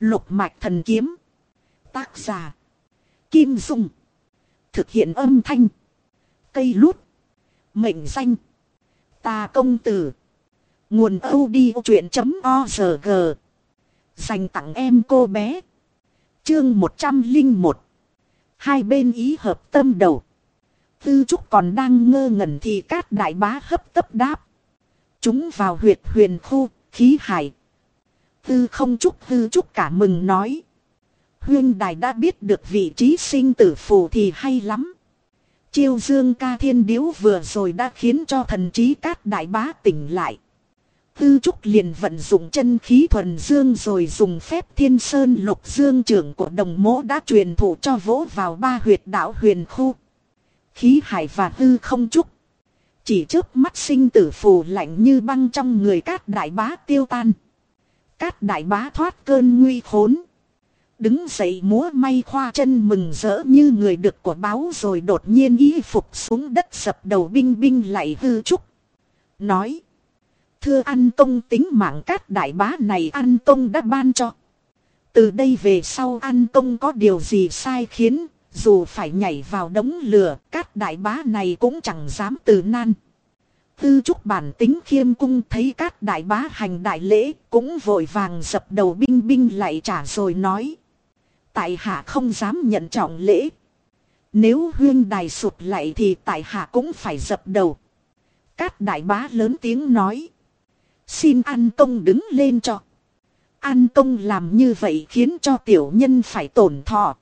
Lục mạch thần kiếm. Tác giả. Kim Dung. Thực hiện âm thanh. Cây lút. Mệnh danh. Ta công tử. Nguồn odchuyện.org Dành tặng em cô bé. Chương 101 Hai bên ý hợp tâm đầu. Tư trúc còn đang ngơ ngẩn thì cát đại bá hấp tấp đáp. Chúng vào huyệt huyền khu, khí hải. Tư không Chúc tư Chúc cả mừng nói. Huyên đài đã biết được vị trí sinh tử phù thì hay lắm. Chiêu dương ca thiên điếu vừa rồi đã khiến cho thần trí cát đại bá tỉnh lại. Tư Trúc liền vận dụng chân khí thuần dương rồi dùng phép thiên sơn lục dương trưởng của đồng mỗ đã truyền thụ cho vỗ vào ba huyệt đạo huyền khu. Khí hải và tư không trúc. Chỉ trước mắt sinh tử phù lạnh như băng trong người cát đại bá tiêu tan. Cát đại bá thoát cơn nguy khốn. Đứng dậy múa may khoa chân mừng rỡ như người được của báo rồi đột nhiên y phục xuống đất sập đầu binh binh lại hư trúc. Nói. Thưa An Tông tính mạng cát đại bá này An Tông đã ban cho. Từ đây về sau An Tông có điều gì sai khiến, dù phải nhảy vào đống lửa, cát đại bá này cũng chẳng dám từ nan. Tư trúc bản tính khiêm cung thấy các đại bá hành đại lễ, cũng vội vàng dập đầu binh binh lại trả rồi nói. Tại hạ không dám nhận trọng lễ. Nếu huyên đài sụt lại thì tại hạ cũng phải dập đầu. các đại bá lớn tiếng nói. Xin An Công đứng lên cho. An Công làm như vậy khiến cho tiểu nhân phải tổn thọ.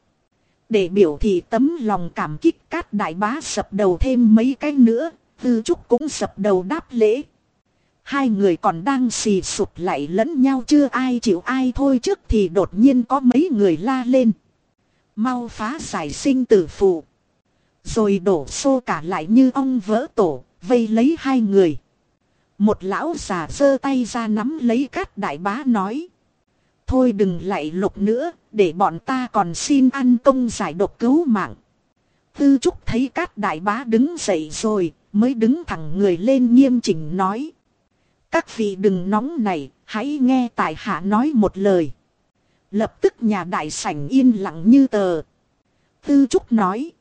Để biểu thị tấm lòng cảm kích các đại bá sập đầu thêm mấy cái nữa, tư trúc cũng sập đầu đáp lễ. Hai người còn đang xì sụp lại lẫn nhau chưa ai chịu ai thôi trước thì đột nhiên có mấy người la lên. Mau phá giải sinh tử phụ. Rồi đổ xô cả lại như ông vỡ tổ, vây lấy hai người. Một lão già giơ tay ra nắm lấy cát đại bá nói. Thôi đừng lại lục nữa, để bọn ta còn xin ăn công giải độc cứu mạng. Tư trúc thấy cát đại bá đứng dậy rồi, mới đứng thẳng người lên nghiêm chỉnh nói. Các vị đừng nóng này, hãy nghe tại hạ nói một lời. Lập tức nhà đại sảnh yên lặng như tờ. Tư trúc nói.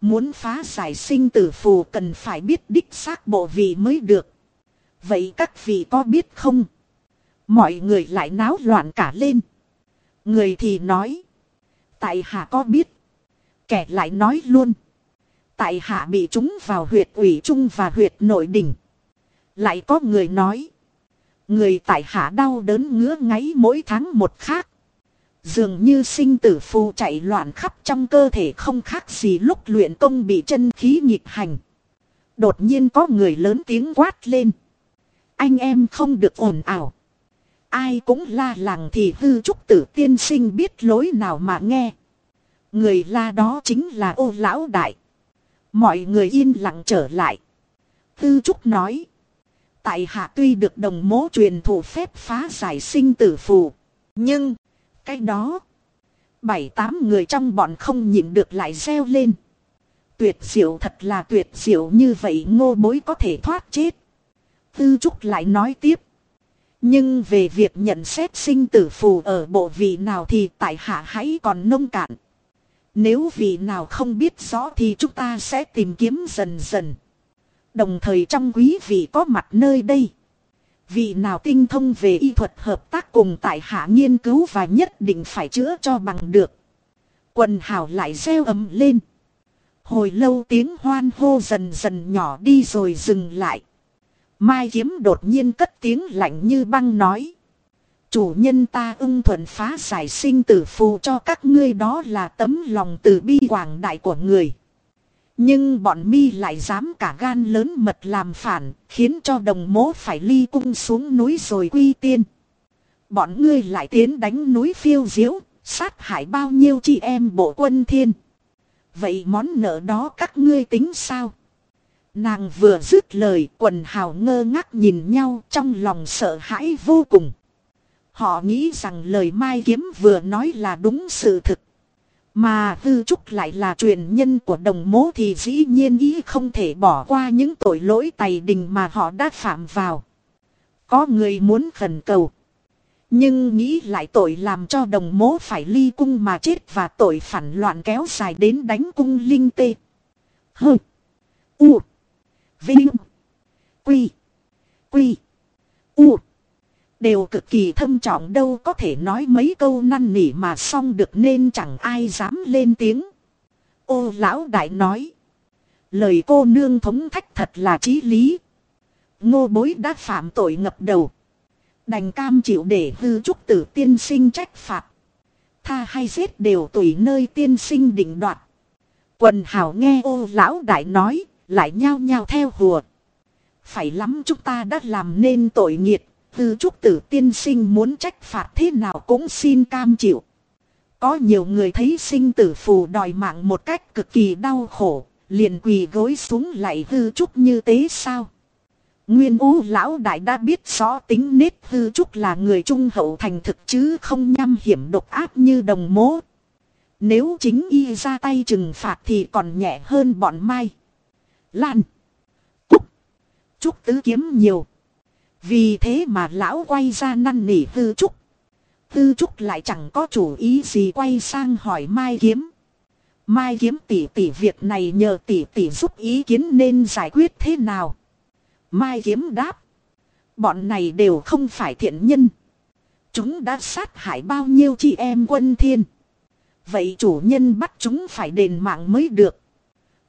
Muốn phá giải sinh tử phù cần phải biết đích xác bộ vị mới được. Vậy các vị có biết không? Mọi người lại náo loạn cả lên. Người thì nói. Tại hạ có biết. Kẻ lại nói luôn. Tại hạ bị chúng vào huyệt ủy trung và huyệt nội đỉnh. Lại có người nói. Người tại hạ đau đớn ngứa ngáy mỗi tháng một khác. Dường như sinh tử phù chạy loạn khắp trong cơ thể không khác gì lúc luyện công bị chân khí nhịp hành. Đột nhiên có người lớn tiếng quát lên. Anh em không được ồn ào. Ai cũng la làng thì hư trúc tử tiên sinh biết lối nào mà nghe. Người la đó chính là ô lão đại. Mọi người yên lặng trở lại. Tư trúc nói. Tại hạ tuy được đồng mố truyền thủ phép phá giải sinh tử phù. Nhưng, cái đó, bảy tám người trong bọn không nhịn được lại reo lên. Tuyệt diệu thật là tuyệt diệu như vậy ngô bối có thể thoát chết. Tư Trúc lại nói tiếp. Nhưng về việc nhận xét sinh tử phù ở bộ vị nào thì tại hạ hãy còn nông cạn. Nếu vị nào không biết rõ thì chúng ta sẽ tìm kiếm dần dần. Đồng thời trong quý vị có mặt nơi đây. Vị nào tinh thông về y thuật hợp tác cùng tại hạ nghiên cứu và nhất định phải chữa cho bằng được. Quần hào lại reo ấm lên. Hồi lâu tiếng hoan hô dần dần nhỏ đi rồi dừng lại. Mai kiếm đột nhiên cất tiếng lạnh như băng nói. Chủ nhân ta ưng thuận phá giải sinh tử phù cho các ngươi đó là tấm lòng từ bi quảng đại của người. Nhưng bọn mi lại dám cả gan lớn mật làm phản, khiến cho đồng mố phải ly cung xuống núi rồi quy tiên. Bọn ngươi lại tiến đánh núi phiêu diếu, sát hại bao nhiêu chị em bộ quân thiên. Vậy món nợ đó các ngươi tính sao? Nàng vừa dứt lời quần hào ngơ ngác nhìn nhau trong lòng sợ hãi vô cùng. Họ nghĩ rằng lời Mai Kiếm vừa nói là đúng sự thực. Mà Tư Trúc lại là truyền nhân của đồng mố thì dĩ nhiên ý không thể bỏ qua những tội lỗi tày đình mà họ đã phạm vào. Có người muốn khẩn cầu. Nhưng nghĩ lại tội làm cho đồng mố phải ly cung mà chết và tội phản loạn kéo dài đến đánh cung linh tê. Hơ. U. Vinh. Quy. Quy. U. Đều cực kỳ thâm trọng đâu có thể nói mấy câu năn nỉ mà xong được nên chẳng ai dám lên tiếng. Ô lão đại nói. Lời cô nương thống thách thật là trí lý. Ngô bối đã phạm tội ngập đầu. Đành cam chịu để hư trúc tử tiên sinh trách phạt. Tha hay giết đều tùy nơi tiên sinh định đoạt. Quần hào nghe ô lão đại nói, lại nhao nhao theo hùa. Phải lắm chúng ta đã làm nên tội nghiệt, hư trúc tử tiên sinh muốn trách phạt thế nào cũng xin cam chịu. Có nhiều người thấy sinh tử phù đòi mạng một cách cực kỳ đau khổ, liền quỳ gối xuống lại hư trúc như thế sao? Nguyên U lão đại đã biết rõ tính nết hư trúc là người trung hậu thành thực chứ không nhăm hiểm độc ác như đồng mố. Nếu chính y ra tay trừng phạt thì còn nhẹ hơn bọn mai. Lan. Cúc. Trúc tứ kiếm nhiều. Vì thế mà lão quay ra năn nỉ tư trúc. tư trúc lại chẳng có chủ ý gì quay sang hỏi mai kiếm. Mai kiếm tỷ tỷ việc này nhờ tỷ tỷ giúp ý kiến nên giải quyết thế nào. Mai kiếm đáp. Bọn này đều không phải thiện nhân. Chúng đã sát hại bao nhiêu chị em quân thiên. Vậy chủ nhân bắt chúng phải đền mạng mới được.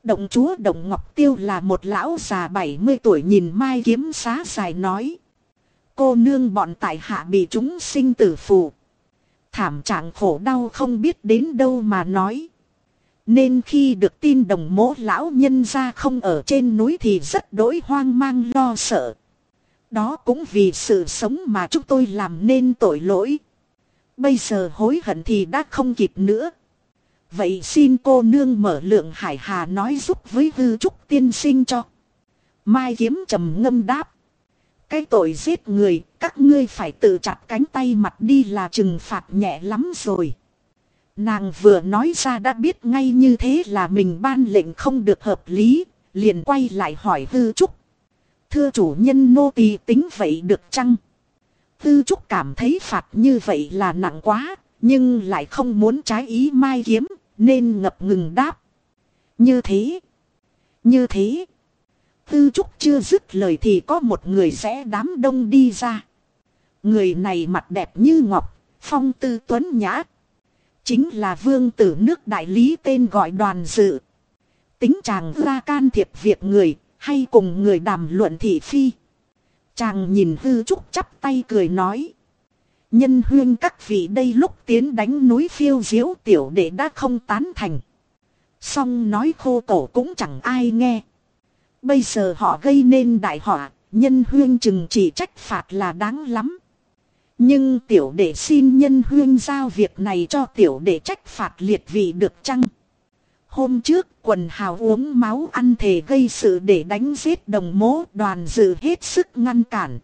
Động chúa Động Ngọc Tiêu là một lão già 70 tuổi nhìn Mai kiếm xá dài nói. Cô nương bọn tại hạ bị chúng sinh tử phù. Thảm trạng khổ đau không biết đến đâu mà nói. Nên khi được tin đồng mỗ lão nhân ra không ở trên núi thì rất đỗi hoang mang lo sợ. Đó cũng vì sự sống mà chúng tôi làm nên tội lỗi. Bây giờ hối hận thì đã không kịp nữa. Vậy xin cô nương mở lượng hải hà nói giúp với hư trúc tiên sinh cho. Mai kiếm trầm ngâm đáp. Cái tội giết người, các ngươi phải tự chặt cánh tay mặt đi là trừng phạt nhẹ lắm rồi. Nàng vừa nói ra đã biết ngay như thế là mình ban lệnh không được hợp lý, liền quay lại hỏi hư trúc. Thưa chủ nhân nô tỳ tính vậy được chăng? Hư trúc cảm thấy phạt như vậy là nặng quá, nhưng lại không muốn trái ý mai kiếm, nên ngập ngừng đáp. Như thế, như thế. Tư Trúc chưa dứt lời thì có một người sẽ đám đông đi ra. Người này mặt đẹp như ngọc, phong tư tuấn nhã, Chính là vương tử nước đại lý tên gọi đoàn dự. Tính chàng ra can thiệp việc người, hay cùng người đàm luận thị phi. Chàng nhìn hư trúc chắp tay cười nói. Nhân huyên các vị đây lúc tiến đánh núi phiêu diễu tiểu đệ đã không tán thành. Xong nói khô cổ cũng chẳng ai nghe. Bây giờ họ gây nên đại họa, nhân huyên chừng chỉ trách phạt là đáng lắm. Nhưng tiểu đệ xin nhân huyên giao việc này cho tiểu đệ trách phạt liệt vị được chăng? Hôm trước quần hào uống máu ăn thề gây sự để đánh giết đồng mố đoàn dự hết sức ngăn cản.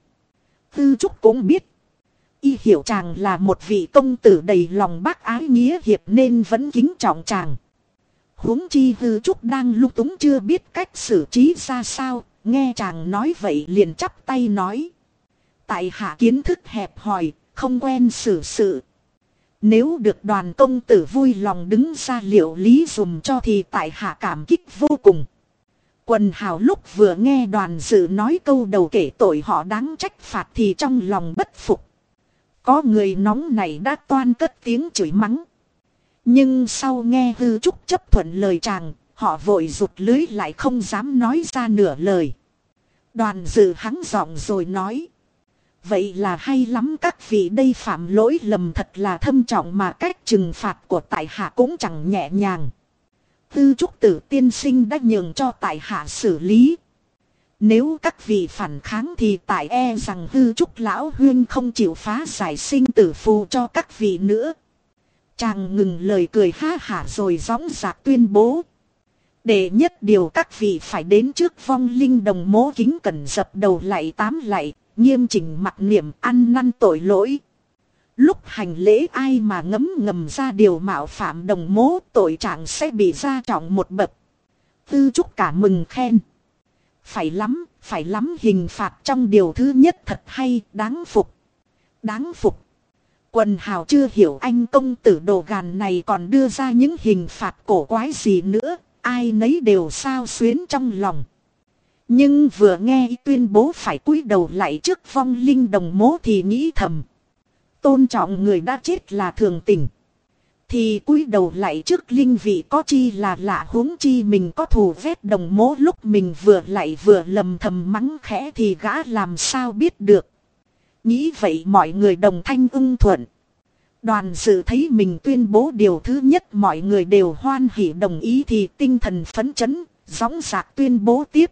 Tư Trúc cũng biết. Y hiểu chàng là một vị công tử đầy lòng bác ái nghĩa hiệp nên vẫn kính trọng chàng huống chi hư Trúc đang lung túng chưa biết cách xử trí ra sao, nghe chàng nói vậy liền chắp tay nói. Tại hạ kiến thức hẹp hòi, không quen xử sự. Nếu được đoàn công tử vui lòng đứng ra liệu lý dùng cho thì tại hạ cảm kích vô cùng. Quần hào lúc vừa nghe đoàn dự nói câu đầu kể tội họ đáng trách phạt thì trong lòng bất phục. Có người nóng này đã toan cất tiếng chửi mắng. Nhưng sau nghe hư trúc chấp thuận lời chàng, họ vội rụt lưới lại không dám nói ra nửa lời. Đoàn dự hắng giọng rồi nói. Vậy là hay lắm các vị đây phạm lỗi lầm thật là thâm trọng mà cách trừng phạt của tại hạ cũng chẳng nhẹ nhàng. Tư trúc tử tiên sinh đã nhường cho tại hạ xử lý. Nếu các vị phản kháng thì tại e rằng tư trúc lão huyên không chịu phá giải sinh tử phù cho các vị nữa. Chàng ngừng lời cười ha hả rồi gióng giạc tuyên bố. Để nhất điều các vị phải đến trước vong linh đồng mố kính cẩn dập đầu lại tám lại, nghiêm chỉnh mặt niệm ăn năn tội lỗi. Lúc hành lễ ai mà ngấm ngầm ra điều mạo phạm đồng mố tội trạng sẽ bị gia trọng một bậc. Tư chúc cả mừng khen. Phải lắm, phải lắm hình phạt trong điều thứ nhất thật hay, đáng phục. Đáng phục. Quần hào chưa hiểu anh công tử đồ gàn này còn đưa ra những hình phạt cổ quái gì nữa, ai nấy đều sao xuyến trong lòng. Nhưng vừa nghe tuyên bố phải cúi đầu lại trước vong linh đồng mố thì nghĩ thầm. Tôn trọng người đã chết là thường tình. Thì cúi đầu lại trước linh vị có chi là lạ huống chi mình có thù vết đồng mố lúc mình vừa lại vừa lầm thầm mắng khẽ thì gã làm sao biết được. Nghĩ vậy mọi người đồng thanh ưng thuận. Đoàn dự thấy mình tuyên bố điều thứ nhất mọi người đều hoan hỉ đồng ý thì tinh thần phấn chấn, gióng giạc tuyên bố tiếp.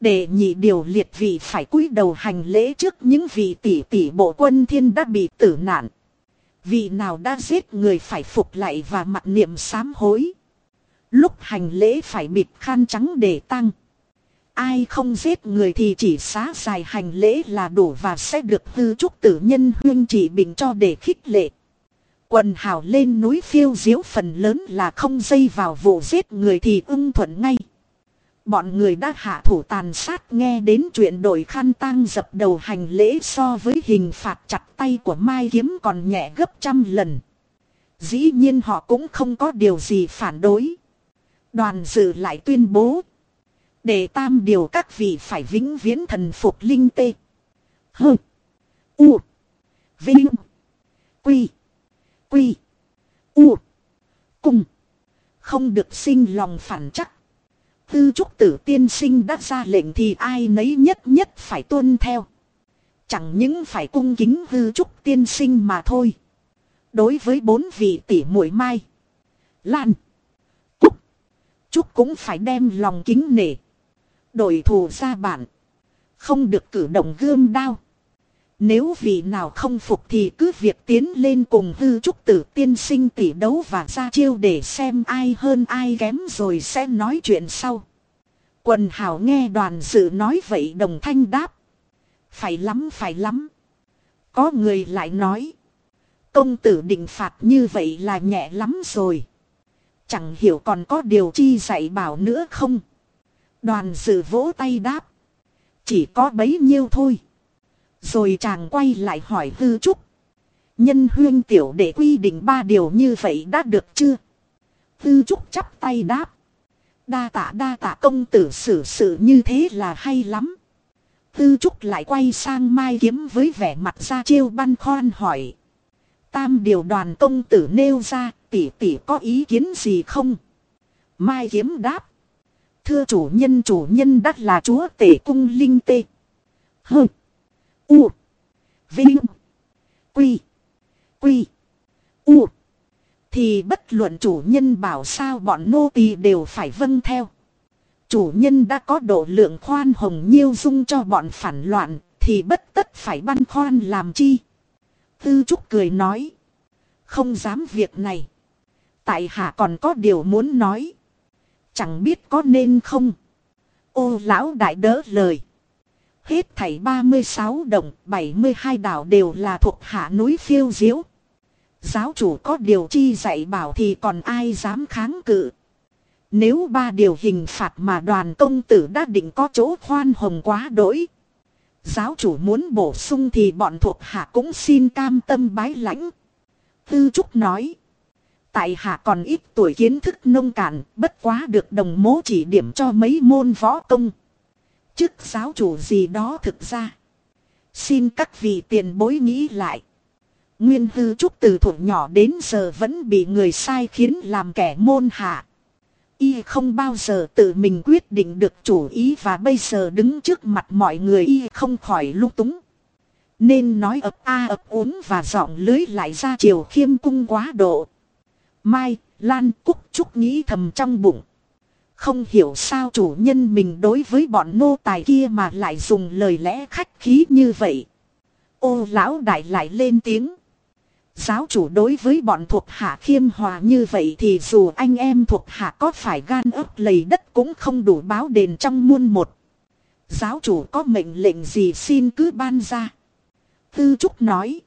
Để nhị điều liệt vị phải cúi đầu hành lễ trước những vị tỷ tỷ bộ quân thiên đã bị tử nạn. Vị nào đã giết người phải phục lại và mặt niệm sám hối. Lúc hành lễ phải bịt khăn trắng để tăng. Ai không giết người thì chỉ xá dài hành lễ là đủ và sẽ được hư trúc tử nhân huyên chỉ bình cho để khích lệ. Quần hào lên núi phiêu diếu phần lớn là không dây vào vụ giết người thì ưng thuận ngay. Bọn người đã hạ thủ tàn sát nghe đến chuyện đổi khăn tang dập đầu hành lễ so với hình phạt chặt tay của Mai Kiếm còn nhẹ gấp trăm lần. Dĩ nhiên họ cũng không có điều gì phản đối. Đoàn dự lại tuyên bố. Để tam điều các vị phải vĩnh viễn thần phục linh tê. Hơ. U. Vinh. Quy. Quy. U. Cùng. Không được sinh lòng phản chắc. Tư trúc tử tiên sinh đã ra lệnh thì ai nấy nhất nhất phải tuân theo. Chẳng những phải cung kính hư trúc tiên sinh mà thôi. Đối với bốn vị tỷ muội mai. Lan. Cúc. Trúc cũng phải đem lòng kính nể đội thù ra bản. Không được cử động gươm đao. Nếu vị nào không phục thì cứ việc tiến lên cùng hư trúc tử tiên sinh tỷ đấu và ra chiêu để xem ai hơn ai kém rồi sẽ nói chuyện sau. Quần hào nghe đoàn dự nói vậy đồng thanh đáp. Phải lắm phải lắm. Có người lại nói. Công tử định phạt như vậy là nhẹ lắm rồi. Chẳng hiểu còn có điều chi dạy bảo nữa không. Đoàn dự vỗ tay đáp. Chỉ có bấy nhiêu thôi. Rồi chàng quay lại hỏi hư trúc. Nhân huyên tiểu để quy định ba điều như vậy đã được chưa? Hư trúc chắp tay đáp. Đa tạ đa tạ công tử xử sự như thế là hay lắm. Tư trúc lại quay sang mai kiếm với vẻ mặt ra chiêu băn khoăn hỏi. Tam điều đoàn công tử nêu ra, tỷ tỷ có ý kiến gì không? Mai kiếm đáp. Thưa chủ nhân chủ nhân đắt là chúa tể cung linh tê. Hơ. U. Vinh. Quy. Quy. U. Thì bất luận chủ nhân bảo sao bọn nô tỳ đều phải vâng theo. Chủ nhân đã có độ lượng khoan hồng nhiêu dung cho bọn phản loạn. Thì bất tất phải băn khoan làm chi. Tư Trúc cười nói. Không dám việc này. Tại hạ còn có điều muốn nói. Chẳng biết có nên không. Ô lão đại đỡ lời. Hết thảy 36 đồng, 72 đảo đều là thuộc hạ núi phiêu diếu. Giáo chủ có điều chi dạy bảo thì còn ai dám kháng cự. Nếu ba điều hình phạt mà đoàn công tử đã định có chỗ khoan hồng quá đỗi. Giáo chủ muốn bổ sung thì bọn thuộc hạ cũng xin cam tâm bái lãnh. Tư Trúc nói. Tại hạ còn ít tuổi kiến thức nông cạn, bất quá được đồng mố chỉ điểm cho mấy môn võ công. Chức giáo chủ gì đó thực ra. Xin các vị tiền bối nghĩ lại. Nguyên hư trúc từ thủ nhỏ đến giờ vẫn bị người sai khiến làm kẻ môn hạ. Y không bao giờ tự mình quyết định được chủ ý và bây giờ đứng trước mặt mọi người y không khỏi lung túng. Nên nói ập a ập uống và giọng lưới lại ra chiều khiêm cung quá độ. Mai, Lan Cúc Trúc nghĩ thầm trong bụng. Không hiểu sao chủ nhân mình đối với bọn nô tài kia mà lại dùng lời lẽ khách khí như vậy. Ô lão đại lại lên tiếng. Giáo chủ đối với bọn thuộc hạ khiêm hòa như vậy thì dù anh em thuộc hạ có phải gan ấp lầy đất cũng không đủ báo đền trong muôn một. Giáo chủ có mệnh lệnh gì xin cứ ban ra. Tư Trúc nói.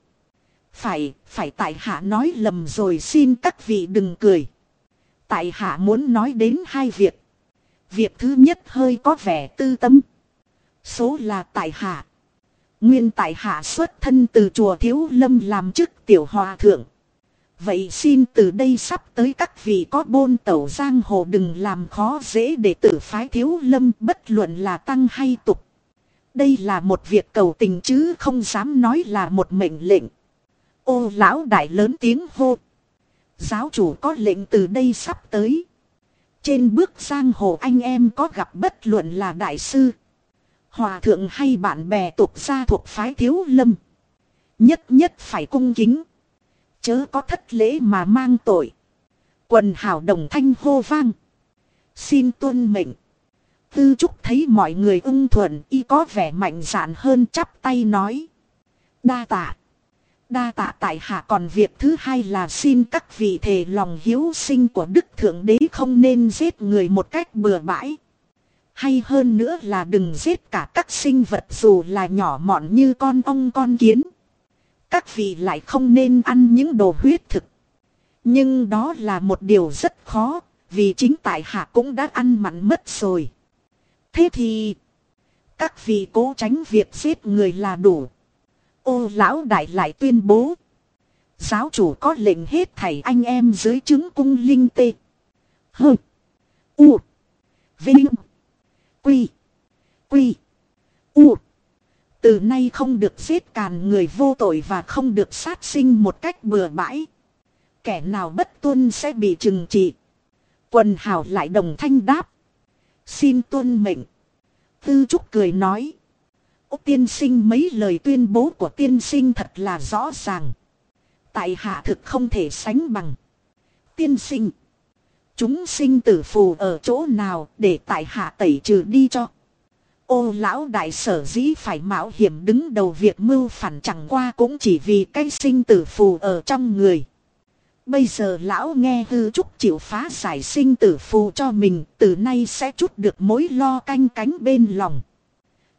Phải, phải tại hạ nói lầm rồi xin các vị đừng cười. Tại hạ muốn nói đến hai việc. Việc thứ nhất hơi có vẻ tư tâm. Số là tại hạ. Nguyên tại hạ xuất thân từ chùa Thiếu Lâm làm chức tiểu hòa thượng. Vậy xin từ đây sắp tới các vị có bôn tẩu giang hồ đừng làm khó dễ để tử phái Thiếu Lâm bất luận là tăng hay tục. Đây là một việc cầu tình chứ không dám nói là một mệnh lệnh. Ô lão đại lớn tiếng hô. Giáo chủ có lệnh từ đây sắp tới. Trên bước sang hồ anh em có gặp bất luận là đại sư. Hòa thượng hay bạn bè tục gia thuộc phái thiếu lâm. Nhất nhất phải cung kính. Chớ có thất lễ mà mang tội. Quần hào đồng thanh hô vang. Xin tuân mệnh. Tư trúc thấy mọi người ưng thuận y có vẻ mạnh dạn hơn chắp tay nói. Đa tạ. Đa tạ tại hạ còn việc thứ hai là xin các vị thề lòng hiếu sinh của Đức Thượng Đế không nên giết người một cách bừa bãi. Hay hơn nữa là đừng giết cả các sinh vật dù là nhỏ mọn như con ong con kiến. Các vị lại không nên ăn những đồ huyết thực. Nhưng đó là một điều rất khó, vì chính tại hạ cũng đã ăn mặn mất rồi. Thế thì, các vị cố tránh việc giết người là đủ. Ô lão đại lại tuyên bố. Giáo chủ có lệnh hết thảy anh em dưới chứng cung linh tê. hừ U. Vinh. Quy. Quy. U. Từ nay không được giết càn người vô tội và không được sát sinh một cách bừa bãi. Kẻ nào bất tuân sẽ bị trừng trị. Quần hào lại đồng thanh đáp. Xin tuân mệnh. Tư Trúc cười nói. Úc tiên sinh mấy lời tuyên bố của tiên sinh thật là rõ ràng. Tại hạ thực không thể sánh bằng. Tiên sinh. Chúng sinh tử phù ở chỗ nào để tại hạ tẩy trừ đi cho. Ô lão đại sở dĩ phải mạo hiểm đứng đầu việc mưu phản chẳng qua cũng chỉ vì cái sinh tử phù ở trong người. Bây giờ lão nghe hư trúc chịu phá giải sinh tử phù cho mình, từ nay sẽ chút được mối lo canh cánh bên lòng.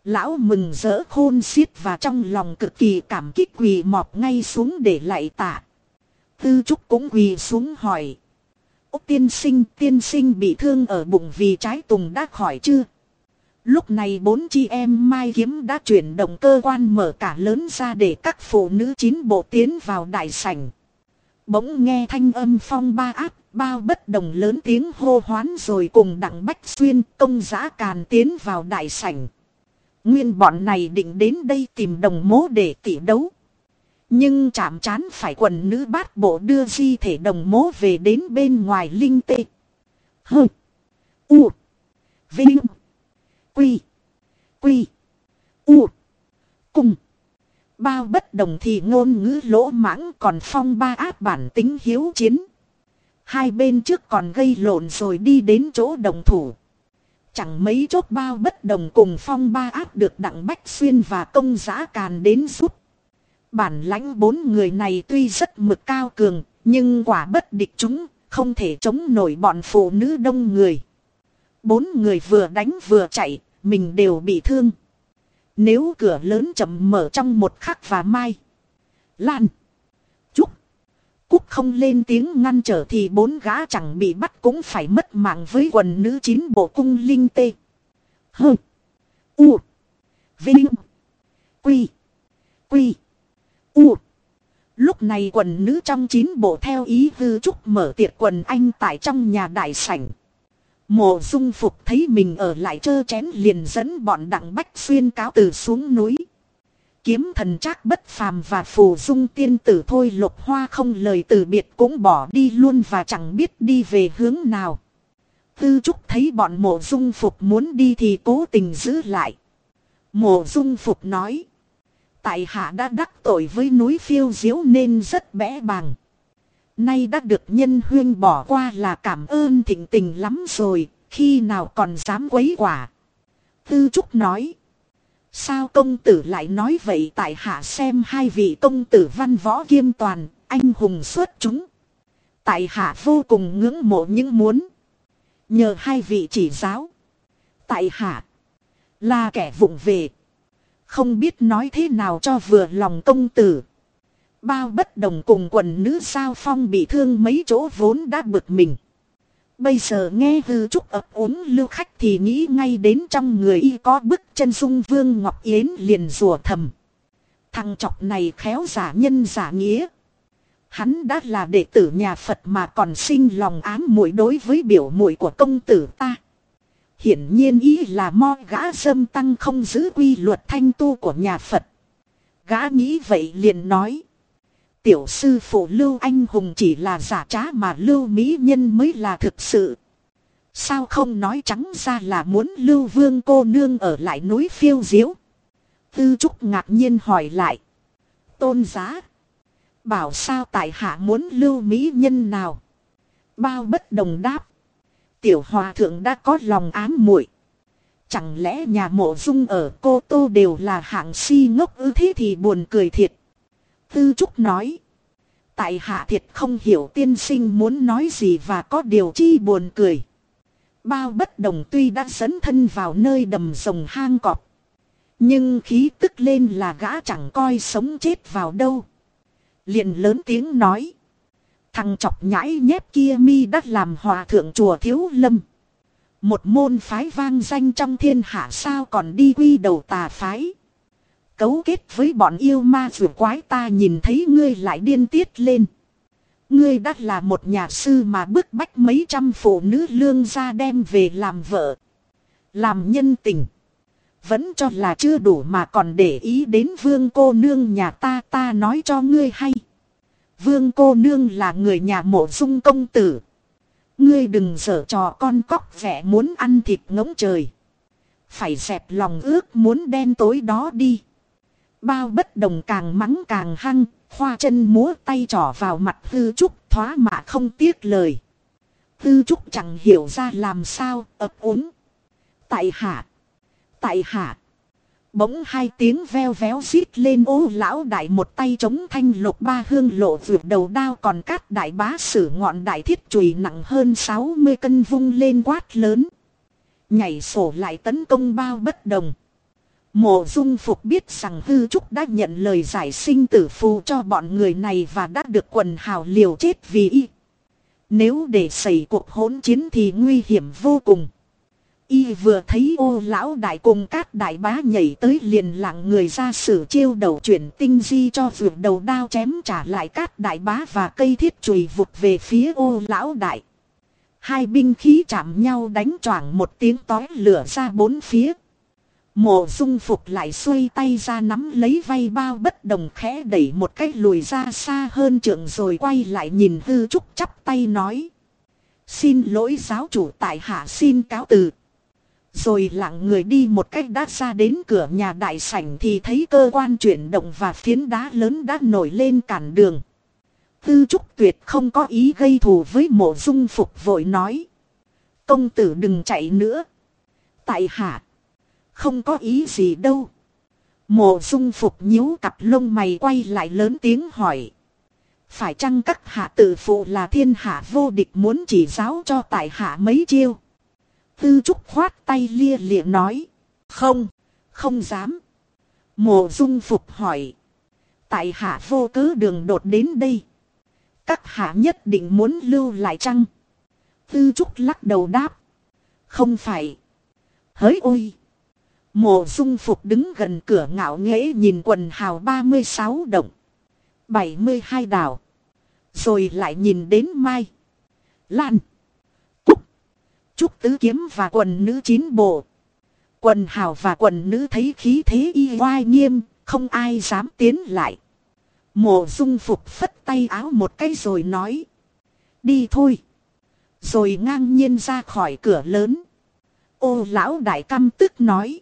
Lão mừng rỡ khôn xiết và trong lòng cực kỳ cảm kích quỳ mọp ngay xuống để lại tạ. Tư trúc cũng quỳ xuống hỏi. Úc tiên sinh tiên sinh bị thương ở bụng vì trái tùng đã khỏi chưa? Lúc này bốn chị em Mai Kiếm đã chuyển động cơ quan mở cả lớn ra để các phụ nữ chín bộ tiến vào đại sảnh. Bỗng nghe thanh âm phong ba áp, bao bất đồng lớn tiếng hô hoán rồi cùng đặng bách xuyên công giã càn tiến vào đại sảnh. Nguyên bọn này định đến đây tìm đồng mố để tỉ đấu. Nhưng chạm chán phải quần nữ bát bộ đưa di thể đồng mố về đến bên ngoài linh tê. Hơ. U. Vinh. Quy. Quy. U. Cùng. Bao bất đồng thì ngôn ngữ lỗ mãng còn phong ba áp bản tính hiếu chiến. Hai bên trước còn gây lộn rồi đi đến chỗ đồng thủ. Chẳng mấy chốt bao bất đồng cùng phong ba áp được đặng bách xuyên và công giã càn đến giúp. Bản lãnh bốn người này tuy rất mực cao cường, nhưng quả bất địch chúng, không thể chống nổi bọn phụ nữ đông người. Bốn người vừa đánh vừa chạy, mình đều bị thương. Nếu cửa lớn chậm mở trong một khắc và mai. Lan. Cúc không lên tiếng ngăn trở thì bốn gã chẳng bị bắt cũng phải mất mạng với quần nữ chín bộ cung linh tê. Hơ. U. Vinh. Quy. Quy. U. Lúc này quần nữ trong chín bộ theo ý hư trúc mở tiệc quần anh tại trong nhà đại sảnh. Mộ dung phục thấy mình ở lại chơ chén liền dẫn bọn đặng bách xuyên cáo từ xuống núi. Kiếm thần trác bất phàm và phù dung tiên tử thôi lục hoa không lời từ biệt cũng bỏ đi luôn và chẳng biết đi về hướng nào. Tư trúc thấy bọn mộ dung phục muốn đi thì cố tình giữ lại. Mộ dung phục nói. Tại hạ đã đắc tội với núi phiêu diếu nên rất bẽ bàng. Nay đã được nhân huyên bỏ qua là cảm ơn thịnh tình lắm rồi, khi nào còn dám quấy quả. Tư Trúc nói. Sao công tử lại nói vậy tại hạ xem hai vị công tử văn võ kiêm toàn, anh hùng xuất chúng. Tại hạ vô cùng ngưỡng mộ những muốn. Nhờ hai vị chỉ giáo. Tại hạ là kẻ vụng về. Không biết nói thế nào cho vừa lòng công tử. Bao bất đồng cùng quần nữ sao phong bị thương mấy chỗ vốn đã bực mình. Bây giờ nghe hư trúc ập uống lưu khách thì nghĩ ngay đến trong người y có bức chân dung vương Ngọc Yến liền rùa thầm. Thằng chọc này khéo giả nhân giả nghĩa. Hắn đã là đệ tử nhà Phật mà còn sinh lòng ám muội đối với biểu muội của công tử ta. Hiển nhiên ý là mo gã dâm tăng không giữ quy luật thanh tu của nhà Phật. Gã nghĩ vậy liền nói. Tiểu sư phụ Lưu Anh Hùng chỉ là giả trá mà Lưu Mỹ Nhân mới là thực sự. Sao không nói trắng ra là muốn Lưu Vương cô nương ở lại núi phiêu diếu. Tư Trúc ngạc nhiên hỏi lại. Tôn giá. Bảo sao tại hạ muốn Lưu Mỹ Nhân nào. Bao bất đồng đáp. Tiểu hòa thượng đã có lòng ám muội Chẳng lẽ nhà mộ dung ở cô tô đều là hạng si ngốc ư thế thì buồn cười thiệt. Tư Trúc nói. Tại hạ thiệt không hiểu tiên sinh muốn nói gì và có điều chi buồn cười. Bao bất đồng tuy đã dẫn thân vào nơi đầm rồng hang cọp. Nhưng khí tức lên là gã chẳng coi sống chết vào đâu. liền lớn tiếng nói. Thằng chọc nhãi nhép kia mi đã làm hòa thượng chùa thiếu lâm. Một môn phái vang danh trong thiên hạ sao còn đi quy đầu tà phái. Cấu kết với bọn yêu ma rùa quái ta nhìn thấy ngươi lại điên tiết lên. Ngươi đã là một nhà sư mà bức bách mấy trăm phụ nữ lương ra đem về làm vợ. Làm nhân tình. Vẫn cho là chưa đủ mà còn để ý đến vương cô nương nhà ta ta nói cho ngươi hay. Vương cô nương là người nhà mộ dung công tử. Ngươi đừng dở trò con cóc vẻ muốn ăn thịt ngỗng trời. Phải dẹp lòng ước muốn đen tối đó đi. Bao bất đồng càng mắng càng hăng, khoa chân múa tay trỏ vào mặt hư trúc thoá mà không tiếc lời. Tư trúc chẳng hiểu ra làm sao, ấp úng. Tại hạ, tại hạ. Bỗng hai tiếng veo véo xít lên ô lão đại một tay chống thanh lục ba hương lộ vượt đầu đao còn cát đại bá sử ngọn đại thiết chùy nặng hơn 60 cân vung lên quát lớn. Nhảy sổ lại tấn công bao bất đồng. Mộ dung phục biết rằng hư trúc đã nhận lời giải sinh tử phù cho bọn người này và đã được quần hào liều chết vì y. Nếu để xảy cuộc hỗn chiến thì nguy hiểm vô cùng. Y vừa thấy ô lão đại cùng các đại bá nhảy tới liền lặng người ra sử chiêu đầu chuyển tinh di cho vượt đầu đao chém trả lại các đại bá và cây thiết chùy vụt về phía ô lão đại. Hai binh khí chạm nhau đánh choảng một tiếng tói lửa ra bốn phía. Mộ dung phục lại xuôi tay ra nắm lấy vay bao bất đồng khẽ đẩy một cách lùi ra xa hơn trượng rồi quay lại nhìn hư trúc chắp tay nói. Xin lỗi giáo chủ tại hạ xin cáo từ. Rồi lặng người đi một cách đã ra đến cửa nhà đại sảnh thì thấy cơ quan chuyển động và phiến đá lớn đã nổi lên cản đường. Tư trúc tuyệt không có ý gây thù với mộ dung phục vội nói. Công tử đừng chạy nữa. Tại hạ. Không có ý gì đâu. Mộ dung phục nhíu cặp lông mày quay lại lớn tiếng hỏi. Phải chăng các hạ tự phụ là thiên hạ vô địch muốn chỉ giáo cho tại hạ mấy chiêu. Tư trúc khoát tay lia lịa nói. Không, không dám. Mộ dung phục hỏi. Tại hạ vô cớ đường đột đến đây. Các hạ nhất định muốn lưu lại chăng? Tư trúc lắc đầu đáp. Không phải. Hỡi ôi! Mộ dung phục đứng gần cửa ngạo nghễ nhìn quần hào 36 động. 72 đảo. Rồi lại nhìn đến Mai. Lan. Cúc. Trúc tứ kiếm và quần nữ chín bộ. Quần hào và quần nữ thấy khí thế y oai nghiêm, không ai dám tiến lại. Mộ dung phục phất tay áo một cái rồi nói. Đi thôi. Rồi ngang nhiên ra khỏi cửa lớn. Ô lão đại căm tức nói.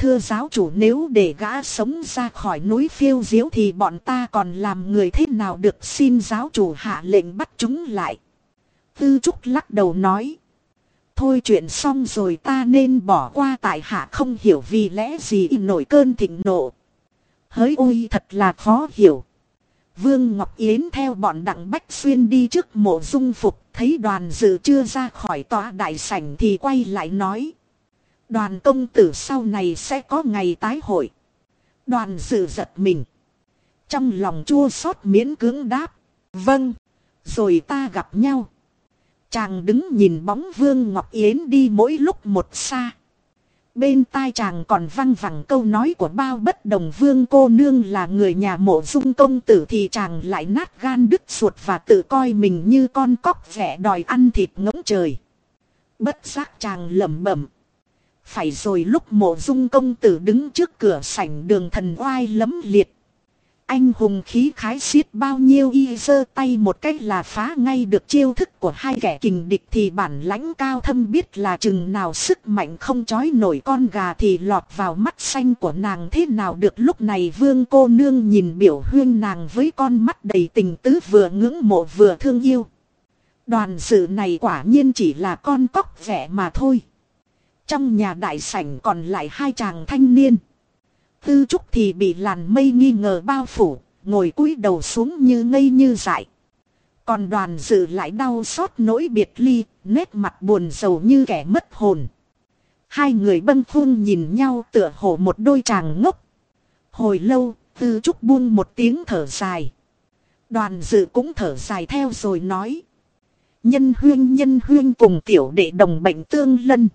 Thưa giáo chủ nếu để gã sống ra khỏi núi phiêu diếu thì bọn ta còn làm người thế nào được xin giáo chủ hạ lệnh bắt chúng lại. Tư Trúc lắc đầu nói. Thôi chuyện xong rồi ta nên bỏ qua tại hạ không hiểu vì lẽ gì nổi cơn thịnh nộ. Hỡi ôi thật là khó hiểu. Vương Ngọc Yến theo bọn đặng Bách Xuyên đi trước mộ dung phục, thấy đoàn dự chưa ra khỏi tòa đại sảnh thì quay lại nói. Đoàn công tử sau này sẽ có ngày tái hội. Đoàn dự giật mình. Trong lòng chua xót miễn cưỡng đáp. Vâng. Rồi ta gặp nhau. Chàng đứng nhìn bóng Vương Ngọc Yến đi mỗi lúc một xa. bên tai chàng còn văng vẳng câu nói của bao bất đồng vương cô nương là người nhà mộ dung công tử thì chàng lại nát gan đứt ruột và tự coi mình như con cóc vẻ đòi ăn thịt ngỗng trời. Bất giác chàng lẩm bẩm. Phải rồi lúc mộ dung công tử đứng trước cửa sảnh đường thần oai lấm liệt. Anh hùng khí khái xiết bao nhiêu y giơ tay một cách là phá ngay được chiêu thức của hai kẻ kình địch thì bản lãnh cao thâm biết là chừng nào sức mạnh không chói nổi con gà thì lọt vào mắt xanh của nàng thế nào được lúc này vương cô nương nhìn biểu huyên nàng với con mắt đầy tình tứ vừa ngưỡng mộ vừa thương yêu. Đoàn sự này quả nhiên chỉ là con cóc vẻ mà thôi. Trong nhà đại sảnh còn lại hai chàng thanh niên. Tư trúc thì bị làn mây nghi ngờ bao phủ, ngồi cúi đầu xuống như ngây như dại. Còn đoàn dự lại đau xót nỗi biệt ly, nét mặt buồn rầu như kẻ mất hồn. Hai người bâng khuâng nhìn nhau tựa hồ một đôi chàng ngốc. Hồi lâu, tư trúc buông một tiếng thở dài. Đoàn dự cũng thở dài theo rồi nói. Nhân huyên nhân huyên cùng tiểu đệ đồng bệnh tương lân.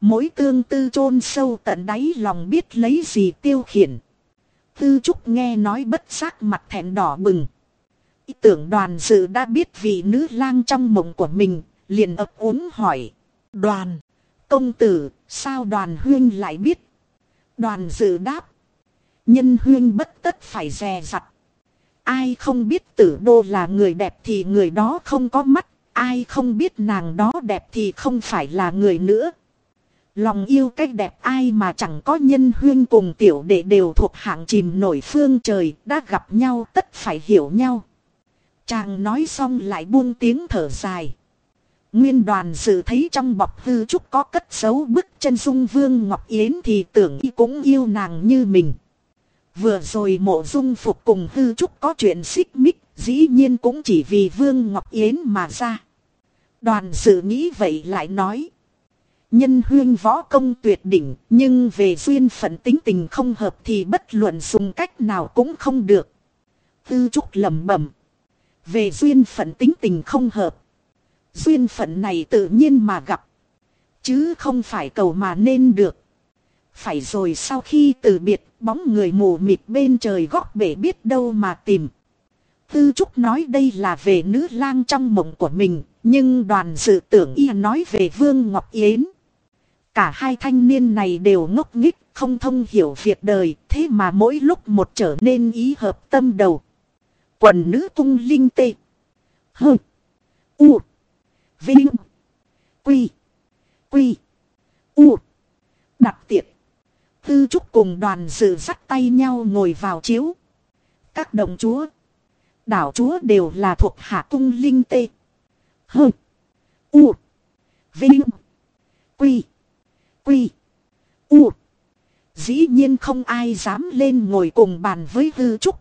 Mỗi tương tư chôn sâu tận đáy lòng biết lấy gì tiêu khiển. Tư trúc nghe nói bất giác mặt thẹn đỏ bừng. Ý tưởng đoàn dự đã biết vị nữ lang trong mộng của mình, liền ấp uống hỏi. Đoàn, công tử, sao đoàn huyên lại biết? Đoàn dự đáp. Nhân huyên bất tất phải dè dặt. Ai không biết tử đô là người đẹp thì người đó không có mắt. Ai không biết nàng đó đẹp thì không phải là người nữa. Lòng yêu cách đẹp ai mà chẳng có nhân huyên cùng tiểu đệ đều thuộc hạng chìm nổi phương trời, đã gặp nhau tất phải hiểu nhau. Chàng nói xong lại buông tiếng thở dài. Nguyên đoàn sự thấy trong bọc hư trúc có cất xấu bức chân dung vương Ngọc Yến thì tưởng y cũng yêu nàng như mình. Vừa rồi mộ dung phục cùng hư trúc có chuyện xích mích, dĩ nhiên cũng chỉ vì vương Ngọc Yến mà ra. Đoàn sự nghĩ vậy lại nói. Nhân huyên võ công tuyệt đỉnh, nhưng về duyên phận tính tình không hợp thì bất luận dùng cách nào cũng không được. Tư trúc lẩm bẩm. Về duyên phận tính tình không hợp. Duyên phận này tự nhiên mà gặp. Chứ không phải cầu mà nên được. Phải rồi sau khi từ biệt, bóng người mù mịt bên trời góc bể biết đâu mà tìm. Tư Trúc nói đây là về nữ lang trong mộng của mình, nhưng đoàn dự tưởng y nói về Vương Ngọc Yến. Cả hai thanh niên này đều ngốc nghích, không thông hiểu việc đời, thế mà mỗi lúc một trở nên ý hợp tâm đầu. Quần nữ cung linh tê. Hơ. U. Vinh. Quy. Quy. U. Đặc tiệt. Tư trúc cùng đoàn dự dắt tay nhau ngồi vào chiếu. Các đồng chúa. Đảo chúa đều là thuộc hạ cung linh tê. Hơ. U. Vinh. Quy quy. U. Dĩ nhiên không ai dám lên ngồi cùng bàn với Tư Trúc.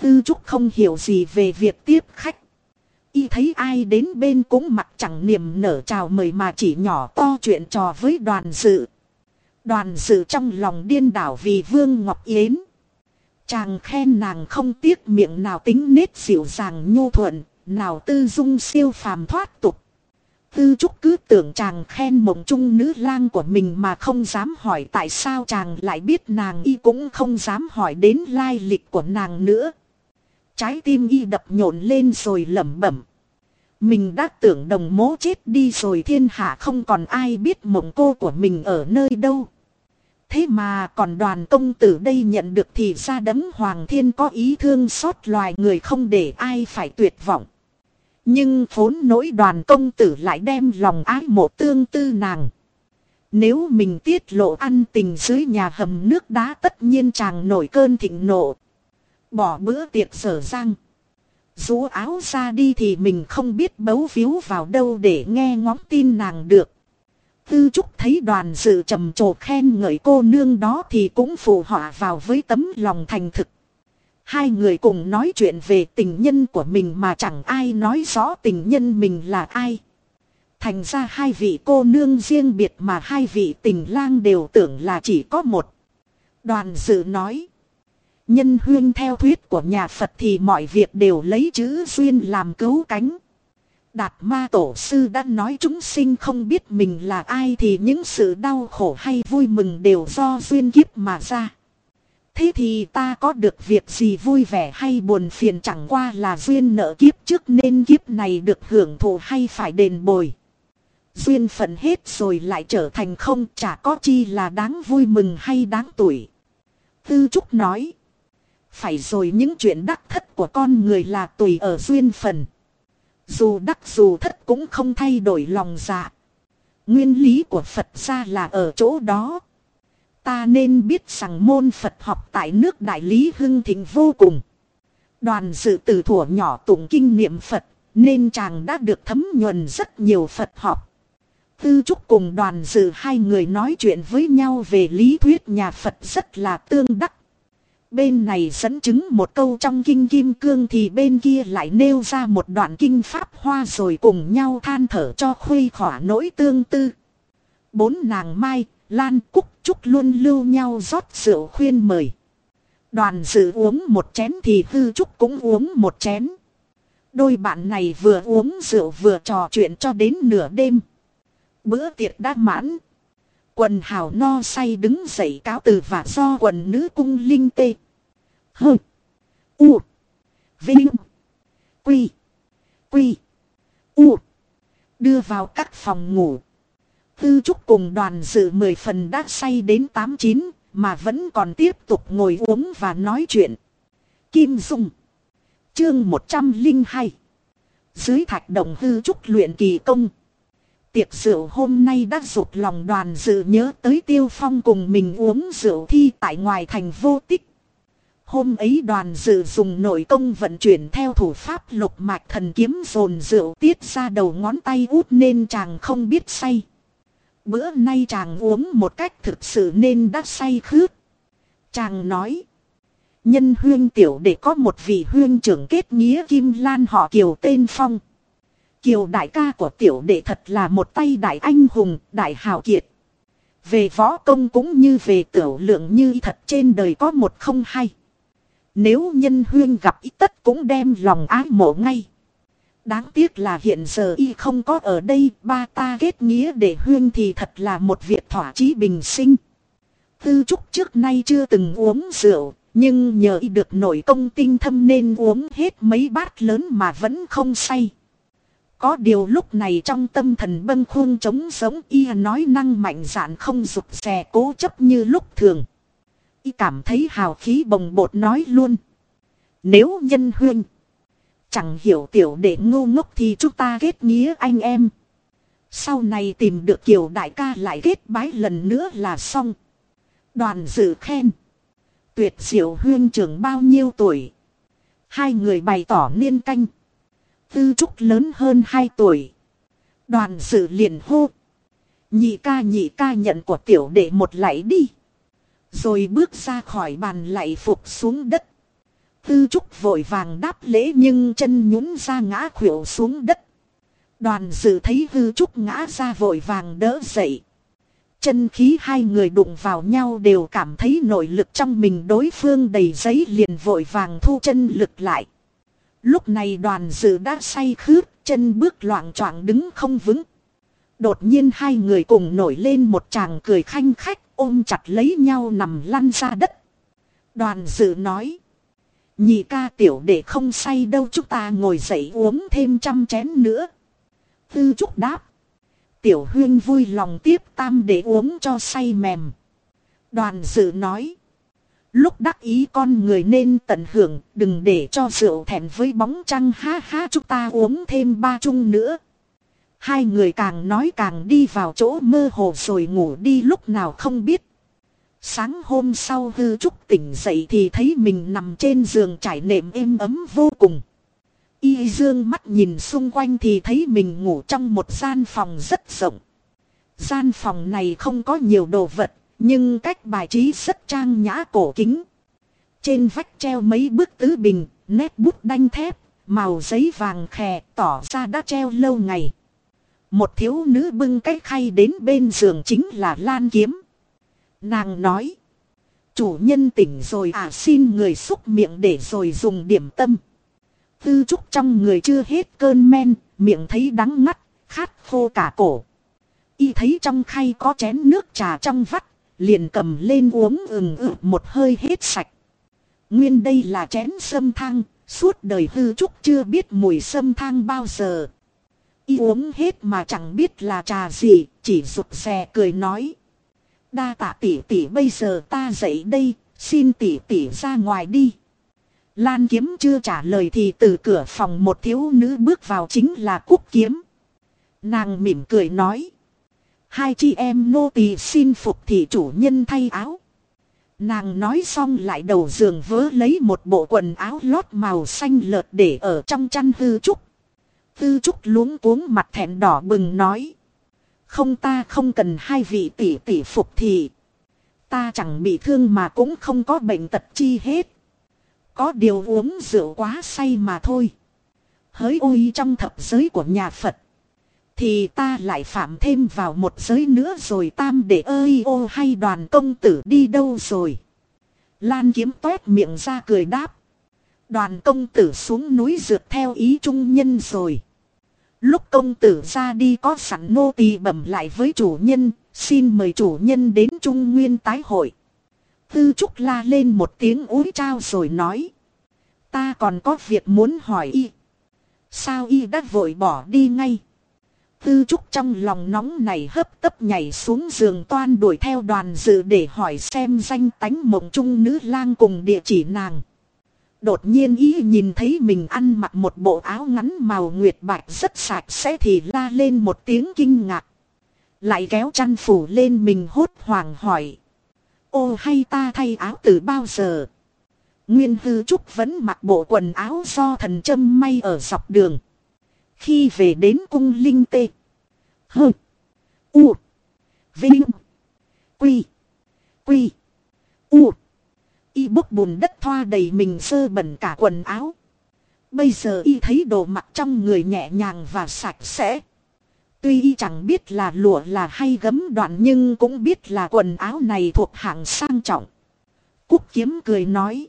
Tư Trúc không hiểu gì về việc tiếp khách. Y thấy ai đến bên cũng mặt chẳng niềm nở chào mời mà chỉ nhỏ to chuyện trò với đoàn dự. Đoàn dự trong lòng điên đảo vì Vương Ngọc Yến. Chàng khen nàng không tiếc miệng nào tính nết dịu dàng nhu thuận, nào tư dung siêu phàm thoát tục. Tư Trúc cứ tưởng chàng khen mộng trung nữ lang của mình mà không dám hỏi tại sao chàng lại biết nàng y cũng không dám hỏi đến lai lịch của nàng nữa. Trái tim y đập nhộn lên rồi lẩm bẩm. Mình đã tưởng đồng mố chết đi rồi thiên hạ không còn ai biết mộng cô của mình ở nơi đâu. Thế mà còn đoàn công tử đây nhận được thì ra đấm hoàng thiên có ý thương xót loài người không để ai phải tuyệt vọng. Nhưng vốn nỗi đoàn công tử lại đem lòng ái mộ tương tư nàng. Nếu mình tiết lộ ăn tình dưới nhà hầm nước đá tất nhiên chàng nổi cơn thịnh nộ. Bỏ bữa tiệc sở răng. Rú áo ra đi thì mình không biết bấu víu vào đâu để nghe ngóng tin nàng được. Tư Trúc thấy đoàn sự trầm trồ khen ngợi cô nương đó thì cũng phù họa vào với tấm lòng thành thực. Hai người cùng nói chuyện về tình nhân của mình mà chẳng ai nói rõ tình nhân mình là ai. Thành ra hai vị cô nương riêng biệt mà hai vị tình lang đều tưởng là chỉ có một. Đoàn dự nói. Nhân huyên theo thuyết của nhà Phật thì mọi việc đều lấy chữ duyên làm cứu cánh. Đạt ma tổ sư đã nói, chúng sinh không biết mình là ai thì những sự đau khổ hay vui mừng đều do duyên kiếp mà ra. Thế thì ta có được việc gì vui vẻ hay buồn phiền chẳng qua là duyên nợ kiếp trước nên kiếp này được hưởng thụ hay phải đền bồi. Duyên phận hết rồi lại trở thành không, chả có chi là đáng vui mừng hay đáng tuổi. Tư Trúc nói. Phải rồi những chuyện đắc thất của con người là tùy ở duyên phần. Dù đắc dù thất cũng không thay đổi lòng dạ. Nguyên lý của Phật ra là ở chỗ đó. Ta nên biết rằng môn Phật học tại nước Đại Lý hưng thịnh vô cùng. Đoàn dự từ thuở nhỏ tụng kinh niệm Phật, nên chàng đã được thấm nhuần rất nhiều Phật học. Tư Trúc cùng đoàn dự hai người nói chuyện với nhau về lý thuyết nhà Phật rất là tương đắc. Bên này dẫn chứng một câu trong kinh kim cương thì bên kia lại nêu ra một đoạn kinh pháp hoa rồi cùng nhau than thở cho khuây khỏa nỗi tương tư. Bốn nàng mai, lan cúc trúc luôn lưu nhau rót rượu khuyên mời. Đoàn dự uống một chén thì hư trúc cũng uống một chén. Đôi bạn này vừa uống rượu vừa trò chuyện cho đến nửa đêm. Bữa tiệc đã mãn. Quần hào no say đứng dậy cáo từ và do quần nữ cung linh tê. Hơ. U. Vinh. Quy. Quy. U. Đưa vào các phòng ngủ. Tư Trúc cùng đoàn dự mười phần đã say đến tám chín, mà vẫn còn tiếp tục ngồi uống và nói chuyện. Kim Dung. Chương 102. Dưới thạch đồng hư trúc luyện kỳ công. Tiệc rượu hôm nay đã rụt lòng đoàn dự nhớ tới tiêu phong cùng mình uống rượu thi tại ngoài thành vô tích. Hôm ấy đoàn dự dùng nội công vận chuyển theo thủ pháp lục mạch thần kiếm dồn rượu tiết ra đầu ngón tay út nên chàng không biết say. Bữa nay chàng uống một cách thực sự nên đã say khướt. Chàng nói. Nhân huyên tiểu để có một vị huyên trưởng kết nghĩa Kim Lan họ Kiều tên Phong. Kiều đại ca của tiểu đệ thật là một tay đại anh hùng, đại hào kiệt. Về võ công cũng như về tiểu lượng như thật trên đời có một không hay. Nếu nhân huyên gặp ít tất cũng đem lòng ái mộ ngay. Đáng tiếc là hiện giờ y không có ở đây, ba ta kết nghĩa để huyên thì thật là một việc thỏa chí bình sinh. Tư trúc trước nay chưa từng uống rượu, nhưng nhờ y được nổi công tinh thâm nên uống hết mấy bát lớn mà vẫn không say. Có điều lúc này trong tâm thần bâng khuâng trống sống y nói năng mạnh dạn không rụt rè cố chấp như lúc thường. Y cảm thấy hào khí bồng bột nói luôn. Nếu nhân huynh Chẳng hiểu tiểu đệ ngu ngốc thì chúng ta kết nghĩa anh em. Sau này tìm được kiểu đại ca lại kết bái lần nữa là xong. Đoàn dự khen. Tuyệt diệu huyên trưởng bao nhiêu tuổi. Hai người bày tỏ niên canh. Tư trúc lớn hơn hai tuổi. Đoàn dự liền hô. Nhị ca nhị ca nhận của tiểu đệ một lạy đi. Rồi bước ra khỏi bàn lạy phục xuống đất. Tư trúc vội vàng đáp lễ nhưng chân nhún ra ngã khuỷu xuống đất. Đoàn dự thấy hư trúc ngã ra vội vàng đỡ dậy. Chân khí hai người đụng vào nhau đều cảm thấy nội lực trong mình đối phương đầy giấy liền vội vàng thu chân lực lại. Lúc này đoàn dự đã say khướt, chân bước loạn choạng đứng không vững. Đột nhiên hai người cùng nổi lên một chàng cười khanh khách ôm chặt lấy nhau nằm lăn ra đất. Đoàn dự nói. Nhị ca tiểu để không say đâu chúng ta ngồi dậy uống thêm trăm chén nữa. Tư trúc đáp. Tiểu huyên vui lòng tiếp tam để uống cho say mềm. Đoàn dự nói. Lúc đắc ý con người nên tận hưởng, đừng để cho rượu thẹn với bóng trăng ha ha chúng ta uống thêm ba chung nữa. Hai người càng nói càng đi vào chỗ mơ hồ rồi ngủ đi lúc nào không biết. Sáng hôm sau hư trúc tỉnh dậy thì thấy mình nằm trên giường trải nệm êm ấm vô cùng. Y dương mắt nhìn xung quanh thì thấy mình ngủ trong một gian phòng rất rộng. Gian phòng này không có nhiều đồ vật, nhưng cách bài trí rất trang nhã cổ kính. Trên vách treo mấy bức tứ bình, nét bút đanh thép, màu giấy vàng khè tỏ ra đã treo lâu ngày. Một thiếu nữ bưng cái khay đến bên giường chính là Lan Kiếm. Nàng nói. Chủ nhân tỉnh rồi à xin người xúc miệng để rồi dùng điểm tâm. Tư trúc trong người chưa hết cơn men, miệng thấy đắng ngắt, khát khô cả cổ. Y thấy trong khay có chén nước trà trong vắt, liền cầm lên uống ừng ự một hơi hết sạch. Nguyên đây là chén sâm thang, suốt đời hư trúc chưa biết mùi sâm thang bao giờ. Y uống hết mà chẳng biết là trà gì, chỉ rụt rè cười nói. Đa tạ tỷ tỷ bây giờ ta dậy đây, xin tỷ tỷ ra ngoài đi. Lan kiếm chưa trả lời thì từ cửa phòng một thiếu nữ bước vào chính là Cúc kiếm. Nàng mỉm cười nói. Hai chị em nô tỳ xin phục thị chủ nhân thay áo. Nàng nói xong lại đầu giường vớ lấy một bộ quần áo lót màu xanh lợt để ở trong chăn hư trúc. Tư trúc luống cuống mặt thẹn đỏ bừng nói. Không ta không cần hai vị tỷ tỷ phục thì Ta chẳng bị thương mà cũng không có bệnh tật chi hết. Có điều uống rượu quá say mà thôi. Hỡi ôi trong thập giới của nhà Phật. Thì ta lại phạm thêm vào một giới nữa rồi tam để ơi, ô hay đoàn công tử đi đâu rồi. Lan kiếm toét miệng ra cười đáp. Đoàn công tử xuống núi rượt theo ý trung nhân rồi. Lúc công tử ra đi có sẵn nô tỳ bẩm lại với chủ nhân, xin mời chủ nhân đến Trung Nguyên tái hội. Tư Trúc la lên một tiếng úi trao rồi nói. Ta còn có việc muốn hỏi y. Sao y đã vội bỏ đi ngay? Tư Trúc trong lòng nóng này hấp tấp nhảy xuống giường toan đuổi theo đoàn dự để hỏi xem danh tánh mộng trung nữ lang cùng địa chỉ nàng. Đột nhiên ý nhìn thấy mình ăn mặc một bộ áo ngắn màu nguyệt bạch rất sạch sẽ thì la lên một tiếng kinh ngạc. Lại kéo chăn phủ lên mình hốt hoảng hỏi. Ô, hay ta thay áo từ bao giờ? Nguyên Hư Trúc vẫn mặc bộ quần áo do thần châm may ở dọc đường. Khi về đến cung linh tê. Hơ. U. Vinh. Quy. Quy. U. Y bốc bùn đất thoa đầy mình sơ bẩn cả quần áo. Bây giờ y thấy đồ mặc trong người nhẹ nhàng và sạch sẽ. Tuy y chẳng biết là lụa là hay gấm đoạn nhưng cũng biết là quần áo này thuộc hạng sang trọng. Cúc kiếm cười nói.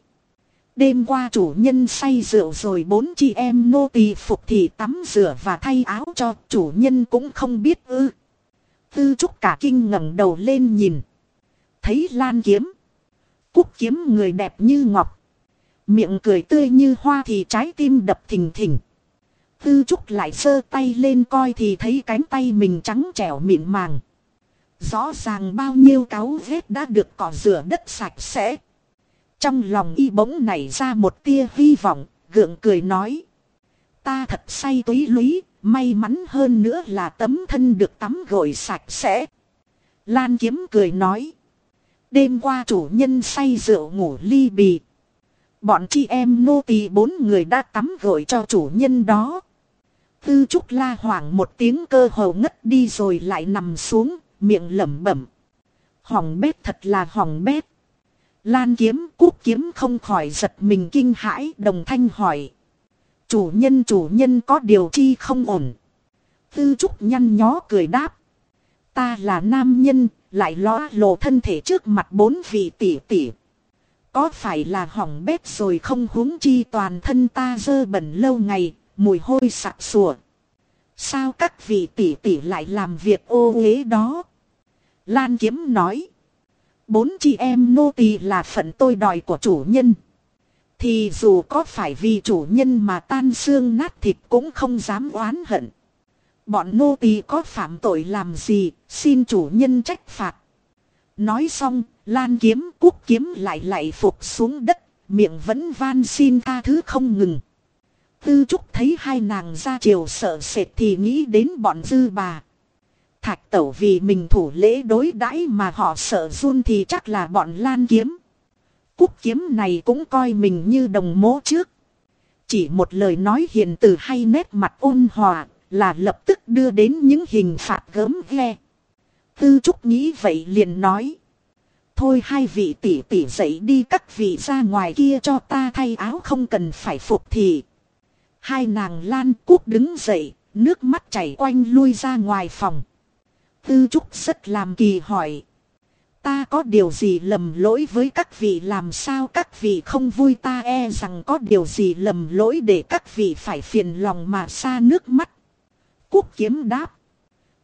Đêm qua chủ nhân say rượu rồi bốn chị em nô tỳ phục thì tắm rửa và thay áo cho chủ nhân cũng không biết ư. Tư trúc cả kinh ngẩng đầu lên nhìn. Thấy lan kiếm. Cúc kiếm người đẹp như ngọc. Miệng cười tươi như hoa thì trái tim đập thình thình. Tư trúc lại sơ tay lên coi thì thấy cánh tay mình trắng trẻo mịn màng. Rõ ràng bao nhiêu cáu vết đã được cỏ rửa đất sạch sẽ. Trong lòng y bỗng nảy ra một tia hy vọng, gượng cười nói. Ta thật say túy lúy, may mắn hơn nữa là tấm thân được tắm gội sạch sẽ. Lan kiếm cười nói. Đêm qua chủ nhân say rượu ngủ ly bì. Bọn chị em nô tỳ bốn người đã tắm gội cho chủ nhân đó. Tư trúc la hoảng một tiếng cơ hồ ngất đi rồi lại nằm xuống, miệng lẩm bẩm. Hỏng bếp thật là hỏng bếp. Lan kiếm cúc kiếm không khỏi giật mình kinh hãi đồng thanh hỏi. Chủ nhân chủ nhân có điều chi không ổn. Tư trúc nhăn nhó cười đáp. Ta là nam nhân, lại ló lộ thân thể trước mặt bốn vị tỷ tỷ. Có phải là hỏng bếp rồi không huống chi toàn thân ta dơ bẩn lâu ngày, mùi hôi sặc sủa. Sao các vị tỷ tỷ lại làm việc ô uế đó? Lan kiếm nói. Bốn chị em nô tỳ là phận tôi đòi của chủ nhân. Thì dù có phải vì chủ nhân mà tan xương nát thịt cũng không dám oán hận. Bọn nô tỳ có phạm tội làm gì, xin chủ nhân trách phạt. Nói xong, lan kiếm cúc kiếm lại lại phục xuống đất, miệng vẫn van xin tha thứ không ngừng. Tư trúc thấy hai nàng ra chiều sợ sệt thì nghĩ đến bọn dư bà. Thạch tẩu vì mình thủ lễ đối đãi mà họ sợ run thì chắc là bọn lan kiếm. Cúc kiếm này cũng coi mình như đồng mố trước. Chỉ một lời nói hiền từ hay nét mặt ôn hòa là lập tức đưa đến những hình phạt gớm ghe. Tư Trúc nghĩ vậy liền nói. Thôi hai vị tỷ tỷ dậy đi các vị ra ngoài kia cho ta thay áo không cần phải phục thì. Hai nàng lan cúc đứng dậy, nước mắt chảy quanh lui ra ngoài phòng. Tư Trúc rất làm kỳ hỏi. Ta có điều gì lầm lỗi với các vị làm sao các vị không vui ta e rằng có điều gì lầm lỗi để các vị phải phiền lòng mà xa nước mắt. Quốc kiếm đáp.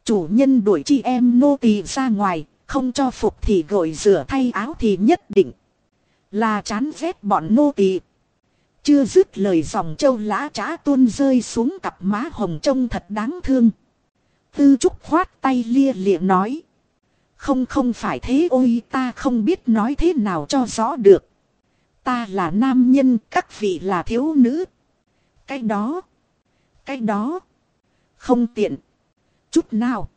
Chủ nhân đuổi chi em nô tỳ ra ngoài, không cho phục thì gội rửa thay áo thì nhất định. Là chán ghét bọn nô tỳ. Chưa dứt lời dòng châu lã trá tuôn rơi xuống cặp má hồng trông thật đáng thương. Tư trúc khoát tay lia lịa nói. Không không phải thế ôi ta không biết nói thế nào cho rõ được. Ta là nam nhân các vị là thiếu nữ. Cái đó. Cái đó. Không tiện. Chút nào.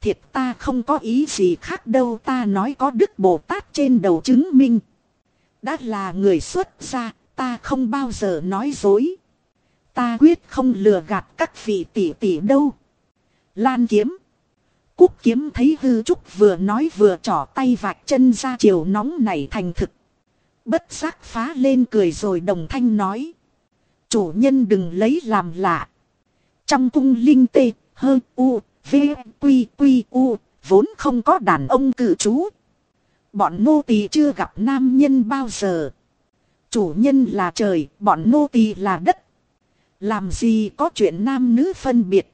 Thiệt ta không có ý gì khác đâu, ta nói có Đức Bồ Tát trên đầu chứng minh. Đã là người xuất gia, ta không bao giờ nói dối. Ta quyết không lừa gạt các vị tỷ tỷ đâu. Lan kiếm. Cúc kiếm thấy hư trúc vừa nói vừa trỏ tay vạch chân ra chiều nóng này thành thực. Bất giác phá lên cười rồi đồng thanh nói. Chủ nhân đừng lấy làm lạ. Trong cung linh tê, hơ, u, v, quy, quy, u, vốn không có đàn ông cự trú. Bọn nô tỳ chưa gặp nam nhân bao giờ. Chủ nhân là trời, bọn nô tỳ là đất. Làm gì có chuyện nam nữ phân biệt.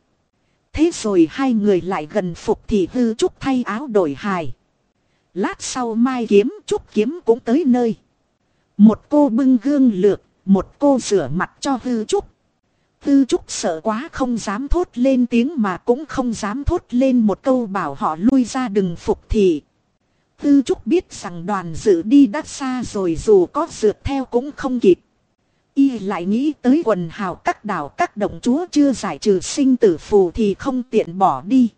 Thế rồi hai người lại gần phục thì hư trúc thay áo đổi hài. Lát sau mai kiếm trúc kiếm cũng tới nơi. Một cô bưng gương lược, một cô rửa mặt cho hư trúc. Tư trúc sợ quá không dám thốt lên tiếng mà cũng không dám thốt lên một câu bảo họ lui ra đừng phục thì. Tư Trúc biết rằng đoàn dự đi đã xa rồi dù có dượt theo cũng không kịp. Y lại nghĩ tới quần hào các đảo các động chúa chưa giải trừ sinh tử phù thì không tiện bỏ đi.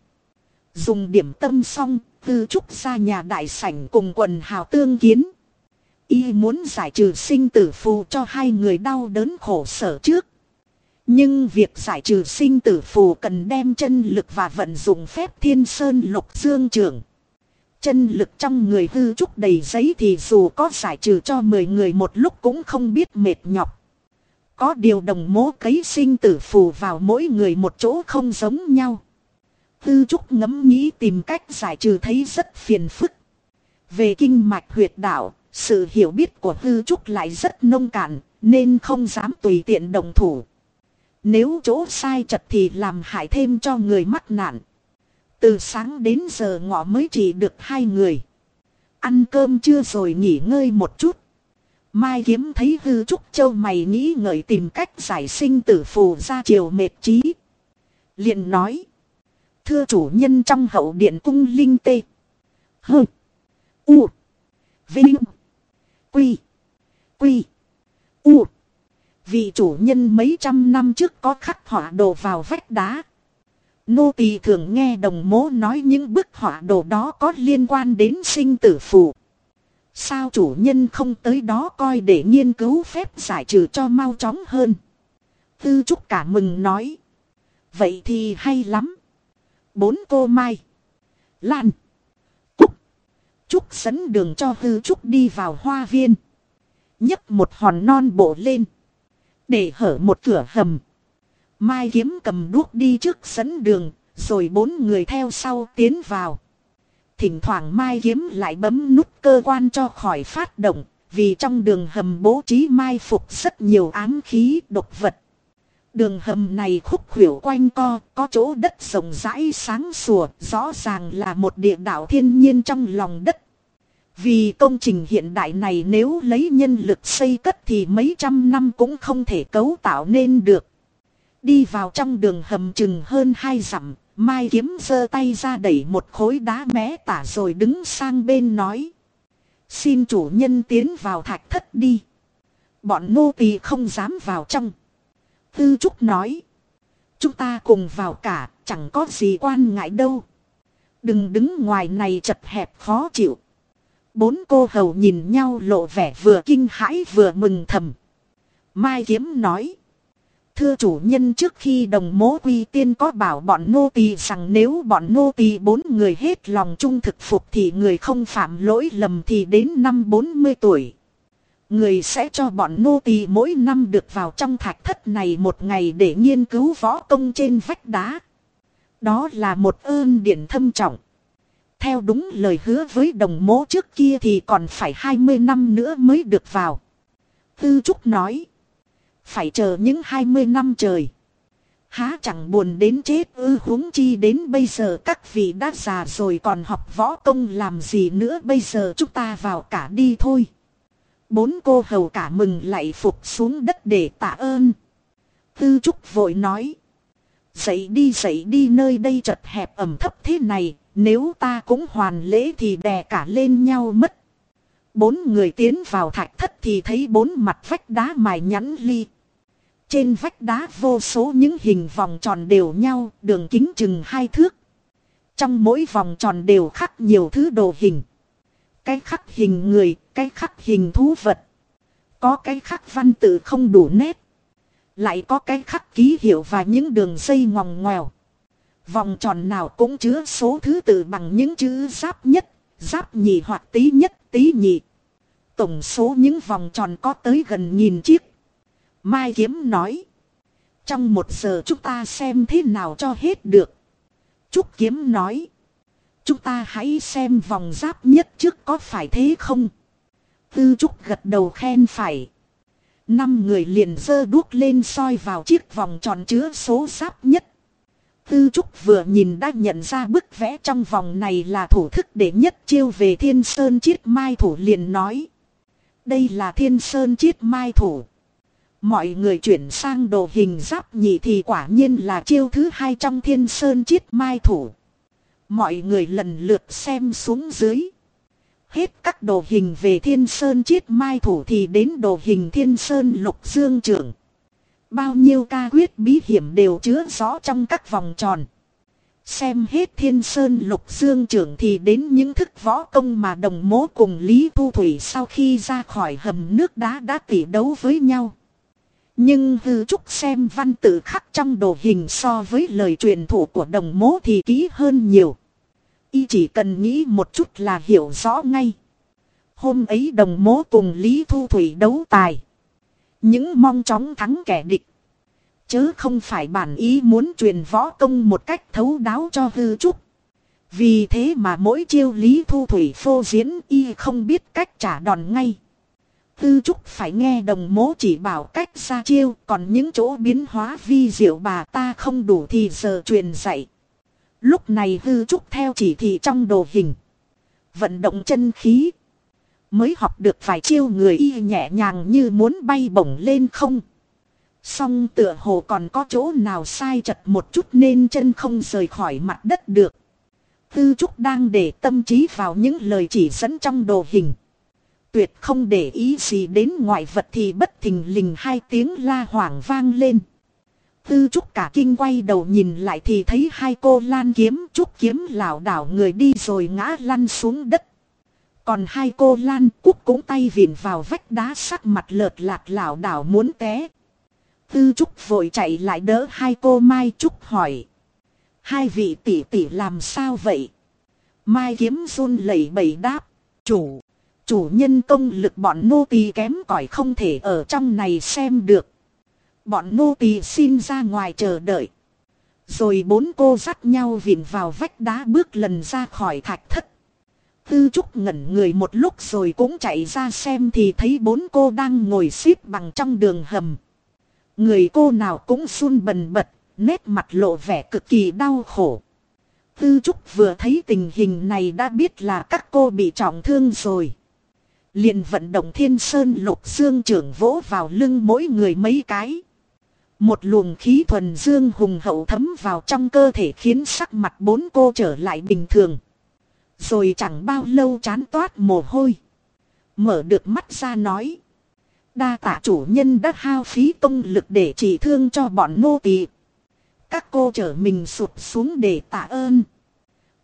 Dùng điểm tâm xong, Tư Trúc ra nhà đại sảnh cùng quần hào tương kiến. Y muốn giải trừ sinh tử phù cho hai người đau đớn khổ sở trước. Nhưng việc giải trừ sinh tử phù cần đem chân lực và vận dụng phép thiên sơn lục dương trưởng. Chân lực trong người hư trúc đầy giấy thì dù có giải trừ cho 10 người một lúc cũng không biết mệt nhọc. Có điều đồng mố cấy sinh tử phù vào mỗi người một chỗ không giống nhau. hư trúc ngẫm nghĩ tìm cách giải trừ thấy rất phiền phức. Về kinh mạch huyệt đạo, sự hiểu biết của hư trúc lại rất nông cạn, nên không dám tùy tiện đồng thủ. Nếu chỗ sai chật thì làm hại thêm cho người mắc nạn. Từ sáng đến giờ ngọ mới chỉ được hai người. Ăn cơm chưa rồi nghỉ ngơi một chút. Mai kiếm thấy hư trúc châu mày nghĩ ngợi tìm cách giải sinh tử phù ra chiều mệt trí. liền nói. Thưa chủ nhân trong hậu điện cung linh tê. Hơ. U. Vinh. Quy. Quy. U. Vị chủ nhân mấy trăm năm trước có khắc họa đồ vào vách đá. Nô tỳ thường nghe đồng mố nói những bức họa đồ đó có liên quan đến sinh tử phù. Sao chủ nhân không tới đó coi để nghiên cứu phép giải trừ cho mau chóng hơn. Tư Trúc cả mừng nói. Vậy thì hay lắm. Bốn cô Mai. Lan. Cúc. Trúc dẫn đường cho Tư Trúc đi vào hoa viên. nhấc một hòn non bộ lên. Để hở một cửa hầm. Mai kiếm cầm đuốc đi trước dẫn đường, rồi bốn người theo sau tiến vào. Thỉnh thoảng Mai kiếm lại bấm nút cơ quan cho khỏi phát động, vì trong đường hầm bố trí mai phục rất nhiều ám khí độc vật. Đường hầm này khúc khuỷu quanh co, có chỗ đất rộng rãi sáng sủa, rõ ràng là một địa đạo thiên nhiên trong lòng đất. Vì công trình hiện đại này nếu lấy nhân lực xây cất thì mấy trăm năm cũng không thể cấu tạo nên được. Đi vào trong đường hầm chừng hơn hai dặm, Mai kiếm giơ tay ra đẩy một khối đá mé tả rồi đứng sang bên nói. Xin chủ nhân tiến vào thạch thất đi. Bọn nô tỳ không dám vào trong. Tư Trúc nói. Chúng ta cùng vào cả, chẳng có gì quan ngại đâu. Đừng đứng ngoài này chật hẹp khó chịu. Bốn cô hầu nhìn nhau lộ vẻ vừa kinh hãi vừa mừng thầm. Mai kiếm nói. Thưa chủ nhân, trước khi đồng mố quy tiên có bảo bọn nô tỳ rằng nếu bọn nô tỳ bốn người hết lòng trung thực phục thì người không phạm lỗi lầm thì đến năm 40 tuổi. Người sẽ cho bọn nô tỳ mỗi năm được vào trong thạch thất này một ngày để nghiên cứu võ công trên vách đá. Đó là một ơn điển thâm trọng. Theo đúng lời hứa với đồng mố trước kia thì còn phải 20 năm nữa mới được vào. Tư Trúc nói. Phải chờ những 20 năm trời. Há chẳng buồn đến chết ư huống chi đến bây giờ các vị đã già rồi còn học võ công làm gì nữa bây giờ chúng ta vào cả đi thôi. Bốn cô hầu cả mừng lại phục xuống đất để tạ ơn. Tư Trúc vội nói. Dậy đi dậy đi nơi đây chật hẹp ẩm thấp thế này, nếu ta cũng hoàn lễ thì đè cả lên nhau mất. Bốn người tiến vào thạch thất thì thấy bốn mặt vách đá mài nhẵn ly. Trên vách đá vô số những hình vòng tròn đều nhau, đường kính chừng hai thước. Trong mỗi vòng tròn đều khắc nhiều thứ đồ hình. Cái khắc hình người, cái khắc hình thú vật. Có cái khắc văn tự không đủ nét. Lại có cái khắc ký hiệu và những đường dây ngoằn ngoèo. Vòng tròn nào cũng chứa số thứ tự bằng những chữ giáp nhất, giáp nhị hoặc tí nhất, tí nhị. Tổng số những vòng tròn có tới gần nghìn chiếc. Mai Kiếm nói. Trong một giờ chúng ta xem thế nào cho hết được. Trúc Kiếm nói. Chúng ta hãy xem vòng giáp nhất trước có phải thế không? Tư Trúc gật đầu khen phải. Năm người liền dơ đuốc lên soi vào chiếc vòng tròn chứa số giáp nhất. Tư Trúc vừa nhìn đã nhận ra bức vẽ trong vòng này là thủ thức để nhất chiêu về Thiên Sơn Chiết Mai Thủ liền nói. Đây là Thiên Sơn Chiết Mai Thủ. Mọi người chuyển sang đồ hình giáp nhị thì quả nhiên là chiêu thứ hai trong Thiên Sơn Chiết Mai Thủ. Mọi người lần lượt xem xuống dưới. Hết các đồ hình về Thiên Sơn Chiết Mai Thủ thì đến đồ hình Thiên Sơn Lục Dương Trưởng. Bao nhiêu ca quyết bí hiểm đều chứa rõ trong các vòng tròn. Xem hết thiên sơn lục dương trưởng thì đến những thức võ công mà đồng mố cùng Lý Thu Thủy sau khi ra khỏi hầm nước đá đã tỉ đấu với nhau. Nhưng hư trúc xem văn tự khắc trong đồ hình so với lời truyền thủ của đồng mố thì kỹ hơn nhiều. Y chỉ cần nghĩ một chút là hiểu rõ ngay. Hôm ấy đồng mố cùng Lý Thu Thủy đấu tài. Những mong chóng thắng kẻ địch. Chớ không phải bản ý muốn truyền võ công một cách thấu đáo cho hư trúc. Vì thế mà mỗi chiêu lý thu thủy phô diễn y không biết cách trả đòn ngay. Tư trúc phải nghe đồng mố chỉ bảo cách ra chiêu, còn những chỗ biến hóa vi diệu bà ta không đủ thì giờ truyền dạy. Lúc này hư trúc theo chỉ thị trong đồ hình. Vận động chân khí. Mới học được vài chiêu người y nhẹ nhàng như muốn bay bổng lên không. Song tựa hồ còn có chỗ nào sai chật một chút nên chân không rời khỏi mặt đất được. Tư Trúc đang để tâm trí vào những lời chỉ dẫn trong đồ hình. Tuyệt không để ý gì đến ngoại vật thì bất thình lình hai tiếng la hoảng vang lên. Tư Trúc cả kinh quay đầu nhìn lại thì thấy hai cô lan kiếm, Trúc kiếm lảo đảo người đi rồi ngã lăn xuống đất. Còn hai cô lan cúc cũng tay vịn vào vách đá sắc mặt lợt lạc lảo đảo muốn té. Tư Trúc vội chạy lại đỡ hai cô Mai Trúc hỏi. Hai vị tỷ tỷ làm sao vậy? Mai kiếm run lẩy bẩy đáp. Chủ, chủ nhân công lực bọn nô tỳ kém cỏi không thể ở trong này xem được. Bọn nô tỳ xin ra ngoài chờ đợi. Rồi bốn cô dắt nhau vịn vào vách đá bước lần ra khỏi thạch thất. Tư Trúc ngẩn người một lúc rồi cũng chạy ra xem thì thấy bốn cô đang ngồi xếp bằng trong đường hầm. Người cô nào cũng run bần bật, nét mặt lộ vẻ cực kỳ đau khổ. Tư Trúc vừa thấy tình hình này đã biết là các cô bị trọng thương rồi. liền vận động thiên sơn lục dương trưởng vỗ vào lưng mỗi người mấy cái. Một luồng khí thuần dương hùng hậu thấm vào trong cơ thể khiến sắc mặt bốn cô trở lại bình thường. Rồi chẳng bao lâu chán toát mồ hôi. Mở được mắt ra nói. Đa tạ chủ nhân đã hao phí công lực để trị thương cho bọn nô tỳ. Các cô chở mình sụt xuống để tạ ơn.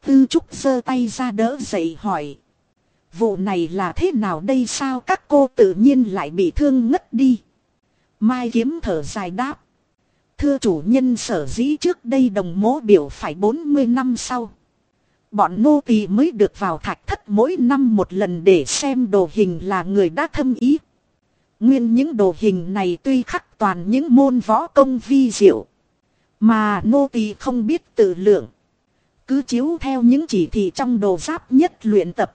Tư Trúc giơ tay ra đỡ dậy hỏi. Vụ này là thế nào đây sao các cô tự nhiên lại bị thương ngất đi. Mai kiếm thở dài đáp. Thưa chủ nhân sở dĩ trước đây đồng mố biểu phải 40 năm sau. Bọn nô tỳ mới được vào thạch thất mỗi năm một lần để xem đồ hình là người đã thâm ý. Nguyên những đồ hình này tuy khắc toàn những môn võ công vi diệu. Mà nô tỳ không biết tự lượng. Cứ chiếu theo những chỉ thị trong đồ giáp nhất luyện tập.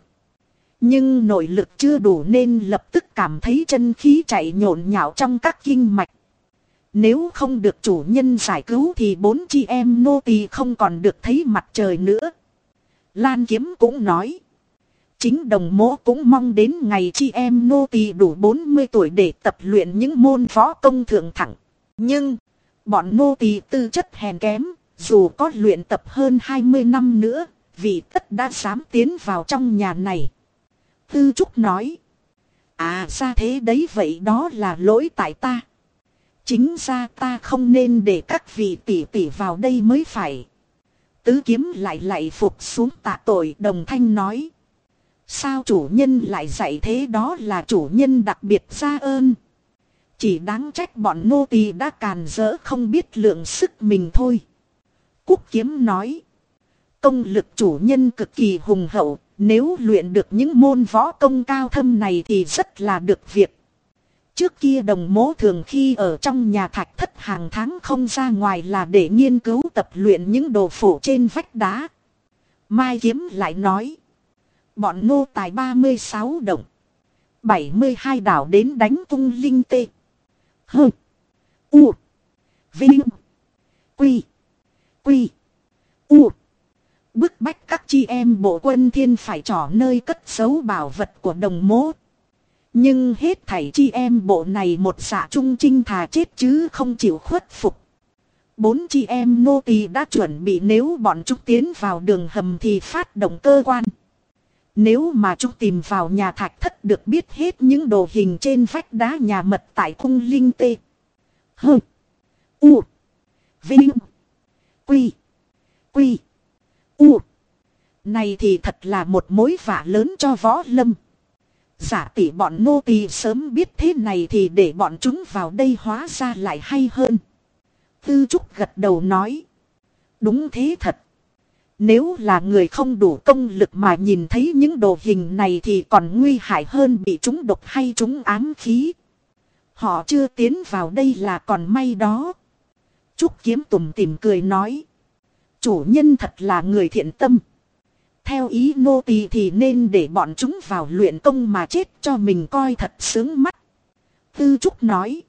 Nhưng nội lực chưa đủ nên lập tức cảm thấy chân khí chạy nhộn nhạo trong các kinh mạch. Nếu không được chủ nhân giải cứu thì bốn chị em nô tỳ không còn được thấy mặt trời nữa. Lan Kiếm cũng nói. Chính đồng mỗ cũng mong đến ngày chị em nô tỳ đủ 40 tuổi để tập luyện những môn võ công thượng thẳng. Nhưng, bọn nô tỳ tư chất hèn kém, dù có luyện tập hơn 20 năm nữa, vì tất đã dám tiến vào trong nhà này. Tư Trúc nói. À ra thế đấy vậy đó là lỗi tại ta. Chính ra ta không nên để các vị tỷ tỷ vào đây mới phải. Tứ kiếm lại lại phục xuống tạ tội đồng thanh nói. Sao chủ nhân lại dạy thế đó là chủ nhân đặc biệt ra ơn. Chỉ đáng trách bọn nô tỳ đã càn rỡ không biết lượng sức mình thôi. Cúc kiếm nói. Công lực chủ nhân cực kỳ hùng hậu, nếu luyện được những môn võ công cao thâm này thì rất là được việc. Trước kia đồng mố thường khi ở trong nhà thạch thất hàng tháng không ra ngoài là để nghiên cứu tập luyện những đồ phủ trên vách đá. Mai Kiếm lại nói. Bọn nô tài 36 động. 72 đảo đến đánh tung linh tê. Hơ. U. Vinh. Quy. Quy. U. Bức bách các chi em bộ quân thiên phải trỏ nơi cất giấu bảo vật của đồng mố. Nhưng hết thảy chi em bộ này một xạ trung trinh thà chết chứ không chịu khuất phục. Bốn chi em nô tỳ đã chuẩn bị nếu bọn chúng tiến vào đường hầm thì phát động cơ quan. Nếu mà chúng tìm vào nhà thạch thất được biết hết những đồ hình trên vách đá nhà mật tại cung linh tê. Hơ. U. Vinh. Quy. Quy. U. Này thì thật là một mối vả lớn cho võ lâm. Giả tỷ bọn nô tỳ sớm biết thế này thì để bọn chúng vào đây hóa ra lại hay hơn. Tư Trúc gật đầu nói. Đúng thế thật. Nếu là người không đủ công lực mà nhìn thấy những đồ hình này thì còn nguy hại hơn bị chúng độc hay chúng ám khí. Họ chưa tiến vào đây là còn may đó. Trúc kiếm tùm tìm cười nói. Chủ nhân thật là người thiện tâm. Theo ý nô tỳ thì nên để bọn chúng vào luyện công mà chết cho mình coi thật sướng mắt. Tư Trúc nói.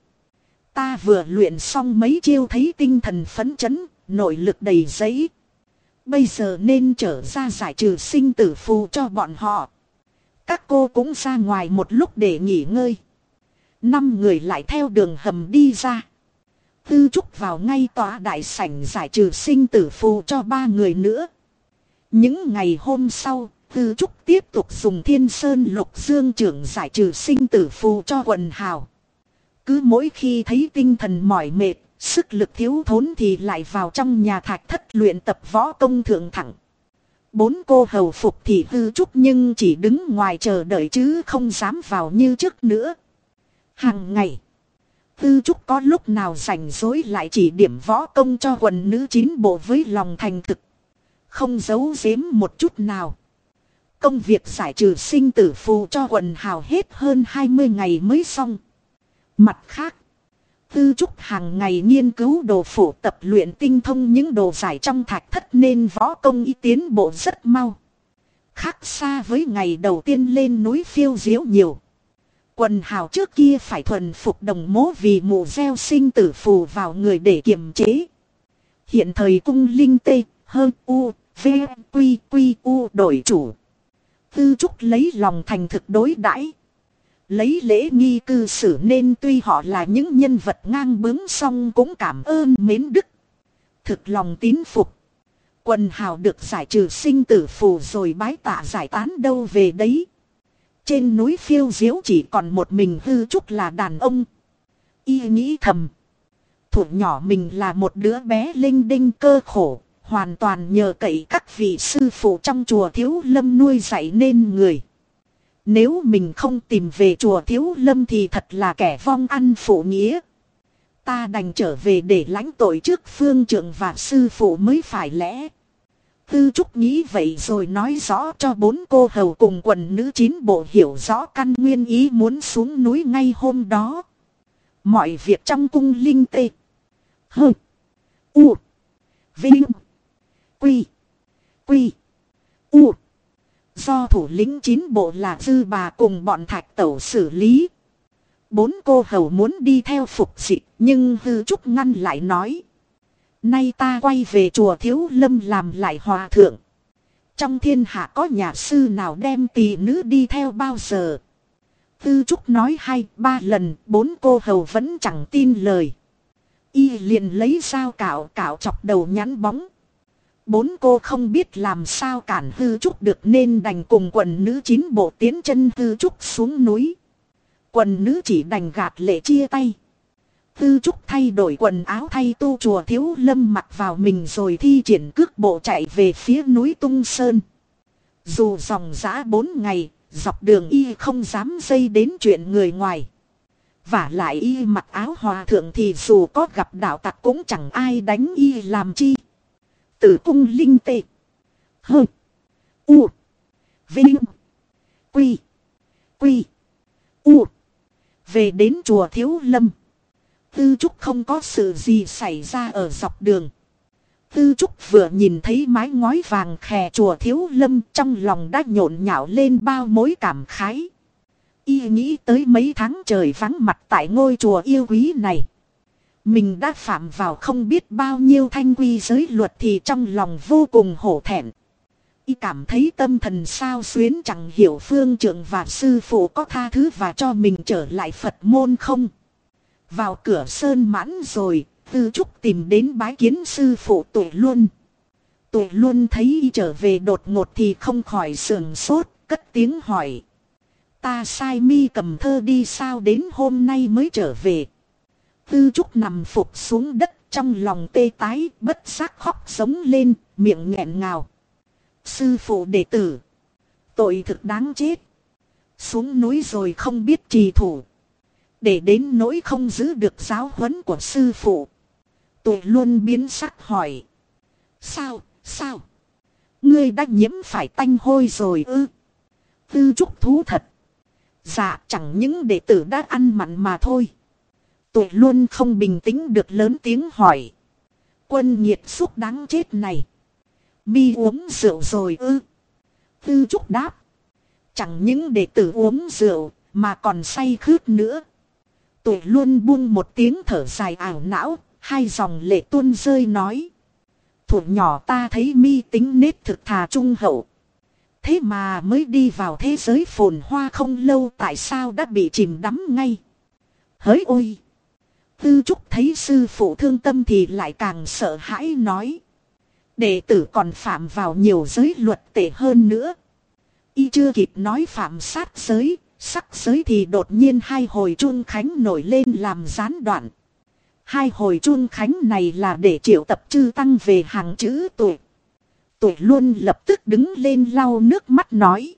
Ta vừa luyện xong mấy chiêu thấy tinh thần phấn chấn, nội lực đầy giấy. Bây giờ nên trở ra giải trừ sinh tử phù cho bọn họ. Các cô cũng ra ngoài một lúc để nghỉ ngơi. Năm người lại theo đường hầm đi ra. Tư Trúc vào ngay tòa đại sảnh giải trừ sinh tử phù cho ba người nữa. Những ngày hôm sau, Tư Trúc tiếp tục dùng thiên sơn lục dương trưởng giải trừ sinh tử phù cho quần hào. Cứ mỗi khi thấy tinh thần mỏi mệt, sức lực thiếu thốn thì lại vào trong nhà thạch thất luyện tập võ công thượng thẳng. Bốn cô hầu phục thì Tư Trúc nhưng chỉ đứng ngoài chờ đợi chứ không dám vào như trước nữa. Hàng ngày, Tư Trúc có lúc nào rảnh rối lại chỉ điểm võ công cho quần nữ chín bộ với lòng thành thực không giấu giếm một chút nào. Công việc giải trừ sinh tử phù cho quần hào hết hơn 20 ngày mới xong. Mặt khác, Tư Trúc hàng ngày nghiên cứu đồ phủ tập luyện tinh thông những đồ giải trong thạch thất nên võ công y tiến bộ rất mau. Khác xa với ngày đầu tiên lên núi phiêu diễu nhiều. Quần hào trước kia phải thuần phục đồng mố vì mù gieo sinh tử phù vào người để kiềm chế. Hiện thời cung linh tê, hơn u, V, quy, quy, u đổi chủ. Tư Trúc lấy lòng thành thực đối đãi Lấy lễ nghi cư xử nên tuy họ là những nhân vật ngang bướng song cũng cảm ơn mến đức. Thực lòng tín phục. Quần hào được giải trừ sinh tử phù rồi bái tạ giải tán đâu về đấy. Trên núi phiêu diếu chỉ còn một mình hư trúc là đàn ông. Y nghĩ thầm. Thủ nhỏ mình là một đứa bé linh đinh cơ khổ, Hoàn toàn nhờ cậy các vị sư phụ trong chùa Thiếu Lâm nuôi dạy nên người. Nếu mình không tìm về chùa Thiếu Lâm thì thật là kẻ vong ăn phụ nghĩa. Ta đành trở về để lãnh tội trước phương trưởng và sư phụ mới phải lẽ. Tư Trúc nghĩ vậy rồi nói rõ cho bốn cô hầu cùng quần nữ chín bộ hiểu rõ căn nguyên ý muốn xuống núi ngay hôm đó. Mọi việc trong cung linh tê. Hơ. U. Vinh. Quy. Quy. U. Do thủ lĩnh chín bộ là dư bà cùng bọn thạch tẩu xử lý. Bốn cô hầu muốn đi theo phục dị, nhưng hư trúc ngăn lại nói. Nay ta quay về chùa Thiếu Lâm làm lại hòa thượng. Trong thiên hạ có nhà sư nào đem tỷ nữ đi theo bao giờ. Tư Trúc nói hai, ba lần, bốn cô hầu vẫn chẳng tin lời. Y liền lấy dao cạo cạo chọc đầu nhắn bóng. Bốn cô không biết làm sao cản hư trúc được nên đành cùng quần nữ chín bộ tiến chân hư trúc xuống núi. Quần nữ chỉ đành gạt lệ chia tay. Tư trúc thay đổi quần áo thay tu chùa thiếu lâm mặc vào mình rồi thi triển cước bộ chạy về phía núi tung sơn. Dù dòng giã bốn ngày, dọc đường y không dám dây đến chuyện người ngoài. Và lại y mặc áo hòa thượng thì dù có gặp đạo tặc cũng chẳng ai đánh y làm chi. Tử cung linh tệ. Hơ. U. Vinh. Quy. Quy. U. Về đến chùa Thiếu Lâm. Tư Trúc không có sự gì xảy ra ở dọc đường. Tư Trúc vừa nhìn thấy mái ngói vàng khè chùa Thiếu Lâm trong lòng đã nhộn nhạo lên bao mối cảm khái. Y nghĩ tới mấy tháng trời vắng mặt tại ngôi chùa yêu quý này. Mình đã phạm vào không biết bao nhiêu thanh quy giới luật thì trong lòng vô cùng hổ thẹn. Y cảm thấy tâm thần sao xuyến chẳng hiểu phương trưởng và sư phụ có tha thứ và cho mình trở lại Phật môn không. Vào cửa sơn mãn rồi, tư trúc tìm đến bái kiến sư phụ tuổi luôn. Tuổi luôn thấy y trở về đột ngột thì không khỏi sườn sốt, cất tiếng hỏi. Ta sai mi cầm thơ đi sao đến hôm nay mới trở về. Tư trúc nằm phục xuống đất trong lòng tê tái bất giác khóc sống lên miệng nghẹn ngào. Sư phụ đệ tử. Tội thực đáng chết. Xuống núi rồi không biết trì thủ. Để đến nỗi không giữ được giáo huấn của sư phụ. Tội luôn biến sắc hỏi. Sao, sao? Ngươi đã nhiễm phải tanh hôi rồi ư? Tư trúc thú thật. Dạ chẳng những đệ tử đã ăn mặn mà thôi. Tụi luôn không bình tĩnh được lớn tiếng hỏi. Quân nhiệt xúc đáng chết này. Mi uống rượu rồi ư. Tư trúc đáp. Chẳng những đệ tử uống rượu, mà còn say khướt nữa. Tụi luôn buông một tiếng thở dài ảo não. Hai dòng lệ tuôn rơi nói. Thủ nhỏ ta thấy mi tính nết thực thà trung hậu. Thế mà mới đi vào thế giới phồn hoa không lâu tại sao đã bị chìm đắm ngay. Hỡi ôi! Tư Trúc thấy sư phụ thương tâm thì lại càng sợ hãi nói. Đệ tử còn phạm vào nhiều giới luật tệ hơn nữa. Y chưa kịp nói phạm sát giới, sắc giới thì đột nhiên hai hồi chuông khánh nổi lên làm gián đoạn. Hai hồi chuông khánh này là để triệu tập chư tăng về hàng chữ tuổi. Tuổi luôn lập tức đứng lên lau nước mắt nói.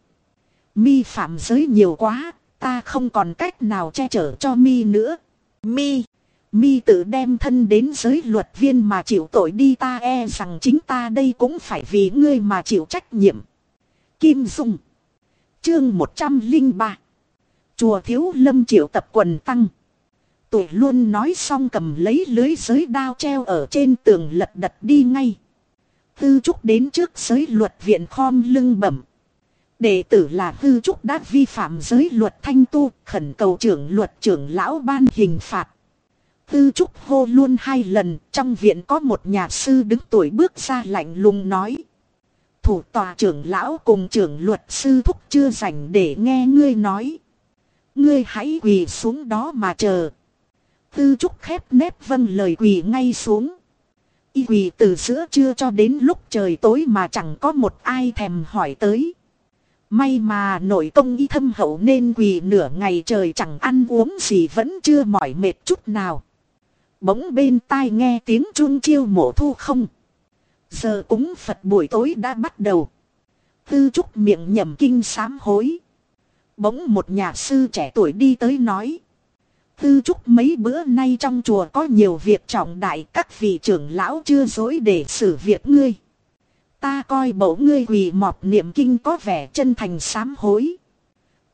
Mi phạm giới nhiều quá, ta không còn cách nào che chở cho mi nữa. Mi, mi tự đem thân đến giới luật viên mà chịu tội đi ta e rằng chính ta đây cũng phải vì ngươi mà chịu trách nhiệm. Kim Dung Chương 103 Chùa Thiếu Lâm triệu tập quần tăng. Tuổi luôn nói xong cầm lấy lưới giới đao treo ở trên tường lật đật đi ngay. Tư Trúc đến trước giới luật viện khom lưng bẩm. Đệ tử là Tư Trúc đã vi phạm giới luật thanh tu, khẩn cầu trưởng luật trưởng lão ban hình phạt. Tư Trúc hô luôn hai lần, trong viện có một nhà sư đứng tuổi bước ra lạnh lùng nói. Thủ tòa trưởng lão cùng trưởng luật sư thúc chưa rảnh để nghe ngươi nói. Ngươi hãy quỳ xuống đó mà chờ. Tư Trúc khép nếp vâng lời quỳ ngay xuống. Y quỳ từ giữa trưa cho đến lúc trời tối mà chẳng có một ai thèm hỏi tới. May mà nội công y thâm hậu nên quỳ nửa ngày trời chẳng ăn uống gì vẫn chưa mỏi mệt chút nào. Bỗng bên tai nghe tiếng chuông chiêu mổ thu không. Giờ cúng Phật buổi tối đã bắt đầu. Tư trúc miệng nhầm kinh sám hối. Bỗng một nhà sư trẻ tuổi đi tới nói. Tư trúc mấy bữa nay trong chùa có nhiều việc trọng đại, các vị trưởng lão chưa dối để xử việc ngươi. Ta coi bổ ngươi quỳ mọp niệm kinh có vẻ chân thành sám hối.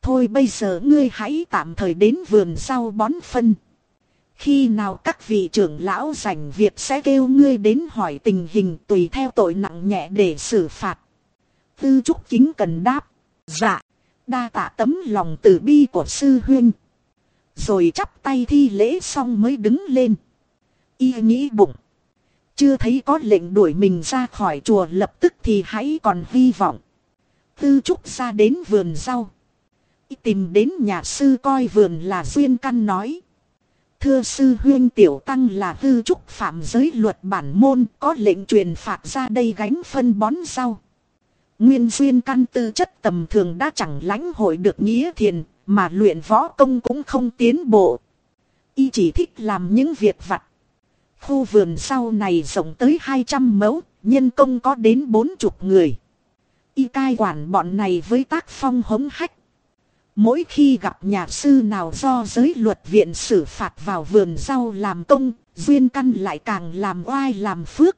Thôi bây giờ ngươi hãy tạm thời đến vườn sau bón phân. Khi nào các vị trưởng lão rảnh việc sẽ kêu ngươi đến hỏi tình hình tùy theo tội nặng nhẹ để xử phạt. Tư trúc chính cần đáp. Dạ. Đa tạ tấm lòng từ bi của sư huynh. Rồi chắp tay thi lễ xong mới đứng lên. Y nghĩ bụng. Chưa thấy có lệnh đuổi mình ra khỏi chùa lập tức thì hãy còn hy vọng. Tư trúc ra đến vườn rau. Y tìm đến nhà sư coi vườn là duyên căn nói. Thưa sư huyên tiểu tăng là hư trúc phạm giới luật bản môn có lệnh truyền phạt ra đây gánh phân bón rau. Nguyên duyên căn tư chất tầm thường đã chẳng lãnh hội được nghĩa thiền mà luyện võ công cũng không tiến bộ. Y chỉ thích làm những việc vặt. Khu vườn sau này rộng tới 200 mẫu, nhân công có đến 40 người. Y cai quản bọn này với tác phong hống hách. Mỗi khi gặp nhà sư nào do giới luật viện xử phạt vào vườn rau làm công, duyên căn lại càng làm oai làm phước.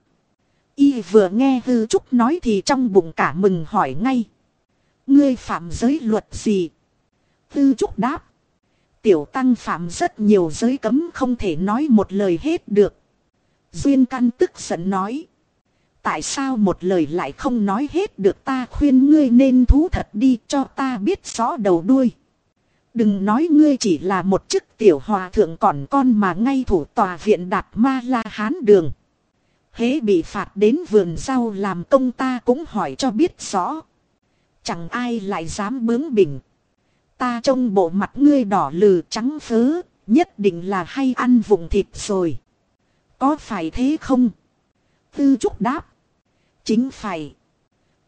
Y vừa nghe hư trúc nói thì trong bụng cả mừng hỏi ngay. Ngươi phạm giới luật gì? hư trúc đáp. Tiểu tăng phạm rất nhiều giới cấm không thể nói một lời hết được. Duyên căn tức giận nói. Tại sao một lời lại không nói hết được ta khuyên ngươi nên thú thật đi cho ta biết rõ đầu đuôi. Đừng nói ngươi chỉ là một chức tiểu hòa thượng còn con mà ngay thủ tòa viện đạt ma la hán đường. Hế bị phạt đến vườn rau làm công ta cũng hỏi cho biết rõ. Chẳng ai lại dám bướng bỉnh. Ta trông bộ mặt ngươi đỏ lừ trắng phớ, nhất định là hay ăn vùng thịt rồi. Có phải thế không? Tư Trúc đáp. Chính phải.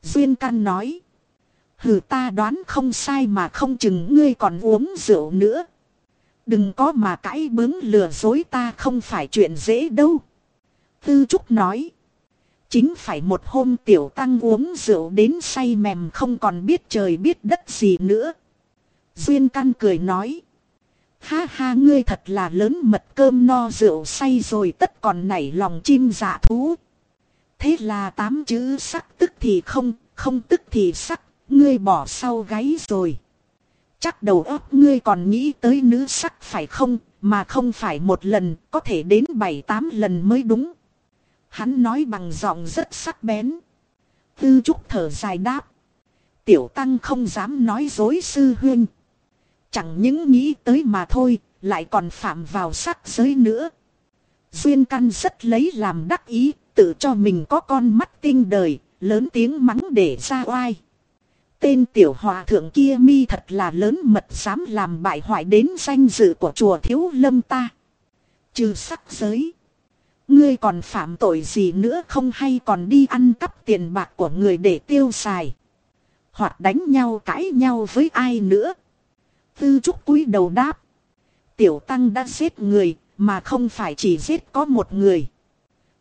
Duyên Căn nói. Hừ, ta đoán không sai mà không chừng ngươi còn uống rượu nữa. Đừng có mà cãi bướng lừa dối ta không phải chuyện dễ đâu. Tư Trúc nói. Chính phải một hôm tiểu tăng uống rượu đến say mềm không còn biết trời biết đất gì nữa. Duyên Căn cười nói. Ha ha, ngươi thật là lớn mật cơm no rượu say rồi tất còn nảy lòng chim dạ thú. Thế là tám chữ sắc tức thì không, không tức thì sắc, ngươi bỏ sau gáy rồi. Chắc đầu óc ngươi còn nghĩ tới nữ sắc phải không, mà không phải một lần, có thể đến bảy tám lần mới đúng. Hắn nói bằng giọng rất sắc bén. Tư trúc thở dài đáp. Tiểu tăng không dám nói dối sư huynh. Chẳng những nghĩ tới mà thôi, lại còn phạm vào sắc giới nữa. Duyên căn rất lấy làm đắc ý, tự cho mình có con mắt tinh đời, lớn tiếng mắng để ra oai. Tên tiểu hòa thượng kia mi thật là lớn mật dám làm bại hoại đến danh dự của chùa thiếu lâm ta. Trừ sắc giới. Ngươi còn phạm tội gì nữa không hay còn đi ăn cắp tiền bạc của người để tiêu xài. Hoặc đánh nhau cãi nhau với ai nữa. Tư trúc cúi đầu đáp. Tiểu tăng đã giết người, mà không phải chỉ giết có một người.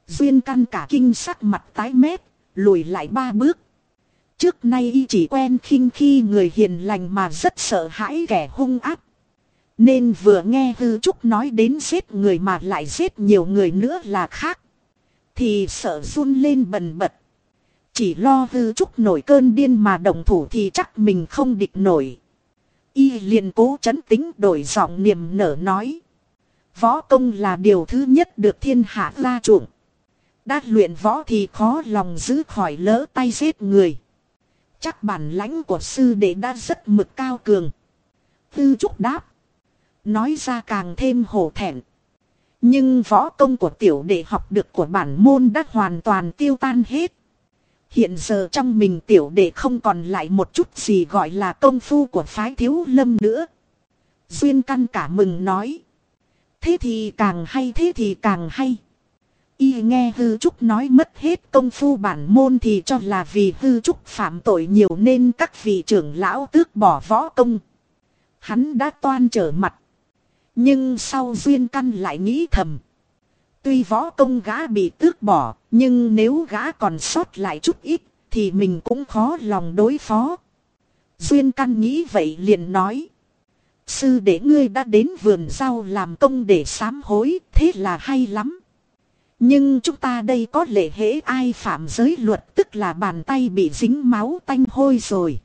Duyên căn cả kinh sắc mặt tái mét, lùi lại ba bước. Trước nay y chỉ quen khinh khi người hiền lành mà rất sợ hãi kẻ hung ác. Nên vừa nghe hư trúc nói đến giết người mà lại giết nhiều người nữa là khác. Thì sợ run lên bần bật. Chỉ lo hư trúc nổi cơn điên mà đồng thủ thì chắc mình không địch nổi. Y liền cố chấn tính đổi giọng niềm nở nói. Võ công là điều thứ nhất được thiên hạ la chuộng. Đã luyện võ thì khó lòng giữ khỏi lỡ tay giết người. Chắc bản lãnh của sư đệ đã rất mực cao cường. Tư trúc đáp. Nói ra càng thêm hổ thẹn. Nhưng võ công của tiểu đệ học được của bản môn đã hoàn toàn tiêu tan hết. Hiện giờ trong mình tiểu đệ không còn lại một chút gì gọi là công phu của phái thiếu lâm nữa. Duyên căn cả mừng nói. Thế thì càng hay, thế thì càng hay. Y nghe hư trúc nói mất hết công phu bản môn thì cho là vì hư trúc phạm tội nhiều nên các vị trưởng lão tước bỏ võ công. Hắn đã toan trở mặt. Nhưng sau duyên căn lại nghĩ thầm. Tuy võ công gã bị tước bỏ, nhưng nếu gã còn sót lại chút ít, thì mình cũng khó lòng đối phó. Duyên căn nghĩ vậy liền nói. Sư để ngươi đã đến vườn rau làm công để sám hối, thế là hay lắm. Nhưng chúng ta đây có lệ hễ ai phạm giới luật tức là bàn tay bị dính máu tanh hôi rồi.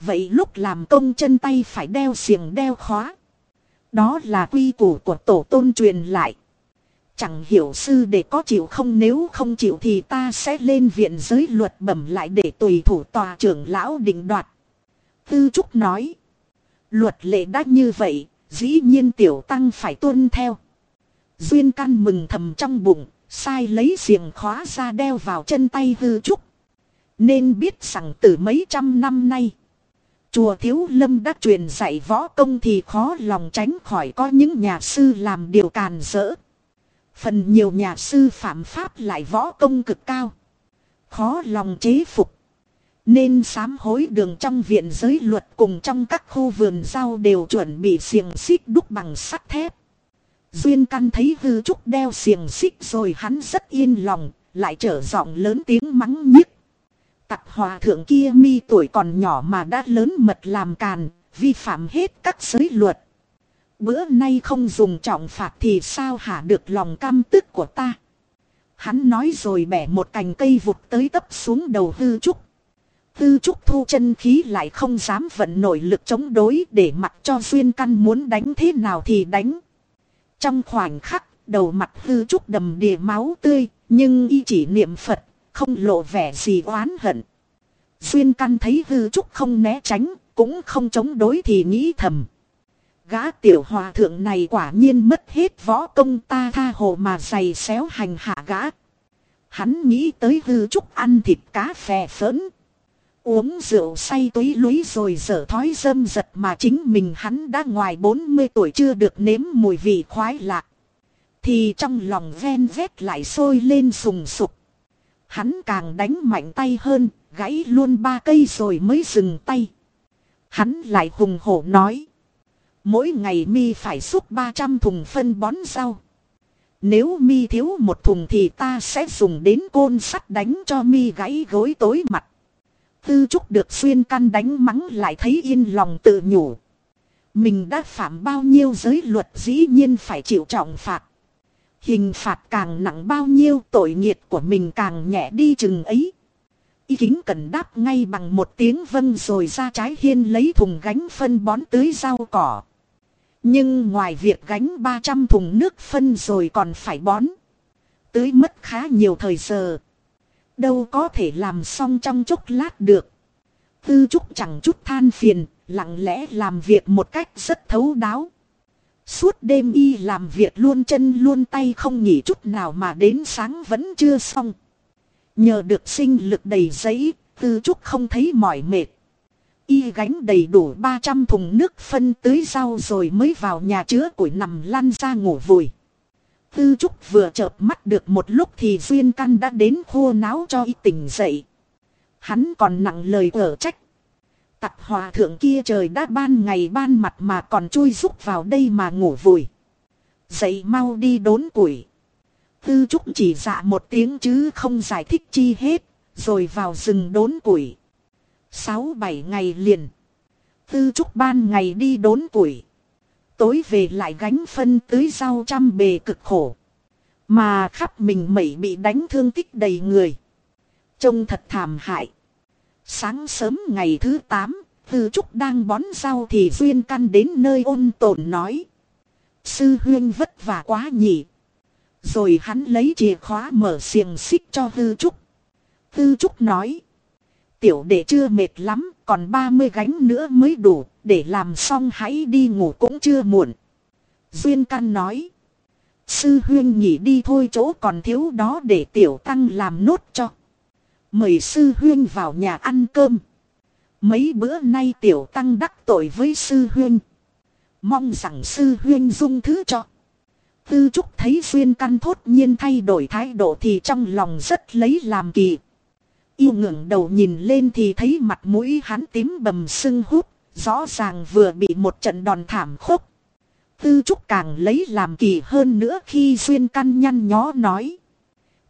Vậy lúc làm công chân tay phải đeo xiềng đeo khóa. Đó là quy củ của tổ tôn truyền lại. Chẳng hiểu sư để có chịu không nếu không chịu thì ta sẽ lên viện giới luật bẩm lại để tùy thủ tòa trưởng lão định đoạt. Tư Trúc nói. Luật lệ đã như vậy, dĩ nhiên tiểu tăng phải tuân theo. Duyên căn mừng thầm trong bụng, sai lấy xiềng khóa ra đeo vào chân tay hư trúc. Nên biết rằng từ mấy trăm năm nay, chùa Thiếu Lâm đã truyền dạy võ công thì khó lòng tránh khỏi có những nhà sư làm điều càn rỡ. Phần nhiều nhà sư phạm pháp lại võ công cực cao. Khó lòng chế phục. Nên sám hối đường trong viện giới luật cùng trong các khu vườn rau đều chuẩn bị xiềng xích đúc bằng sắt thép. Duyên căn thấy hư trúc đeo xiềng xích rồi hắn rất yên lòng, lại trở giọng lớn tiếng mắng nhiếc. Tặc hòa thượng kia mi tuổi còn nhỏ mà đã lớn mật làm càn, vi phạm hết các giới luật. Bữa nay không dùng trọng phạt thì sao hả được lòng cam tức của ta. Hắn nói rồi bẻ một cành cây vụt tới tấp xuống đầu hư trúc. Tư trúc thu chân khí lại không dám vận nổi lực chống đối để mặc cho duyên căn muốn đánh thế nào thì đánh. Trong khoảnh khắc, đầu mặt hư trúc đầm đìa máu tươi, nhưng y chỉ niệm Phật, không lộ vẻ gì oán hận. Duyên căn thấy hư trúc không né tránh, cũng không chống đối thì nghĩ thầm. Gã tiểu hòa thượng này quả nhiên mất hết võ công ta tha hồ mà giày xéo hành hạ gã. Hắn nghĩ tới hư trúc ăn thịt cá phè phớn, Uống rượu say túy lúi rồi dở thói dâm giật mà chính mình hắn đã ngoài 40 tuổi chưa được nếm mùi vị khoái lạc. Thì trong lòng ven vét lại sôi lên sùng sục. Hắn càng đánh mạnh tay hơn, gãy luôn ba cây rồi mới dừng tay. Hắn lại hùng hổ nói. Mỗi ngày mi phải xúc 300 thùng phân bón rau. Nếu mi thiếu một thùng thì ta sẽ dùng đến côn sắt đánh cho mi gãy gối tối mặt. Tư trúc được xuyên căn đánh mắng lại thấy yên lòng tự nhủ. Mình đã phạm bao nhiêu giới luật dĩ nhiên phải chịu trọng phạt. Hình phạt càng nặng bao nhiêu tội nghiệt của mình càng nhẹ đi chừng ấy. Y kính cần đáp ngay bằng một tiếng vâng rồi ra trái hiên lấy thùng gánh phân bón tưới rau cỏ. Nhưng ngoài việc gánh 300 thùng nước phân rồi còn phải bón. Tưới mất khá nhiều thời giờ. Đâu có thể làm xong trong chốc lát được. Tư trúc chẳng chút than phiền, lặng lẽ làm việc một cách rất thấu đáo. Suốt đêm y làm việc luôn chân luôn tay không nghỉ chút nào mà đến sáng vẫn chưa xong. Nhờ được sinh lực đầy giấy, tư trúc không thấy mỏi mệt. Y gánh đầy đủ 300 thùng nước phân tưới rau rồi mới vào nhà chứa củi nằm lăn ra ngủ vùi. Tư Trúc vừa chợp mắt được một lúc thì Duyên Căn đã đến khô náo cho y tỉnh dậy. Hắn còn nặng lời ở trách. Tặc hòa thượng kia trời đã ban ngày ban mặt mà còn chui rúc vào đây mà ngủ vùi. Dậy mau đi đốn củi. Tư Trúc chỉ dạ một tiếng chứ không giải thích chi hết, rồi vào rừng đốn củi. Sáu bảy ngày liền. Tư Trúc ban ngày đi đốn củi. Tối về lại gánh phân tưới rau trăm bề cực khổ. Mà khắp mình mẩy bị đánh thương tích đầy người. Trông thật thảm hại. Sáng sớm ngày thứ 8, Tư Trúc đang bón rau thì Duyên Căn đến nơi ôn tồn nói. Sư huyên vất vả quá nhỉ. Rồi hắn lấy chìa khóa mở xiềng xích cho Tư Trúc. Tư Trúc nói. Tiểu đệ chưa mệt lắm, còn 30 gánh nữa mới đủ, để làm xong hãy đi ngủ cũng chưa muộn. Duyên Căn nói. Sư huyên nhỉ đi thôi chỗ còn thiếu đó để tiểu tăng làm nốt cho. Mời sư huyên vào nhà ăn cơm. Mấy bữa nay tiểu tăng đắc tội với sư huyên. Mong rằng sư huyên dung thứ cho. Tư trúc thấy duyên căn thốt nhiên thay đổi thái độ thì trong lòng rất lấy làm kỳ. Yêu ngẩng đầu nhìn lên thì thấy mặt mũi hắn tím bầm sưng hút, rõ ràng vừa bị một trận đòn thảm khốc. Tư trúc càng lấy làm kỳ hơn nữa khi duyên căn nhăn nhó nói.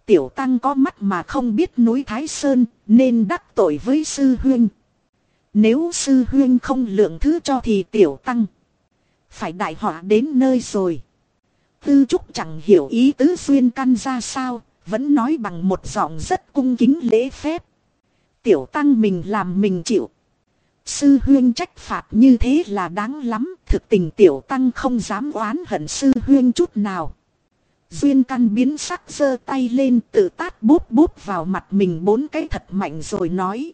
Tiểu tăng có mắt mà không biết núi Thái Sơn nên đắc tội với sư huyên. Nếu sư huyên không lượng thứ cho thì tiểu tăng. Phải đại họa đến nơi rồi. Tư trúc chẳng hiểu ý tứ duyên căn ra sao, vẫn nói bằng một giọng rất cung kính lễ phép. Tiểu tăng mình làm mình chịu. Sư huyên trách phạt như thế là đáng lắm, thực tình tiểu tăng không dám oán hận sư huyên chút nào. Duyên căn biến sắc giơ tay lên tự tát bút bút vào mặt mình bốn cái thật mạnh rồi nói.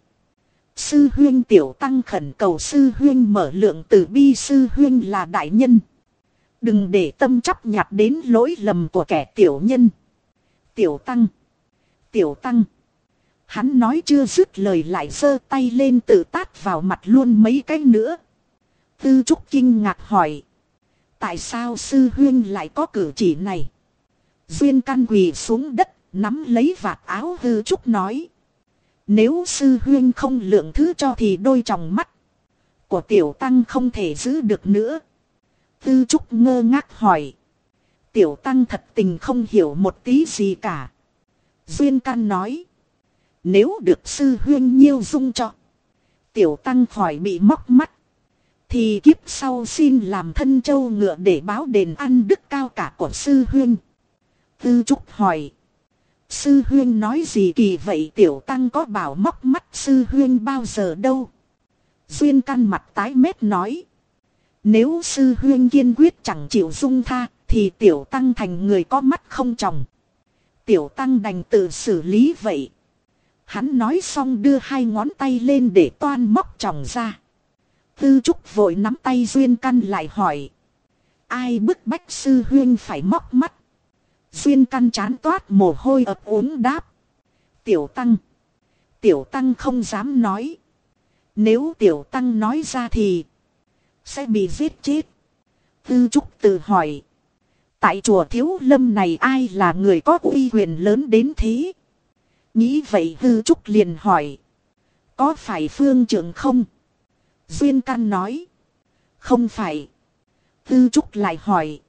Sư huyên tiểu tăng khẩn cầu sư huyên mở lượng từ bi sư huyên là đại nhân. Đừng để tâm chấp nhặt đến lỗi lầm của kẻ tiểu nhân. Tiểu tăng. Tiểu tăng. Hắn nói chưa dứt lời lại giơ tay lên tự tát vào mặt luôn mấy cái nữa. Tư trúc kinh ngạc hỏi. Tại sao sư huyên lại có cử chỉ này? Duyên căn quỳ xuống đất, nắm lấy vạt áo hư trúc nói. Nếu sư huyên không lượng thứ cho thì đôi tròng mắt của tiểu tăng không thể giữ được nữa. Tư trúc ngơ ngác hỏi. Tiểu tăng thật tình không hiểu một tí gì cả. Duyên căn nói. Nếu được sư huyên nhiêu dung cho. Tiểu tăng khỏi bị móc mắt. Thì kiếp sau xin làm thân châu ngựa để báo đền ăn đức cao cả của sư huyên. Tư trúc hỏi. Sư huyên nói gì kỳ vậy tiểu tăng có bảo móc mắt sư huyên bao giờ đâu. Duyên căn mặt tái mét nói. Nếu sư huyên kiên quyết chẳng chịu dung tha, thì tiểu tăng thành người có mắt không tròng. Tiểu tăng đành tự xử lý vậy. Hắn nói xong đưa hai ngón tay lên để toan móc tròng ra. Tư trúc vội nắm tay Duyên căn lại hỏi. Ai bức bách sư huyên phải móc mắt? Duyên căn chán toát mồ hôi ập uống đáp. Tiểu tăng. Tiểu tăng không dám nói. Nếu tiểu tăng nói ra thì sẽ bị giết chết. Tư Trúc tự hỏi. Tại chùa Thiếu Lâm này ai là người có uy quyền lớn đến thế? Nghĩ vậy hư Trúc liền hỏi. Có phải phương trưởng không? Duyên Căn nói. Không phải. hư Trúc lại hỏi.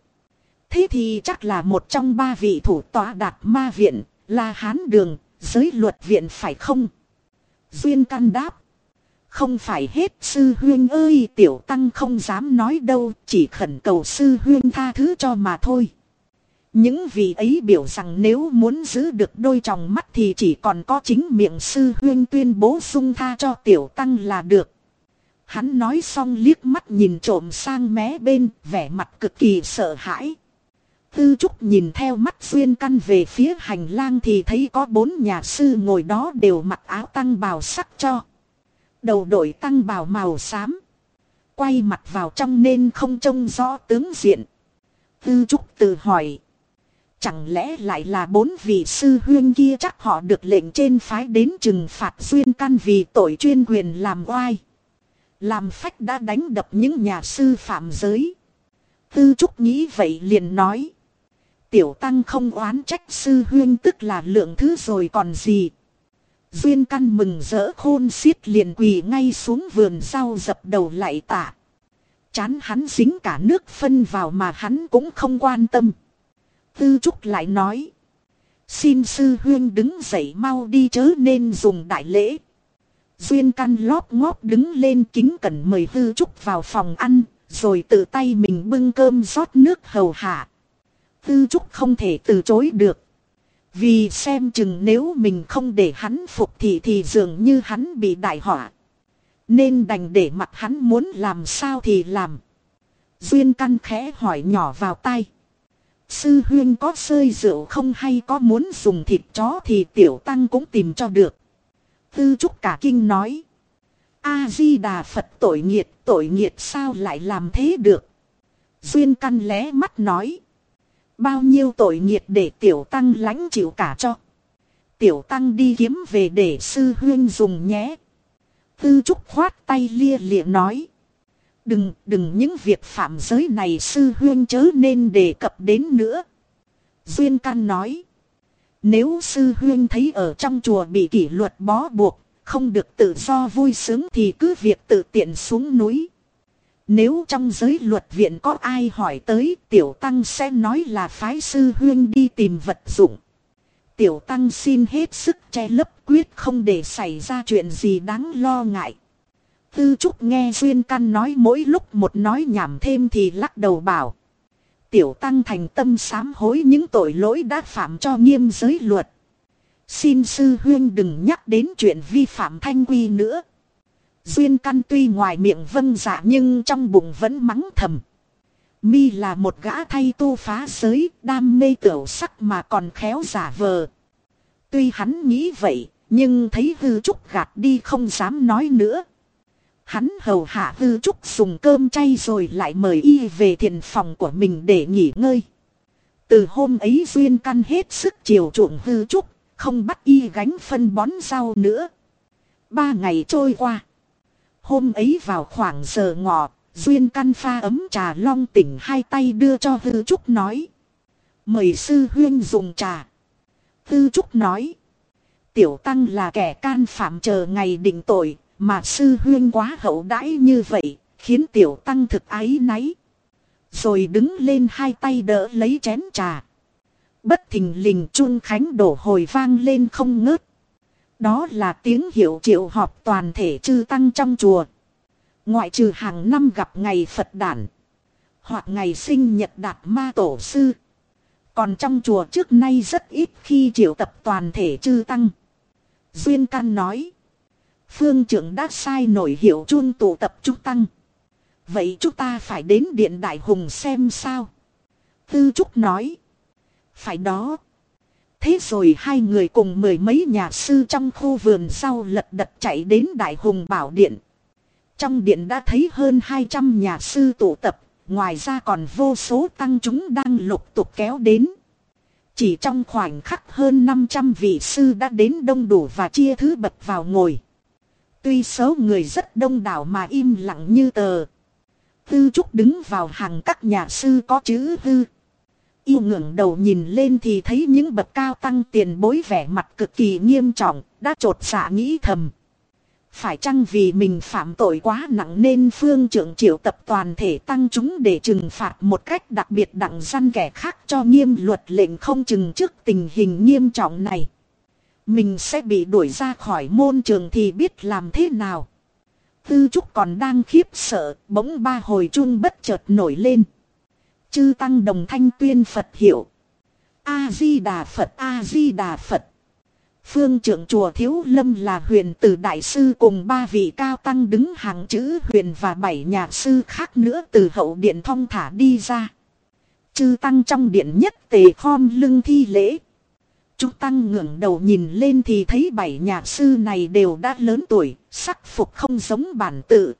Thế thì chắc là một trong ba vị thủ tọa đạt ma viện, là Hán Đường, giới luật viện phải không? Duyên Căn đáp. Không phải hết sư huyên ơi tiểu tăng không dám nói đâu chỉ khẩn cầu sư huyên tha thứ cho mà thôi. Những vị ấy biểu rằng nếu muốn giữ được đôi tròng mắt thì chỉ còn có chính miệng sư huyên tuyên bố sung tha cho tiểu tăng là được. Hắn nói xong liếc mắt nhìn trộm sang mé bên, vẻ mặt cực kỳ sợ hãi. Tư Trúc nhìn theo mắt xuyên căn về phía hành lang thì thấy có bốn nhà sư ngồi đó đều mặc áo tăng bào sắc cho. Đầu đội tăng bào màu xám. Quay mặt vào trong nên không trông rõ tướng diện. Tư Trúc tự hỏi. Chẳng lẽ lại là bốn vị sư huyên kia chắc họ được lệnh trên phái đến trừng phạt duyên căn vì tội chuyên quyền làm oai. Làm phách đã đánh đập những nhà sư phạm giới. Tư Trúc nghĩ vậy liền nói. Tiểu tăng không oán trách sư huyên tức là lượng thứ rồi còn gì. Duyên căn mừng rỡ khôn xiết liền quỳ ngay xuống vườn rau dập đầu lại tạ. Chán hắn dính cả nước phân vào mà hắn cũng không quan tâm. Tư Trúc lại nói. Xin sư huyên đứng dậy mau đi chớ nên dùng đại lễ. Duyên căn lóp ngóp đứng lên kính cẩn mời Tư Trúc vào phòng ăn, rồi tự tay mình bưng cơm rót nước hầu hạ. Tư Trúc không thể từ chối được. Vì xem chừng nếu mình không để hắn phục thì thì dường như hắn bị đại họa. Nên đành để mặt hắn muốn làm sao thì làm. Duyên căn khẽ hỏi nhỏ vào tay. Sư huyên có sơi rượu không hay có muốn dùng thịt chó thì tiểu tăng cũng tìm cho được. Tư trúc cả kinh nói. A-di-đà Phật tội nghiệt, tội nghiệt sao lại làm thế được? Duyên căn lé mắt nói. Bao nhiêu tội nghiệt để tiểu tăng lãnh chịu cả cho. Tiểu tăng đi kiếm về để sư huyên dùng nhé. Tư trúc khoát tay lia lịa nói. Đừng, đừng những việc phạm giới này sư huyên chớ nên đề cập đến nữa. Duyên căn nói. Nếu sư huyên thấy ở trong chùa bị kỷ luật bó buộc, không được tự do vui sướng thì cứ việc tự tiện xuống núi. Nếu trong giới luật viện có ai hỏi tới, tiểu tăng sẽ nói là phái sư huyên đi tìm vật dụng. Tiểu tăng xin hết sức che lấp quyết không để xảy ra chuyện gì đáng lo ngại. Tư Trúc nghe Duyên Căn nói mỗi lúc một nói nhảm thêm thì lắc đầu bảo. Tiểu tăng thành tâm sám hối những tội lỗi đã phạm cho nghiêm giới luật. Xin sư huyên đừng nhắc đến chuyện vi phạm thanh quy nữa. Duyên căn tuy ngoài miệng vâng dạ nhưng trong bụng vẫn mắng thầm. Mi là một gã thay tu phá giới, đam mê tiểu sắc mà còn khéo giả vờ. Tuy hắn nghĩ vậy, nhưng thấy hư trúc gạt đi không dám nói nữa. Hắn hầu hạ hư trúc dùng cơm chay rồi lại mời y về thiền phòng của mình để nghỉ ngơi. Từ hôm ấy duyên căn hết sức chiều chuộng hư trúc, không bắt y gánh phân bón rau nữa. Ba ngày trôi qua. Hôm ấy vào khoảng giờ ngọ, duyên căn pha ấm trà long tỉnh hai tay đưa cho hư trúc nói. Mời sư huyên dùng trà. Hư trúc nói. Tiểu tăng là kẻ can phạm chờ ngày định tội, mà sư huyên quá hậu đãi như vậy, khiến tiểu tăng thực ái náy. Rồi đứng lên hai tay đỡ lấy chén trà. Bất thình lình Trung khánh đổ hồi vang lên không ngớt. Đó là tiếng hiệu triệu họp toàn thể chư tăng trong chùa. Ngoại trừ hàng năm gặp ngày Phật đản. Hoặc ngày sinh nhật đạt ma tổ sư. Còn trong chùa trước nay rất ít khi triệu tập toàn thể chư tăng. Duyên Căn nói. Phương trưởng đã sai nổi hiệu chuông tụ tập chúng tăng. Vậy chúng ta phải đến điện đại hùng xem sao. Tư Trúc nói. Phải đó. Thế rồi hai người cùng mười mấy nhà sư trong khu vườn sau lật đật chạy đến đại hùng bảo điện. Trong điện đã thấy hơn 200 nhà sư tụ tập, ngoài ra còn vô số tăng chúng đang lục tục kéo đến. Chỉ trong khoảnh khắc hơn 500 vị sư đã đến đông đủ và chia thứ bậc vào ngồi. Tuy số người rất đông đảo mà im lặng như tờ. Tư Trúc đứng vào hàng các nhà sư có chữ tư. Yêu ngẩng đầu nhìn lên thì thấy những bậc cao tăng tiền bối vẻ mặt cực kỳ nghiêm trọng, đã trột dạ nghĩ thầm. Phải chăng vì mình phạm tội quá nặng nên phương trưởng triệu tập toàn thể tăng chúng để trừng phạt một cách đặc biệt đặng săn kẻ khác cho nghiêm luật lệnh không chừng trước tình hình nghiêm trọng này. Mình sẽ bị đuổi ra khỏi môn trường thì biết làm thế nào. Tư Trúc còn đang khiếp sợ, bỗng ba hồi chung bất chợt nổi lên. Chư tăng đồng thanh tuyên Phật hiệu. A-di-đà Phật A-di-đà Phật. Phương trưởng chùa Thiếu Lâm là huyền tử đại sư cùng ba vị cao tăng đứng hàng chữ huyền và bảy nhà sư khác nữa từ hậu điện thong thả đi ra. Chư tăng trong điện nhất tề khom lưng thi lễ. Chú tăng ngẩng đầu nhìn lên thì thấy bảy nhà sư này đều đã lớn tuổi, sắc phục không giống bản tự.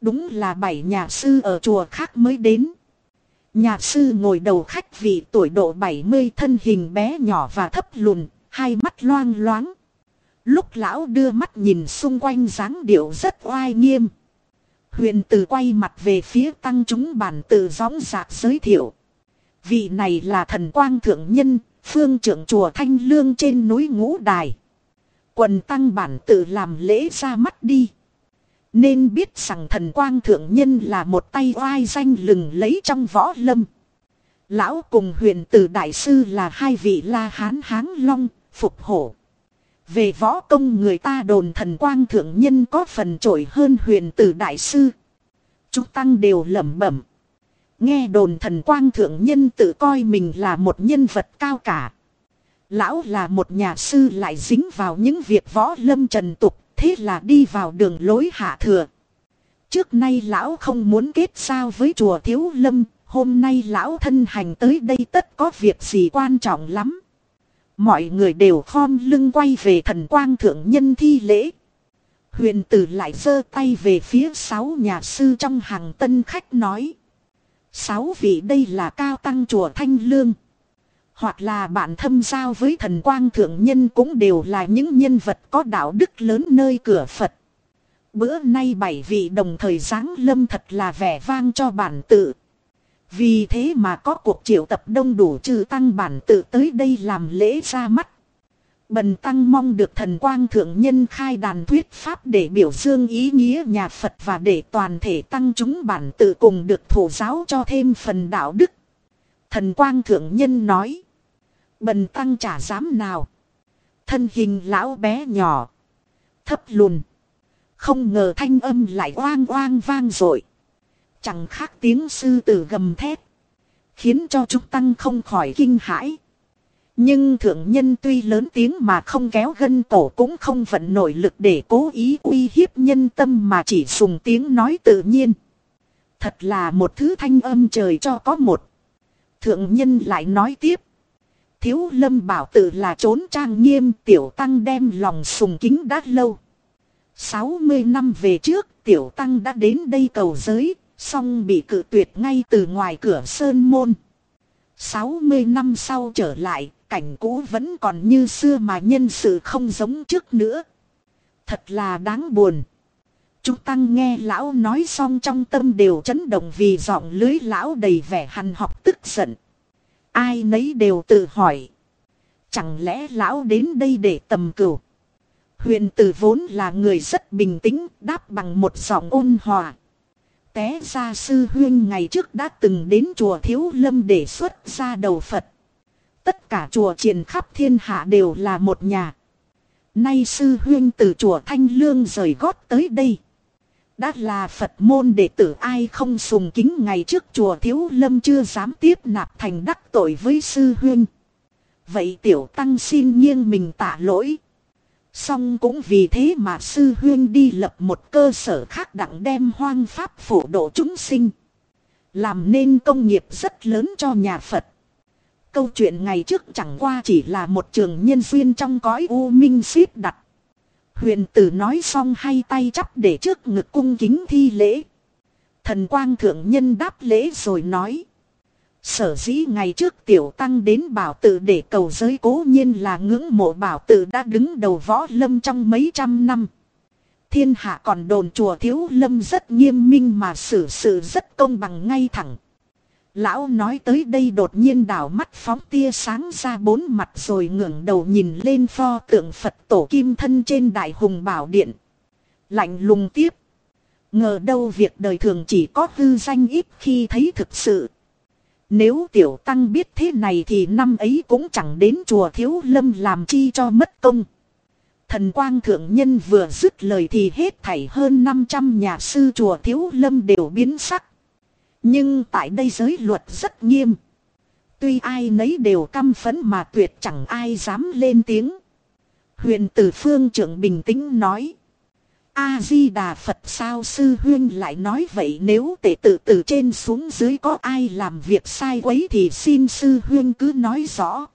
Đúng là bảy nhà sư ở chùa khác mới đến. Nhà sư ngồi đầu khách vì tuổi độ 70 thân hình bé nhỏ và thấp lùn, hai mắt loang loáng. Lúc lão đưa mắt nhìn xung quanh dáng điệu rất oai nghiêm. Huyền tử quay mặt về phía tăng chúng bản tự gióng giạc giới thiệu. Vị này là thần quang thượng nhân, phương trưởng chùa Thanh Lương trên núi Ngũ Đài. Quần tăng bản tự làm lễ ra mắt đi. Nên biết rằng thần quang thượng nhân là một tay oai danh lừng lấy trong võ lâm. Lão cùng huyền tử đại sư là hai vị la hán háng long, phục hổ. Về võ công người ta đồn thần quang thượng nhân có phần trội hơn huyền tử đại sư. Chúng tăng đều lẩm bẩm. Nghe đồn thần quang thượng nhân tự coi mình là một nhân vật cao cả. Lão là một nhà sư lại dính vào những việc võ lâm trần tục, thế là đi vào đường lối hạ thừa. Trước nay lão không muốn kết giao với chùa thiếu lâm, hôm nay lão thân hành tới đây tất có việc gì quan trọng lắm. Mọi người đều khom lưng quay về thần quang thượng nhân thi lễ. Huyền tử lại giơ tay về phía sáu nhà sư trong hàng tân khách nói. Sáu vị đây là cao tăng chùa Thanh Lương. Hoặc là bạn thâm giao với thần quang thượng nhân cũng đều là những nhân vật có đạo đức lớn nơi cửa Phật. Bữa nay bảy vị đồng thời giáng lâm thật là vẻ vang cho bản tự. Vì thế mà có cuộc triệu tập đông đủ trừ tăng bản tự tới đây làm lễ ra mắt. Bần tăng mong được thần quang thượng nhân khai đàn thuyết pháp để biểu dương ý nghĩa nhà Phật và để toàn thể tăng chúng bản tự cùng được thổ giáo cho thêm phần đạo đức. Thần quang thượng nhân nói. Bần tăng chả dám nào. Thân hình lão bé nhỏ. Thấp lùn. Không ngờ thanh âm lại oang oang vang rồi. Chẳng khác tiếng sư tử gầm thét. Khiến cho chúng tăng không khỏi kinh hãi. Nhưng thượng nhân tuy lớn tiếng mà không kéo gân cổ cũng không vận nổi lực để cố ý uy hiếp nhân tâm mà chỉ dùng tiếng nói tự nhiên. Thật là một thứ thanh âm trời cho có một. Thượng nhân lại nói tiếp. Thiếu lâm bảo tự là trốn trang nghiêm tiểu tăng đem lòng sùng kính đã lâu. 60 năm về trước, Tiểu Tăng đã đến đây cầu giới, song bị cự tuyệt ngay từ ngoài cửa sơn môn. 60 năm sau trở lại, cảnh cũ vẫn còn như xưa mà nhân sự không giống trước nữa. Thật là đáng buồn. Chúng tăng nghe lão nói xong trong tâm đều chấn động vì giọng lưới lão đầy vẻ hằn học tức giận. Ai nấy đều tự hỏi. Chẳng lẽ lão đến đây để tầm cửu? Huyền tử vốn là người rất bình tĩnh, đáp bằng một giọng ôn hòa. Té ra sư huyên ngày trước đã từng đến chùa Thiếu Lâm để xuất ra đầu Phật. Tất cả chùa triền khắp thiên hạ đều là một nhà. Nay sư huyên từ chùa Thanh Lương rời gót tới đây. Đã là Phật môn đệ tử ai không sùng kính ngày trước chùa Thiếu Lâm chưa dám tiếp nạp thành đắc tội với sư huyên. Vậy tiểu tăng xin nghiêng mình tạ lỗi. Song cũng vì thế mà sư huyên đi lập một cơ sở khác đặng đem hoang pháp phổ độ chúng sinh. Làm nên công nghiệp rất lớn cho nhà Phật. Câu chuyện ngày trước chẳng qua chỉ là một trường nhân duyên trong cõi u minh xếp đặt. Huyền tử nói xong hay tay chắp để trước ngực cung kính thi lễ. Thần quang thượng nhân đáp lễ rồi nói. Sở dĩ ngày trước tiểu tăng đến bảo tự để cầu giới cố nhiên là ngưỡng mộ bảo tự đã đứng đầu võ lâm trong mấy trăm năm. Thiên hạ còn đồn chùa thiếu lâm rất nghiêm minh mà xử sự rất công bằng ngay thẳng. Lão nói tới đây đột nhiên đảo mắt phóng tia sáng ra bốn mặt rồi ngẩng đầu nhìn lên pho tượng Phật tổ kim thân trên đại hùng bảo điện. Lạnh lùng tiếp. Ngờ đâu việc đời thường chỉ có hư danh ít khi thấy thực sự. Nếu tiểu tăng biết thế này thì năm ấy cũng chẳng đến chùa thiếu lâm làm chi cho mất công. Thần quang thượng nhân vừa dứt lời thì hết thảy hơn 500 nhà sư chùa thiếu lâm đều biến sắc. Nhưng tại đây giới luật rất nghiêm. Tuy ai nấy đều căm phấn mà tuyệt chẳng ai dám lên tiếng. Huyền tử phương trưởng bình tĩnh nói. A-di-đà Phật sao sư huyên lại nói vậy nếu tệ tự từ trên xuống dưới có ai làm việc sai quấy thì xin sư huyên cứ nói rõ.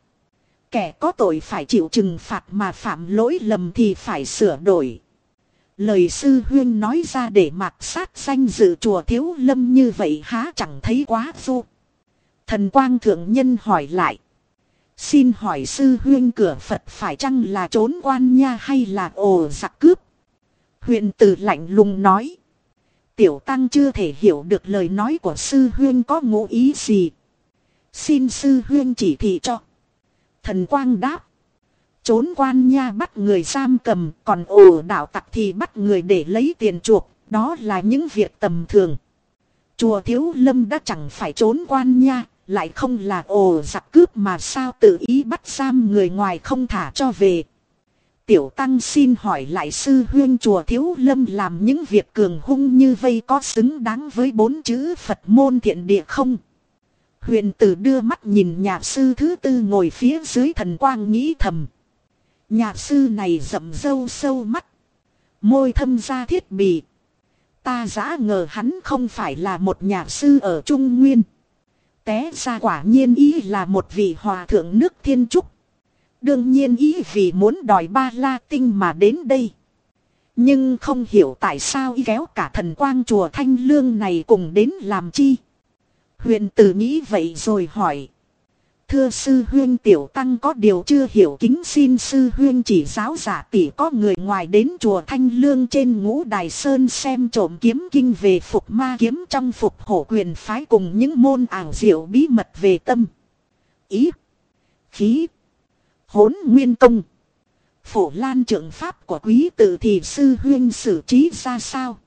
Kẻ có tội phải chịu trừng phạt mà phạm lỗi lầm thì phải sửa đổi. Lời sư huyên nói ra để mặc sát danh dự chùa thiếu lâm như vậy há chẳng thấy quá vô. Thần quang thượng nhân hỏi lại. Xin hỏi sư huyên cửa Phật phải chăng là trốn quan nha hay là ồ giặc cướp? Huyện tử lạnh lùng nói. Tiểu tăng chưa thể hiểu được lời nói của sư huyên có ngụ ý gì. Xin sư huyên chỉ thị cho. Thần quang đáp. Trốn quan nha bắt người giam cầm, còn ổ đạo tặc thì bắt người để lấy tiền chuộc, đó là những việc tầm thường. Chùa Thiếu Lâm đã chẳng phải trốn quan nha, lại không là ồ giặc cướp mà sao tự ý bắt giam người ngoài không thả cho về. Tiểu Tăng xin hỏi lại sư huyên chùa Thiếu Lâm làm những việc cường hung như vây có xứng đáng với bốn chữ Phật môn thiện địa không? Huyền tử đưa mắt nhìn nhà sư thứ tư ngồi phía dưới thần quang nghĩ thầm. Nhà sư này rậm râu sâu mắt. Môi thâm ra thiết bị. Ta giã ngờ hắn không phải là một nhà sư ở Trung Nguyên. Té ra quả nhiên ý là một vị hòa thượng nước thiên trúc. Đương nhiên ý vì muốn đòi ba la tinh mà đến đây. Nhưng không hiểu tại sao ý kéo cả thần quang chùa Thanh Lương này cùng đến làm chi. Huyền tử nghĩ vậy rồi hỏi. Thưa sư huyên tiểu tăng có điều chưa hiểu kính xin sư huyên chỉ giáo giả tỷ có người ngoài đến chùa Thanh Lương trên ngũ đài sơn xem trộm kiếm kinh về phục ma kiếm trong phục hổ quyền phái cùng những môn ảo diệu bí mật về tâm. Ý. Khí. Hốn nguyên công. Phổ lan trưởng pháp của quý tử thì sư huyên xử trí ra sao?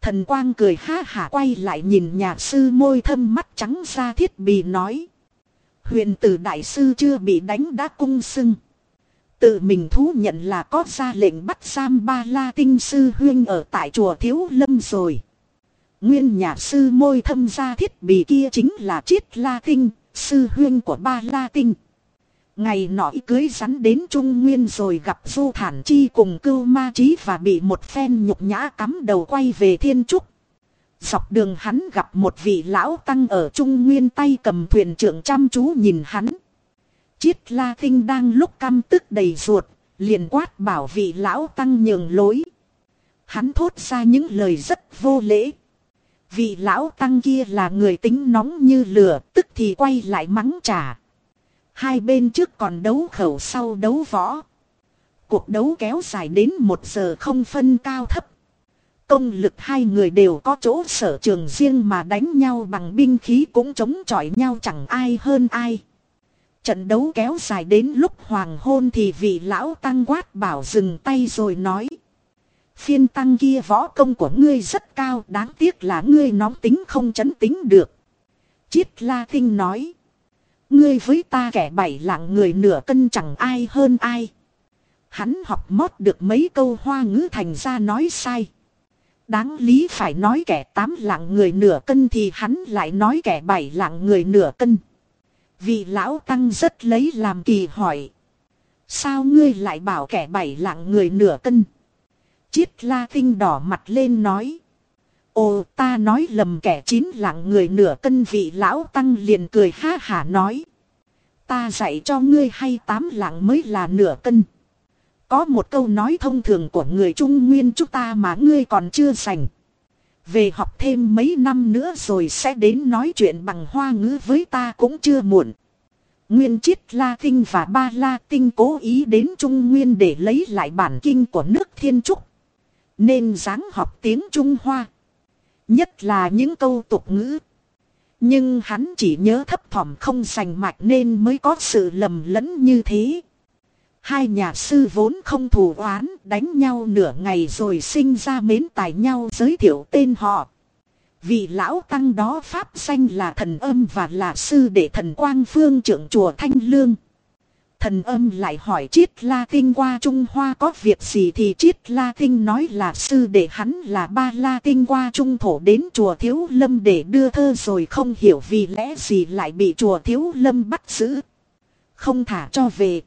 Thần quang cười ha hả quay lại nhìn nhà sư môi thâm mắt trắng ra thiết bị nói. Huyền tử đại sư chưa bị đánh đã cung sưng. Tự mình thú nhận là có ra lệnh bắt giam ba la tinh sư huyên ở tại chùa Thiếu Lâm rồi. Nguyên nhà sư môi thâm gia thiết bị kia chính là chiết la tinh, sư huyên của ba la tinh. Ngày nọ cưới rắn đến Trung Nguyên rồi gặp Du Thản Chi cùng cưu ma trí và bị một phen nhục nhã cắm đầu quay về Thiên Trúc. Dọc đường hắn gặp một vị lão tăng ở Trung Nguyên tay cầm thuyền trưởng chăm chú nhìn hắn. Chiết La Kinh đang lúc căm tức đầy ruột, liền quát bảo vị lão tăng nhường lối. Hắn thốt ra những lời rất vô lễ. Vị lão tăng kia là người tính nóng như lửa, tức thì quay lại mắng trả. Hai bên trước còn đấu khẩu sau đấu võ. Cuộc đấu kéo dài đến một giờ không phân cao thấp. Công lực hai người đều có chỗ sở trường riêng mà đánh nhau bằng binh khí cũng chống chọi nhau chẳng ai hơn ai. Trận đấu kéo dài đến lúc hoàng hôn thì vị lão tăng quát bảo dừng tay rồi nói. Phiên tăng kia võ công của ngươi rất cao, đáng tiếc là ngươi nóng tính không chấn tính được. Chiết la kinh nói. Ngươi với ta kẻ bảy lạng người nửa cân chẳng ai hơn ai. Hắn học mót được mấy câu hoa ngữ thành ra nói sai. Đáng lý phải nói kẻ tám lạng người nửa cân thì hắn lại nói kẻ bảy lạng người nửa cân. Vị lão tăng rất lấy làm kỳ hỏi. Sao ngươi lại bảo kẻ bảy lạng người nửa cân? Chiết la tinh đỏ mặt lên nói. Ồ, ta nói lầm kẻ chín lạng người nửa cân vị lão tăng liền cười ha hả nói. Ta dạy cho ngươi hay tám lạng mới là nửa cân. Có một câu nói thông thường của người Trung Nguyên chúng ta mà ngươi còn chưa sành. Về học thêm mấy năm nữa rồi sẽ đến nói chuyện bằng hoa ngữ với ta cũng chưa muộn. Nguyên chiết La Tinh và Ba La Tinh cố ý đến Trung Nguyên để lấy lại bản kinh của nước Thiên Trúc. Nên dáng học tiếng Trung Hoa. Nhất là những câu tục ngữ. Nhưng hắn chỉ nhớ thấp thỏm không sành mạch nên mới có sự lầm lẫn như thế. Hai nhà sư vốn không thù oán, đánh nhau nửa ngày rồi sinh ra mến tài nhau giới thiệu tên họ. Vị lão tăng đó pháp danh là thần âm và là sư đệ thần quang phương trưởng chùa Thanh Lương. Thần âm lại hỏi Chiết La Tinh qua Trung Hoa có việc gì thì Chiết La Tinh nói là sư đệ hắn là ba La Tinh qua Trung Thổ đến chùa Thiếu Lâm để đưa thơ rồi không hiểu vì lẽ gì lại bị chùa Thiếu Lâm bắt giữ. Không thả cho về.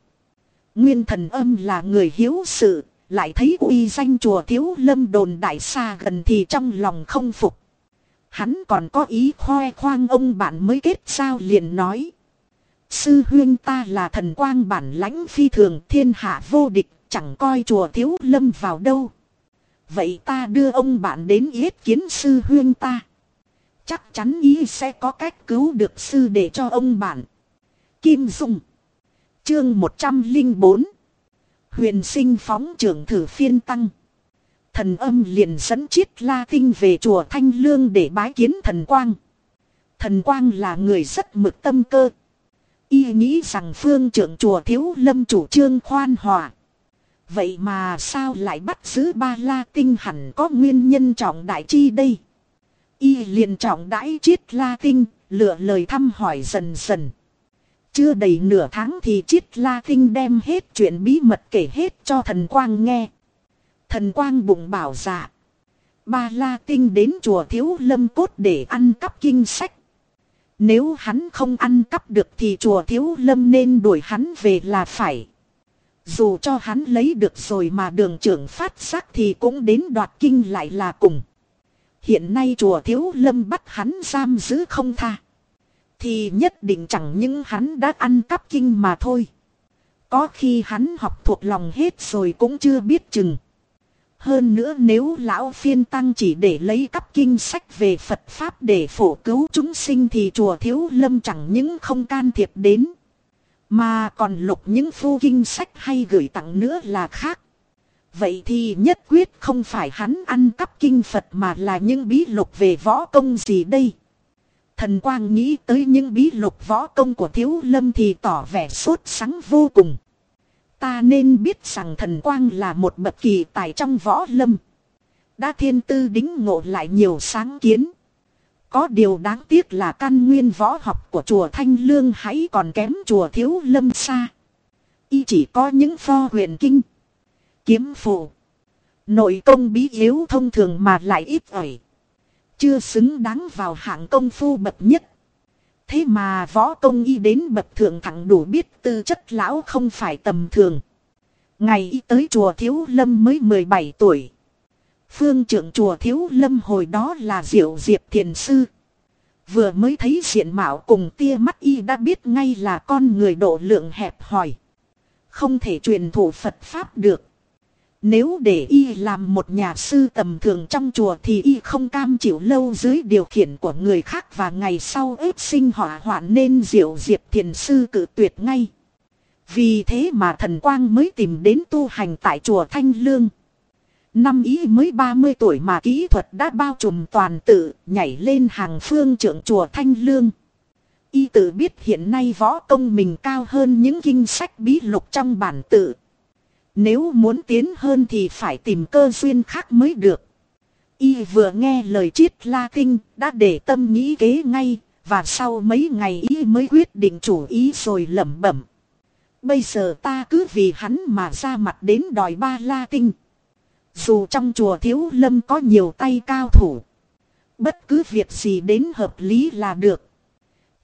Nguyên thần âm là người hiếu sự, lại thấy uy danh chùa Thiếu Lâm đồn đại xa gần thì trong lòng không phục. Hắn còn có ý khoe khoang ông bạn mới kết sao liền nói. Sư huyên ta là thần quang bản lãnh phi thường thiên hạ vô địch, chẳng coi chùa thiếu lâm vào đâu. Vậy ta đưa ông bạn đến yết kiến sư huyên ta. Chắc chắn ý sẽ có cách cứu được sư để cho ông bạn. Kim Dung Chương 104 Huyền sinh phóng trưởng thử phiên tăng. Thần âm liền dẫn chiết la tinh về chùa Thanh Lương để bái kiến thần quang. Thần quang là người rất mực tâm cơ. Y nghĩ rằng phương trưởng chùa thiếu lâm chủ trương khoan hòa. Vậy mà sao lại bắt giữ ba la tinh hẳn có nguyên nhân trọng đại chi đây? Y liền trọng đãi chiết la tinh, lựa lời thăm hỏi dần dần. Chưa đầy nửa tháng thì chiết la tinh đem hết chuyện bí mật kể hết cho thần quang nghe. Thần quang bụng bảo dạ. Ba la tinh đến chùa thiếu lâm cốt để ăn cắp kinh sách. Nếu hắn không ăn cắp được thì chùa thiếu lâm nên đuổi hắn về là phải. Dù cho hắn lấy được rồi mà đường trưởng phát sắc thì cũng đến đoạt kinh lại là cùng. Hiện nay chùa thiếu lâm bắt hắn giam giữ không tha. Thì nhất định chẳng những hắn đã ăn cắp kinh mà thôi. Có khi hắn học thuộc lòng hết rồi cũng chưa biết chừng. Hơn nữa nếu lão phiên tăng chỉ để lấy cắp kinh sách về Phật Pháp để phổ cứu chúng sinh thì chùa Thiếu Lâm chẳng những không can thiệp đến. Mà còn lục những phu kinh sách hay gửi tặng nữa là khác. Vậy thì nhất quyết không phải hắn ăn cắp kinh Phật mà là những bí lục về võ công gì đây. Thần Quang nghĩ tới những bí lục võ công của Thiếu Lâm thì tỏ vẻ sốt sắng vô cùng. Ta nên biết rằng thần quang là một bậc kỳ tài trong võ lâm. Đã thiên tư đính ngộ lại nhiều sáng kiến. Có điều đáng tiếc là căn nguyên võ học của chùa Thanh Lương hãy còn kém chùa Thiếu Lâm xa. Y chỉ có những pho huyền kinh, kiếm phù, nội công bí yếu thông thường mà lại ít ỏi. Chưa xứng đáng vào hạng công phu bậc nhất. Thế mà võ công y đến bậc thượng thẳng đủ biết tư chất lão không phải tầm thường. Ngày y tới chùa Thiếu Lâm mới 17 tuổi. Phương trưởng chùa Thiếu Lâm hồi đó là Diệu Diệp Thiền Sư. Vừa mới thấy diện mạo cùng tia mắt y đã biết ngay là con người độ lượng hẹp hòi. Không thể truyền thủ Phật Pháp được. Nếu để y làm một nhà sư tầm thường trong chùa thì y không cam chịu lâu dưới điều khiển của người khác và ngày sau ếp sinh hỏa hoạn nên diệu diệp thiền sư cử tuyệt ngay. Vì thế mà thần quang mới tìm đến tu hành tại chùa Thanh Lương. Năm ý mới 30 tuổi mà kỹ thuật đã bao trùm toàn tự, nhảy lên hàng phương trưởng chùa Thanh Lương. Y tự biết hiện nay võ công mình cao hơn những kinh sách bí lục trong bản tự. Nếu muốn tiến hơn thì phải tìm cơ duyên khác mới được. Y vừa nghe lời triết la kinh, đã để tâm nghĩ kế ngay, và sau mấy ngày Y mới quyết định chủ ý rồi lẩm bẩm. Bây giờ ta cứ vì hắn mà ra mặt đến đòi ba la kinh. Dù trong chùa thiếu lâm có nhiều tay cao thủ. Bất cứ việc gì đến hợp lý là được.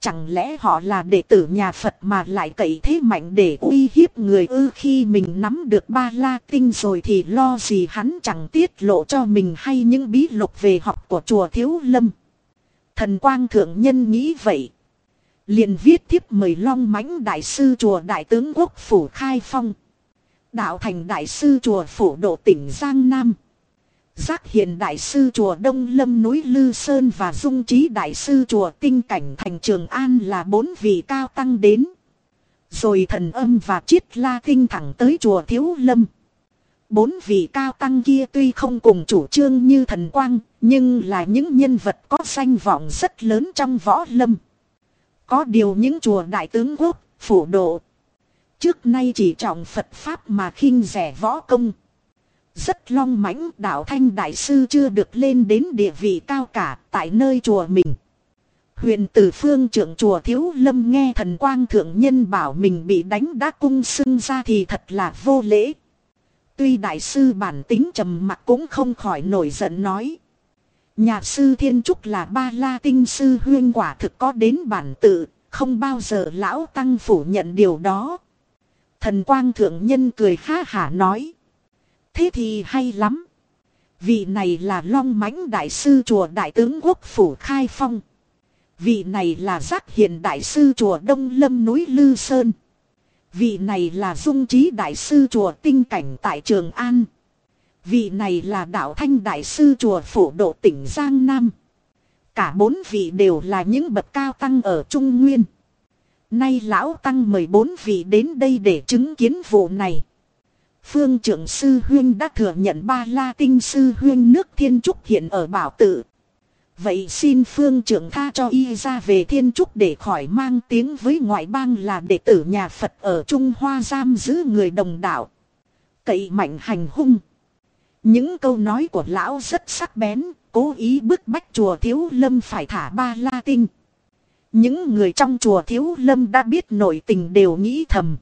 Chẳng lẽ họ là đệ tử nhà Phật mà lại cậy thế mạnh để uy hiếp người ư khi mình nắm được ba la tinh rồi thì lo gì hắn chẳng tiết lộ cho mình hay những bí lục về học của chùa Thiếu Lâm. Thần Quang Thượng Nhân nghĩ vậy. liền viết thiếp mời long mãnh đại sư chùa Đại tướng Quốc Phủ Khai Phong. Đạo thành đại sư chùa Phủ Độ tỉnh Giang Nam. Giác hiện đại sư chùa Đông Lâm núi Lư Sơn và Dung Trí đại sư chùa Tinh Cảnh thành Trường An là bốn vị cao tăng đến. Rồi thần âm và chiết la kinh thẳng tới chùa Thiếu Lâm. Bốn vị cao tăng kia tuy không cùng chủ trương như thần quang, nhưng là những nhân vật có danh vọng rất lớn trong võ lâm. Có điều những chùa đại tướng quốc, phủ độ. Trước nay chỉ trọng Phật Pháp mà khinh rẻ võ công. Rất long mãnh đạo thanh đại sư chưa được lên đến địa vị cao cả tại nơi chùa mình. huyền tử phương trưởng chùa thiếu lâm nghe thần quang thượng nhân bảo mình bị đánh đã cung xưng ra thì thật là vô lễ. Tuy đại sư bản tính trầm mặc cũng không khỏi nổi giận nói. Nhà sư thiên trúc là ba la tinh sư huyên quả thực có đến bản tự, không bao giờ lão tăng phủ nhận điều đó. Thần quang thượng nhân cười ha hả nói. Thế thì hay lắm. Vị này là Long mãnh Đại sư chùa Đại tướng Quốc Phủ Khai Phong. Vị này là Giác Hiền Đại sư chùa Đông Lâm núi Lư Sơn. Vị này là Dung Trí Đại sư chùa Tinh Cảnh tại Trường An. Vị này là Đạo Thanh Đại sư chùa Phủ Độ tỉnh Giang Nam. Cả bốn vị đều là những bậc cao tăng ở Trung Nguyên. Nay Lão Tăng mời bốn vị đến đây để chứng kiến vụ này. Phương trưởng sư huyên đã thừa nhận ba la tinh sư huyên nước thiên trúc hiện ở bảo tự. Vậy xin phương trưởng tha cho y ra về thiên trúc để khỏi mang tiếng với ngoại bang là đệ tử nhà Phật ở Trung Hoa giam giữ người đồng đạo. Cậy mạnh hành hung. Những câu nói của lão rất sắc bén, cố ý bức bách chùa thiếu lâm phải thả ba la tinh. Những người trong chùa thiếu lâm đã biết nội tình đều nghĩ thầm.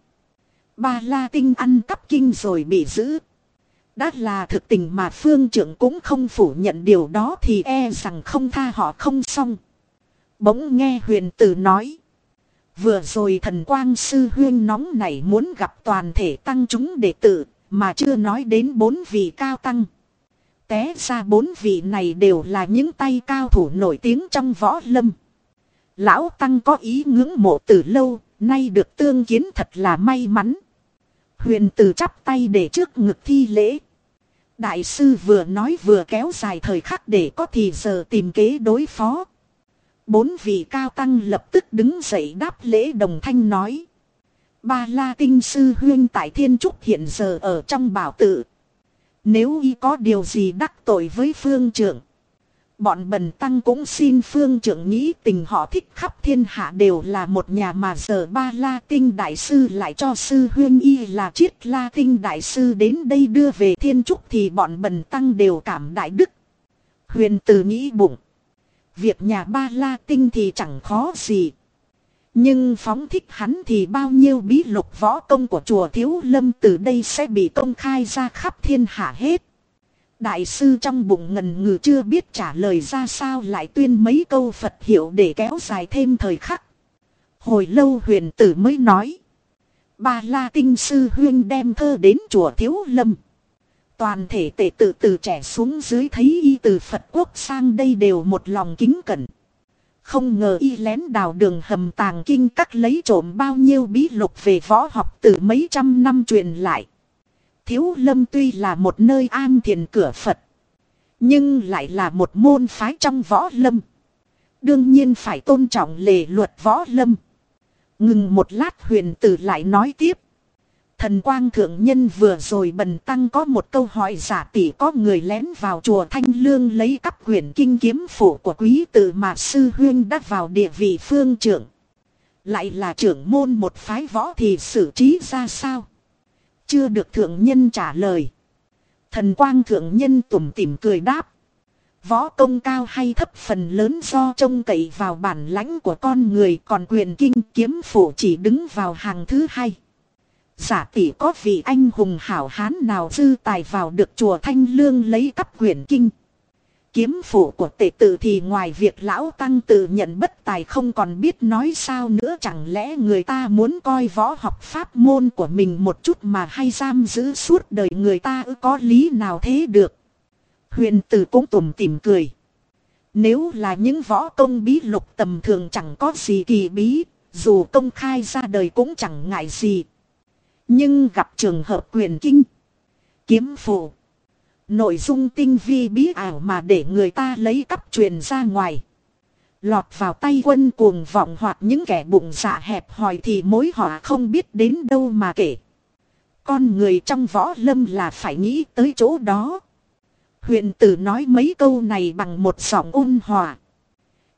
Ba la tinh ăn cắp kinh rồi bị giữ. Đã là thực tình mà phương trưởng cũng không phủ nhận điều đó thì e rằng không tha họ không xong. Bỗng nghe huyền tử nói. Vừa rồi thần quang sư huyên nóng này muốn gặp toàn thể tăng chúng đệ tử mà chưa nói đến bốn vị cao tăng. Té ra bốn vị này đều là những tay cao thủ nổi tiếng trong võ lâm. Lão Tăng có ý ngưỡng mộ từ lâu, nay được tương kiến thật là may mắn. Huyền tử chắp tay để trước ngực thi lễ. Đại sư vừa nói vừa kéo dài thời khắc để có thì giờ tìm kế đối phó. Bốn vị cao tăng lập tức đứng dậy đáp lễ đồng thanh nói. Ba la tinh sư huyên tại thiên trúc hiện giờ ở trong bảo tự. Nếu y có điều gì đắc tội với phương trưởng. Bọn bần tăng cũng xin phương trưởng nghĩ tình họ thích khắp thiên hạ đều là một nhà mà giờ ba la tinh đại sư lại cho sư huyên y là chiết la tinh đại sư đến đây đưa về thiên trúc thì bọn bần tăng đều cảm đại đức. Huyền từ nghĩ bụng. Việc nhà ba la tinh thì chẳng khó gì. Nhưng phóng thích hắn thì bao nhiêu bí lục võ công của chùa Thiếu Lâm từ đây sẽ bị công khai ra khắp thiên hạ hết. Đại sư trong bụng ngần ngừ chưa biết trả lời ra sao lại tuyên mấy câu Phật hiệu để kéo dài thêm thời khắc. Hồi lâu huyền tử mới nói. Ba la tinh sư huyên đem thơ đến chùa Thiếu Lâm. Toàn thể tệ tự từ trẻ xuống dưới thấy y từ Phật quốc sang đây đều một lòng kính cẩn. Không ngờ y lén đào đường hầm tàng kinh cắt lấy trộm bao nhiêu bí lục về võ học từ mấy trăm năm truyền lại. Thiếu Lâm tuy là một nơi an thiền cửa Phật. Nhưng lại là một môn phái trong võ lâm. Đương nhiên phải tôn trọng lề luật võ lâm. Ngừng một lát huyền tử lại nói tiếp. Thần quang thượng nhân vừa rồi bần tăng có một câu hỏi giả tỷ có người lén vào chùa Thanh Lương lấy cắp quyển kinh kiếm phủ của quý tử mà sư huyên đã vào địa vị phương trưởng. Lại là trưởng môn một phái võ thì xử trí ra sao? Chưa được thượng nhân trả lời. Thần quang thượng nhân tủm tỉm cười đáp. Võ công cao hay thấp phần lớn do trông cậy vào bản lãnh của con người còn quyền kinh kiếm phủ chỉ đứng vào hàng thứ hai. Giả tỷ có vị anh hùng hảo hán nào dư tài vào được chùa Thanh Lương lấy cắp quyển kinh. Kiếm phủ của tệ tử thì ngoài việc lão tăng tự nhận bất tài không còn biết nói sao nữa chẳng lẽ người ta muốn coi võ học pháp môn của mình một chút mà hay giam giữ suốt đời người ta ư có lý nào thế được. Huyền tử cũng tủm tỉm cười. Nếu là những võ công bí lục tầm thường chẳng có gì kỳ bí, dù công khai ra đời cũng chẳng ngại gì. Nhưng gặp trường hợp quyền kinh, kiếm phụ, nội dung tinh vi bí ảo mà để người ta lấy cắp truyền ra ngoài. Lọt vào tay quân cuồng vọng hoặc những kẻ bụng dạ hẹp hòi thì mối họa không biết đến đâu mà kể. Con người trong võ lâm là phải nghĩ tới chỗ đó. Huyện tử nói mấy câu này bằng một giọng ôn hòa.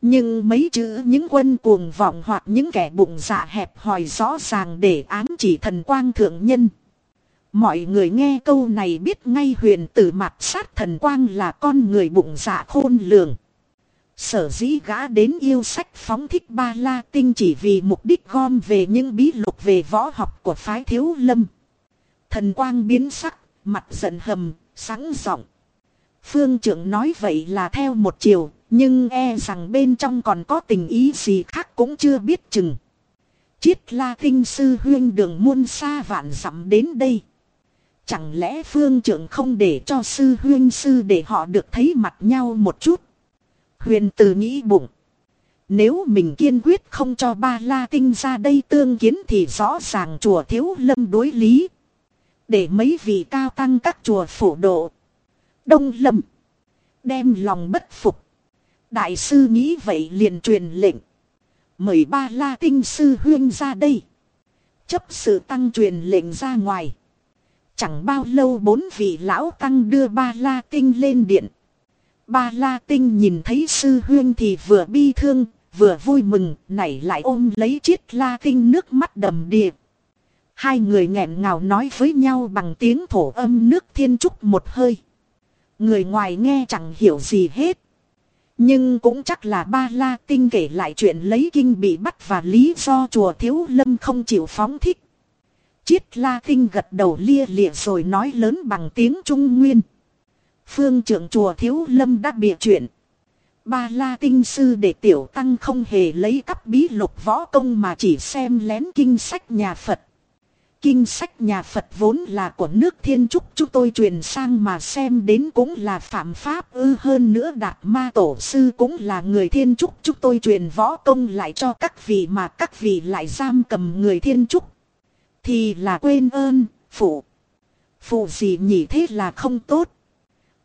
Nhưng mấy chữ những quân cuồng vọng hoặc những kẻ bụng dạ hẹp hòi rõ ràng để ám chỉ thần quang thượng nhân. Mọi người nghe câu này biết ngay huyền tử mặt sát thần quang là con người bụng dạ khôn lường. Sở dĩ gã đến yêu sách phóng thích ba la tinh chỉ vì mục đích gom về những bí lục về võ học của phái thiếu lâm. Thần quang biến sắc, mặt giận hầm, sáng giọng. Phương trưởng nói vậy là theo một chiều, nhưng e rằng bên trong còn có tình ý gì khác cũng chưa biết chừng. Chiết la tinh sư huyên đường muôn xa vạn dặm đến đây. Chẳng lẽ phương trưởng không để cho sư huyên sư để họ được thấy mặt nhau một chút. Huyền từ nghĩ bụng. Nếu mình kiên quyết không cho ba la tinh ra đây tương kiến thì rõ ràng chùa thiếu lâm đối lý. Để mấy vị cao tăng các chùa phổ độ. Đông lâm. Đem lòng bất phục. Đại sư nghĩ vậy liền truyền lệnh. Mời ba la tinh sư huyên ra đây. Chấp sự tăng truyền lệnh ra ngoài. Chẳng bao lâu bốn vị lão tăng đưa ba la tinh lên điện. Ba la tinh nhìn thấy sư huyên thì vừa bi thương, vừa vui mừng, nảy lại ôm lấy chiếc la tinh nước mắt đầm đìa. Hai người nghẹn ngào nói với nhau bằng tiếng thổ âm nước thiên trúc một hơi. Người ngoài nghe chẳng hiểu gì hết. Nhưng cũng chắc là ba la tinh kể lại chuyện lấy kinh bị bắt và lý do chùa thiếu lâm không chịu phóng thích. Chiết la tinh gật đầu lia lịa rồi nói lớn bằng tiếng Trung Nguyên. Phương trưởng chùa thiếu lâm đã bịa chuyện. Ba la tinh sư để tiểu tăng không hề lấy cắp bí lục võ công mà chỉ xem lén kinh sách nhà Phật. Kinh sách nhà Phật vốn là của nước thiên trúc, chúng tôi truyền sang mà xem đến cũng là phạm pháp ư hơn nữa đạt ma tổ sư cũng là người thiên trúc, chúng tôi truyền võ công lại cho các vị mà các vị lại giam cầm người thiên trúc. Thì là quên ơn, phụ. Phụ gì nhỉ thế là không tốt.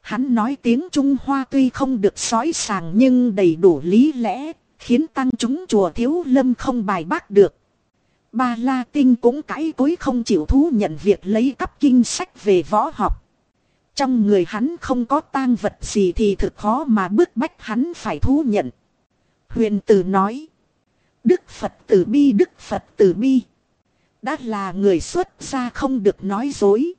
Hắn nói tiếng Trung Hoa tuy không được sói sàng nhưng đầy đủ lý lẽ, khiến tăng chúng chùa thiếu lâm không bài bác được. Ba La Tinh cũng cãi cối không chịu thú nhận việc lấy cắp kinh sách về võ học. Trong người hắn không có tang vật gì thì thực khó mà bức bách hắn phải thú nhận. Huyền tử nói. Đức Phật tử bi Đức Phật tử bi. Đã là người xuất gia không được nói dối.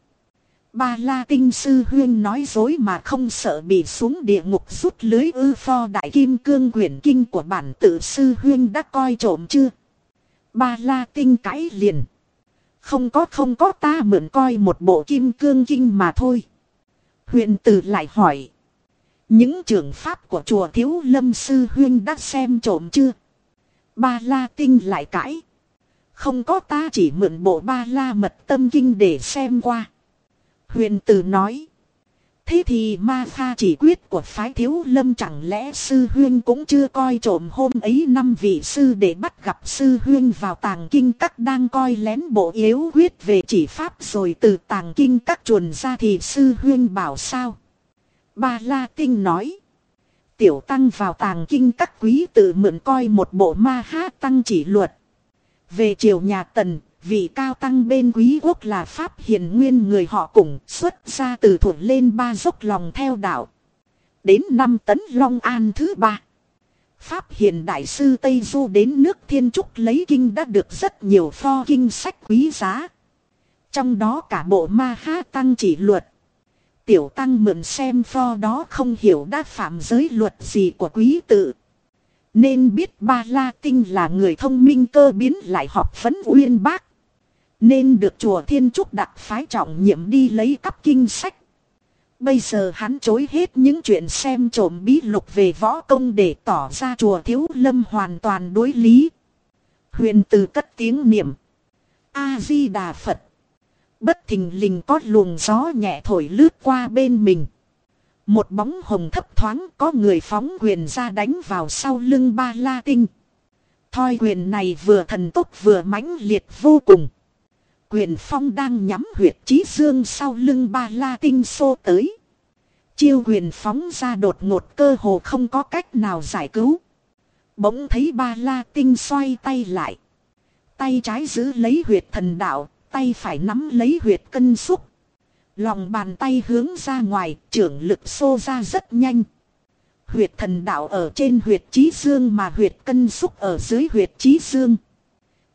Ba la tinh sư huyên nói dối mà không sợ bị xuống địa ngục rút lưới ư pho đại kim cương quyển kinh của bản tự sư huyên đã coi trộm chưa? Ba la tinh cãi liền. Không có không có, ta mượn coi một bộ kim cương kinh mà thôi. Huyện tử lại hỏi. Những trường pháp của chùa thiếu lâm sư huyên đã xem trộm chưa? Ba la tinh lại cãi. Không có ta chỉ mượn bộ ba la mật tâm kinh để xem qua. Huyền tử nói. Thế thì ma pha chỉ quyết của phái thiếu lâm chẳng lẽ sư huyên cũng chưa coi trộm hôm ấy năm vị sư để bắt gặp sư huyên vào tàng kinh các đang coi lén bộ yếu quyết về chỉ pháp rồi từ tàng kinh các chuồn ra thì sư huyên bảo sao. Ba La Tinh nói. Tiểu tăng vào tàng kinh các quý tự mượn coi một bộ ma ha tăng chỉ luật. Về triều nhà tần, vị cao tăng bên quý quốc là Pháp hiền nguyên người họ cùng xuất ra từ thuận lên ba dốc lòng theo đạo. Đến năm tấn Long An thứ ba. Pháp hiền đại sư Tây Du đến nước Thiên Trúc lấy kinh đã được rất nhiều pho kinh sách quý giá. Trong đó cả bộ ma ha tăng chỉ luật. Tiểu tăng mượn xem pho đó không hiểu đã phạm giới luật gì của quý tự. Nên biết ba la tinh là người thông minh cơ biến lại họp phấn uyên bác. Nên được chùa Thiên Trúc đặt phái trọng nhiệm đi lấy cắp kinh sách. Bây giờ hắn chối hết những chuyện xem trộm bí lục về võ công để tỏ ra chùa Thiếu Lâm hoàn toàn đối lý. Huyền từ cất tiếng niệm. A-di-đà Phật. Bất thình lình có luồng gió nhẹ thổi lướt qua bên mình. Một bóng hồng thấp thoáng có người phóng quyền ra đánh vào sau lưng ba la tinh. Thoi quyền này vừa thần tốc vừa mãnh liệt vô cùng. Quyền phong đang nhắm huyệt trí dương sau lưng ba la tinh xô tới. Chiêu quyền phóng ra đột ngột cơ hồ không có cách nào giải cứu. Bỗng thấy ba la tinh xoay tay lại. Tay trái giữ lấy huyệt thần đạo, tay phải nắm lấy huyệt cân xúc. Lòng bàn tay hướng ra ngoài, trưởng lực xô ra rất nhanh. Huyệt thần đạo ở trên huyệt trí dương mà huyệt cân xúc ở dưới huyệt trí dương.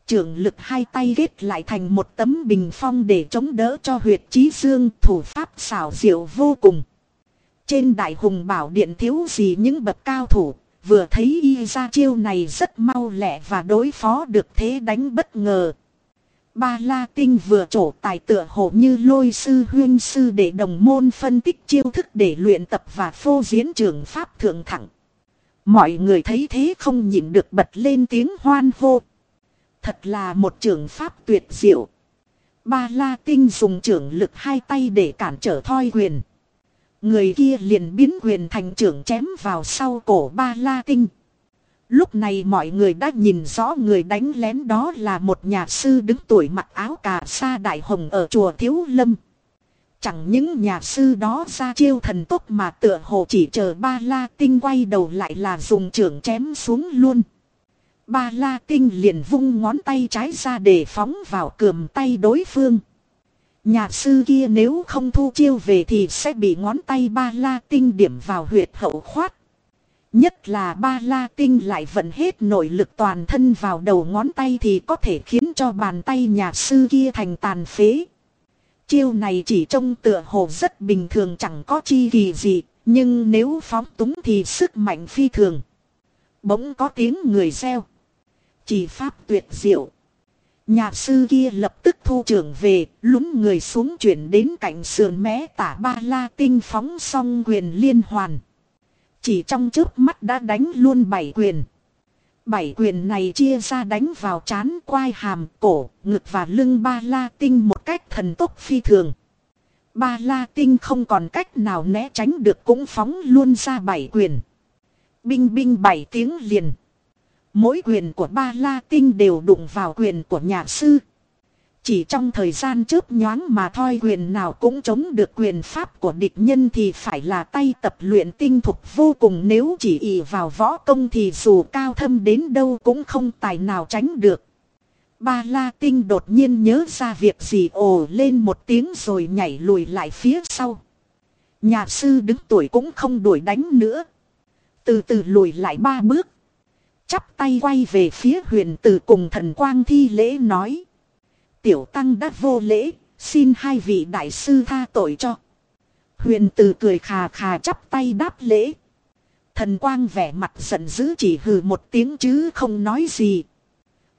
Trưởng lực hai tay ghét lại thành một tấm bình phong để chống đỡ cho huyệt trí dương thủ pháp xảo diệu vô cùng. Trên đại hùng bảo điện thiếu gì những bậc cao thủ, vừa thấy y ra chiêu này rất mau lẹ và đối phó được thế đánh bất ngờ. Ba La Tinh vừa trổ tài tựa hồ như lôi sư huyên sư để đồng môn phân tích chiêu thức để luyện tập và phô diễn trường pháp thượng thẳng. Mọi người thấy thế không nhịn được bật lên tiếng hoan hô. Thật là một trường pháp tuyệt diệu. Ba La Tinh dùng trưởng lực hai tay để cản trở thoi quyền. Người kia liền biến quyền thành trưởng chém vào sau cổ Ba La Tinh. Lúc này mọi người đã nhìn rõ người đánh lén đó là một nhà sư đứng tuổi mặc áo cà sa đại hồng ở chùa Thiếu Lâm. Chẳng những nhà sư đó ra chiêu thần tốt mà tựa hồ chỉ chờ ba la tinh quay đầu lại là dùng trưởng chém xuống luôn. Ba la tinh liền vung ngón tay trái ra để phóng vào cườm tay đối phương. Nhà sư kia nếu không thu chiêu về thì sẽ bị ngón tay ba la tinh điểm vào huyệt hậu khoát. Nhất là ba la tinh lại vận hết nội lực toàn thân vào đầu ngón tay thì có thể khiến cho bàn tay nhà sư kia thành tàn phế. Chiêu này chỉ trông tựa hồ rất bình thường chẳng có chi kỳ gì, nhưng nếu phóng túng thì sức mạnh phi thường. Bỗng có tiếng người reo. Chỉ pháp tuyệt diệu. Nhà sư kia lập tức thu trưởng về, lúng người xuống chuyển đến cạnh sườn mé tả ba la tinh phóng xong quyền liên hoàn. Chỉ trong trước mắt đã đánh luôn bảy quyền. Bảy quyền này chia ra đánh vào chán quai hàm, cổ, ngực và lưng ba la tinh một cách thần tốc phi thường. Ba la tinh không còn cách nào né tránh được cũng phóng luôn ra bảy quyền. Binh binh bảy tiếng liền. Mỗi quyền của ba la tinh đều đụng vào quyền của nhà sư. Chỉ trong thời gian chớp nhoáng mà thoi quyền nào cũng chống được quyền pháp của địch nhân thì phải là tay tập luyện tinh thục vô cùng nếu chỉ ỷ vào võ công thì dù cao thâm đến đâu cũng không tài nào tránh được. Ba la tinh đột nhiên nhớ ra việc gì ồ lên một tiếng rồi nhảy lùi lại phía sau. Nhà sư đứng tuổi cũng không đuổi đánh nữa. Từ từ lùi lại ba bước. Chắp tay quay về phía huyền tử cùng thần quang thi lễ nói. Tiểu tăng đã vô lễ, xin hai vị đại sư tha tội cho. Huyền tử cười khà khà chắp tay đáp lễ. Thần quang vẻ mặt giận dữ chỉ hừ một tiếng chứ không nói gì.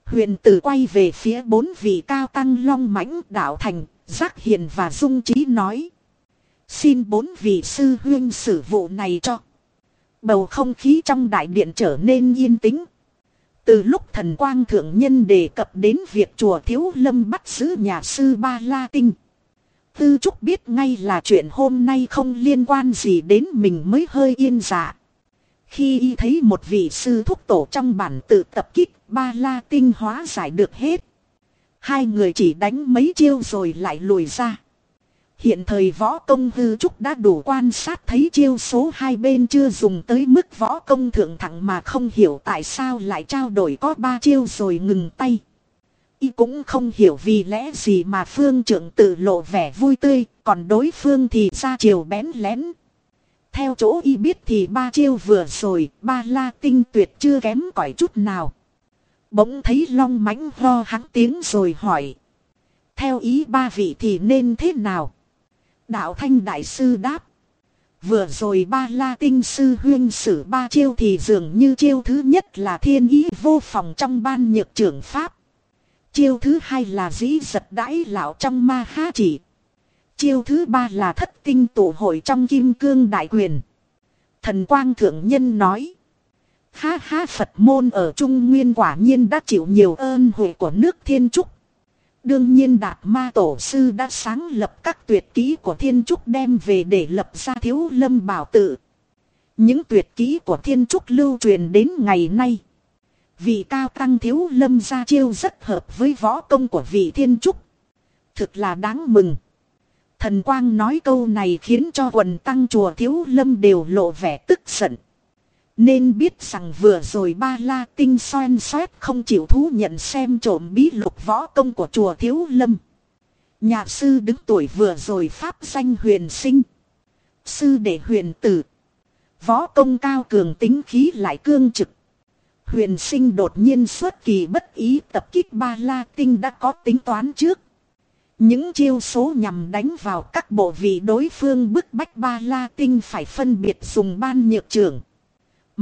Huyền tử quay về phía bốn vị cao tăng long mãnh đạo thành, giác hiền và dung trí nói. Xin bốn vị sư huyên xử vụ này cho. Bầu không khí trong đại điện trở nên yên tĩnh. Từ lúc thần quang thượng nhân đề cập đến việc chùa Thiếu Lâm bắt giữ nhà sư Ba La Tinh. Tư Trúc biết ngay là chuyện hôm nay không liên quan gì đến mình mới hơi yên dạ. Khi y thấy một vị sư thúc tổ trong bản tự tập kích, ba la tinh hóa giải được hết. Hai người chỉ đánh mấy chiêu rồi lại lùi ra. Hiện thời võ công hư trúc đã đủ quan sát thấy chiêu số hai bên chưa dùng tới mức võ công thượng thẳng mà không hiểu tại sao lại trao đổi có ba chiêu rồi ngừng tay. Y cũng không hiểu vì lẽ gì mà phương trưởng tự lộ vẻ vui tươi, còn đối phương thì ra chiều bén lén. Theo chỗ y biết thì ba chiêu vừa rồi, ba la tinh tuyệt chưa kém cỏi chút nào. Bỗng thấy long mãnh ho hắng tiếng rồi hỏi. Theo ý ba vị thì nên thế nào? Đạo thanh đại sư đáp. Vừa rồi ba la tinh sư huyên sử ba chiêu thì dường như chiêu thứ nhất là thiên ý vô phòng trong ban nhược trưởng pháp. Chiêu thứ hai là dĩ giật đãi lão trong ma ha chỉ. Chiêu thứ ba là thất tinh tụ hội trong kim cương đại quyền. Thần quang thượng nhân nói. Ha ha, Phật môn ở Trung Nguyên quả nhiên đã chịu nhiều ơn huệ của nước Thiên Trúc. Đương nhiên Đạt Ma Tổ Sư đã sáng lập các tuyệt kỹ của Thiên Trúc đem về để lập ra thiếu lâm bảo tự. Những tuyệt kỹ của Thiên Trúc lưu truyền đến ngày nay. Vị cao tăng thiếu lâm ra chiêu rất hợp với võ công của vị Thiên Trúc. Thực là đáng mừng. Thần Quang nói câu này khiến cho quần tăng chùa thiếu lâm đều lộ vẻ tức giận. Nên biết rằng vừa rồi ba la tinh xoan xoét không chịu thú nhận xem trộm bí lục võ công của chùa Thiếu Lâm. Nhà sư đứng tuổi vừa rồi pháp danh huyền sinh. Sư đệ huyền tử. Võ công cao cường tính khí lại cương trực. Huyền sinh đột nhiên xuất kỳ bất ý tập kích ba la tinh đã có tính toán trước. Những chiêu số nhằm đánh vào các bộ vị đối phương bức bách ba la tinh phải phân biệt dùng ban nhược trưởng.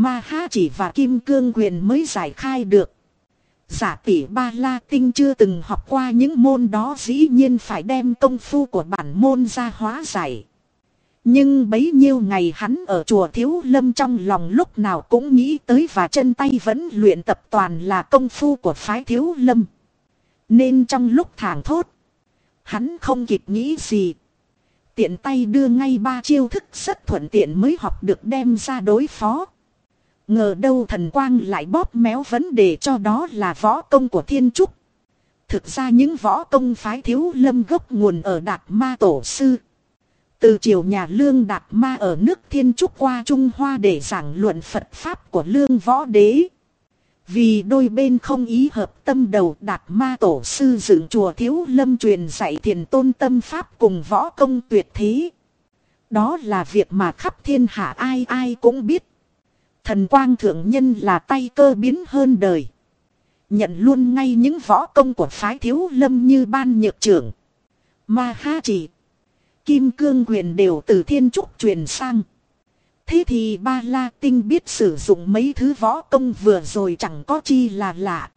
Ma ha chỉ và kim cương quyền mới giải khai được. Giả tỷ ba la tinh chưa từng học qua những môn đó dĩ nhiên phải đem công phu của bản môn ra hóa giải. Nhưng bấy nhiêu ngày hắn ở chùa Thiếu Lâm trong lòng lúc nào cũng nghĩ tới và chân tay vẫn luyện tập toàn là công phu của phái Thiếu Lâm. Nên trong lúc thảng thốt, hắn không kịp nghĩ gì. Tiện tay đưa ngay ba chiêu thức rất thuận tiện mới học được đem ra đối phó. Ngờ đâu thần quang lại bóp méo vấn đề cho đó là võ công của thiên trúc. Thực ra những võ công phái thiếu lâm gốc nguồn ở Đạt Ma Tổ Sư. Từ triều nhà Lương Đạt Ma ở nước Thiên Trúc qua Trung Hoa để giảng luận Phật Pháp của Lương Võ Đế. Vì đôi bên không ý hợp tâm đầu, Đạt Ma Tổ Sư dựng chùa Thiếu Lâm truyền dạy thiền tôn tâm Pháp cùng võ công tuyệt thế. Đó là việc mà khắp thiên hạ ai ai cũng biết. Thần quang thượng nhân là tay cơ biến hơn đời. Nhận luôn ngay những võ công của phái thiếu lâm như ban nhược trưởng. Ma ha chỉ. Kim cương quyền đều từ thiên trúc truyền sang. Thế thì ba la tinh biết sử dụng mấy thứ võ công vừa rồi chẳng có chi là lạ.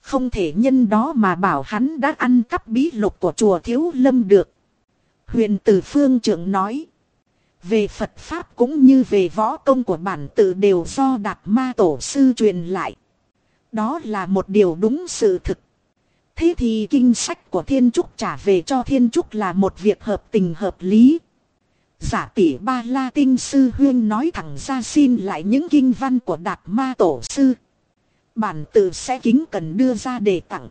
Không thể nhân đó mà bảo hắn đã ăn cắp bí lục của chùa thiếu lâm được. Huyền tử phương trưởng nói. Về Phật Pháp cũng như về võ công của bản tự đều do Đạt Ma Tổ Sư truyền lại. Đó là một điều đúng sự thực. Thế thì kinh sách của Thiên Trúc trả về cho Thiên Trúc là một việc hợp tình hợp lý. Giả tỷ ba la tinh sư huyên nói thẳng ra xin lại những kinh văn của Đạt Ma Tổ Sư. Bản tự sẽ kính cần đưa ra để tặng.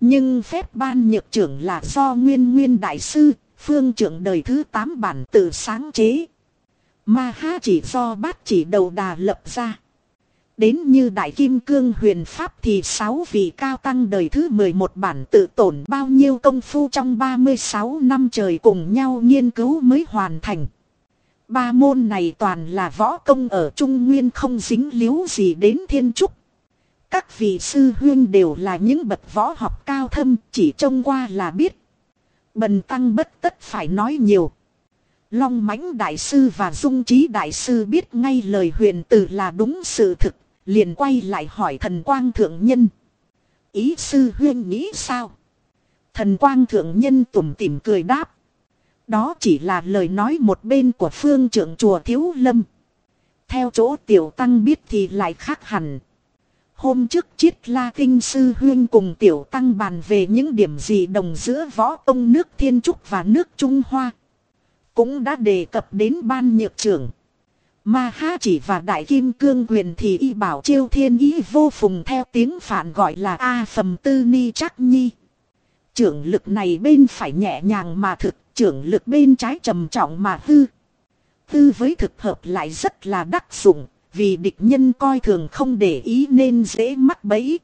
Nhưng phép ban nhược trưởng là do Nguyên Nguyên Đại Sư phương trưởng đời thứ 8 bản tự sáng chế. Ma ha chỉ do bát chỉ đầu đà lập ra. Đến như Đại Kim Cương huyền Pháp thì sáu vị cao tăng đời thứ 11 bản tự tổn bao nhiêu công phu trong 36 năm trời cùng nhau nghiên cứu mới hoàn thành. Ba môn này toàn là võ công ở Trung Nguyên không dính líu gì đến thiên trúc. Các vị sư huyên đều là những bậc võ học cao thâm, chỉ trông qua là biết. Bần tăng bất tất phải nói nhiều. Long mãnh đại sư và dung trí đại sư biết ngay lời huyền tử là đúng sự thực, liền quay lại hỏi thần quang thượng nhân. Ý sư huyên nghĩ sao? Thần quang thượng nhân tủm tỉm cười đáp. Đó chỉ là lời nói một bên của phương trưởng chùa Thiếu Lâm. Theo chỗ tiểu tăng biết thì lại khác hẳn. Hôm trước chiết la kinh sư huyên cùng tiểu tăng bàn về những điểm gì đồng giữa võ ông nước thiên trúc và nước Trung Hoa. Cũng đã đề cập đến ban nhược trưởng. Ma ha chỉ và đại kim cương quyền thì y bảo chiêu thiên ý vô phùng theo tiếng phản gọi là A phẩm tư ni chắc nhi. Trưởng lực này bên phải nhẹ nhàng mà thực, trưởng lực bên trái trầm trọng mà hư. Tư với thực hợp lại rất là đắc dụng, vì địch nhân coi thường không để ý nên dễ mắc bẫy.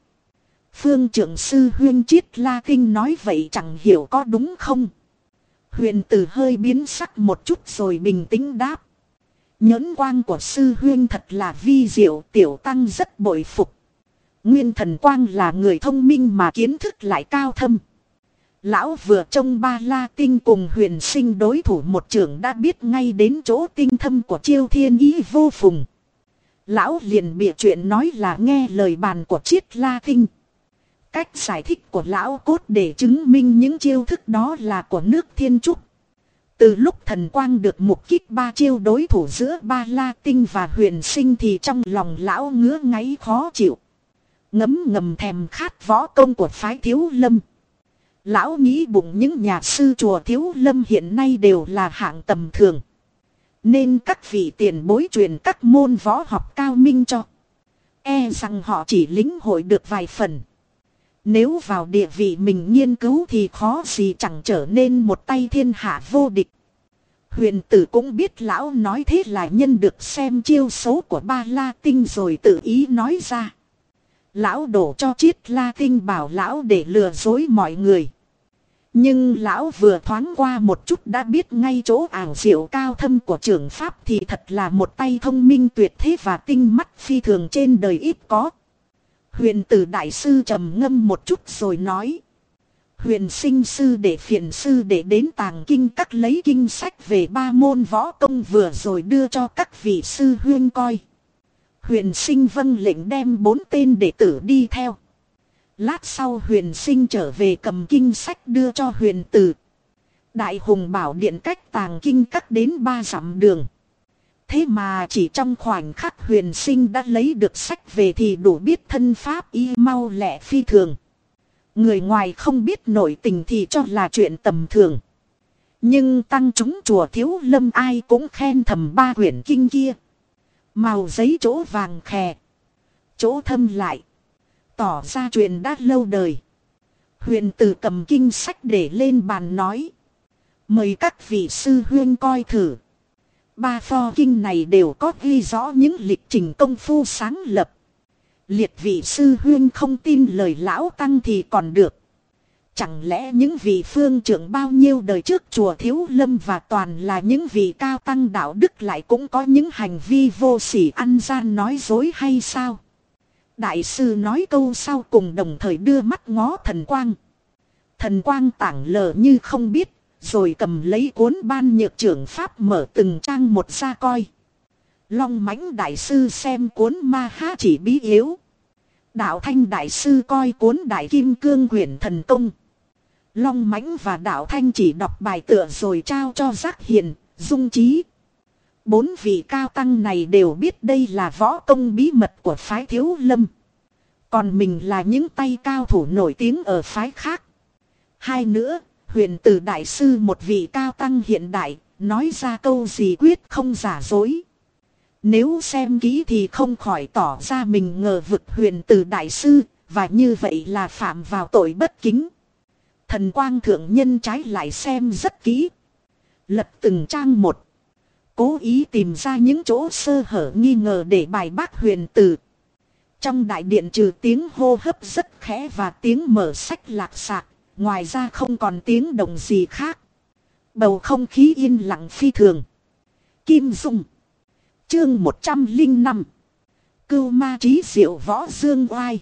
Phương trưởng sư huyên chiết la kinh nói vậy chẳng hiểu có đúng không. Huyền tử hơi biến sắc một chút rồi bình tĩnh đáp. Nhẫn quang của sư huyên thật là vi diệu, tiểu tăng rất bội phục. Nguyên thần quang là người thông minh mà kiến thức lại cao thâm. Lão vừa trông ba la tinh cùng huyền sinh đối thủ một trưởng đã biết ngay đến chỗ tinh thâm của chiêu thiên ý vô phùng. Lão liền bịa chuyện nói là nghe lời bàn của chiết la tinh. Cách giải thích của lão cốt để chứng minh những chiêu thức đó là của nước thiên trúc. Từ lúc thần quang được mục kích ba chiêu đối thủ giữa ba la tinh và huyền sinh thì trong lòng lão ngứa ngáy khó chịu. Ngấm ngầm thèm khát võ công của phái thiếu lâm. Lão nghĩ bụng những nhà sư chùa thiếu lâm hiện nay đều là hạng tầm thường. Nên các vị tiền bối truyền các môn võ học cao minh cho. E rằng họ chỉ lĩnh hội được vài phần. Nếu vào địa vị mình nghiên cứu thì khó gì chẳng trở nên một tay thiên hạ vô địch. Huyền tử cũng biết lão nói thế là nhân được xem chiêu xấu của ba la tinh rồi tự ý nói ra. Lão đổ cho chiết la tinh bảo lão để lừa dối mọi người. Nhưng lão vừa thoáng qua một chút đã biết ngay chỗ ảo diệu cao thâm của trưởng pháp thì thật là một tay thông minh tuyệt thế và tinh mắt phi thường trên đời ít có. Huyền tử đại sư trầm ngâm một chút rồi nói. Huyền sinh sư để phiền sư để đến tàng kinh các lấy kinh sách về ba môn võ công vừa rồi đưa cho các vị sư huyên coi. Huyền sinh vâng lệnh đem bốn tên đệ tử đi theo. Lát sau huyền sinh trở về cầm kinh sách đưa cho huyền tử. Đại hùng bảo điện cách tàng kinh cắt đến ba dặm đường. Thế mà chỉ trong khoảnh khắc huyền sinh đã lấy được sách về thì đủ biết thân pháp y mau lẹ phi thường. Người ngoài không biết nội tình thì cho là chuyện tầm thường. Nhưng tăng chúng chùa thiếu lâm ai cũng khen thầm ba quyển kinh kia. Màu giấy chỗ vàng khè. Chỗ thâm lại. Tỏ ra chuyện đã lâu đời. Huyền tử cầm kinh sách để lên bàn nói. Mời các vị sư huyên coi thử. Ba pho kinh này đều có ghi rõ những lịch trình công phu sáng lập. Liệt vị sư huyên không tin lời lão tăng thì còn được. Chẳng lẽ những vị phương trưởng bao nhiêu đời trước chùa Thiếu Lâm và toàn là những vị cao tăng đạo đức lại cũng có những hành vi vô sỉ ăn gian nói dối hay sao? Đại sư nói câu sau cùng đồng thời đưa mắt ngó thần quang. Thần quang tảng lờ như không biết, rồi cầm lấy cuốn ban nhược trưởng pháp mở từng trang một ra coi. Long mãnh đại sư xem cuốn ma ha chỉ bí yếu. Đạo thanh đại sư coi cuốn đại kim cương quyển thần công. Long mãnh và đạo thanh chỉ đọc bài tựa rồi trao cho giác hiền, dung trí. Bốn vị cao tăng này đều biết đây là võ công bí mật của phái thiếu lâm. Còn mình là những tay cao thủ nổi tiếng ở phái khác. Hai nữa, huyền tử đại sư một vị cao tăng hiện đại, nói ra câu gì quyết không giả dối. Nếu xem kỹ thì không khỏi tỏ ra mình ngờ vực huyền tử đại sư, và như vậy là phạm vào tội bất kính. Thần quang thượng nhân trái lại xem rất kỹ. Lật từng trang một. Cố ý tìm ra những chỗ sơ hở nghi ngờ để bài bác huyền tử. Trong đại điện trừ tiếng hô hấp rất khẽ và tiếng mở sách lạc sạc, ngoài ra không còn tiếng động gì khác. Bầu không khí yên lặng phi thường. Kim Dung Chương 105 Cưu ma trí diệu võ dương oai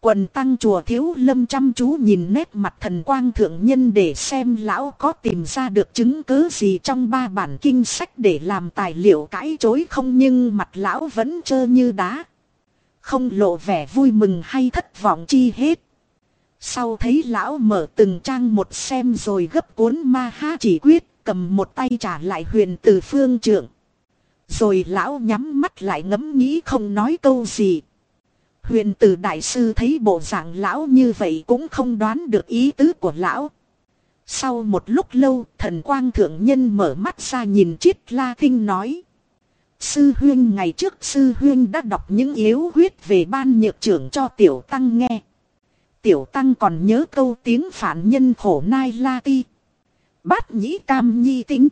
Quần tăng chùa thiếu lâm chăm chú nhìn nét mặt thần quang thượng nhân để xem lão có tìm ra được chứng cứ gì trong ba bản kinh sách để làm tài liệu cãi chối không nhưng mặt lão vẫn trơ như đá. Không lộ vẻ vui mừng hay thất vọng chi hết. Sau thấy lão mở từng trang một xem rồi gấp cuốn ma ha chỉ quyết, cầm một tay trả lại huyền từ phương trưởng. Rồi lão nhắm mắt lại ngẫm nghĩ không nói câu gì. Huyền tử đại sư thấy bộ dạng lão như vậy cũng không đoán được ý tứ của lão. Sau một lúc lâu, thần quang thượng nhân mở mắt ra nhìn chiết la kinh nói. Sư huyên ngày trước sư huyên đã đọc những yếu huyết về ban nhược trưởng cho tiểu tăng nghe. Tiểu tăng còn nhớ câu tiếng phản nhân khổ nai la ti. Bát nhĩ cam nhi tính.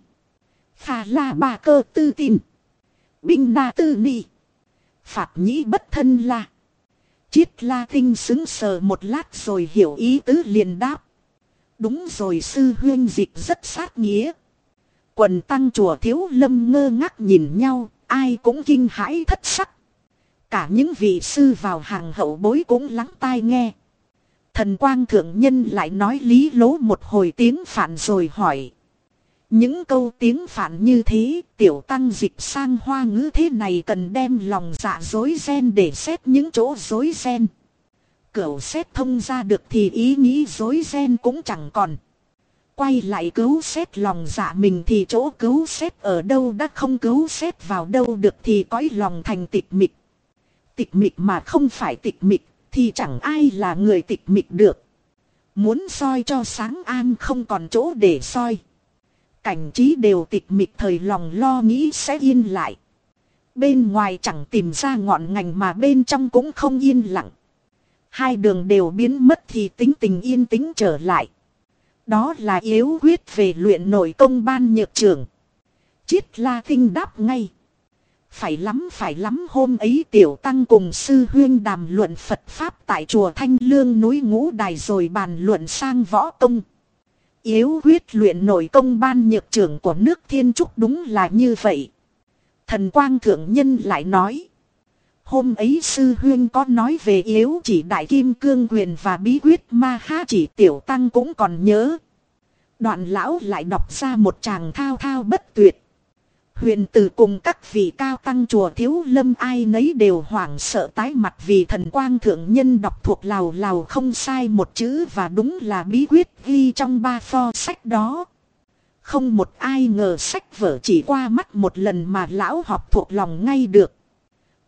Phà la bà cơ tư tin. Binh na tư ni. Phạt nhĩ bất thân la. Chiết la tinh xứng sờ một lát rồi hiểu ý tứ liền đáp. Đúng rồi sư huyên dịch rất sát nghĩa. Quần tăng chùa thiếu lâm ngơ ngác nhìn nhau, ai cũng kinh hãi thất sắc. Cả những vị sư vào hàng hậu bối cũng lắng tai nghe. Thần quang thượng nhân lại nói lý lố một hồi tiếng phản rồi hỏi. Những câu tiếng phản như thế, tiểu tăng dịch sang hoa ngữ thế này cần đem lòng dạ dối ren để xét những chỗ dối ren. Cửu xét thông ra được thì ý nghĩ dối ren cũng chẳng còn. Quay lại cứu xét lòng dạ mình thì chỗ cứu xét ở đâu đã không cứu xét vào đâu được thì cõi lòng thành tịch mịch. Tịch mịch mà không phải tịch mịch thì chẳng ai là người tịch mịch được. Muốn soi cho sáng an không còn chỗ để soi. Cảnh trí đều tịch mịch thời lòng lo nghĩ sẽ yên lại. Bên ngoài chẳng tìm ra ngọn ngành mà bên trong cũng không yên lặng. Hai đường đều biến mất thì tính tình yên tĩnh trở lại. Đó là yếu quyết về luyện nội công ban nhược trưởng. Chiết la kinh đáp ngay. Phải lắm phải lắm, hôm ấy tiểu tăng cùng sư huyên đàm luận Phật Pháp tại chùa Thanh Lương núi Ngũ Đài rồi bàn luận sang võ công. Yếu huyết luyện nội công ban nhược trưởng của nước thiên trúc đúng là như vậy. Thần quang thượng nhân lại nói. Hôm ấy sư huyên có nói về yếu chỉ đại kim cương quyền và bí quyết ma ha chỉ tiểu tăng cũng còn nhớ. Đoạn lão lại đọc ra một chàng thao thao bất tuyệt. Huyền tử cùng các vị cao tăng chùa thiếu lâm ai nấy đều hoảng sợ tái mặt vì thần quang thượng nhân đọc thuộc lào lào không sai một chữ và đúng là bí quyết ghi trong ba pho sách đó. Không một ai ngờ sách vở chỉ qua mắt một lần mà lão học thuộc lòng ngay được.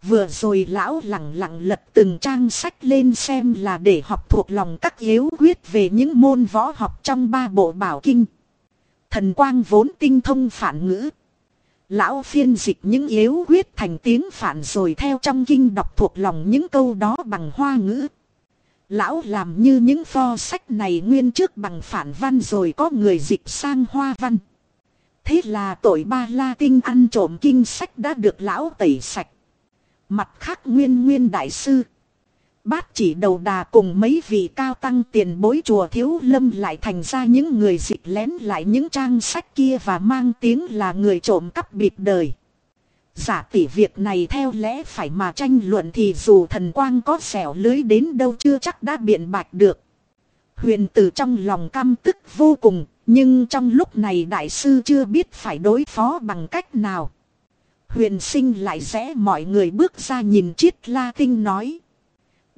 Vừa rồi lão lặng lặng lật từng trang sách lên xem là để học thuộc lòng các yếu quyết về những môn võ học trong ba bộ bảo kinh. Thần quang vốn tinh thông phản ngữ. Lão phiên dịch những yếu quyết thành tiếng phản rồi theo trong kinh đọc thuộc lòng những câu đó bằng hoa ngữ. Lão làm như những pho sách này nguyên trước bằng phản văn rồi có người dịch sang hoa văn. Thế là tội ba la tinh ăn trộm kinh sách đã được lão tẩy sạch. Mặt khác nguyên nguyên đại sư. Bát chỉ đầu đà cùng mấy vị cao tăng tiền bối chùa thiếu lâm lại thành ra những người dịch lén lại những trang sách kia và mang tiếng là người trộm cắp bịp đời. Giả tỷ việc này theo lẽ phải mà tranh luận thì dù thần quang có xẻo lưới đến đâu chưa chắc đã biện bạch được. Huyền tử trong lòng căm tức vô cùng, nhưng trong lúc này đại sư chưa biết phải đối phó bằng cách nào. Huyền sinh lại rẽ mọi người bước ra nhìn chiết la tinh nói.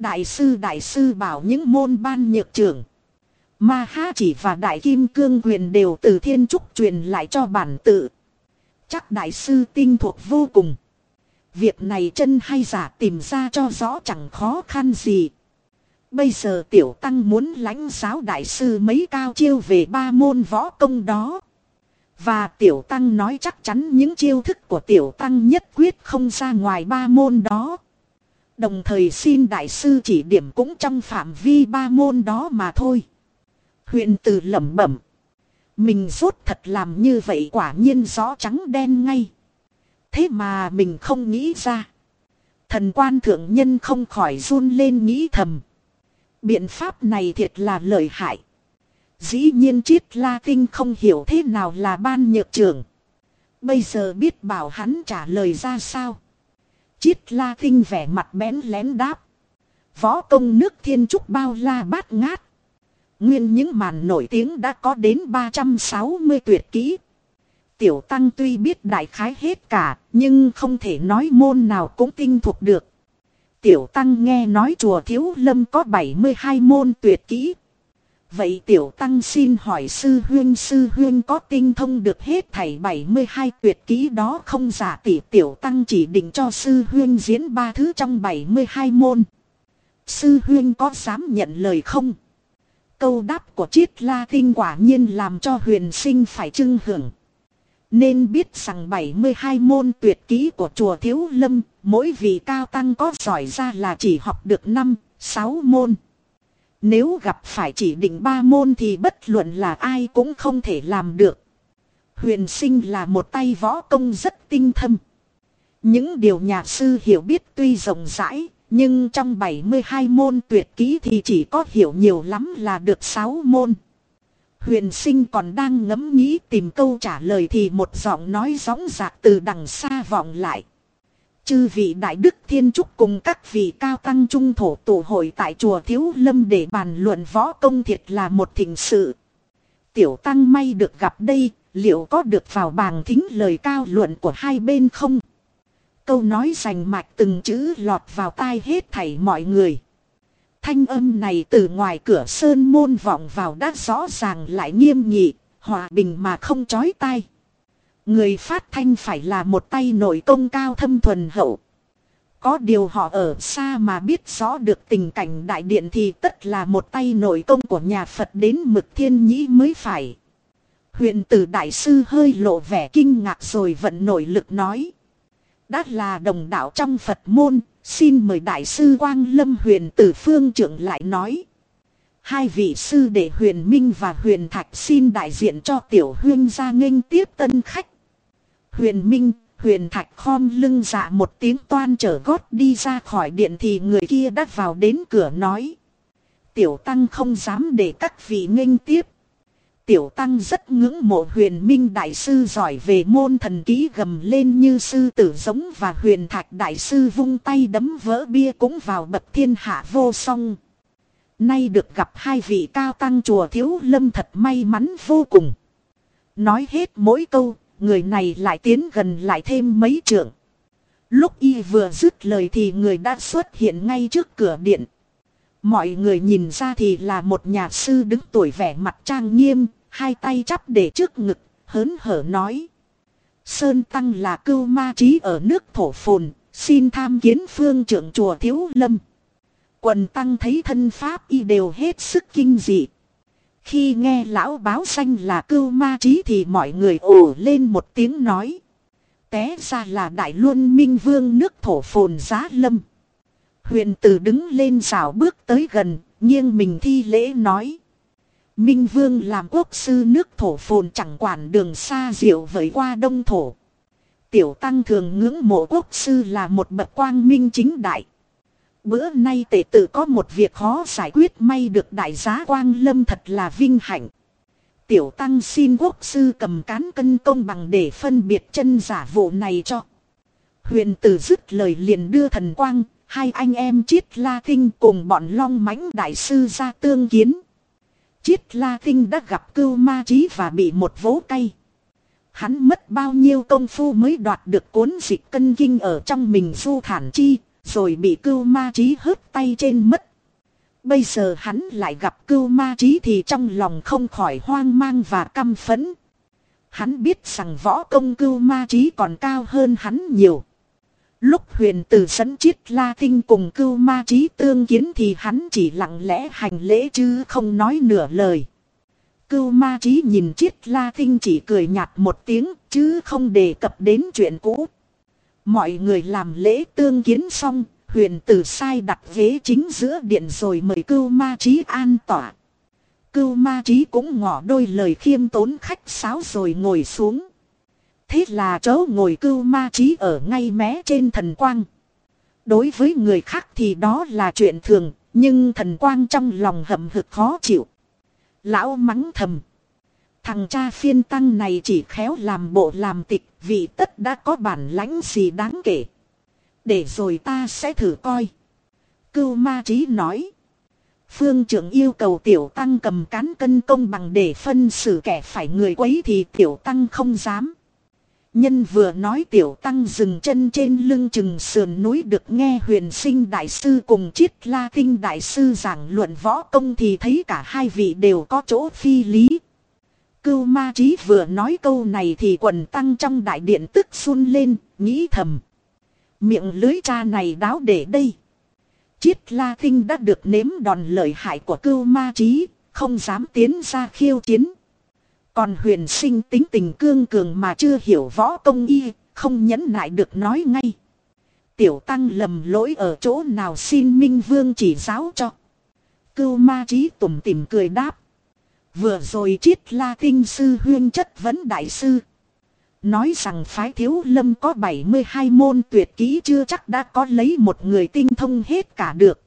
Đại sư đại sư bảo những môn ban nhược trưởng. Ma Ha chỉ và Đại Kim Cương quyền đều từ thiên trúc truyền lại cho bản tự. Chắc đại sư tinh thuộc vô cùng. Việc này chân hay giả tìm ra cho rõ chẳng khó khăn gì. Bây giờ tiểu tăng muốn lãnh giáo đại sư mấy cao chiêu về ba môn võ công đó. Và tiểu tăng nói chắc chắn những chiêu thức của tiểu tăng nhất quyết không ra ngoài ba môn đó. Đồng thời xin đại sư chỉ điểm cũng trong phạm vi ba môn đó mà thôi. Huyện từ lẩm bẩm. Mình rốt thật làm như vậy quả nhiên rõ trắng đen ngay. Thế mà mình không nghĩ ra. Thần quan thượng nhân không khỏi run lên nghĩ thầm. Biện pháp này thiệt là lợi hại. Dĩ nhiên triết la tinh không hiểu thế nào là ban nhược trưởng. Bây giờ biết bảo hắn trả lời ra sao. Chiết la tinh vẻ mặt bén lén đáp. Võ công nước thiên trúc bao la bát ngát. Nguyên những màn nổi tiếng đã có đến 360 tuyệt kỹ. Tiểu tăng tuy biết đại khái hết cả, nhưng không thể nói môn nào cũng tinh thuộc được. Tiểu tăng nghe nói chùa thiếu lâm có 72 môn tuyệt kỹ. Vậy tiểu tăng xin hỏi sư huyên sư huyên có tinh thông được hết thảy 72 tuyệt kỹ đó không giả tỷ tiểu tăng chỉ định cho sư huyên diễn ba thứ trong 72 môn. Sư huyên có dám nhận lời không? Câu đáp của triết la tinh quả nhiên làm cho huyền sinh phải trưng hưởng. Nên biết rằng 72 môn tuyệt kỹ của chùa Thiếu Lâm, mỗi vị cao tăng có giỏi ra là chỉ học được 5, 6 môn. Nếu gặp phải chỉ định ba môn thì bất luận là ai cũng không thể làm được. Huyền sinh là một tay võ công rất tinh thâm. Những điều nhà sư hiểu biết tuy rộng rãi, nhưng trong 72 môn tuyệt kỹ thì chỉ có hiểu nhiều lắm là được 6 môn. Huyền sinh còn đang ngẫm nghĩ tìm câu trả lời thì một giọng nói gióng dạc từ đằng xa vọng lại. Chư vị Đại Đức Thiên Trúc cùng các vị cao tăng trung thổ tụ hội tại chùa Thiếu Lâm để bàn luận võ công thiệt là một thỉnh sự. Tiểu tăng may được gặp đây, liệu có được vào bàng thính lời cao luận của hai bên không? Câu nói rành mạch từng chữ lọt vào tai hết thảy mọi người. Thanh âm này từ ngoài cửa sơn môn vọng vào đã rõ ràng lại nghiêm nghị, hòa bình mà không chói tai. Người phát thanh phải là một tay nội công cao thâm thuần hậu. Có điều họ ở xa mà biết rõ được tình cảnh đại điện thì tất là một tay nội công của nhà Phật đến mực thiên nhĩ mới phải. Huyện tử đại sư hơi lộ vẻ kinh ngạc rồi vận nội lực nói. Đã là đồng đạo trong Phật môn, xin mời đại sư Quang Lâm huyền tử phương trưởng lại nói. Hai vị sư đệ huyền Minh và huyền Thạch xin đại diện cho tiểu huyên ra nghênh tiếp tân khách. Huyền Minh, huyền Thạch khom lưng dạ một tiếng toan trở gót đi ra khỏi điện thì người kia đã vào đến cửa nói. Tiểu tăng không dám để các vị nghênh tiếp. Tiểu Tăng rất ngưỡng mộ huyền minh đại sư giỏi về môn thần ký gầm lên như sư tử giống và huyền thạch đại sư vung tay đấm vỡ bia cũng vào bậc thiên hạ vô song. Nay được gặp hai vị cao tăng chùa thiếu lâm thật may mắn vô cùng. Nói hết mỗi câu, người này lại tiến gần lại thêm mấy trượng. Lúc y vừa dứt lời thì người đã xuất hiện ngay trước cửa điện. Mọi người nhìn ra thì là một nhà sư đứng tuổi vẻ mặt trang nghiêm, hai tay chắp để trước ngực, hớn hở nói. Sơn Tăng là cưu ma trí ở nước thổ phồn, xin tham kiến phương trưởng chùa Thiếu Lâm. Quần Tăng thấy thân pháp y đều hết sức kinh dị. Khi nghe lão báo xanh là cưu ma trí thì mọi người ồ lên một tiếng nói. Té ra là đại luân minh vương nước thổ phồn giá lâm. Huyền tử đứng lên rào bước tới gần, nghiêng mình thi lễ nói. Minh Vương làm quốc sư nước thổ phồn chẳng quản đường xa diệu với qua đông thổ. Tiểu Tăng thường ngưỡng mộ quốc sư là một bậc quang minh chính đại. Bữa nay tể tử có một việc khó giải quyết may được đại giá quang lâm thật là vinh hạnh. Tiểu Tăng xin quốc sư cầm cán cân công bằng để phân biệt chân giả vụ này cho. Huyền tử dứt lời liền đưa thần quang, hai anh em chiết la tinh cùng bọn long mãnh đại sư ra tương kiến. Chiết la tinh đã gặp cưu ma trí và bị một vố cay. Hắn mất bao nhiêu công phu mới đoạt được cuốn dịch cân kinh ở trong mình du thản chi, rồi bị cưu ma trí hớt tay trên mất. Bây giờ hắn lại gặp cưu ma trí thì trong lòng không khỏi hoang mang và căm phẫn. Hắn biết rằng võ công cưu ma trí còn cao hơn hắn nhiều. Lúc huyền tử sấn chiết la tinh cùng cưu ma trí tương kiến thì hắn chỉ lặng lẽ hành lễ chứ không nói nửa lời. Cưu ma trí nhìn chiết la tinh chỉ cười nhạt một tiếng chứ không đề cập đến chuyện cũ. Mọi người làm lễ tương kiến xong, huyền tử sai đặt ghế chính giữa điện rồi mời cưu ma trí an tỏa. Cưu ma trí cũng ngỏ đôi lời khiêm tốn khách sáo rồi ngồi xuống. Thế là cháu ngồi cưu ma trí ở ngay mé trên thần quang. Đối với người khác thì đó là chuyện thường, nhưng thần quang trong lòng hậm hực khó chịu. Lão mắng thầm. Thằng cha phiên tăng này chỉ khéo làm bộ làm tịch, vì tất đã có bản lãnh gì đáng kể. Để rồi ta sẽ thử coi. Cưu ma trí nói. Phương trưởng yêu cầu tiểu tăng cầm cán cân công bằng để phân xử kẻ phải người quấy thì tiểu tăng không dám. Nhân vừa nói tiểu tăng dừng chân trên lưng chừng sườn núi được nghe huyền sinh đại sư cùng chiết la tinh đại sư giảng luận võ công thì thấy cả hai vị đều có chỗ phi lý. Cưu ma trí vừa nói câu này thì quần tăng trong đại điện tức run lên, nghĩ thầm. Miệng lưới cha này đáo để đây. Chiết La Kinh đã được nếm đòn lợi hại của cưu ma trí, không dám tiến ra khiêu chiến. Còn huyền sinh tính tình cương cường mà chưa hiểu võ công y, không nhẫn nại được nói ngay. Tiểu tăng lầm lỗi ở chỗ nào xin Minh Vương chỉ giáo cho. Cưu ma trí tủm tỉm cười đáp. Vừa rồi triết la kinh sư huyên chất vấn đại sư. Nói rằng phái thiếu lâm có 72 môn tuyệt kỹ chưa chắc đã có lấy một người tinh thông hết cả được.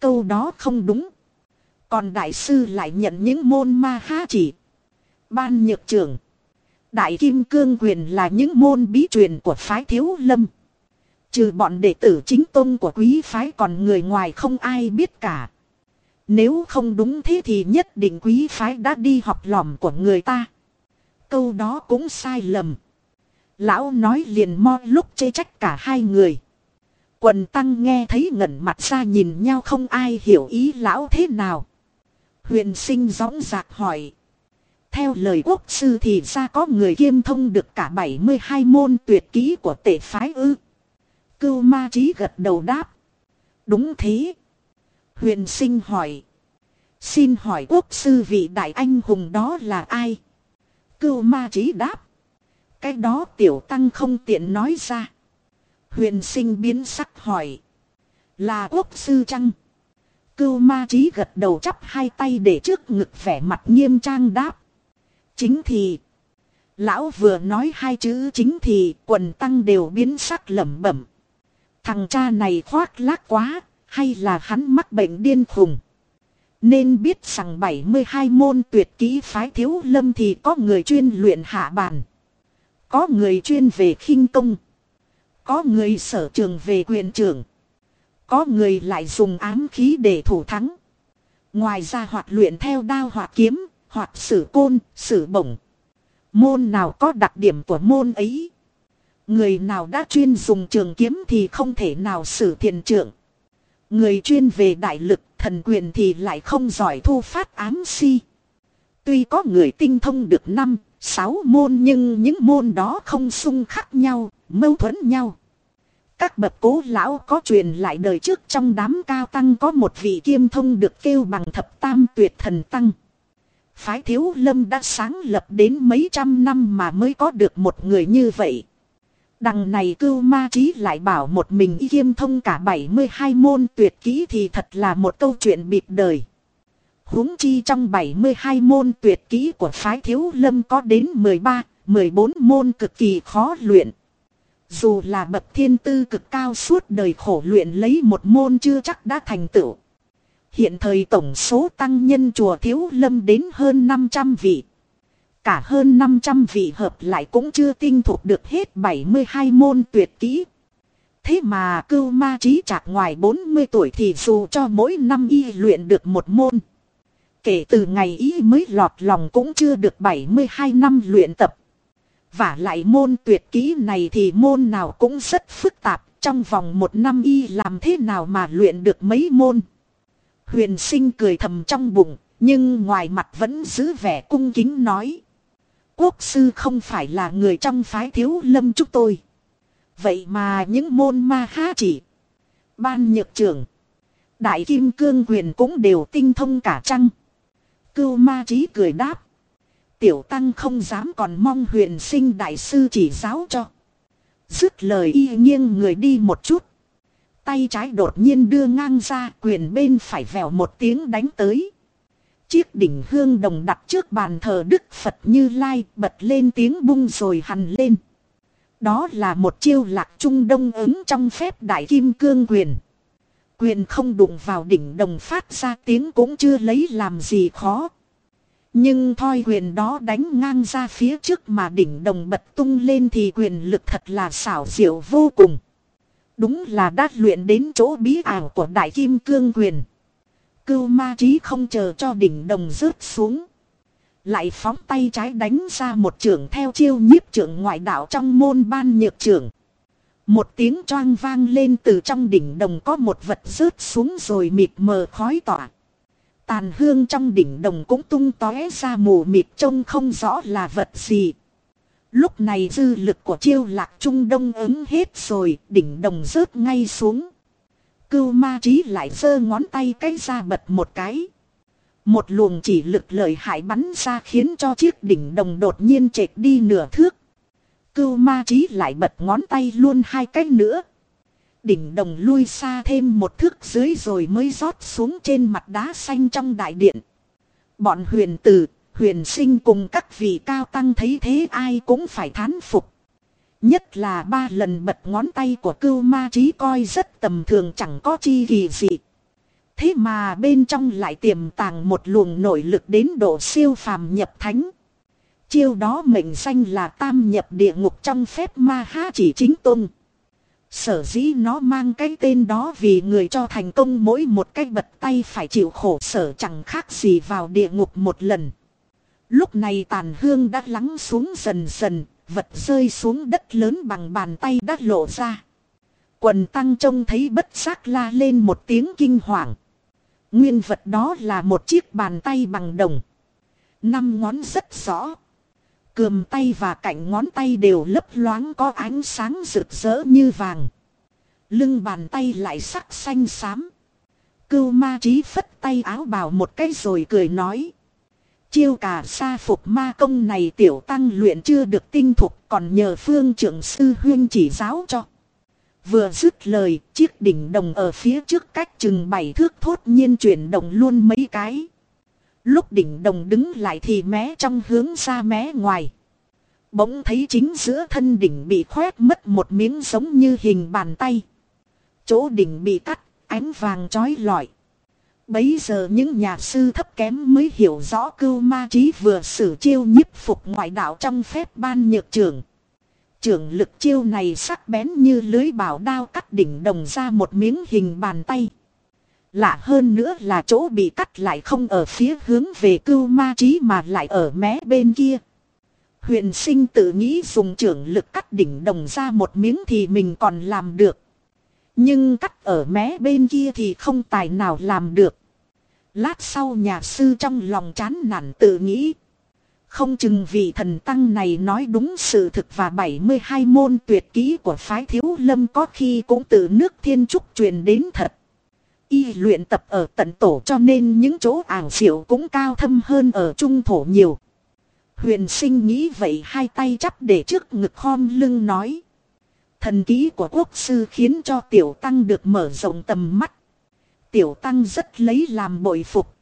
Câu đó không đúng. Còn đại sư lại nhận những môn ma ha chỉ. Ban nhược trưởng. Đại kim cương quyền là những môn bí truyền của phái thiếu lâm. Trừ bọn đệ tử chính tôn của quý phái còn người ngoài không ai biết cả. Nếu không đúng thế thì nhất định quý phái đã đi học lỏm của người ta. Câu đó cũng sai lầm. Lão nói liền mo lúc chê trách cả hai người. Quần tăng nghe thấy ngẩn mặt ra nhìn nhau không ai hiểu ý lão thế nào. Huyền sinh gióng giạc hỏi. Theo lời quốc sư thì ra có người kiêm thông được cả 72 môn tuyệt kỹ của tể phái ư. Cưu ma trí gật đầu đáp. Đúng thế. Huyền sinh hỏi. Xin hỏi quốc sư vị đại anh hùng đó là ai? Cưu ma trí đáp. Cái đó tiểu tăng không tiện nói ra. Huyền sinh biến sắc hỏi. Là quốc sư chăng? Cưu ma trí gật đầu chắp hai tay để trước ngực vẻ mặt nghiêm trang đáp. Chính thì. Lão vừa nói hai chữ chính thì quần tăng đều biến sắc lẩm bẩm. Thằng cha này khoác lác quá, hay là hắn mắc bệnh điên khùng. Nên biết rằng 72 môn tuyệt kỹ phái thiếu lâm thì có người chuyên luyện hạ bàn. Có người chuyên về khinh công. Có người sở trường về quyền trường. Có người lại dùng ám khí để thủ thắng. Ngoài ra hoạt luyện theo đao hoặc kiếm, hoặc sử côn, sử bổng. Môn nào có đặc điểm của môn ấy. Người nào đã chuyên dùng trường kiếm thì không thể nào sử thiền trưởng. Người chuyên về đại lực thần quyền thì lại không giỏi thu phát ám si. Tuy có người tinh thông được năm, sáu môn nhưng những môn đó không xung khắc nhau, mâu thuẫn nhau. Các bậc cố lão có truyền lại đời trước trong đám cao tăng có một vị kiêm thông được kêu bằng thập tam tuyệt thần tăng. Phái thiếu lâm đã sáng lập đến mấy trăm năm mà mới có được một người như vậy. Đằng này cưu ma trí lại bảo một mình y kiêm thông cả 72 môn tuyệt kỹ thì thật là một câu chuyện bịp đời. huống chi trong 72 môn tuyệt kỹ của phái thiếu lâm có đến 13, 14 môn cực kỳ khó luyện. Dù là bậc thiên tư cực cao suốt đời khổ luyện lấy một môn chưa chắc đã thành tựu. Hiện thời tổng số tăng nhân chùa thiếu lâm đến hơn 500 vị. Cả hơn 500 vị hợp lại cũng chưa tinh thuộc được hết 72 môn tuyệt kỹ. Thế mà cưu ma trí trạc ngoài 40 tuổi thì dù cho mỗi năm y luyện được một môn. Kể từ ngày y mới lọt lòng cũng chưa được 72 năm luyện tập. Và lại môn tuyệt kỹ này thì môn nào cũng rất phức tạp. Trong vòng một năm y làm thế nào mà luyện được mấy môn. Huyền sinh cười thầm trong bụng. Nhưng ngoài mặt vẫn giữ vẻ cung kính nói. Quốc sư không phải là người trong phái thiếu lâm chúng tôi. Vậy mà những môn ma ha chỉ. Ban nhược trưởng. Đại kim cương quyền cũng đều tinh thông cả trăng. Cưu ma trí cười đáp. Tiểu tăng không dám còn mong huyền sinh đại sư chỉ giáo cho. Dứt lời y nghiêng người đi một chút. Tay trái đột nhiên đưa ngang ra, quyền bên phải vèo một tiếng đánh tới. Chiếc đỉnh hương đồng đặt trước bàn thờ Đức Phật như lai, bật lên tiếng bung rồi hằn lên. Đó là một chiêu lạc trung đông ứng trong phép đại kim cương quyền. Quyền không đụng vào đỉnh đồng phát ra tiếng cũng chưa lấy làm gì khó. Nhưng thoi quyền đó đánh ngang ra phía trước mà đỉnh đồng bật tung lên thì quyền lực thật là xảo diệu vô cùng. Đúng là đã luyện đến chỗ bí ảo của đại kim cương quyền. Cưu ma trí không chờ cho đỉnh đồng rớt xuống. Lại phóng tay trái đánh ra một trưởng theo chiêu nhiếp trưởng ngoại đạo trong môn ban nhược trưởng. Một tiếng choang vang lên từ trong đỉnh đồng có một vật rớt xuống rồi mịt mờ khói tỏa. Tàn hương trong đỉnh đồng cũng tung tóe ra mù mịt trông không rõ là vật gì. Lúc này dư lực của chiêu lạc trung đông ứng hết rồi, đỉnh đồng rớt ngay xuống. Cưu ma trí lại giơ ngón tay cái ra bật một cái. Một luồng chỉ lực lợi hại bắn ra khiến cho chiếc đỉnh đồng đột nhiên trệt đi nửa thước. Cưu ma trí lại bật ngón tay luôn hai cái nữa. Đỉnh đồng lui xa thêm một thước dưới rồi mới rót xuống trên mặt đá xanh trong đại điện. Bọn huyền tử, huyền sinh cùng các vị cao tăng thấy thế ai cũng phải thán phục. Nhất là ba lần bật ngón tay của cưu ma trí coi rất tầm thường chẳng có chi kỳ gì. Thế mà bên trong lại tiềm tàng một luồng nội lực đến độ siêu phàm nhập thánh. Chiêu đó mệnh danh là tam nhập địa ngục trong phép ma ha chỉ chính tôn. Sở dĩ nó mang cái tên đó vì người cho thành công mỗi một cái bật tay phải chịu khổ sở chẳng khác gì vào địa ngục một lần. Lúc này tàn hương đã lắng xuống dần dần, vật rơi xuống đất lớn bằng bàn tay đã lộ ra. Quần tăng trông thấy bất giác la lên một tiếng kinh hoàng. Nguyên vật đó là một chiếc bàn tay bằng đồng. Năm ngón rất rõ. Cườm tay và cạnh ngón tay đều lấp loáng có ánh sáng rực rỡ như vàng. Lưng bàn tay lại sắc xanh xám. Cưu ma trí phất tay áo bào một cái rồi cười nói. Chiêu cả sa phục ma công này tiểu tăng luyện chưa được tinh thục còn nhờ phương trưởng sư huyên chỉ giáo cho. Vừa dứt lời, chiếc đỉnh đồng ở phía trước cách chừng bảy thước thốt nhiên chuyển động luôn mấy cái. Lúc đỉnh đồng đứng lại thì mé trong hướng ra mé ngoài. Bỗng thấy chính giữa thân đỉnh bị khoét mất một miếng giống như hình bàn tay. Chỗ đỉnh bị cắt, ánh vàng trói lọi. Bấy giờ những nhà sư thấp kém mới hiểu rõ cưu ma trí vừa sử chiêu nhiếp phục ngoại đạo trong phép ban nhược trưởng. Trưởng lực chiêu này sắc bén như lưới bảo đao cắt đỉnh đồng ra một miếng hình bàn tay. Lạ hơn nữa là chỗ bị cắt lại không ở phía hướng về cưu ma trí mà lại ở mé bên kia. Huyền sinh tự nghĩ dùng trưởng lực cắt đỉnh đồng ra một miếng thì mình còn làm được. Nhưng cắt ở mé bên kia thì không tài nào làm được. Lát sau nhà sư trong lòng chán nản tự nghĩ. Không chừng vị thần tăng này nói đúng sự thực và 72 môn tuyệt kỹ của phái thiếu lâm có khi cũng từ nước thiên trúc truyền đến thật. Y luyện tập ở tận tổ cho nên những chỗ ảo diệu cũng cao thâm hơn ở trung thổ nhiều. Huyền sinh nghĩ vậy hai tay chắp để trước ngực khom lưng nói. Thần ký của quốc sư khiến cho tiểu tăng được mở rộng tầm mắt. Tiểu tăng rất lấy làm bội phục.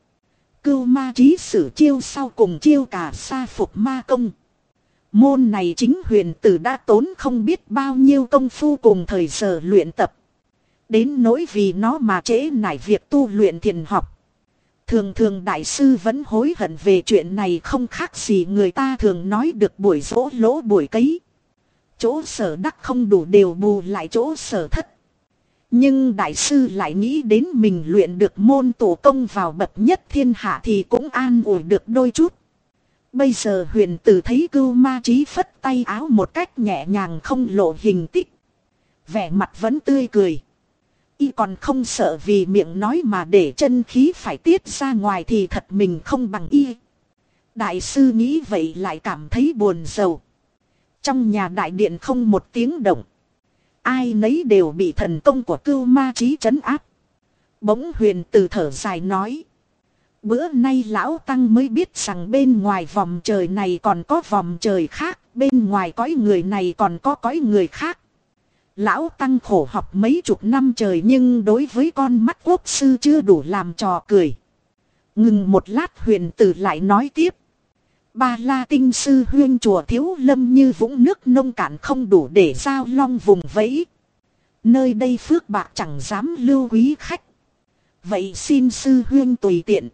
Cưu ma trí sử chiêu sau cùng chiêu cả sa phục ma công. Môn này chính huyền tử đã tốn không biết bao nhiêu công phu cùng thời giờ luyện tập. Đến nỗi vì nó mà trễ nải việc tu luyện thiền học. Thường thường đại sư vẫn hối hận về chuyện này không khác gì người ta thường nói được buổi dỗ lỗ buổi cấy. Chỗ sở đắc không đủ đều bù lại chỗ sở thất. Nhưng đại sư lại nghĩ đến mình luyện được môn tổ công vào bậc nhất thiên hạ thì cũng an ủi được đôi chút. Bây giờ huyền tử thấy cưu ma trí phất tay áo một cách nhẹ nhàng không lộ hình tích. Vẻ mặt vẫn tươi cười. Y còn không sợ vì miệng nói mà để chân khí phải tiết ra ngoài thì thật mình không bằng y. Đại sư nghĩ vậy lại cảm thấy buồn rầu. Trong nhà đại điện không một tiếng động. Ai nấy đều bị thần công của cưu ma trí trấn áp. Bỗng huyền từ thở dài nói. Bữa nay lão tăng mới biết rằng bên ngoài vòng trời này còn có vòng trời khác. Bên ngoài cõi người này còn có cõi người khác. Lão tăng khổ học mấy chục năm trời nhưng đối với con mắt quốc sư chưa đủ làm trò cười. Ngừng một lát huyền tử lại nói tiếp. Ba la tinh sư huyên chùa thiếu lâm như vũng nước nông cạn không đủ để giao long vùng vẫy. Nơi đây phước bạc chẳng dám lưu quý khách. Vậy xin sư huyên tùy tiện.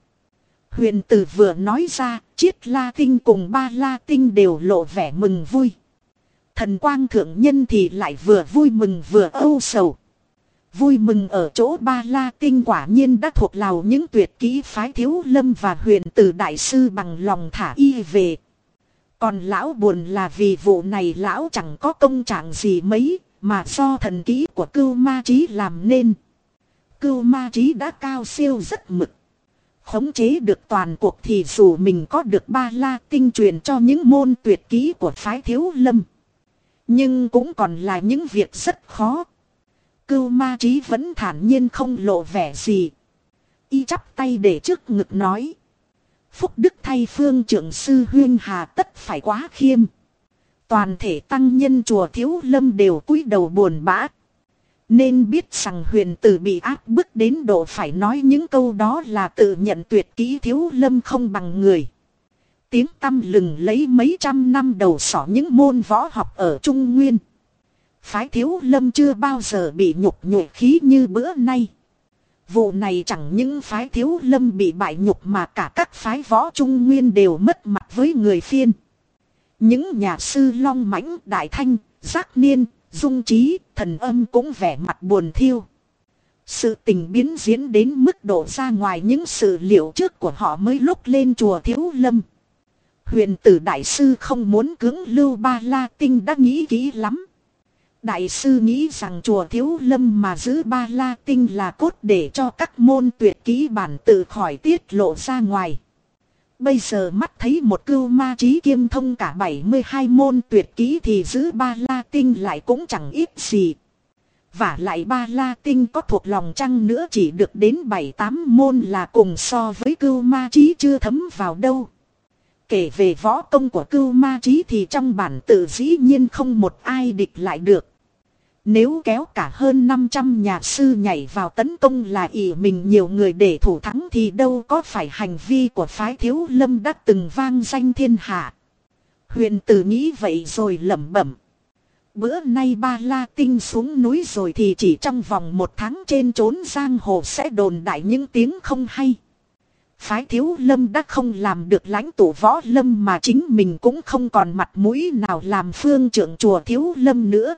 Huyền tử vừa nói ra, chiết la tinh cùng ba la tinh đều lộ vẻ mừng vui. Thần quang thượng nhân thì lại vừa vui mừng vừa âu sầu. Vui mừng ở chỗ ba la tinh quả nhiên đã thuộc lào những tuyệt kỹ phái thiếu lâm và huyền tử đại sư bằng lòng thả y về. Còn lão buồn là vì vụ này lão chẳng có công trạng gì mấy, mà do thần kỹ của cưu ma trí làm nên. Cưu ma trí đã cao siêu rất mực. Khống chế được toàn cuộc thì dù mình có được ba la tinh truyền cho những môn tuyệt kỹ của phái thiếu lâm. Nhưng cũng còn là những việc rất khó. Cưu ma trí vẫn thản nhiên không lộ vẻ gì. Y chắp tay để trước ngực nói. Phúc đức thay phương trưởng sư huyên hà tất phải quá khiêm. Toàn thể tăng nhân chùa thiếu lâm đều cúi đầu buồn bã. Nên biết rằng huyền tử bị áp bức đến độ phải nói những câu đó là tự nhận tuyệt kỹ thiếu lâm không bằng người. Tiếng tâm lừng lấy mấy trăm năm đầu sỏ những môn võ học ở Trung Nguyên. Phái thiếu lâm chưa bao giờ bị nhục nhục khí như bữa nay. Vụ này chẳng những phái thiếu lâm bị bại nhục mà cả các phái võ Trung Nguyên đều mất mặt với người phiên. Những nhà sư long mãnh đại thanh, giác niên, dung trí, thần âm cũng vẻ mặt buồn thiêu. Sự tình biến diễn đến mức độ ra ngoài những sự liệu trước của họ mới lúc lên chùa thiếu lâm. Huyền tử đại sư không muốn cưỡng lưu ba la tinh đã nghĩ kỹ lắm. Đại sư nghĩ rằng chùa thiếu lâm mà giữ ba la tinh là cốt để cho các môn tuyệt kỹ bản tự khỏi tiết lộ ra ngoài. Bây giờ mắt thấy một cưu ma trí kiêm thông cả 72 môn tuyệt kỹ thì giữ ba la tinh lại cũng chẳng ít gì. Và lại ba la tinh có thuộc lòng chăng nữa chỉ được đến 7-8 môn là cùng so với cưu ma trí chưa thấm vào đâu. Kể về võ công của cưu ma trí thì trong bản tự dĩ nhiên không một ai địch lại được. Nếu kéo cả hơn 500 nhà sư nhảy vào tấn công là ỷ mình nhiều người để thủ thắng thì đâu có phải hành vi của phái thiếu lâm đã từng vang danh thiên hạ. Huyền tử nghĩ vậy rồi lẩm bẩm. Bữa nay ba la tinh xuống núi rồi thì chỉ trong vòng một tháng trên trốn giang hồ sẽ đồn đại những tiếng không hay. Phái thiếu lâm đã không làm được lãnh tụ võ lâm mà chính mình cũng không còn mặt mũi nào làm phương trưởng chùa thiếu lâm nữa.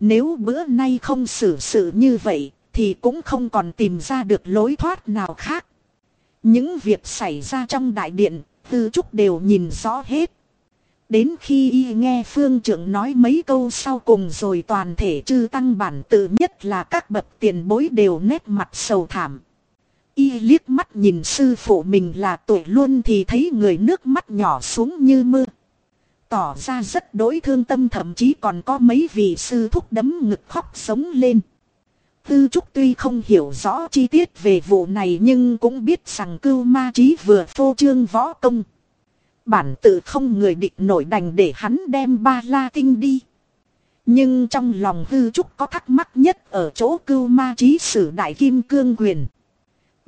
Nếu bữa nay không xử sự như vậy, thì cũng không còn tìm ra được lối thoát nào khác. Những việc xảy ra trong đại điện, tư trúc đều nhìn rõ hết. Đến khi y nghe phương trưởng nói mấy câu sau cùng rồi toàn thể chư tăng bản tự nhất là các bậc tiền bối đều nét mặt sầu thảm. Y liếc mắt nhìn sư phụ mình là tuổi luôn thì thấy người nước mắt nhỏ xuống như mưa. Tỏ ra rất đối thương tâm, thậm chí còn có mấy vị sư thúc đấm ngực khóc sống lên. Tư Trúc tuy không hiểu rõ chi tiết về vụ này nhưng cũng biết rằng cưu ma trí vừa phô trương võ công. Bản tự không người định nổi đành để hắn đem ba la tinh đi. Nhưng trong lòng Tư Trúc có thắc mắc nhất ở chỗ cưu ma trí sử đại kim cương quyền.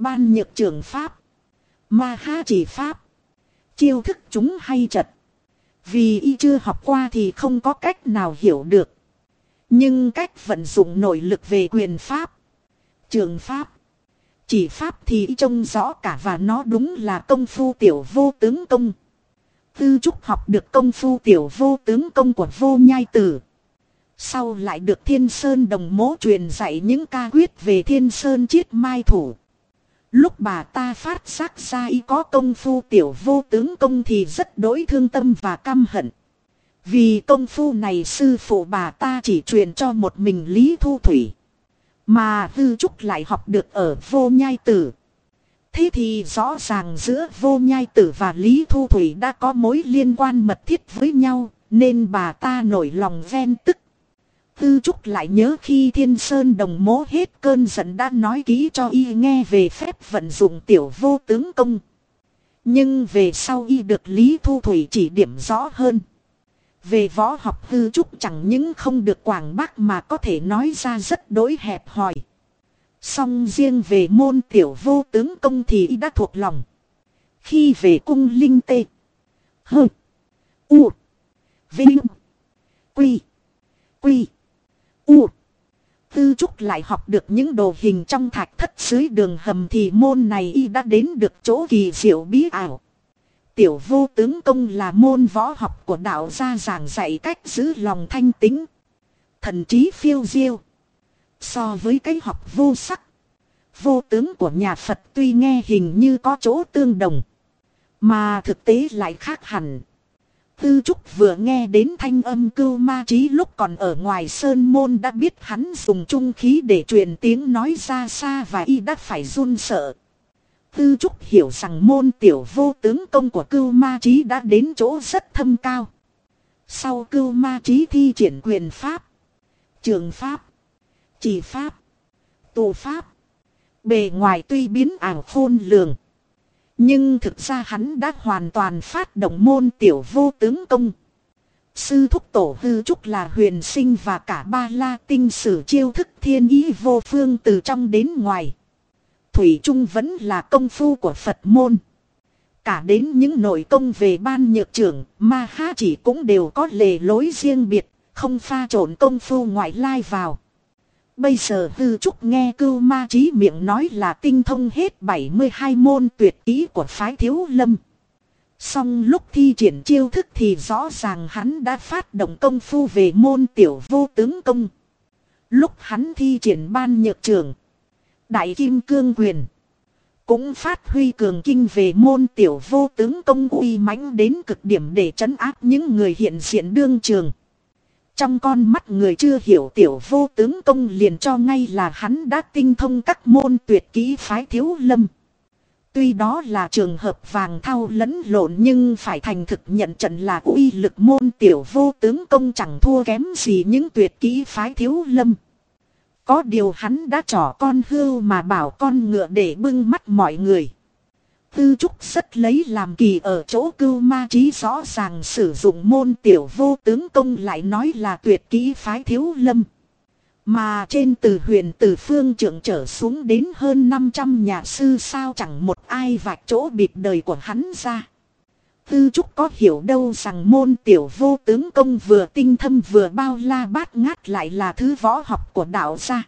Ban nhược trường Pháp. Ma ha chỉ Pháp. Chiêu thức chúng hay chật. Vì y chưa học qua thì không có cách nào hiểu được. Nhưng cách vận dụng nội lực về quyền pháp, trường pháp, chỉ pháp thì y trông rõ cả và nó đúng là công phu tiểu vô tướng công. Tư trúc học được công phu tiểu vô tướng công của vô nhai tử. Sau lại được thiên sơn đồng mố truyền dạy những ca quyết về thiên sơn chiết mai thủ. Lúc bà ta phát giác ra y có công phu tiểu vô tướng công thì rất đối thương tâm và căm hận. Vì công phu này sư phụ bà ta chỉ truyền cho một mình Lý Thu Thủy. Mà Tư Trúc lại học được ở vô nhai tử. Thế thì rõ ràng giữa vô nhai tử và Lý Thu Thủy đã có mối liên quan mật thiết với nhau, nên bà ta nổi lòng ven tức Tư Trúc lại nhớ khi Thiên Sơn đồng mố hết cơn giận đã nói kỹ cho y nghe về phép vận dụng tiểu vô tướng công. Nhưng về sau y được Lý Thu Thủy chỉ điểm rõ hơn. Về võ học Tư Trúc chẳng những không được quảng bác mà có thể nói ra rất đối hẹp hòi. Song riêng về môn tiểu vô tướng công thì y đã thuộc lòng. Khi về cung linh tê. Hơ. U. Vinh. Quy. Quy. U. Tư Trúc lại học được những đồ hình trong thạch thất dưới đường hầm thì môn này y đã đến được chỗ kỳ diệu bí ảo. Tiểu vô tướng công là môn võ học của đạo gia giảng dạy cách giữ lòng thanh tính. Thần trí phiêu diêu. So với cái học vô sắc. Vô tướng của nhà Phật tuy nghe hình như có chỗ tương đồng. Mà thực tế lại khác hẳn. Tư Trúc vừa nghe đến thanh âm cưu ma trí lúc còn ở ngoài sơn môn đã biết hắn dùng trung khí để truyền tiếng nói ra xa và y đã phải run sợ. Tư Trúc hiểu rằng môn tiểu vô tướng công của cưu ma trí đã đến chỗ rất thâm cao. Sau cưu ma trí thi triển quyền pháp, trường pháp, Chỉ pháp. Tù pháp. Bề ngoài tuy biến ảo khôn lường. Nhưng thực ra hắn đã hoàn toàn phát động môn tiểu vô tướng công. Sư thúc tổ hư trúc là huyền sinh và cả ba la tinh sử chiêu thức thiên ý vô phương từ trong đến ngoài. Thủy Trung vẫn là công phu của Phật môn. Cả đến những nội công về ban nhược trưởng, ma ha chỉ cũng đều có lề lối riêng biệt, không pha trộn công phu ngoại lai vào. Bây giờ hư trúc nghe cưu ma trí miệng nói là tinh thông hết 72 môn tuyệt kỹ của phái thiếu lâm. Xong lúc thi triển chiêu thức thì rõ ràng hắn đã phát động công phu về môn tiểu vô tướng công. Lúc hắn thi triển ban nhược trường. Đại kim cương quyền. Cũng phát huy cường kinh về môn tiểu vô tướng công uy mãnh đến cực điểm để trấn áp những người hiện diện đương trường. Trong con mắt người chưa hiểu tiểu vô tướng công liền cho ngay là hắn đã tinh thông các môn tuyệt kỹ phái thiếu lâm. Tuy đó là trường hợp vàng thao lẫn lộn nhưng phải thành thực nhận trận là uy lực môn tiểu vô tướng công chẳng thua kém gì những tuyệt kỹ phái thiếu lâm. Có điều hắn đã trỏ con hưu mà bảo con ngựa để bưng mắt mọi người. Tư trúc rất lấy làm kỳ ở chỗ cưu ma trí rõ ràng sử dụng môn tiểu vô tướng công lại nói là tuyệt kỹ phái thiếu lâm. Mà trên từ huyền từ phương trưởng trở xuống đến hơn 500 nhà sư sao chẳng một ai vạch chỗ bịt đời của hắn ra. Tư trúc có hiểu đâu rằng môn tiểu vô tướng công vừa tinh thâm vừa bao la bát ngát lại là thứ võ học của đạo gia.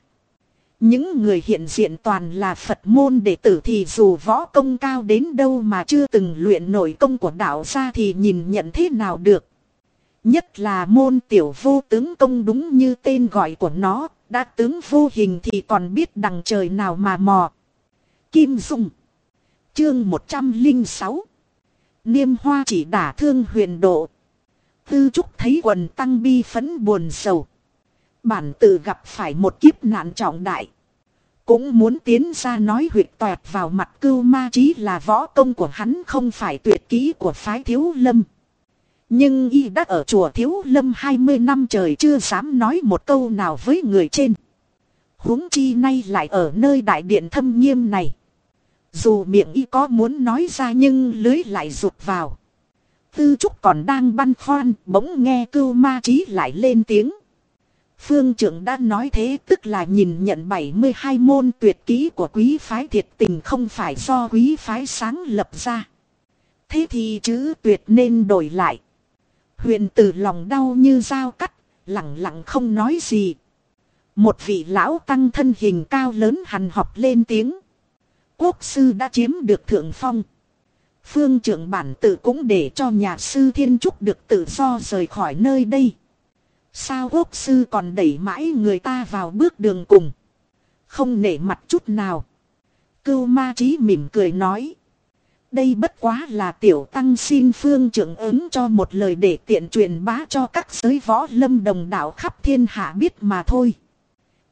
Những người hiện diện toàn là Phật môn đệ tử thì dù võ công cao đến đâu mà chưa từng luyện nổi công của đạo gia thì nhìn nhận thế nào được. Nhất là môn tiểu vô tướng công đúng như tên gọi của nó, đã tướng vô hình thì còn biết đằng trời nào mà mò. Kim Dung Chương 106 Niêm hoa chỉ đả thương huyền độ. Tư trúc thấy quần tăng bi phấn buồn sầu. Bản tự gặp phải một kiếp nạn trọng đại. Cũng muốn tiến ra nói huyệt toẹt vào mặt cưu ma chí là võ công của hắn không phải tuyệt kỹ của phái thiếu lâm. Nhưng y đã ở chùa thiếu lâm 20 năm trời chưa dám nói một câu nào với người trên. huống chi nay lại ở nơi đại điện thâm nghiêm này. Dù miệng y có muốn nói ra nhưng lưới lại rụt vào. Tư trúc còn đang băn khoăn, bỗng nghe cưu ma chí lại lên tiếng. Phương trưởng đã nói thế tức là nhìn nhận 72 môn tuyệt kỹ của quý phái thiệt tình không phải do quý phái sáng lập ra. Thế thì chữ tuyệt nên đổi lại. Huyền từ lòng đau như dao cắt, lặng lặng không nói gì. Một vị lão tăng thân hình cao lớn hằn học lên tiếng. Quốc sư đã chiếm được thượng phong. Phương trưởng bản tự cũng để cho nhà sư thiên trúc được tự do rời khỏi nơi đây. Sao quốc sư còn đẩy mãi người ta vào bước đường cùng. Không nể mặt chút nào. Cưu ma trí mỉm cười nói. Đây bất quá là tiểu tăng xin phương trưởng ứng cho một lời để tiện truyền bá cho các giới võ lâm đồng đạo khắp thiên hạ biết mà thôi.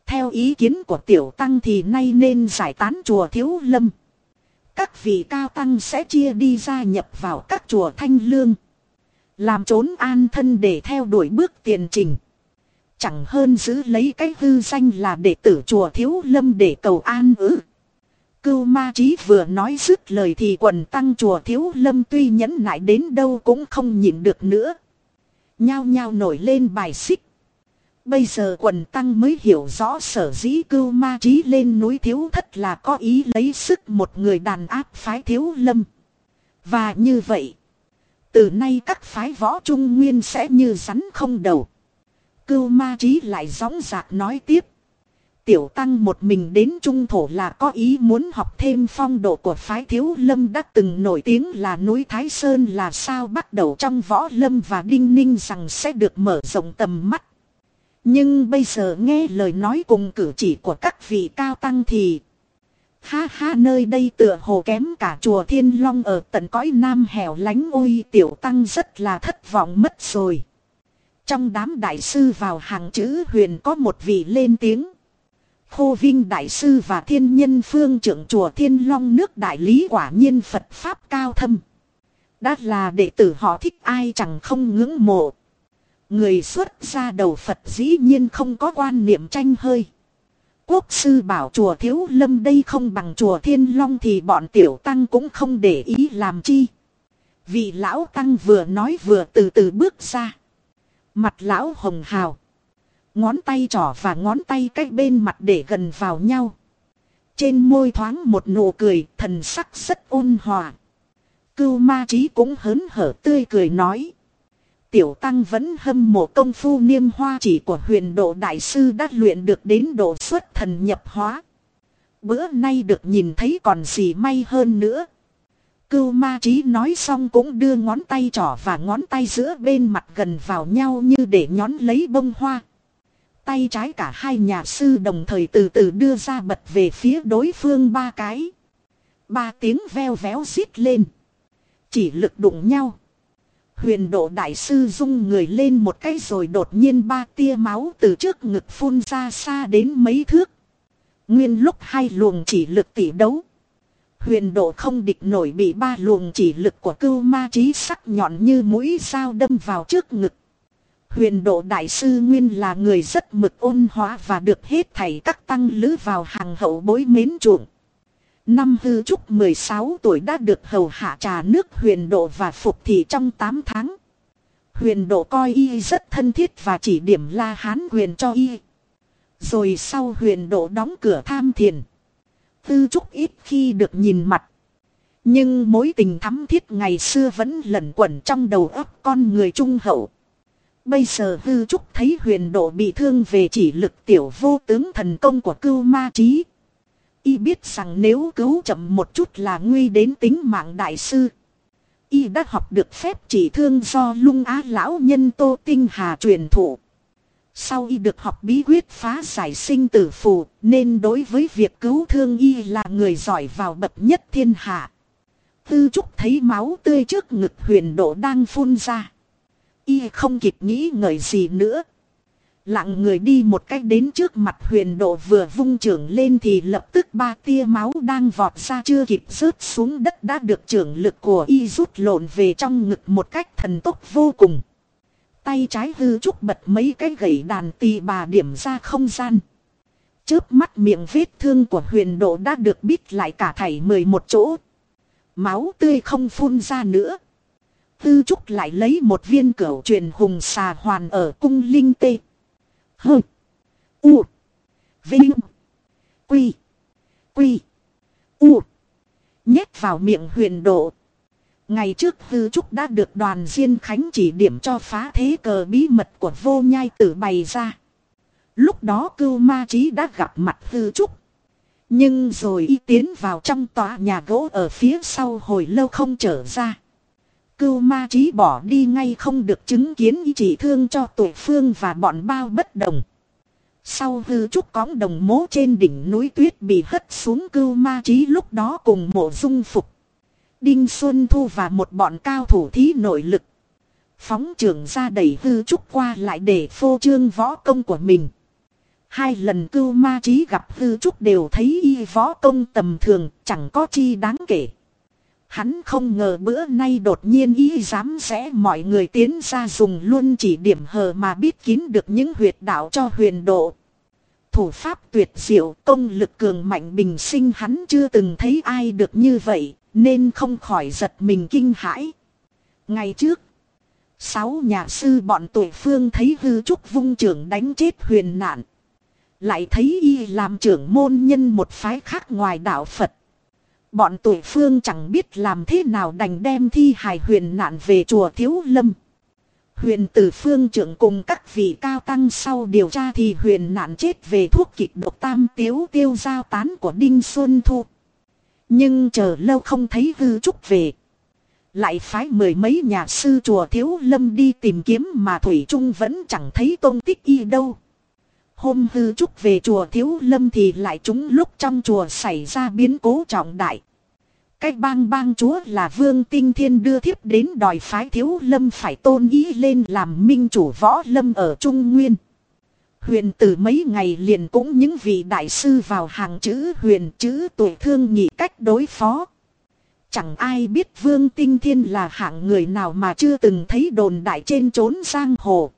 Theo ý kiến của tiểu tăng thì nay nên giải tán chùa thiếu lâm. Các vị cao tăng sẽ chia đi gia nhập vào các chùa thanh lương. Làm trốn an thân để theo đuổi bước tiền trình. Chẳng hơn giữ lấy cái hư danh là đệ tử chùa thiếu lâm để cầu an ư. Cưu ma trí vừa nói dứt lời thì quần tăng chùa thiếu lâm tuy nhẫn nại đến đâu cũng không nhịn được nữa. Nhao nhao nổi lên bài xích. Bây giờ quần tăng mới hiểu rõ sở dĩ cưu ma trí lên núi thiếu thất là có ý lấy sức một người đàn áp phái thiếu lâm. Và như vậy, từ nay các phái võ trung nguyên sẽ như rắn không đầu. Cưu ma trí lại gióng giạc nói tiếp. Tiểu tăng một mình đến trung thổ là có ý muốn học thêm phong độ của phái thiếu lâm đã từng nổi tiếng là núi Thái Sơn là sao bắt đầu trong võ lâm và đinh ninh rằng sẽ được mở rộng tầm mắt. Nhưng bây giờ nghe lời nói cùng cử chỉ của các vị cao tăng thì Ha ha, nơi đây tựa hồ kém cả chùa Thiên Long ở tận cõi nam hẻo lánh ôi, tiểu tăng rất là thất vọng mất rồi. Trong đám đại sư vào hàng chữ huyền có một vị lên tiếng. Khô Vinh Đại Sư và Thiên Nhân Phương trưởng chùa Thiên Long nước Đại Lý quả nhiên Phật Pháp cao thâm. Đã là đệ tử họ thích ai chẳng không ngưỡng mộ. Người xuất ra đầu Phật dĩ nhiên không có quan niệm tranh hơi quốc sư bảo chùa thiếu lâm đây không bằng chùa thiên long thì bọn tiểu tăng cũng không để ý làm chi. Vị lão tăng vừa nói vừa từ từ bước ra. Mặt lão hồng hào. Ngón tay trỏ và ngón tay cách bên mặt để gần vào nhau. Trên môi thoáng một nụ cười, thần sắc rất ôn hòa. Cưu ma trí cũng hớn hở tươi cười nói. Tiểu tăng vẫn hâm mộ công phu niêm hoa chỉ của huyền độ đại sư đã luyện được đến độ xuất thần nhập hóa. Bữa nay được nhìn thấy còn gì may hơn nữa. Cưu ma trí nói xong cũng đưa ngón tay trỏ và ngón tay giữa bên mặt gần vào nhau như để nhón lấy bông hoa. Tay trái cả hai nhà sư đồng thời từ từ đưa ra bật về phía đối phương ba cái. Ba tiếng veo véo xít lên. Chỉ lực đụng nhau. Huyền độ đại sư rung người lên một cái rồi đột nhiên ba tia máu từ trước ngực phun ra xa đến mấy thước. Nguyên lúc hai luồng chỉ lực tỷ đấu. Huyền độ không địch nổi bị ba luồng chỉ lực của cưu ma trí sắc nhọn như mũi dao đâm vào trước ngực. Huyền độ đại sư Nguyên là người rất mực ôn hóa và được hết thầy các tăng lữ vào hàng hậu bối mến chuộng. Năm hư trúc 16 tuổi đã được hầu hạ trà nước huyền độ và phục thị trong 8 tháng. Huyền độ coi y rất thân thiết và chỉ điểm la hán huyền cho y. Rồi sau huyền độ đóng cửa tham thiền. Tư trúc ít khi được nhìn mặt. Nhưng mối tình thắm thiết ngày xưa vẫn lẩn quẩn trong đầu óc con người trung hậu. Bây giờ hư trúc thấy huyền độ bị thương về chỉ lực tiểu vô tướng thần công của cưu ma trí. Y biết rằng nếu cứu chậm một chút là nguy đến tính mạng đại sư. Y đã học được phép chỉ thương do lung á lão nhân Tô Tinh Hà truyền thụ. Sau y được học bí quyết phá giải sinh tử phù, nên đối với việc cứu thương y là người giỏi vào bậc nhất thiên hạ. Tư trúc thấy máu tươi trước ngực huyền độ đang phun ra. Y không kịp nghĩ ngợi gì nữa. Lặng người đi một cách đến trước mặt huyền độ vừa vung trưởng lên thì lập tức ba tia máu đang vọt ra chưa kịp rớt xuống đất đã được trưởng lực của y rút lộn về trong ngực một cách thần tốc vô cùng. Tay trái hư trúc bật mấy cái gậy đàn tì bà điểm ra không gian. Chớp mắt miệng vết thương của huyền độ đã được bít lại cả thảy mười một chỗ. Máu tươi không phun ra nữa. Tư trúc lại lấy một viên cửu truyền hùng xà hoàn ở cung linh tê. Hơ. U. Vinh. Quy. Quy. U. Nhét vào miệng huyền độ. Ngày trước hư trúc đã được đoàn Diên Khánh chỉ điểm cho phá thế cờ bí mật của vô nhai tử bày ra. Lúc đó cưu ma trí đã gặp mặt hư trúc. Nhưng rồi y tiến vào trong tòa nhà gỗ ở phía sau hồi lâu không trở ra. Cưu ma trí bỏ đi ngay không được chứng kiến ý chỉ thương cho tuổi phương và bọn bao bất đồng. Sau hư trúc cóng đồng mố trên đỉnh núi tuyết bị hất xuống cưu ma trí lúc đó cùng mộ dung phục. Đinh Xuân Thu và một bọn cao thủ thí nội lực. Phóng trưởng ra đẩy hư trúc qua lại để phô trương võ công của mình. Hai lần cưu ma trí gặp hư trúc đều thấy y võ công tầm thường, chẳng có chi đáng kể. Hắn không ngờ bữa nay đột nhiên ý dám rẽ mọi người tiến ra dùng luôn chỉ điểm hờ mà biết kín được những huyệt đạo cho huyền độ. Thủ pháp tuyệt diệu công lực cường mạnh bình sinh hắn chưa từng thấy ai được như vậy nên không khỏi giật mình kinh hãi. Ngày trước, sáu nhà sư bọn tuổi phương thấy hư trúc vung trưởng đánh chết huyền nạn. Lại thấy y làm trưởng môn nhân một phái khác ngoài đạo Phật. Bọn tuổi phương chẳng biết làm thế nào đành đem thi hài huyền nạn về chùa Thiếu Lâm. Huyền tử phương trưởng cùng các vị cao tăng sau điều tra thì huyền nạn chết về thuốc kịch độc tam tiếu tiêu giao tán của Đinh Xuân Thu. Nhưng chờ lâu không thấy hư trúc về. Lại phái mười mấy nhà sư chùa Thiếu Lâm đi tìm kiếm mà Thủy Trung vẫn chẳng thấy tôn tích y đâu. Hôm hư trúc về chùa Thiếu Lâm thì lại chúng lúc trong chùa xảy ra biến cố trọng đại. Cách bang bang chúa là Vương Tinh Thiên đưa thiếp đến đòi phái Thiếu Lâm phải tôn ý lên làm minh chủ võ lâm ở Trung Nguyên. Huyền từ mấy ngày liền cũng những vị đại sư vào hàng chữ huyền chữ tuổi thương nhị cách đối phó. Chẳng ai biết Vương Tinh Thiên là hạng người nào mà chưa từng thấy đồn đại trên trốn giang hồ.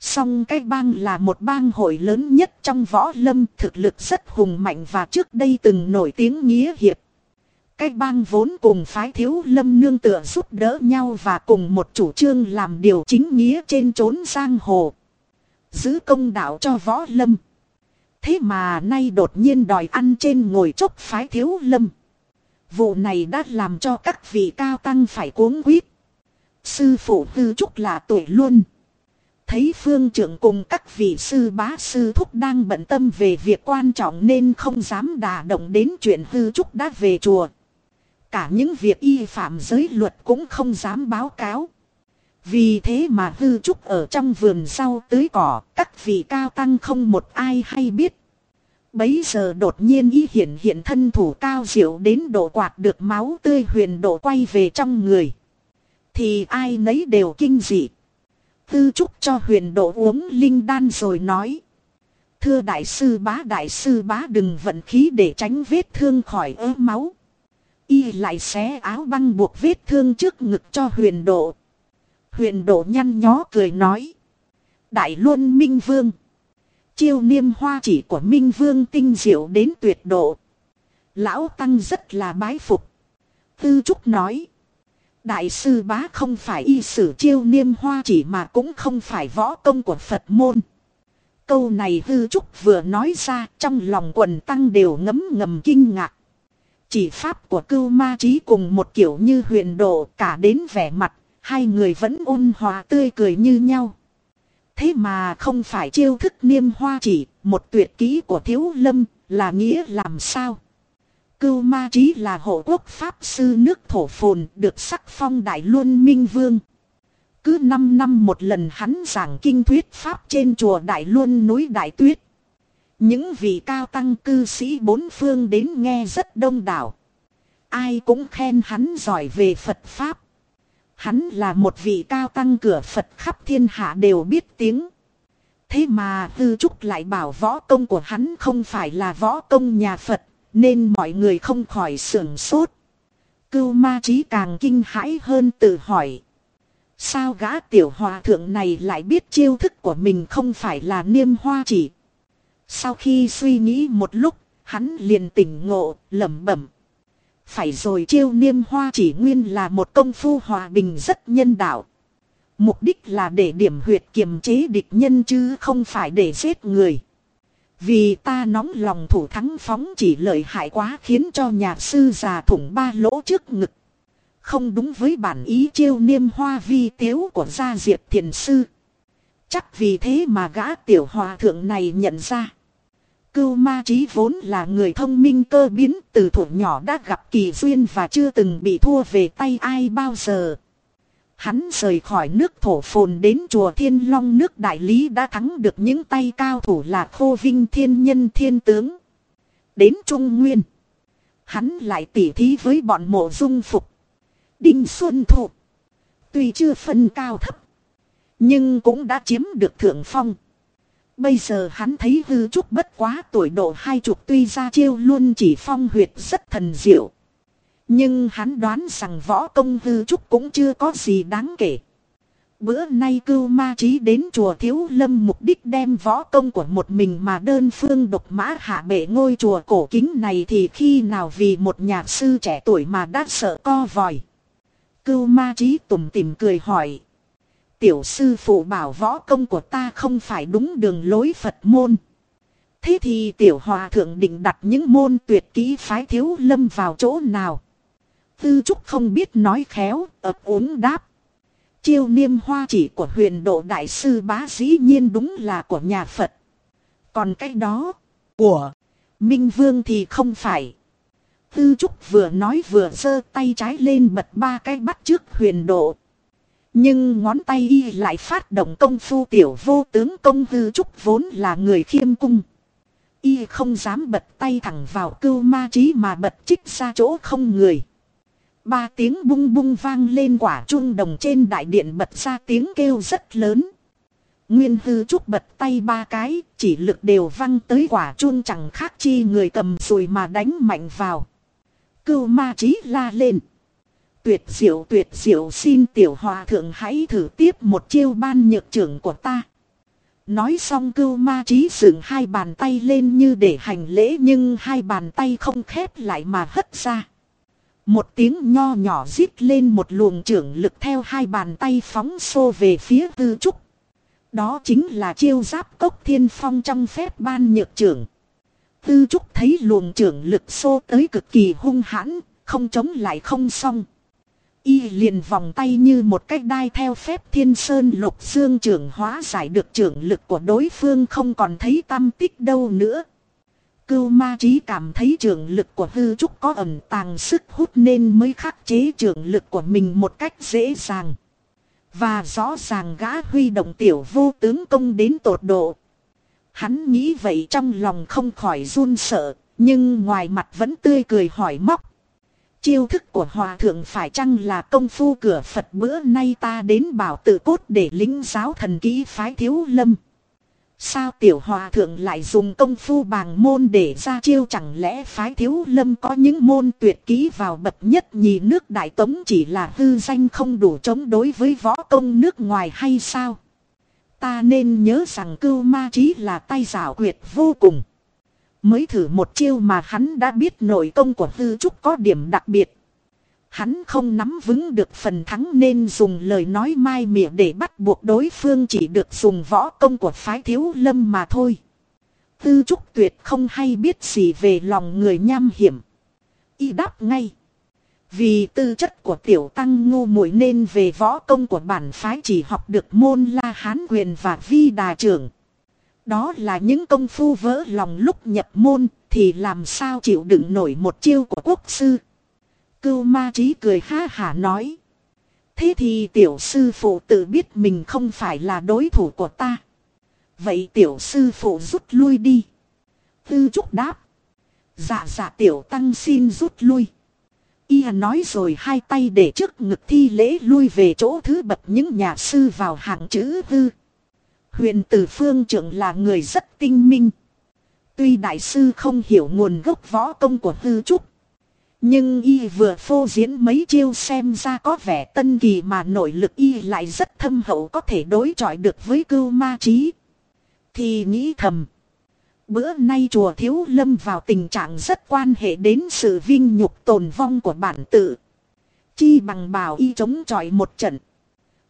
Song cái bang là một bang hội lớn nhất trong võ lâm, thực lực rất hùng mạnh và trước đây từng nổi tiếng nghĩa hiệp. Cái bang vốn cùng phái thiếu lâm nương tựa giúp đỡ nhau và cùng một chủ trương làm điều chính nghĩa trên trốn giang hồ. Giữ công đạo cho võ lâm. Thế mà nay đột nhiên đòi ăn trên ngồi chốc phái thiếu lâm. Vụ này đã làm cho các vị cao tăng phải cuống quýt. Sư phụ tư trúc là tuổi luôn. Thấy phương trưởng cùng các vị sư bá sư thúc đang bận tâm về việc quan trọng nên không dám đà động đến chuyện hư trúc đã về chùa. Cả những việc y phạm giới luật cũng không dám báo cáo. Vì thế mà hư trúc ở trong vườn sau tưới cỏ, các vị cao tăng không một ai hay biết. Bấy giờ đột nhiên y hiện hiện thân thủ cao diệu đến độ quạt được máu tươi huyền độ quay về trong người. Thì ai nấy đều kinh dị. Tư trúc cho huyền độ uống linh đan rồi nói. Thưa đại sư bá, đại sư bá đừng vận khí để tránh vết thương khỏi ớ máu. Y lại xé áo băng buộc vết thương trước ngực cho huyền độ. Huyền độ nhăn nhó cười nói. Đại luân minh vương. Chiêu niêm hoa chỉ của minh vương tinh diệu đến tuyệt độ. Lão Tăng rất là bái phục. Tư Trúc nói. Đại sư bá không phải y sử chiêu niêm hoa chỉ mà cũng không phải võ công của Phật môn. Câu này hư Trúc vừa nói ra trong lòng quần tăng đều ngấm ngầm kinh ngạc. Chỉ pháp của cưu ma trí cùng một kiểu như huyền độ cả đến vẻ mặt, hai người vẫn ôn hòa tươi cười như nhau. Thế mà không phải chiêu thức niêm hoa chỉ, một tuyệt kỹ của thiếu lâm, là nghĩa làm sao? Cưu ma trí là hộ quốc pháp sư nước thổ phồn, được sắc phong đại luân minh vương. Cứ 5 năm một lần hắn giảng kinh thuyết pháp trên chùa Đại Luân núi Đại Tuyết. Những vị cao tăng cư sĩ bốn phương đến nghe rất đông đảo. Ai cũng khen hắn giỏi về Phật Pháp. Hắn là một vị cao tăng cửa Phật khắp thiên hạ đều biết tiếng. Thế mà Tư Trúc lại bảo võ công của hắn không phải là võ công nhà Phật, nên mọi người không khỏi sưởng sốt. Cưu ma trí càng kinh hãi hơn tự hỏi. Sao gã tiểu hòa thượng này lại biết chiêu thức của mình không phải là niêm hoa chỉ. Sau khi suy nghĩ một lúc, hắn liền tỉnh ngộ, lẩm bẩm. Phải rồi chiêu niêm hoa chỉ nguyên là một công phu hòa bình rất nhân đạo. Mục đích là để điểm huyệt kiềm chế địch nhân chứ không phải để giết người. Vì ta nóng lòng thủ thắng phóng chỉ lợi hại quá khiến cho nhà sư già thủng ba lỗ trước ngực. Không đúng với bản ý chiêu niêm hoa vi tiếu của gia diệp thiền sư. Chắc vì thế mà gã tiểu hòa thượng này nhận ra. Cưu ma trí vốn là người thông minh cơ biến từ thủ nhỏ đã gặp kỳ duyên và chưa từng bị thua về tay ai bao giờ. Hắn rời khỏi nước thổ phồn đến chùa Thiên Long nước đại lý đã thắng được những tay cao thủ là khô vinh thiên nhân thiên tướng. Đến Trung Nguyên. Hắn lại tỉ thí với bọn mộ dung phục. Đinh Xuân Thụ. Tuy chưa phân cao thấp. Nhưng cũng đã chiếm được thượng phong. Bây giờ hắn thấy hư trúc bất quá, tuổi độ hai chục tuy ra chiêu luôn chỉ phong huyệt rất thần diệu. Nhưng hắn đoán rằng võ công hư trúc cũng chưa có gì đáng kể. Bữa nay cưu ma trí đến chùa Thiếu Lâm mục đích đem võ công của một mình mà đơn phương độc mã hạ bệ ngôi chùa cổ kính này thì khi nào vì một nhạc sư trẻ tuổi mà đã sợ co vòi. Cưu ma trí tủm tìm cười hỏi. Tiểu sư phụ bảo võ công của ta không phải đúng đường lối Phật môn. Thế thì tiểu hòa thượng định đặt những môn tuyệt kỹ phái thiếu lâm vào chỗ nào? Tư trúc không biết nói khéo, ập ốm đáp. Chiêu niêm hoa chỉ của huyền độ đại sư bá dĩ nhiên đúng là của nhà Phật. Còn cái đó, của Minh Vương thì không phải. Tư Trúc vừa nói vừa giơ tay trái lên bật ba cái bắt trước huyền độ. Nhưng ngón tay y lại phát động công phu tiểu vô tướng công Tư trúc vốn là người khiêm cung. Y không dám bật tay thẳng vào cưu ma trí mà bật trích ra chỗ không người. Ba tiếng bung bung vang lên quả chuông đồng trên đại điện bật ra tiếng kêu rất lớn. Nguyên hư trúc bật tay ba cái, chỉ lực đều văng tới quả chuông chẳng khác chi người cầm rồi mà đánh mạnh vào. Cưu ma trí la lên. Tuyệt diệu tuyệt diệu xin tiểu hòa thượng hãy thử tiếp một chiêu ban nhược trưởng của ta. Nói xong cưu ma trí dựng hai bàn tay lên như để hành lễ nhưng hai bàn tay không khép lại mà hất ra. Một tiếng nho nhỏ rít lên một luồng trưởng lực theo hai bàn tay phóng xô về phía tư trúc. Đó chính là chiêu giáp cốc thiên phong trong phép ban nhược trưởng. Tư trúc thấy luồng trưởng lực xô tới cực kỳ hung hãn, không chống lại không xong. Y liền vòng tay như một cách đai theo phép thiên sơn lục dương trưởng hóa giải được trưởng lực của đối phương không còn thấy tâm tích đâu nữa. Cưu ma trí cảm thấy trường lực của hư trúc có ẩn tàng sức hút nên mới khắc chế trường lực của mình một cách dễ dàng. Và rõ ràng gã huy động tiểu vô tướng công đến tột độ. Hắn nghĩ vậy trong lòng không khỏi run sợ, nhưng ngoài mặt vẫn tươi cười hỏi móc. Chiêu thức của hòa thượng phải chăng là công phu cửa Phật bữa nay ta đến bảo tự cốt để lính giáo thần kỹ phái thiếu lâm. Sao tiểu hòa thượng lại dùng công phu bàng môn để ra chiêu chẳng lẽ phái thiếu lâm có những môn tuyệt ký vào bậc nhất nhì nước đại tống chỉ là hư danh không đủ chống đối với võ công nước ngoài hay sao? Ta nên nhớ rằng cưu ma trí là tay giảo quyệt vô cùng. Mới thử một chiêu mà hắn đã biết nội công của hư trúc có điểm đặc biệt. Hắn không nắm vững được phần thắng nên dùng lời nói mai mỉa để bắt buộc đối phương chỉ được dùng võ công của phái thiếu lâm mà thôi. Tư trúc tuyệt không hay biết gì về lòng người nham hiểm. Y đáp ngay. Vì tư chất của tiểu tăng ngu muội nên về võ công của bản phái chỉ học được môn la hán quyền và vi đà trưởng. Đó là những công phu vỡ lòng lúc nhập môn thì làm sao chịu đựng nổi một chiêu của quốc sư. Cưu ma trí cười ha hả nói. Thế thì tiểu sư phụ tự biết mình không phải là đối thủ của ta. Vậy tiểu sư phụ rút lui đi. Tư trúc đáp. Dạ dạ tiểu tăng xin rút lui. Y nói rồi hai tay để trước ngực thi lễ lui về chỗ thứ bậc những nhà sư vào hạng chữ tư. Huyền tử phương trưởng là người rất tinh minh. Tuy đại sư không hiểu nguồn gốc võ công của Tư trúc. Nhưng y vừa phô diễn mấy chiêu xem ra có vẻ tân kỳ mà nội lực y lại rất thâm hậu có thể đối chọi được với cưu ma trí. Thì nghĩ thầm. Bữa nay chùa Thiếu Lâm vào tình trạng rất quan hệ đến sự vinh nhục tồn vong của bản tự. Chi bằng bảo y chống chọi một trận.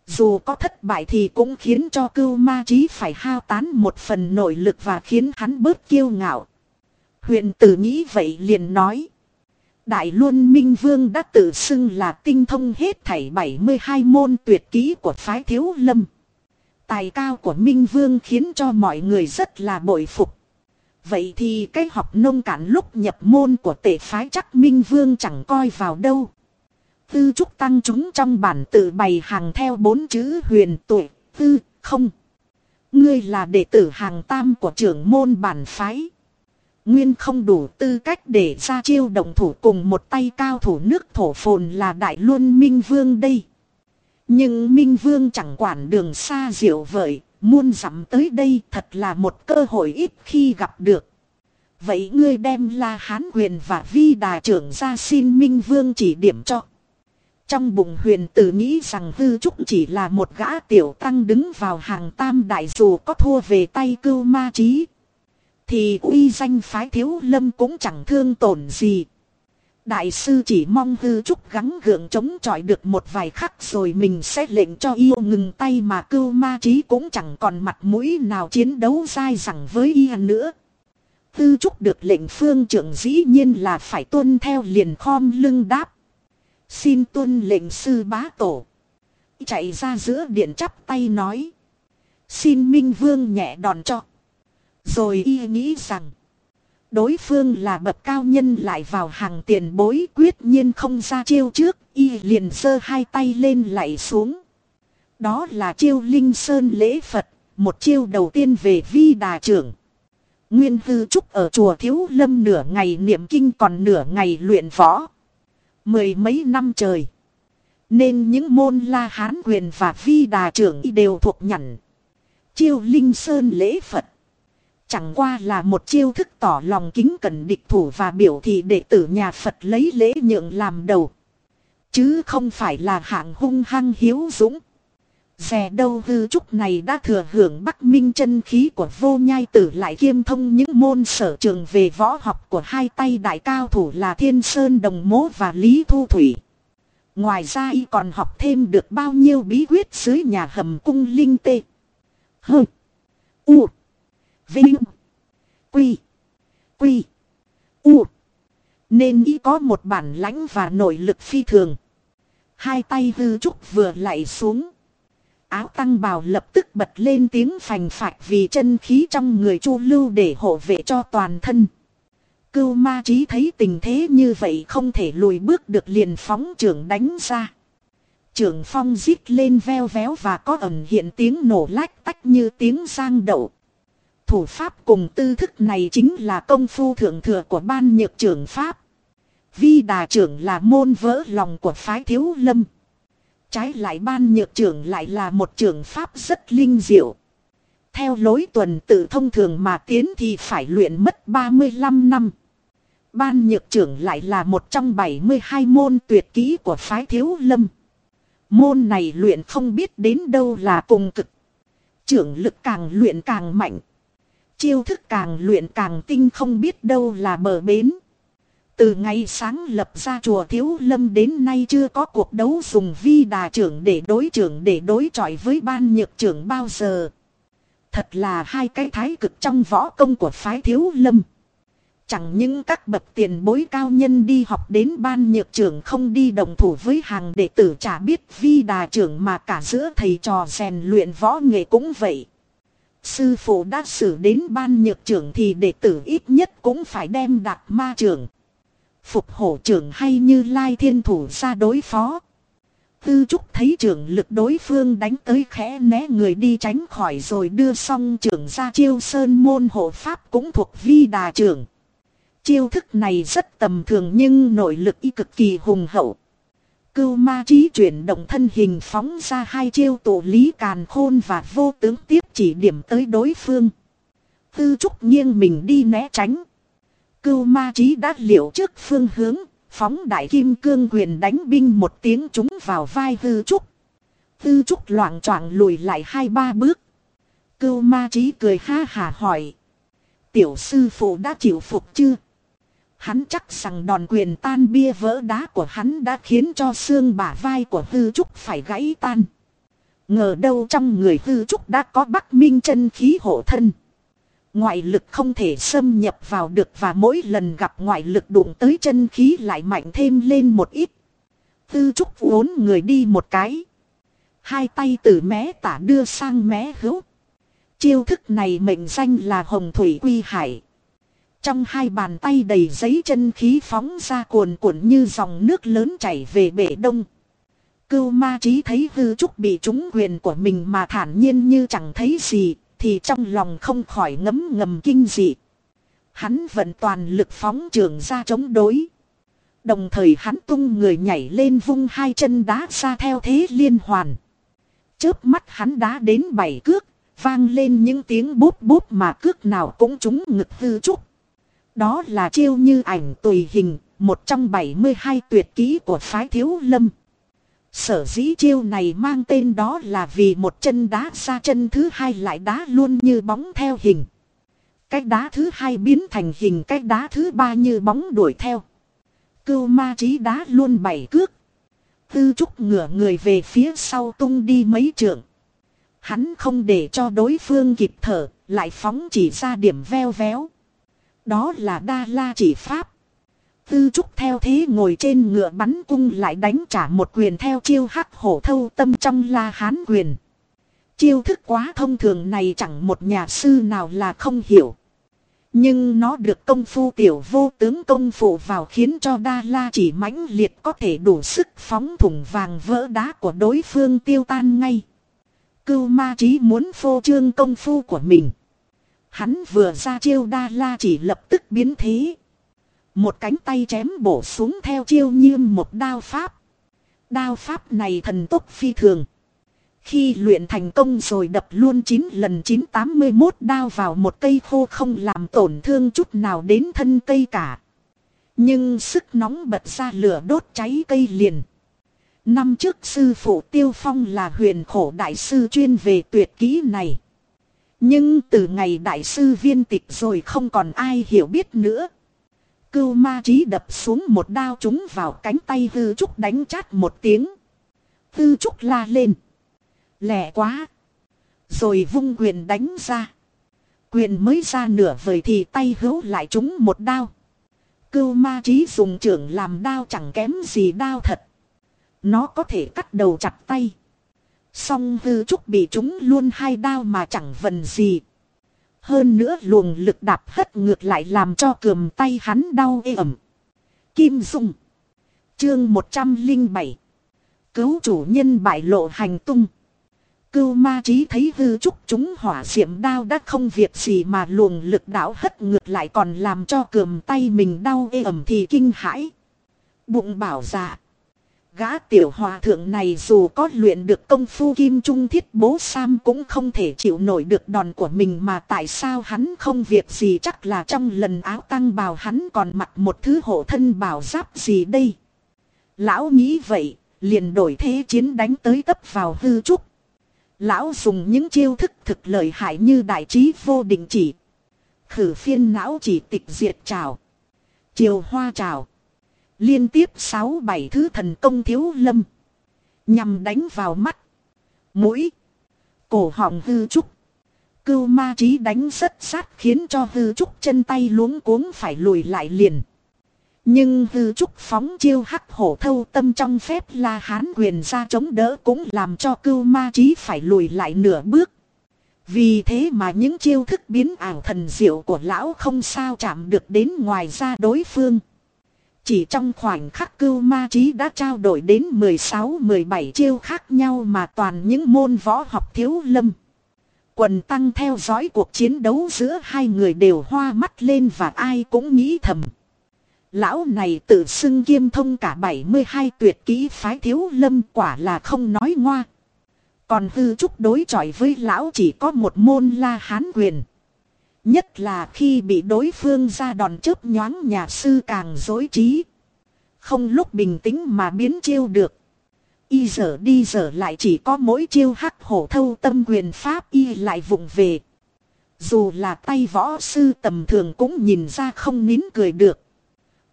Dù có thất bại thì cũng khiến cho cưu ma trí phải hao tán một phần nội lực và khiến hắn bớt kiêu ngạo. Huyện tử nghĩ vậy liền nói. Đại Luân Minh Vương đã tự xưng là tinh thông hết thảy 72 môn tuyệt kỹ của phái thiếu lâm. Tài cao của Minh Vương khiến cho mọi người rất là bội phục. Vậy thì cái học nông cản lúc nhập môn của tể phái chắc Minh Vương chẳng coi vào đâu. Tư trúc tăng chúng trong bản tự bày hàng theo bốn chữ huyền tuổi, tư, không. Ngươi là đệ tử hàng tam của trưởng môn bản phái. Nguyên không đủ tư cách để ra chiêu động thủ cùng một tay cao thủ nước thổ phồn là đại luân minh vương đây. Nhưng minh vương chẳng quản đường xa diệu vời, muôn dặm tới đây thật là một cơ hội ít khi gặp được. Vậy ngươi đem la hán huyền và vi đà trưởng ra xin minh vương chỉ điểm cho. Trong bụng huyền tử nghĩ rằng hư trúc chỉ là một gã tiểu tăng đứng vào hàng tam đại dù có thua về tay cưu ma trí. Thì uy danh phái thiếu lâm cũng chẳng thương tổn gì. Đại sư chỉ mong hư trúc gắng gượng chống chọi được một vài khắc rồi mình sẽ lệnh cho yêu ngừng tay mà cưu ma trí cũng chẳng còn mặt mũi nào chiến đấu dai dẳng với y nữa. Hư trúc được lệnh phương trưởng dĩ nhiên là phải tuân theo liền khom lưng đáp. Xin tuân lệnh sư bá tổ. Chạy ra giữa điện chắp tay nói. Xin Minh Vương nhẹ đòn cho. Rồi y nghĩ rằng. Đối phương là bậc cao nhân lại vào hàng tiền bối quyết nhiên không ra chiêu trước. Y liền giơ hai tay lên lại xuống. Đó là chiêu linh sơn lễ Phật. Một chiêu đầu tiên về vi đà trưởng. Nguyên hư trúc ở chùa Thiếu Lâm nửa ngày niệm kinh còn nửa ngày luyện võ. Mười mấy năm trời. Nên những môn la hán quyền và vi đà trưởng đều thuộc nhằn. Chiêu linh sơn lễ Phật. Chẳng qua là một chiêu thức tỏ lòng kính cẩn địch thủ và biểu thị đệ tử nhà Phật lấy lễ nhượng làm đầu. Chứ không phải là hạng hung hăng hiếu dũng. Rè đâu hư trúc này đã thừa hưởng bắc minh chân khí của vô nhai tử lại kiêm thông những môn sở trường về võ học của hai tay đại cao thủ là Thiên Sơn Đồng Mố và Lý Thu Thủy. Ngoài ra y còn học thêm được bao nhiêu bí quyết dưới nhà hầm cung linh tê. Hừ, U. Vinh. Quy. Quy. U. Nên y có một bản lãnh và nội lực phi thường. Hai tay hư trúc vừa lại xuống. Áo tăng bào lập tức bật lên tiếng phành phạch vì chân khí trong người chu lưu để hộ vệ cho toàn thân. Cưu ma trí thấy tình thế như vậy không thể lùi bước được liền phóng trưởng đánh ra. Trưởng phong rít lên veo véo và có ẩn hiện tiếng nổ lách tách như tiếng giang đậu. Thủ pháp cùng tư thức này chính là công phu thượng thừa của ban nhược trưởng pháp. Vi đà trưởng là môn vỡ lòng của phái thiếu lâm. Trái lại ban nhược trưởng lại là một trưởng pháp rất linh diệu. Theo lối tuần tự thông thường mà tiến thì phải luyện mất 35 năm. Ban nhược trưởng lại là một trong 72 môn tuyệt kỹ của phái thiếu lâm. Môn này luyện không biết đến đâu là cùng cực. Trưởng lực càng luyện càng mạnh. Chiêu thức càng luyện càng tinh không biết đâu là bờ bến. Từ ngày sáng lập ra chùa Thiếu Lâm đến nay chưa có cuộc đấu dùng vi đà trưởng để đối trưởng để đối chọi với ban nhược trưởng bao giờ. Thật là hai cái thái cực trong võ công của phái Thiếu Lâm. Chẳng những các bậc tiền bối cao nhân đi học đến ban nhược trưởng không đi đồng thủ với hàng đệ tử chả biết vi đà trưởng mà cả giữa thầy trò rèn luyện võ nghệ cũng vậy. Sư phụ đã xử đến ban nhược trưởng thì đệ tử ít nhất cũng phải đem đạt ma trưởng. Phục hổ trưởng hay như lai thiên thủ ra đối phó. Tư trúc thấy trưởng lực đối phương đánh tới khẽ né người đi tránh khỏi rồi đưa xong trưởng ra chiêu sơn môn hộ pháp cũng thuộc vi đà trưởng. Chiêu thức này rất tầm thường nhưng nội lực y cực kỳ hùng hậu. Cưu ma trí chuyển động thân hình phóng ra hai chiêu tổ lý càn khôn và vô tướng tiếp chỉ điểm tới đối phương. Tư trúc nghiêng mình đi né tránh. Cưu ma trí đã liệu trước phương hướng, phóng đại kim cương quyền đánh binh một tiếng trúng vào vai tư trúc. Tư trúc loạn choạng lùi lại hai ba bước. Cưu ma trí cười ha hà hỏi. Tiểu sư phụ đã chịu phục chưa? Hắn chắc rằng đòn quyền tan bia vỡ đá của hắn đã khiến cho xương bả vai của Tư Trúc phải gãy tan. Ngờ đâu trong người Tư Trúc đã có bắc minh chân khí hộ thân. Ngoại lực không thể xâm nhập vào được và mỗi lần gặp ngoại lực đụng tới chân khí lại mạnh thêm lên một ít. Tư Trúc uốn người đi một cái. Hai tay từ mé tả đưa sang mé hữu. Chiêu thức này mệnh danh là Hồng Thủy Quy Hải. Trong hai bàn tay đầy giấy chân khí phóng ra cuồn cuộn như dòng nước lớn chảy về bể đông. Cưu ma trí thấy hư trúc bị trúng quyền của mình mà thản nhiên như chẳng thấy gì, thì trong lòng không khỏi ngấm ngầm kinh dị. Hắn vận toàn lực phóng trường ra chống đối. Đồng thời hắn tung người nhảy lên vung hai chân đá ra theo thế liên hoàn. Chớp mắt hắn đá đến bảy cước, vang lên những tiếng bút bút mà cước nào cũng trúng ngực hư trúc. Đó là chiêu như ảnh tùy hình, một trong 72 tuyệt kỹ của phái thiếu lâm. Sở dĩ chiêu này mang tên đó là vì một chân đá ra chân thứ hai lại đá luôn như bóng theo hình. Cái đá thứ hai biến thành hình cái đá thứ ba như bóng đuổi theo. Cưu ma trí đá luôn bảy cước. Tư trúc ngửa người về phía sau tung đi mấy trượng. Hắn không để cho đối phương kịp thở, lại phóng chỉ ra điểm veo véo. Đó là đa la chỉ pháp. Tư trúc theo thế ngồi trên ngựa bắn cung lại đánh trả một quyền theo chiêu hắc hổ thâu tâm trong la hán quyền. Chiêu thức quá thông thường này chẳng một nhà sư nào là không hiểu. Nhưng nó được công phu tiểu vô tướng công phụ vào khiến cho đa la chỉ mãnh liệt có thể đủ sức phóng thủng vàng vỡ đá của đối phương tiêu tan ngay. Cưu ma trí muốn phô trương công phu của mình. Hắn vừa ra chiêu đa la chỉ lập tức biến thế. Một cánh tay chém bổ xuống theo chiêu như một đao pháp. Đao pháp này thần tốc phi thường. Khi luyện thành công rồi đập luôn 9 lần 981 đao vào một cây khô không làm tổn thương chút nào đến thân cây cả. Nhưng sức nóng bật ra lửa đốt cháy cây liền. Năm trước sư phụ Tiêu Phong là huyền khổ đại sư chuyên về tuyệt kỹ này. Nhưng từ ngày đại sư viên tịch rồi không còn ai hiểu biết nữa. Cưu ma trí đập xuống một đao trúng vào cánh tay hư trúc đánh chát một tiếng. Hư trúc la lên. Lẹ quá. Rồi vung quyền đánh ra. Quyền mới ra nửa vời thì tay hữu lại trúng một đao. Cưu ma trí dùng trưởng làm đao chẳng kém gì đao thật. Nó có thể cắt đầu chặt tay. Song hư trúc bị chúng luôn hai đao mà chẳng vần gì. Hơn nữa luồng lực đạp hất ngược lại làm cho cườm tay hắn đau ê ẩm. Kim Dung Chương 107 Cứu chủ nhân bại lộ hành tung. Cưu ma trí thấy hư trúc chúng hỏa diệm đao đã không việc gì mà luồng lực đảo hất ngược lại còn làm cho cườm tay mình đau ê ẩm thì kinh hãi. Bụng bảo dạ. Gã tiểu hòa thượng này dù có luyện được công phu kim trung thiết bố Sam cũng không thể chịu nổi được đòn của mình mà tại sao hắn không việc gì chắc là trong lần áo tăng bào hắn còn mặc một thứ hộ thân bảo giáp gì đây. Lão nghĩ vậy, liền đổi thế chiến đánh tới tấp vào hư trúc. Lão dùng những chiêu thức thực lợi hại như đại trí vô định chỉ. Khử phiên não chỉ tịch diệt trào. Chiều hoa trào. Liên tiếp sáu bảy thứ thần công thiếu lâm. Nhằm đánh vào mắt. Mũi. Cổ họng hư trúc. Cưu ma trí đánh rất sát khiến cho hư trúc chân tay luống cuống phải lùi lại liền. Nhưng hư trúc phóng chiêu hắc hổ thâu tâm trong phép la hán quyền ra chống đỡ cũng làm cho cưu ma trí phải lùi lại nửa bước. Vì thế mà những chiêu thức biến ảo thần diệu của lão không sao chạm được đến ngoài ra đối phương. Chỉ trong khoảnh khắc cưu ma trí đã trao đổi đến 16-17 chiêu khác nhau mà toàn những môn võ học thiếu lâm. Quần tăng theo dõi cuộc chiến đấu giữa hai người đều hoa mắt lên và ai cũng nghĩ thầm. Lão này tự xưng kiêm thông cả 72 tuyệt kỹ phái thiếu lâm quả là không nói ngoa. Còn hư trúc đối chọi với lão chỉ có một môn la hán quyền. Nhất là khi bị đối phương ra đòn chớp nhoáng nhà sư càng dối trí. Không lúc bình tĩnh mà biến chiêu được. Y giờ đi giờ lại chỉ có mỗi chiêu hắc hổ thâu tâm quyền pháp y lại vụng về. Dù là tay võ sư tầm thường cũng nhìn ra không nín cười được.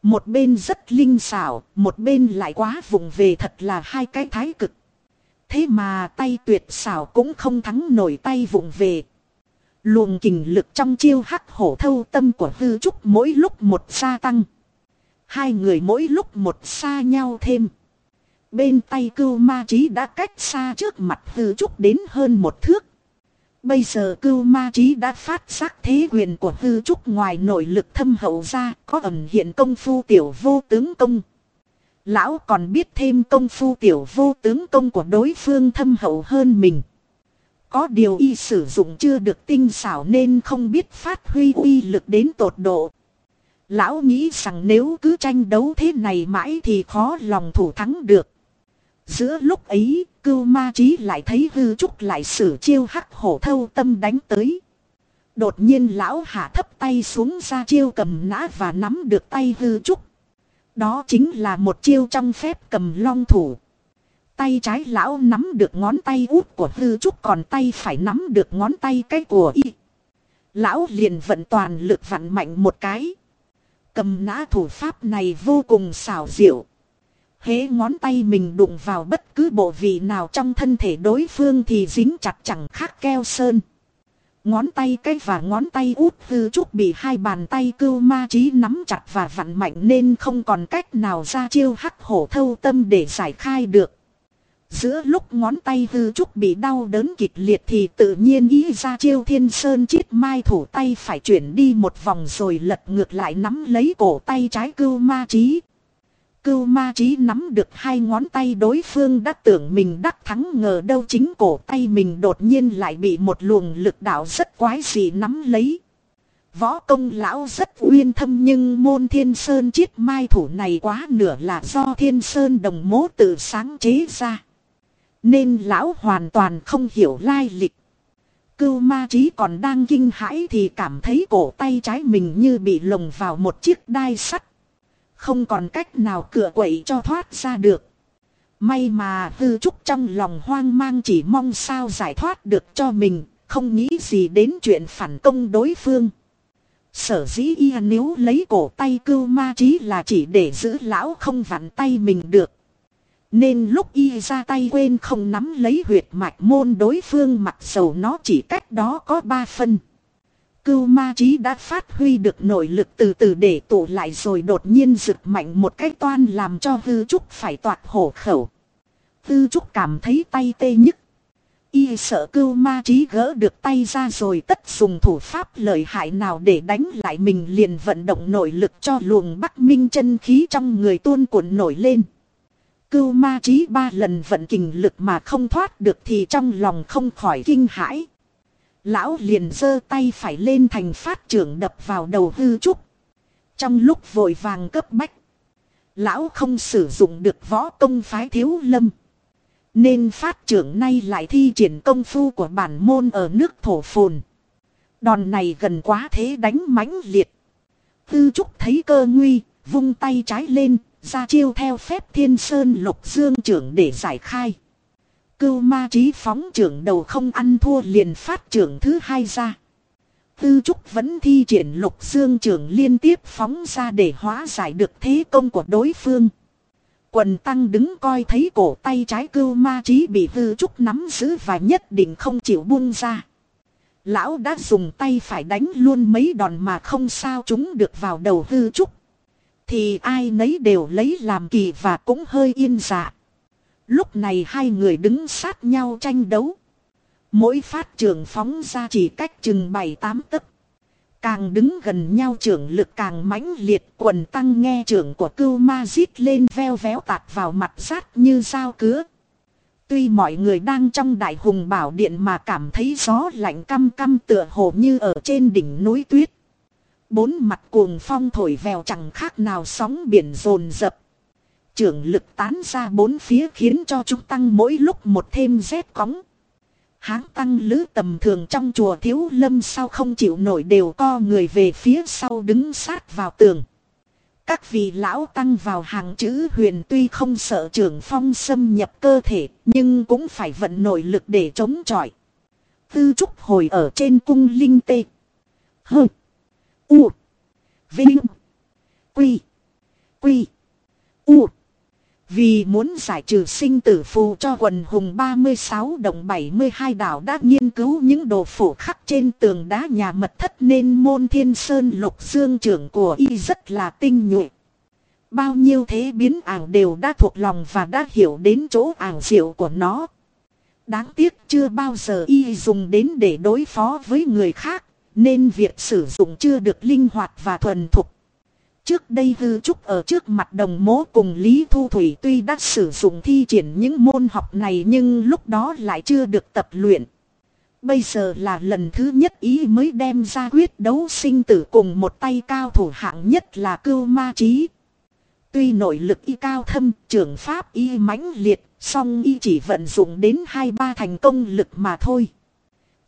Một bên rất linh xảo, một bên lại quá vụng về thật là hai cái thái cực. Thế mà tay tuyệt xảo cũng không thắng nổi tay vụng về. Luồng kình lực trong chiêu hắc hổ thâu tâm của hư trúc mỗi lúc một gia tăng. Hai người mỗi lúc một xa nhau thêm. Bên tay cưu ma trí đã cách xa trước mặt hư trúc đến hơn một thước. Bây giờ cưu ma trí đã phát giác thế quyền của hư trúc ngoài nội lực thâm hậu ra, có ẩn hiện công phu tiểu vô tướng công. Lão còn biết thêm công phu tiểu vô tướng công của đối phương thâm hậu hơn mình. Có điều y sử dụng chưa được tinh xảo nên không biết phát huy uy lực đến tột độ. Lão nghĩ rằng nếu cứ tranh đấu thế này mãi thì khó lòng thủ thắng được. Giữa lúc ấy, cưu ma trí lại thấy hư trúc lại sử chiêu hắc hổ thâu tâm đánh tới. Đột nhiên lão hạ thấp tay xuống ra chiêu cầm nã và nắm được tay hư trúc. Đó chính là một chiêu trong phép cầm long thủ. Tay trái lão nắm được ngón tay út của hư trúc còn tay phải nắm được ngón tay cái của y. Lão liền vận toàn lực vặn mạnh một cái. Cầm nã thủ pháp này vô cùng xảo diệu. Hế ngón tay mình đụng vào bất cứ bộ vị nào trong thân thể đối phương thì dính chặt chẳng khác keo sơn. Ngón tay cái và ngón tay út hư trúc bị hai bàn tay cưu ma trí nắm chặt và vặn mạnh nên không còn cách nào ra chiêu hắc hổ thâu tâm để giải khai được. Giữa lúc ngón tay hư trúc bị đau đớn kịch liệt thì tự nhiên ý ra chiêu thiên sơn chiết mai thủ tay phải chuyển đi một vòng rồi lật ngược lại nắm lấy cổ tay trái cưu ma trí. Cưu ma trí nắm được hai ngón tay đối phương đã tưởng mình đắc thắng ngờ đâu chính cổ tay mình đột nhiên lại bị một luồng lực đạo rất quái dị nắm lấy. Võ công lão rất uyên thâm nhưng môn thiên sơn chiết mai thủ này quá nửa là do thiên sơn đồng mố tự sáng chế ra. Nên lão hoàn toàn không hiểu lai lịch. Cưu ma trí còn đang kinh hãi thì cảm thấy cổ tay trái mình như bị lồng vào một chiếc đai sắt. Không còn cách nào cửa quậy cho thoát ra được. May mà hư trúc trong lòng hoang mang chỉ mong sao giải thoát được cho mình, không nghĩ gì đến chuyện phản công đối phương. Sở dĩ y nếu lấy cổ tay cưu ma trí là chỉ để giữ lão không vặn tay mình được. Nên lúc y ra tay quên không nắm lấy huyệt mạch môn đối phương mặc dầu nó chỉ cách đó có ba phân. Cưu ma trí đã phát huy được nội lực từ từ để tụ lại rồi đột nhiên rực mạnh một cái toan làm cho hư trúc phải toạt hổ khẩu. Hư trúc cảm thấy tay tê nhức. Y sợ cưu ma trí gỡ được tay ra rồi tất dùng thủ pháp lợi hại nào để đánh lại mình liền vận động nội lực cho luồng bắc minh chân khí trong người tuôn cuộn nổi lên. Cưu ma trí ba lần vận kình lực mà không thoát được thì trong lòng không khỏi kinh hãi. Lão liền giơ tay phải lên thành phát trưởng đập vào đầu hư trúc. Trong lúc vội vàng cấp bách. Lão không sử dụng được võ công phái thiếu lâm. Nên phát trưởng nay lại thi triển công phu của bản môn ở nước thổ phồn. Đòn này gần quá thế đánh mãnh liệt. Tư trúc thấy cơ nguy, vung tay trái lên, ra chiêu theo phép thiên sơn lục dương trưởng để giải khai. Cưu ma trí phóng trưởng đầu không ăn thua liền phát trưởng thứ hai ra. Tư trúc vẫn thi triển lục dương trưởng liên tiếp phóng ra để hóa giải được thế công của đối phương. Quần tăng đứng coi thấy cổ tay trái cưu ma trí bị tư trúc nắm giữ và nhất định không chịu buông ra. Lão đã dùng tay phải đánh luôn mấy đòn mà không sao chúng được vào đầu tư trúc. Thì ai nấy đều lấy làm kỳ và cũng hơi yên dạ. Lúc này hai người đứng sát nhau tranh đấu. Mỗi phát trường phóng ra chỉ cách chừng 7-8 tấc. Càng đứng gần nhau trưởng lực càng mãnh liệt, quần tăng nghe trưởng của cưu ma rít lên veo véo tạt vào mặt sát như sao cứa. Tuy mọi người đang trong đại hùng bảo điện mà cảm thấy gió lạnh căm căm tựa hồ như ở trên đỉnh núi tuyết. Bốn mặt cuồng phong thổi vèo chẳng khác nào sóng biển rồn rập. Trưởng lực tán ra bốn phía khiến cho chúng tăng mỗi lúc một thêm rét cóng. Háng tăng lữ tầm thường trong chùa thiếu lâm sao không chịu nổi đều co người về phía sau đứng sát vào tường. Các vị lão tăng vào hàng chữ huyền tuy không sợ trưởng phong xâm nhập cơ thể, nhưng cũng phải vận nội lực để chống chọi. Tư trúc hồi ở trên cung linh tê. hừ. U. Vinh. Quy. Quy. U. Vì muốn giải trừ sinh tử phù cho quần hùng 36 đồng 72 đảo đã nghiên cứu những đồ phủ khắc trên tường đá nhà mật thất nên môn thiên sơn lục dương trưởng của y rất là tinh nhuệ. Bao nhiêu thế biến ảo đều đã thuộc lòng và đã hiểu đến chỗ ảo diệu của nó. Đáng tiếc chưa bao giờ y dùng đến để đối phó với người khác, nên việc sử dụng chưa được linh hoạt và thuần thục. Trước đây hư trúc ở trước mặt đồng mố cùng Lý Thu Thủy tuy đã sử dụng thi triển những môn học này nhưng lúc đó lại chưa được tập luyện. Bây giờ là lần thứ nhất ý mới đem ra quyết đấu sinh tử cùng một tay cao thủ hạng nhất là cưu ma trí. Tuy nội lực y cao thâm, trưởng pháp y mãnh liệt, song y chỉ vận dụng đến hai ba thành công lực mà thôi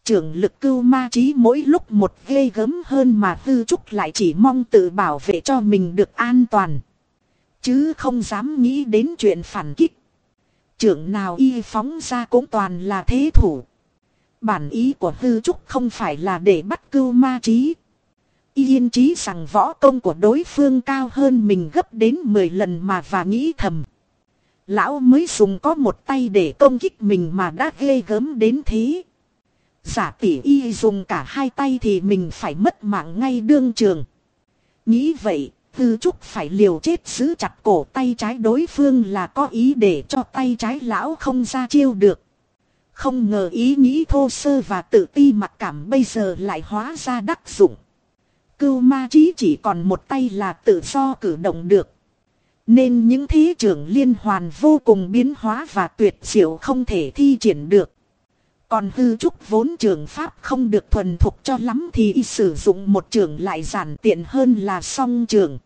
trưởng lực cưu ma trí mỗi lúc một ghê gớm hơn mà tư trúc lại chỉ mong tự bảo vệ cho mình được an toàn. Chứ không dám nghĩ đến chuyện phản kích. Trưởng nào y phóng ra cũng toàn là thế thủ. Bản ý của tư trúc không phải là để bắt cưu ma trí. Yên trí rằng võ công của đối phương cao hơn mình gấp đến 10 lần mà và nghĩ thầm. Lão mới dùng có một tay để công kích mình mà đã ghê gớm đến thế. Giả tỷ y dùng cả hai tay thì mình phải mất mạng ngay đương trường. Nghĩ vậy, tư trúc phải liều chết giữ chặt cổ tay trái đối phương là có ý để cho tay trái lão không ra chiêu được. Không ngờ ý nghĩ thô sơ và tự ti mặc cảm bây giờ lại hóa ra đắc dụng. Cưu ma trí chỉ còn một tay là tự do cử động được. Nên những thế trưởng liên hoàn vô cùng biến hóa và tuyệt diệu không thể thi triển được. Còn hư trúc vốn trường pháp không được thuần thục cho lắm thì y sử dụng một trường lại giản tiện hơn là song trường.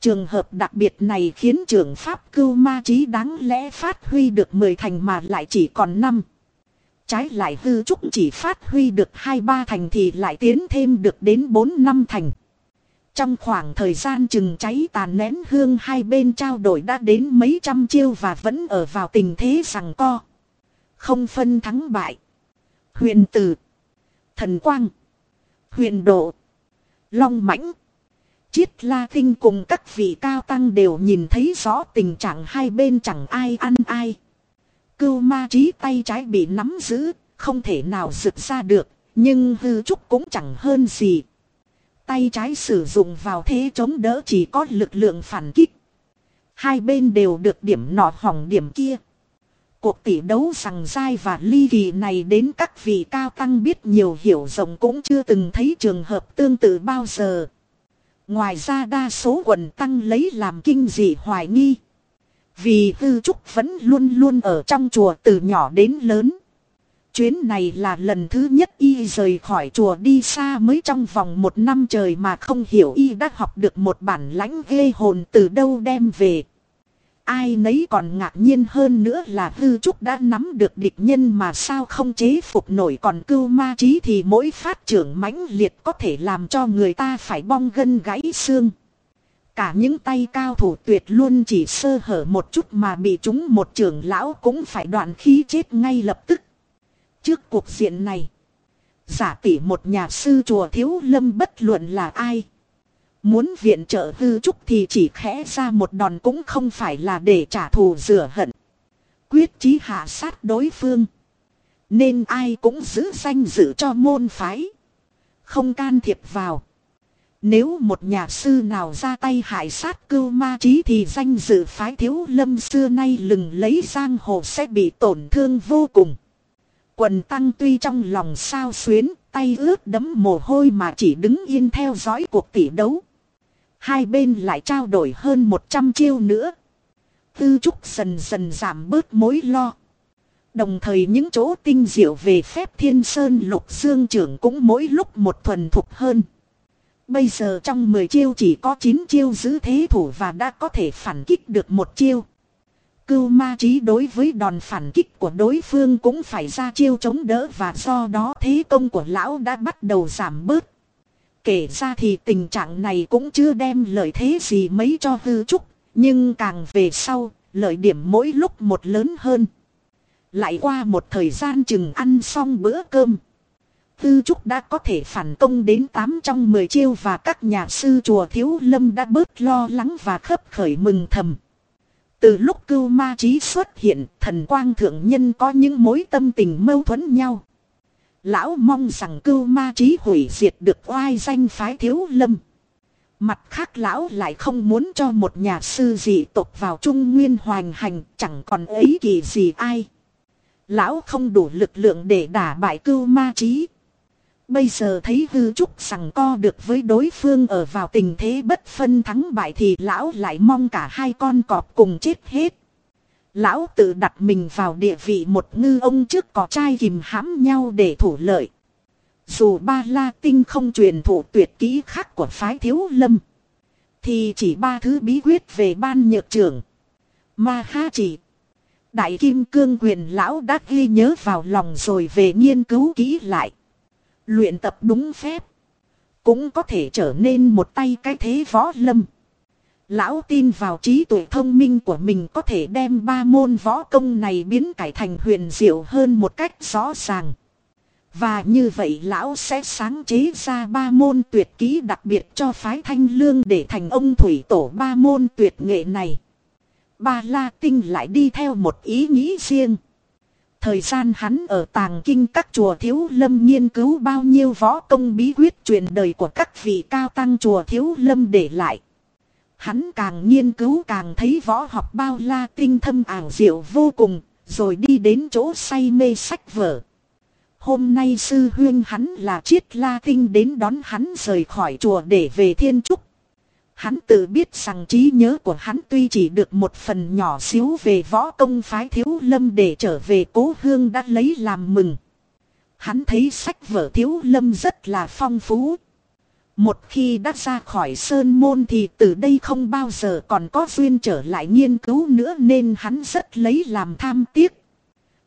Trường hợp đặc biệt này khiến trường pháp cưu ma trí đáng lẽ phát huy được 10 thành mà lại chỉ còn 5. Trái lại hư trúc chỉ phát huy được 2-3 thành thì lại tiến thêm được đến 4 năm thành. Trong khoảng thời gian chừng cháy tàn nén hương hai bên trao đổi đã đến mấy trăm chiêu và vẫn ở vào tình thế rằng co. Không phân thắng bại. Huyền tử. Thần quang. Huyền độ. Long mãnh. Chiết la kinh cùng các vị cao tăng đều nhìn thấy rõ tình trạng hai bên chẳng ai ăn ai. Cưu ma trí tay trái bị nắm giữ, không thể nào rực ra được, nhưng hư trúc cũng chẳng hơn gì. Tay trái sử dụng vào thế chống đỡ chỉ có lực lượng phản kích. Hai bên đều được điểm nọ hỏng điểm kia. Cuộc tỷ đấu rằng dai và ly kỳ này đến các vị cao tăng biết nhiều hiểu rộng cũng chưa từng thấy trường hợp tương tự bao giờ. Ngoài ra đa số quần tăng lấy làm kinh dị hoài nghi. Vì hư trúc vẫn luôn luôn ở trong chùa từ nhỏ đến lớn. Chuyến này là lần thứ nhất y rời khỏi chùa đi xa mới trong vòng một năm trời mà không hiểu y đã học được một bản lãnh ghê hồn từ đâu đem về. Ai nấy còn ngạc nhiên hơn nữa là hư trúc đã nắm được địch nhân mà sao không chế phục nổi còn cưu ma trí thì mỗi phát trưởng mãnh liệt có thể làm cho người ta phải bong gân gãy xương. Cả những tay cao thủ tuyệt luôn chỉ sơ hở một chút mà bị chúng một trưởng lão cũng phải đoạn khí chết ngay lập tức. Trước cuộc diện này, giả tỷ một nhà sư chùa thiếu lâm bất luận là ai. Muốn viện trợ hư trúc thì chỉ khẽ ra một đòn cũng không phải là để trả thù rửa hận. Quyết chí hạ sát đối phương. Nên ai cũng giữ danh dự cho môn phái. Không can thiệp vào. Nếu một nhà sư nào ra tay hại sát cưu ma trí thì danh dự phái thiếu lâm xưa nay lừng lấy giang hồ sẽ bị tổn thương vô cùng. Quần tăng tuy trong lòng sao xuyến, tay ướt đấm mồ hôi mà chỉ đứng yên theo dõi cuộc tỷ đấu. Hai bên lại trao đổi hơn 100 chiêu nữa. Tư trúc dần dần giảm bớt mối lo. Đồng thời những chỗ tinh diệu về phép thiên sơn lục dương trưởng cũng mỗi lúc một thuần thục hơn. Bây giờ trong 10 chiêu chỉ có 9 chiêu giữ thế thủ và đã có thể phản kích được một chiêu. Cưu ma trí đối với đòn phản kích của đối phương cũng phải ra chiêu chống đỡ và do đó thế công của lão đã bắt đầu giảm bớt. Kể ra thì tình trạng này cũng chưa đem lợi thế gì mấy cho hư trúc, nhưng càng về sau, lợi điểm mỗi lúc một lớn hơn. Lại qua một thời gian chừng ăn xong bữa cơm. Tư Trúc đã có thể phản công đến 8 trong 10 chiêu và các nhà sư chùa Thiếu Lâm đã bớt lo lắng và khấp khởi mừng thầm. Từ lúc cưu ma trí xuất hiện, thần quang thượng nhân có những mối tâm tình mâu thuẫn nhau. Lão mong rằng cưu ma trí hủy diệt được oai danh phái thiếu lâm. Mặt khác lão lại không muốn cho một nhà sư dị tộc vào trung nguyên hoành hành, chẳng còn ấy kỳ gì ai. Lão không đủ lực lượng để đả bại cưu ma trí. Bây giờ thấy hư trúc rằng co được với đối phương ở vào tình thế bất phân thắng bại thì lão lại mong cả hai con cọp cùng chết hết. Lão tự đặt mình vào địa vị một ngư ông trước có trai kìm hãm nhau để thủ lợi. Dù ba la tinh không truyền thủ tuyệt kỹ khác của phái thiếu lâm. Thì chỉ ba thứ bí quyết về ban nhược trưởng. Ma ha chỉ. Đại kim cương quyền lão đã ghi nhớ vào lòng rồi về nghiên cứu kỹ lại. Luyện tập đúng phép. Cũng có thể trở nên một tay cái thế võ lâm. Lão tin vào trí tuệ thông minh của mình có thể đem ba môn võ công này biến cải thành huyền diệu hơn một cách rõ ràng. Và như vậy lão sẽ sáng chế ra ba môn tuyệt kỹ đặc biệt cho phái thanh lương để thành ông thủy tổ ba môn tuyệt nghệ này. Ba La Tinh lại đi theo một ý nghĩ riêng. Thời gian hắn ở tàng kinh các chùa thiếu lâm nghiên cứu bao nhiêu võ công bí quyết truyền đời của các vị cao tăng chùa thiếu lâm để lại. Hắn càng nghiên cứu càng thấy võ học bao la tinh thâm ảo diệu vô cùng, rồi đi đến chỗ say mê sách vở. Hôm nay sư huyên hắn là triết la tinh đến đón hắn rời khỏi chùa để về thiên trúc. Hắn tự biết rằng trí nhớ của hắn tuy chỉ được một phần nhỏ xíu về võ công phái thiếu lâm để trở về cố hương đã lấy làm mừng. Hắn thấy sách vở thiếu lâm rất là phong phú. Một khi đã ra khỏi sơn môn thì từ đây không bao giờ còn có duyên trở lại nghiên cứu nữa nên hắn rất lấy làm tham tiếc.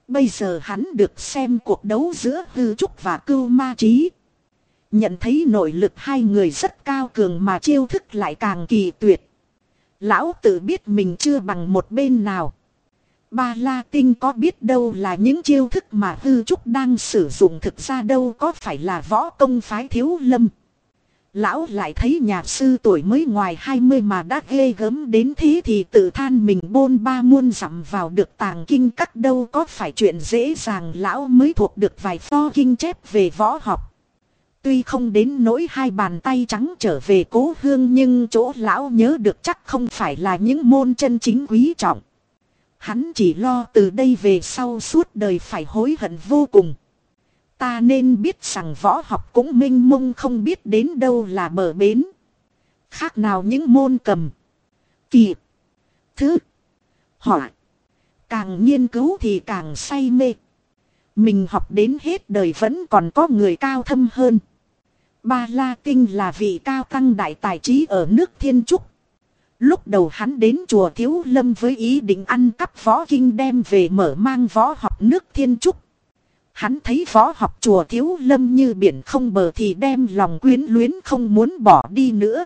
Bây giờ hắn được xem cuộc đấu giữa hư trúc và cưu ma trí. Nhận thấy nội lực hai người rất cao cường mà chiêu thức lại càng kỳ tuyệt. Lão tự biết mình chưa bằng một bên nào. Ba La Tinh có biết đâu là những chiêu thức mà hư trúc đang sử dụng thực ra đâu có phải là võ công phái thiếu lâm. Lão lại thấy nhà sư tuổi mới ngoài 20 mà đã ghê gớm đến thế thì tự than mình bôn ba muôn dặm vào được tàng kinh các đâu có phải chuyện dễ dàng lão mới thuộc được vài pho kinh chép về võ học. Tuy không đến nỗi hai bàn tay trắng trở về cố hương nhưng chỗ lão nhớ được chắc không phải là những môn chân chính quý trọng. Hắn chỉ lo từ đây về sau suốt đời phải hối hận vô cùng. Ta nên biết rằng võ học cũng minh mông không biết đến đâu là bờ bến. Khác nào những môn cầm. Kỳ. Thứ. Họa. Càng nghiên cứu thì càng say mê. Mình học đến hết đời vẫn còn có người cao thâm hơn. Ba La Kinh là vị cao tăng đại tài trí ở nước Thiên Trúc. Lúc đầu hắn đến chùa Thiếu Lâm với ý định ăn cắp võ kinh đem về mở mang võ học nước Thiên Trúc. Hắn thấy võ học chùa Thiếu Lâm như biển không bờ thì đem lòng quyến luyến không muốn bỏ đi nữa.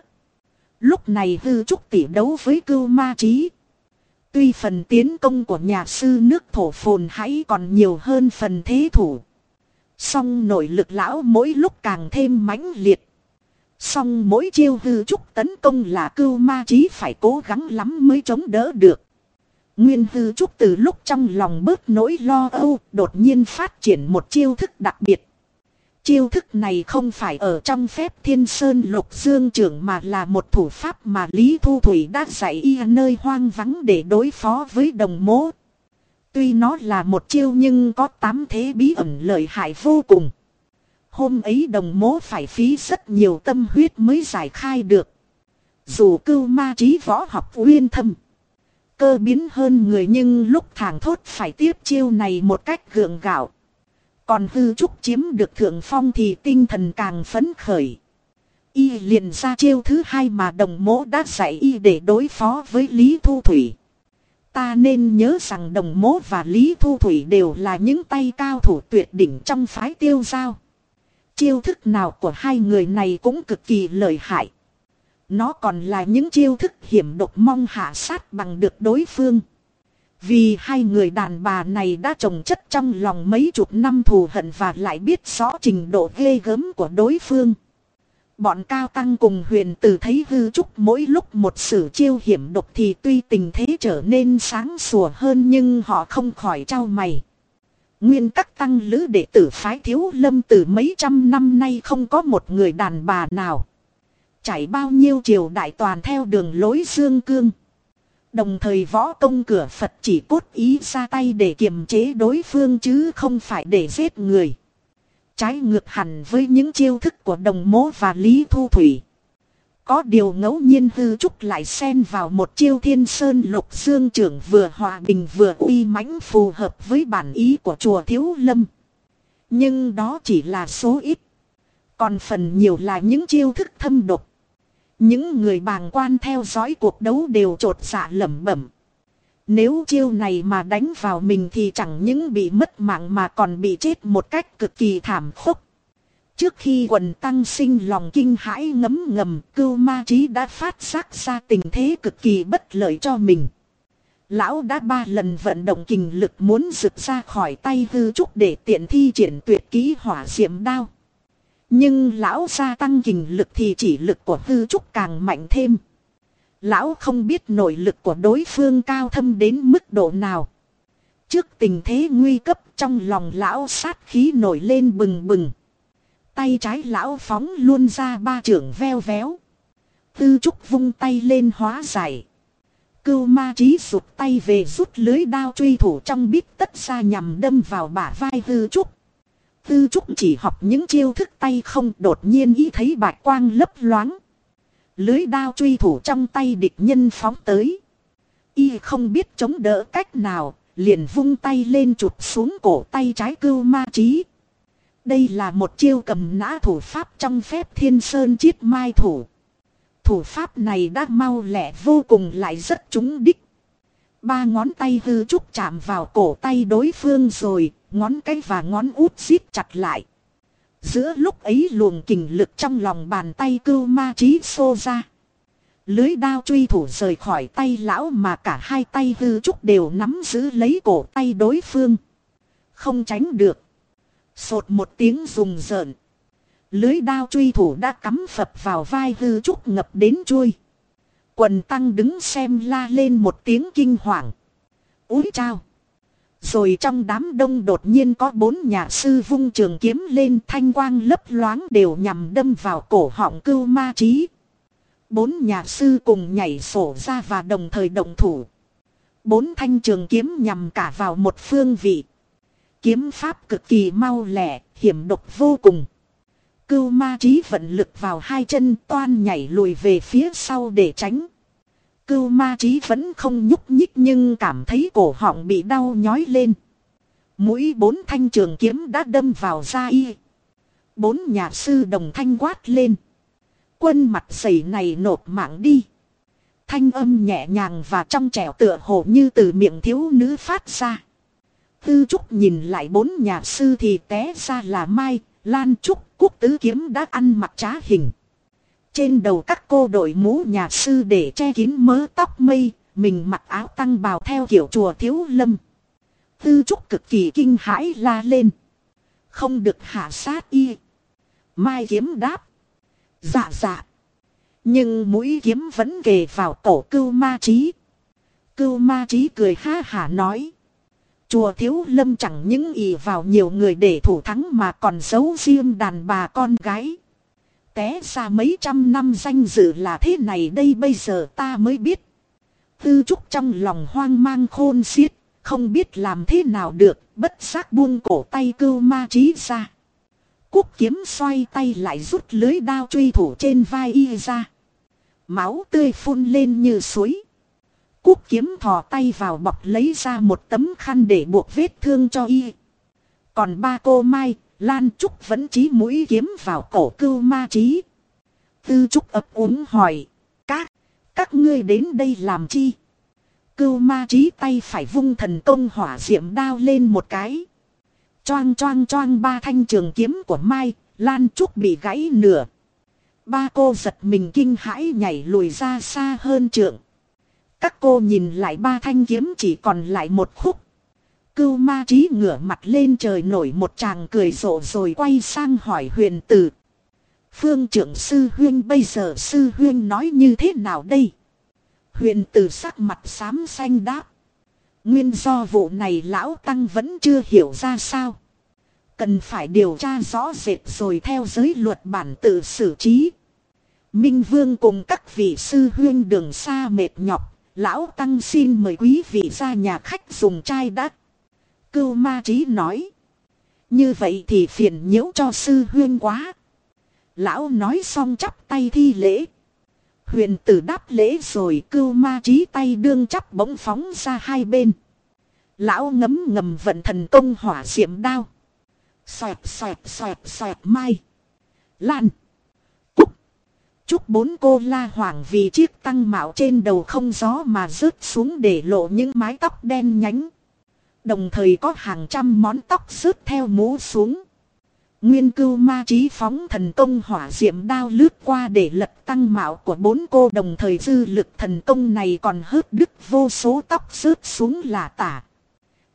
Lúc này hư trúc tỷ đấu với cưu ma trí. Tuy phần tiến công của nhà sư nước thổ phồn hãy còn nhiều hơn phần thế thủ. Song nội lực lão mỗi lúc càng thêm mãnh liệt. Song mỗi chiêu hư trúc tấn công là cưu ma trí phải cố gắng lắm mới chống đỡ được. Nguyên hư trúc từ lúc trong lòng bớt nỗi lo âu, đột nhiên phát triển một chiêu thức đặc biệt. Chiêu thức này không phải ở trong phép thiên sơn lục dương trưởng mà là một thủ pháp mà Lý Thu Thủy đã dạy y nơi hoang vắng để đối phó với đồng mố. Tuy nó là một chiêu nhưng có tám thế bí ẩn lợi hại vô cùng. Hôm ấy đồng mố phải phí rất nhiều tâm huyết mới giải khai được. Dù cưu ma trí võ học uyên thâm. Cơ biến hơn người nhưng lúc thẳng thốt phải tiếp chiêu này một cách gượng gạo. Còn hư trúc chiếm được thượng phong thì tinh thần càng phấn khởi. Y liền ra chiêu thứ hai mà đồng mỗ đã dạy y để đối phó với Lý Thu Thủy. Ta nên nhớ rằng đồng mỗ và Lý Thu Thủy đều là những tay cao thủ tuyệt đỉnh trong phái tiêu giao. Chiêu thức nào của hai người này cũng cực kỳ lợi hại. Nó còn là những chiêu thức hiểm độc mong hạ sát bằng được đối phương. Vì hai người đàn bà này đã trồng chất trong lòng mấy chục năm thù hận và lại biết rõ trình độ ghê gớm của đối phương. Bọn cao tăng cùng huyền tử thấy hư trúc mỗi lúc một sử chiêu hiểm độc thì tuy tình thế trở nên sáng sủa hơn nhưng họ không khỏi trao mày. Nguyên các tăng lữ đệ tử phái thiếu lâm từ mấy trăm năm nay không có một người đàn bà nào. Chảy bao nhiêu triều đại toàn theo đường lối dương cương. Đồng thời võ công cửa Phật chỉ cốt ý ra tay để kiềm chế đối phương chứ không phải để giết người. Trái ngược hẳn với những chiêu thức của đồng mố và Lý Thu Thủy. Có điều ngẫu nhiên hư trúc lại xen vào một chiêu thiên sơn lục dương trưởng vừa hòa bình vừa uy mãnh phù hợp với bản ý của chùa Thiếu Lâm. Nhưng đó chỉ là số ít. Còn phần nhiều là những chiêu thức thâm độc. Những người bàng quan theo dõi cuộc đấu đều trột dạ lẩm bẩm. Nếu chiêu này mà đánh vào mình thì chẳng những bị mất mạng mà còn bị chết một cách cực kỳ thảm khốc. Trước khi quần tăng sinh lòng kinh hãi ngấm ngầm, cưu ma trí đã phát giác ra tình thế cực kỳ bất lợi cho mình. Lão đã ba lần vận động kinh lực muốn rực ra khỏi tay hư trúc để tiện thi triển tuyệt ký hỏa diệm đao. Nhưng lão gia tăng kình lực thì chỉ lực của hư trúc càng mạnh thêm. Lão không biết nội lực của đối phương cao thâm đến mức độ nào. Trước tình thế nguy cấp trong lòng lão sát khí nổi lên bừng bừng. Tay trái lão phóng luôn ra ba trưởng veo véo. Tư trúc vung tay lên hóa giải. Cưu ma trí rụt tay về rút lưới đao truy thủ trong bít tất ra nhằm đâm vào bả vai tư trúc. Tư trúc chỉ học những chiêu thức tay không đột nhiên ý thấy bạch quang lấp loáng. Lưới đao truy thủ trong tay địch nhân phóng tới. Y không biết chống đỡ cách nào, liền vung tay lên chụp xuống cổ tay trái cưu ma trí. Đây là một chiêu cầm nã thủ pháp trong phép thiên sơn chiết mai thủ. Thủ pháp này đã mau lẹ vô cùng lại rất trúng đích. Ba ngón tay hư trúc chạm vào cổ tay đối phương rồi, ngón cái và ngón út xít chặt lại. Giữa lúc ấy luồng kình lực trong lòng bàn tay cưu ma trí xô ra. Lưới đao truy thủ rời khỏi tay lão mà cả hai tay hư trúc đều nắm giữ lấy cổ tay đối phương. Không tránh được. Sột một tiếng rùng rợn. Lưới đao truy thủ đã cắm phập vào vai hư trúc ngập đến chui. Quần tăng đứng xem la lên một tiếng kinh hoàng. Úi trao. Rồi trong đám đông đột nhiên có bốn nhà sư vung trường kiếm lên thanh quang lấp loáng đều nhằm đâm vào cổ họng cưu ma trí. Bốn nhà sư cùng nhảy sổ ra và đồng thời động thủ. Bốn thanh trường kiếm nhằm cả vào một phương vị. Kiếm pháp cực kỳ mau lẹ, hiểm độc vô cùng. Cưu ma trí vận lực vào hai chân toan nhảy lùi về phía sau để tránh. Cưu ma trí vẫn không nhúc nhích nhưng cảm thấy cổ họng bị đau nhói lên. Mũi bốn thanh trường kiếm đã đâm vào da y. Bốn nhà sư đồng thanh quát lên. Quân mặt sầy này nộp mạng đi. Thanh âm nhẹ nhàng và trong trẻo tựa hồ như từ miệng thiếu nữ phát ra. Tư Trúc nhìn lại bốn nhà sư thì té ra là Mai, Lan Trúc, Quốc Tứ Kiếm đã ăn mặc trá hình. Trên đầu các cô đội mũ nhà sư để che kín mớ tóc mây, mình mặc áo tăng bào theo kiểu chùa thiếu lâm. Tư Trúc cực kỳ kinh hãi la lên. Không được hạ sát y. Mai kiếm đáp. Dạ dạ. Nhưng mũi kiếm vẫn kề vào cổ cưu ma trí. Cưu ma trí cười ha hả nói. Chùa Thiếu Lâm chẳng những ỷ vào nhiều người để thủ thắng mà còn giấu riêng đàn bà con gái. Té ra mấy trăm năm danh dự là thế này đây bây giờ ta mới biết. Tư trúc trong lòng hoang mang khôn xiết, không biết làm thế nào được, bất giác buông cổ tay cưu ma trí ra. Cúc kiếm xoay tay lại rút lưới đao truy thủ trên vai y ra. Máu tươi phun lên như suối. Cúc kiếm thò tay vào bọc lấy ra một tấm khăn để buộc vết thương cho y. Còn ba cô Mai, Lan Trúc vẫn chí mũi kiếm vào cổ cưu ma trí. Tư Trúc ấp úng hỏi. Các, các ngươi đến đây làm chi? Cưu ma trí tay phải vung thần công hỏa diệm đao lên một cái. Choang choang choang ba thanh trường kiếm của Mai, Lan Trúc bị gãy nửa. Ba cô giật mình kinh hãi nhảy lùi ra xa hơn trượng. Các cô nhìn lại ba thanh kiếm chỉ còn lại một khúc. Cưu ma trí ngửa mặt lên trời nổi một chàng cười rộ rồi quay sang hỏi huyền tử. Phương trưởng sư huyên bây giờ sư huyên nói như thế nào đây? Huyền tử sắc mặt xám xanh đáp. Nguyên do vụ này lão tăng vẫn chưa hiểu ra sao. Cần phải điều tra rõ rệt rồi theo giới luật bản tự xử trí. Minh Vương cùng các vị sư huyên đường xa mệt nhọc, lão tăng xin mời quý vị ra nhà khách dùng chai đắt. Cưu ma trí nói. Như vậy thì phiền nhiễu cho sư huyên quá. Lão nói xong chắp tay thi lễ. Huyền tử đáp lễ rồi cưu ma trí tay đương chắp bỗng phóng ra hai bên. Lão ngấm ngầm vận thần công hỏa diệm đao. Xoẹt xoẹt xoẹt xoẹt mai. Lan. Cúc. Chúc bốn cô la hoàng vì chiếc tăng mạo trên đầu không gió mà rớt xuống để lộ những mái tóc đen nhánh. Đồng thời có hàng trăm món tóc rớt theo mũ xuống. Nguyên cưu ma trí phóng thần công hỏa diệm đao lướt qua để lật tăng mạo của bốn cô đồng thời dư lực thần công này còn hớt đứt vô số tóc rớt xuống là tả.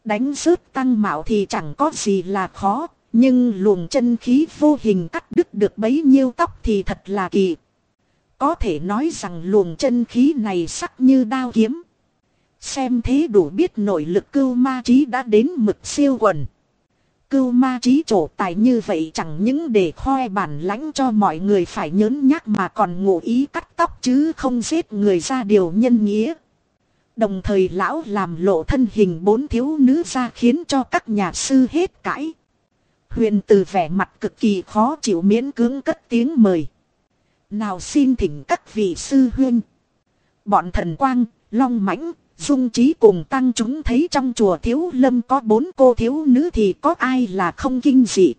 Đánh rớt tăng mạo thì chẳng có gì là khó, nhưng luồng chân khí vô hình cắt đứt được bấy nhiêu tóc thì thật là kỳ. Có thể nói rằng luồng chân khí này sắc như đao kiếm. Xem thế đủ biết nội lực cưu ma trí đã đến mực siêu quần. Cưu ma trí trổ tài như vậy chẳng những để khoe bản lãnh cho mọi người phải nhớn nhắc mà còn ngụ ý cắt tóc chứ không giết người ra điều nhân nghĩa. Đồng thời lão làm lộ thân hình bốn thiếu nữ ra khiến cho các nhà sư hết cãi. Huyền từ vẻ mặt cực kỳ khó chịu miễn cưỡng cất tiếng mời. Nào xin thỉnh các vị sư huyên. Bọn thần quang, long mãnh, dung trí cùng tăng chúng thấy trong chùa thiếu lâm có bốn cô thiếu nữ thì có ai là không kinh dị.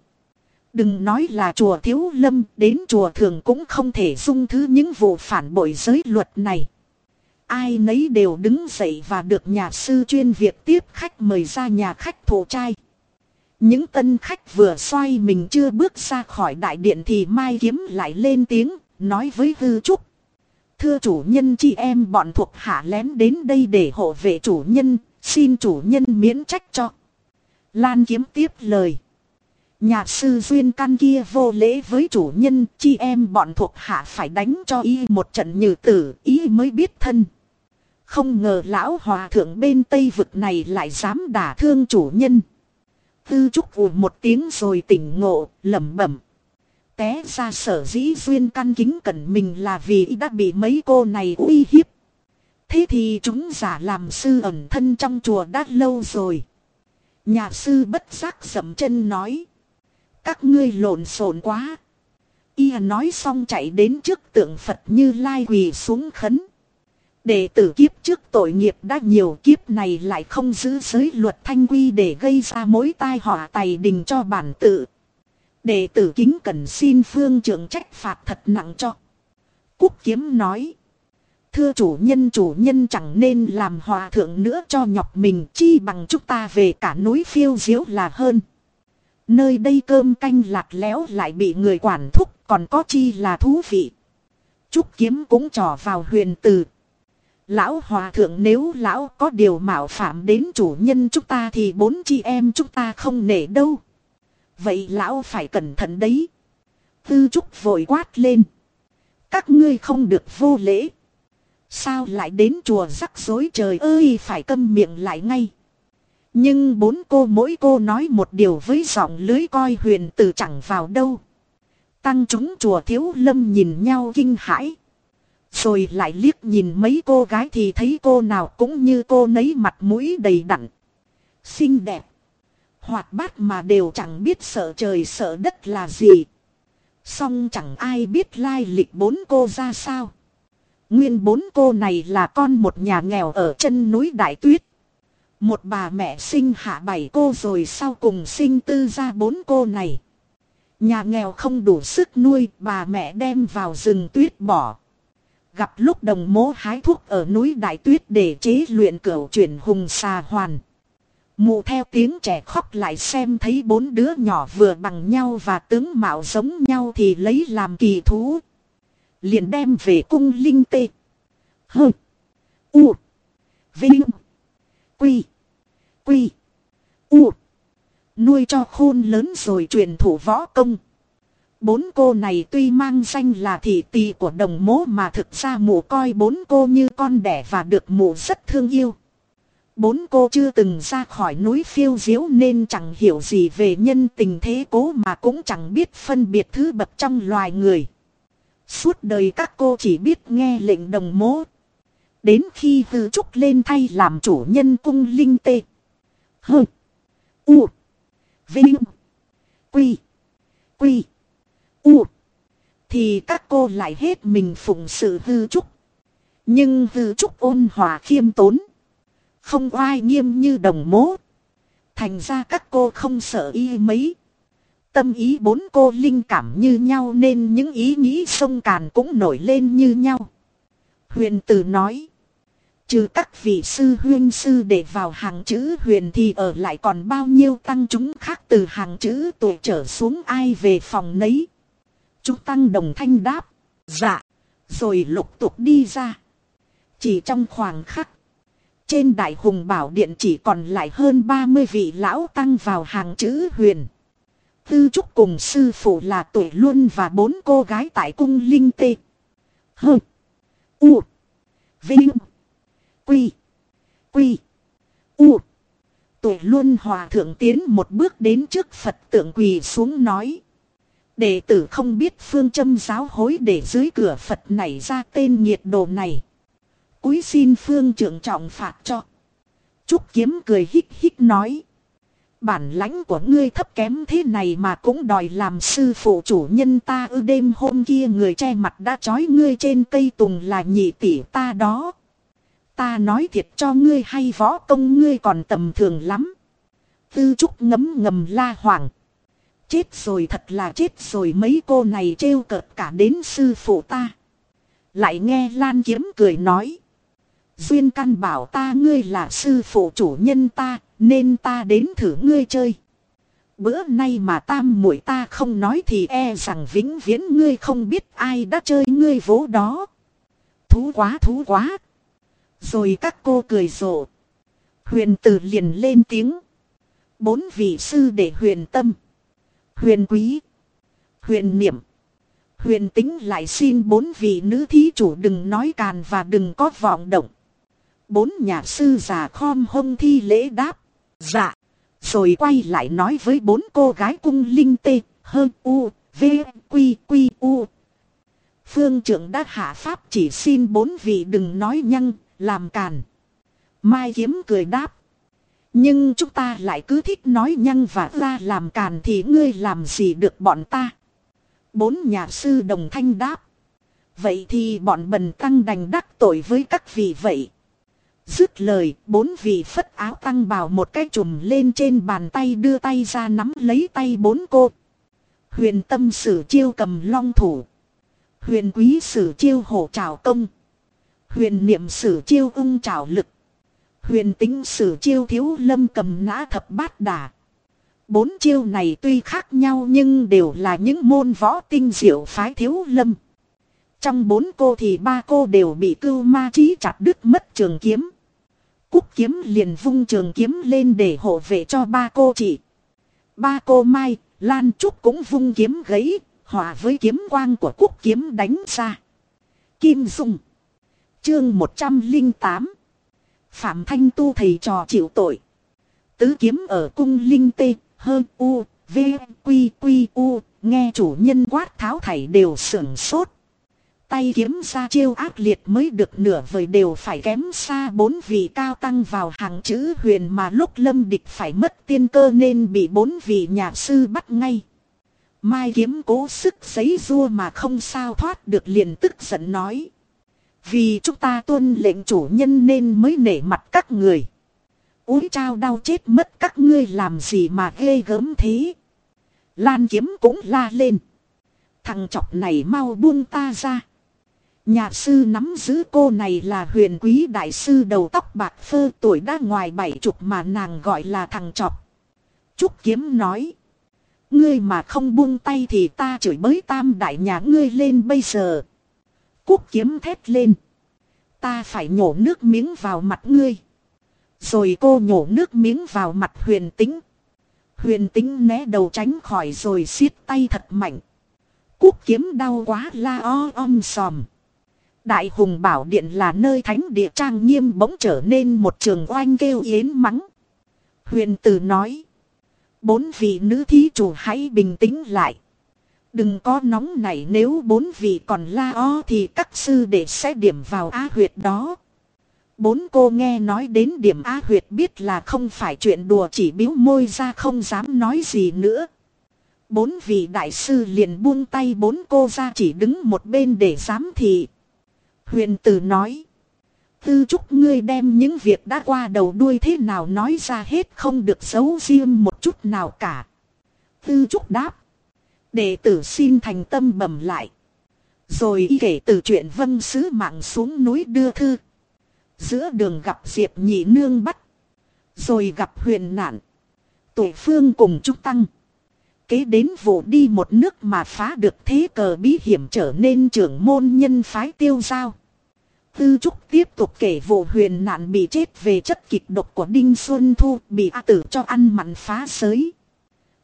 Đừng nói là chùa thiếu lâm, đến chùa thường cũng không thể dung thứ những vụ phản bội giới luật này. Ai nấy đều đứng dậy và được nhà sư chuyên việc tiếp khách mời ra nhà khách thổ trai. Những tân khách vừa xoay mình chưa bước ra khỏi đại điện thì Mai Kiếm lại lên tiếng, nói với Hư Trúc. Thưa chủ nhân chị em bọn thuộc hạ lén đến đây để hộ vệ chủ nhân, xin chủ nhân miễn trách cho. Lan Kiếm tiếp lời. Nhà sư duyên căn kia vô lễ với chủ nhân, chi em bọn thuộc hạ phải đánh cho y một trận như tử, y mới biết thân. Không ngờ lão hòa thượng bên tây vực này lại dám đả thương chủ nhân. Tư trúc vù một tiếng rồi tỉnh ngộ, lẩm bẩm. Té ra sở dĩ duyên căn kính cẩn mình là vì đã bị mấy cô này uy hiếp. Thế thì chúng giả làm sư ẩn thân trong chùa đã lâu rồi. Nhà sư bất giác dậm chân nói. Các ngươi lộn xộn quá. Y à nói xong chạy đến trước tượng Phật như lai quỳ xuống khấn. Đệ tử kiếp trước tội nghiệp đã nhiều, kiếp này lại không giữ giới luật thanh quy để gây ra mối tai họa tài đình cho bản tự. Đệ tử kính cần xin phương trưởng trách phạt thật nặng cho. Cúc kiếm nói. Thưa chủ nhân chủ nhân chẳng nên làm hòa thượng nữa cho nhọc mình, chi bằng chúng ta về cả núi phiêu diếu là hơn. Nơi đây cơm canh lạc léo lại bị người quản thúc, còn có chi là thú vị. Trúc kiếm cũng trò vào huyền từ. Lão hòa thượng nếu lão có điều mạo phạm đến chủ nhân chúng ta thì bốn chị em chúng ta không nể đâu. Vậy lão phải cẩn thận đấy. Tư trúc vội quát lên. Các ngươi không được vô lễ. Sao lại đến chùa rắc rối trời ơi, phải câm miệng lại ngay. Nhưng bốn cô mỗi cô nói một điều với giọng lưới coi huyền từ chẳng vào đâu. Tăng chúng chùa thiếu lâm nhìn nhau kinh hãi. Rồi lại liếc nhìn mấy cô gái thì thấy cô nào cũng như cô nấy mặt mũi đầy đặn. Xinh đẹp. Hoạt bát mà đều chẳng biết sợ trời sợ đất là gì. song chẳng ai biết lai lịch bốn cô ra sao. Nguyên bốn cô này là con một nhà nghèo ở chân núi Đại Tuyết. Một bà mẹ sinh hạ bảy cô rồi sau cùng sinh tư ra bốn cô này. Nhà nghèo không đủ sức nuôi, bà mẹ đem vào rừng tuyết bỏ. Gặp lúc đồng mố hái thuốc ở núi Đại Tuyết để chế luyện cửu chuyển hùng xà hoàn. Mụ theo tiếng trẻ khóc lại xem thấy bốn đứa nhỏ vừa bằng nhau và tướng mạo giống nhau thì lấy làm kỳ thú. Liền đem về cung linh tê. Hơ. U. Vinh. Quy. Quy. U. Nuôi cho khôn lớn rồi truyền thủ võ công. Bốn cô này tuy mang danh là thị tỳ của đồng mố mà thực ra mụ coi bốn cô như con đẻ và được mụ rất thương yêu. Bốn cô chưa từng ra khỏi núi phiêu diếu nên chẳng hiểu gì về nhân tình thế cố mà cũng chẳng biết phân biệt thứ bậc trong loài người. Suốt đời các cô chỉ biết nghe lệnh đồng mố. Đến khi hư trúc lên thay làm chủ nhân cung linh tê. Hơ. U. Vinh. Quy. Quy. U. Thì các cô lại hết mình phụng sự hư trúc. Nhưng hư trúc ôn hòa khiêm tốn. Không oai nghiêm như đồng mố. Thành ra các cô không sợ y mấy. Tâm ý bốn cô linh cảm như nhau nên những ý nghĩ sông càn cũng nổi lên như nhau. Huyền tử nói. Trừ các vị sư huyên sư để vào hàng chữ huyền thì ở lại còn bao nhiêu tăng chúng khác từ hàng chữ tuổi trở xuống ai về phòng nấy. Chúng tăng đồng thanh đáp. Dạ. Rồi lục tục đi ra. Chỉ trong khoảng khắc. Trên đại hùng bảo điện chỉ còn lại hơn 30 vị lão tăng vào hàng chữ huyền. Tư trúc cùng sư phụ là tuổi luân và bốn cô gái tại cung linh tê. Hơ. U. Vinh. Quy. Quy. U. Tuổi luân hòa thượng tiến một bước đến trước Phật tượng quỳ xuống nói. Đệ tử không biết phương châm giáo hối để dưới cửa Phật này ra tên nhiệt đồ này. Cúi xin phương trưởng trọng phạt cho. Trúc kiếm cười hít hít nói. Bản lãnh của ngươi thấp kém thế này mà cũng đòi làm sư phụ chủ nhân ta ư đêm hôm kia người che mặt đã trói ngươi trên cây tùng là nhị tỷ ta đó. Ta nói thiệt cho ngươi hay võ công ngươi còn tầm thường lắm. Tư trúc ngấm ngầm la hoàng. Chết rồi thật là chết rồi mấy cô này trêu cợt cả đến sư phụ ta. Lại nghe Lan Kiếm cười nói. Duyên căn bảo ta ngươi là sư phụ chủ nhân ta, nên ta đến thử ngươi chơi. Bữa nay mà tam muội ta không nói thì e rằng vĩnh viễn ngươi không biết ai đã chơi ngươi vố đó. Thú quá thú quá. Rồi các cô cười rộ. Huyền tử liền lên tiếng. Bốn vị sư để huyền tâm. Huyền quý. Huyền niệm. Huyền tính lại xin bốn vị nữ thí chủ đừng nói càn và đừng có vọng động. Bốn nhà sư già khom hông thi lễ đáp. Dạ. Rồi quay lại nói với bốn cô gái cung linh tê, hơn u, v, quy, quy, u. Phương trưởng đã hạ pháp chỉ xin bốn vị đừng nói nhăng, làm càn. Mai kiếm cười đáp. Nhưng chúng ta lại cứ thích nói nhăng và ra làm càn thì ngươi làm gì được bọn ta. Bốn nhà sư đồng thanh đáp. Vậy thì bọn bần tăng đành đắc tội với các vị vậy. Dứt lời, bốn vị phất áo tăng bảo một cái chùm lên trên bàn tay đưa tay ra nắm lấy tay bốn cô. Huyền tâm sử chiêu cầm long thủ. Huyền quý sử chiêu hổ trào công. Huyền niệm sử chiêu ung trào lực. Huyền tính sử chiêu thiếu lâm cầm nã thập bát đà. Bốn chiêu này tuy khác nhau nhưng đều là những môn võ tinh diệu phái thiếu lâm. Trong bốn cô thì ba cô đều bị cưu ma trí chặt đứt mất trường kiếm. Cúc kiếm liền vung trường kiếm lên để hộ vệ cho ba cô chị. Ba cô Mai, Lan Trúc cũng vung kiếm gấy, hòa với kiếm quang của cúc kiếm đánh ra. Kim Dung Chương 108 Phạm Thanh Tu thầy trò chịu tội. Tứ kiếm ở cung linh tê, hơn u, v, quy quy u, nghe chủ nhân quát tháo thảy đều sưởng sốt. Tay kiếm ra chiêu ác liệt mới được nửa vời đều phải kém xa bốn vị cao tăng vào hàng chữ huyền mà lúc lâm địch phải mất tiên cơ nên bị bốn vị nhà sư bắt ngay. Mai kiếm cố sức giấy rua mà không sao thoát được liền tức giận nói. Vì chúng ta tuân lệnh chủ nhân nên mới nể mặt các người. Úi trao đau chết mất các ngươi làm gì mà ghê gớm thế. Lan kiếm cũng la lên. Thằng chọc này mau buông ta ra. Nhà sư nắm giữ cô này là huyền quý đại sư đầu tóc bạc phơ tuổi đã ngoài bảy chục mà nàng gọi là thằng chọc. Trúc kiếm nói. Ngươi mà không buông tay thì ta chửi bới tam đại nhà ngươi lên bây giờ. Cúc kiếm thét lên. Ta phải nhổ nước miếng vào mặt ngươi. Rồi cô nhổ nước miếng vào mặt huyền tính. Huyền tính né đầu tránh khỏi rồi xiết tay thật mạnh. Cúc kiếm đau quá la o om sòm. Đại hùng bảo điện là nơi thánh địa trang nghiêm bỗng trở nên một trường oanh kêu yến mắng. Huyền tử nói. Bốn vị nữ thí chủ hãy bình tĩnh lại. Đừng có nóng này nếu bốn vị còn la o thì các sư đệ sẽ điểm vào á huyệt đó. Bốn cô nghe nói đến điểm á huyệt biết là không phải chuyện đùa, chỉ biếu môi ra không dám nói gì nữa. Bốn vị đại sư liền buông tay, bốn cô ra chỉ đứng một bên để giám thị. Huyền tử nói. Tư chúc ngươi đem những việc đã qua đầu đuôi thế nào nói ra hết không được giấu riêng một chút nào cả. Tư trúc đáp. Đệ tử xin thành tâm bẩm lại. Rồi y kể từ chuyện vân sứ mạng xuống núi đưa thư. Giữa đường gặp Diệp nhị nương bắt. Rồi gặp huyền nạn. Tuổi phương cùng trúc tăng. Kế đến vụ đi một nước mà phá được thế cờ bí hiểm trở nên trưởng môn nhân phái tiêu giao. Tư Trúc tiếp tục kể vụ huyền nạn bị chết về chất kịch độc của Đinh Xuân Thu, bị A tử cho ăn mặn phá sới.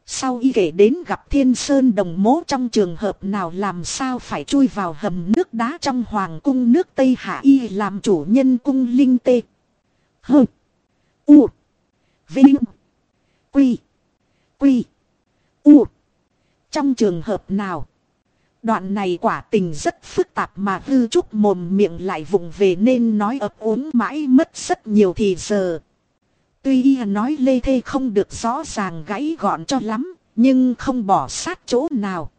Sau y kể đến gặp thiên sơn đồng mố trong trường hợp nào làm sao phải chui vào hầm nước đá trong hoàng cung nước Tây Hạ y làm chủ nhân cung linh tê. Hơ. U. Vinh. Quy. Quy. U. Trong trường hợp nào? Đoạn này quả tình rất phức tạp mà hư trúc mồm miệng lại vùng về nên nói ấp uống mãi mất rất nhiều thì giờ. Tuy y nói lê thê không được rõ ràng gãy gọn cho lắm, nhưng không bỏ sát chỗ nào.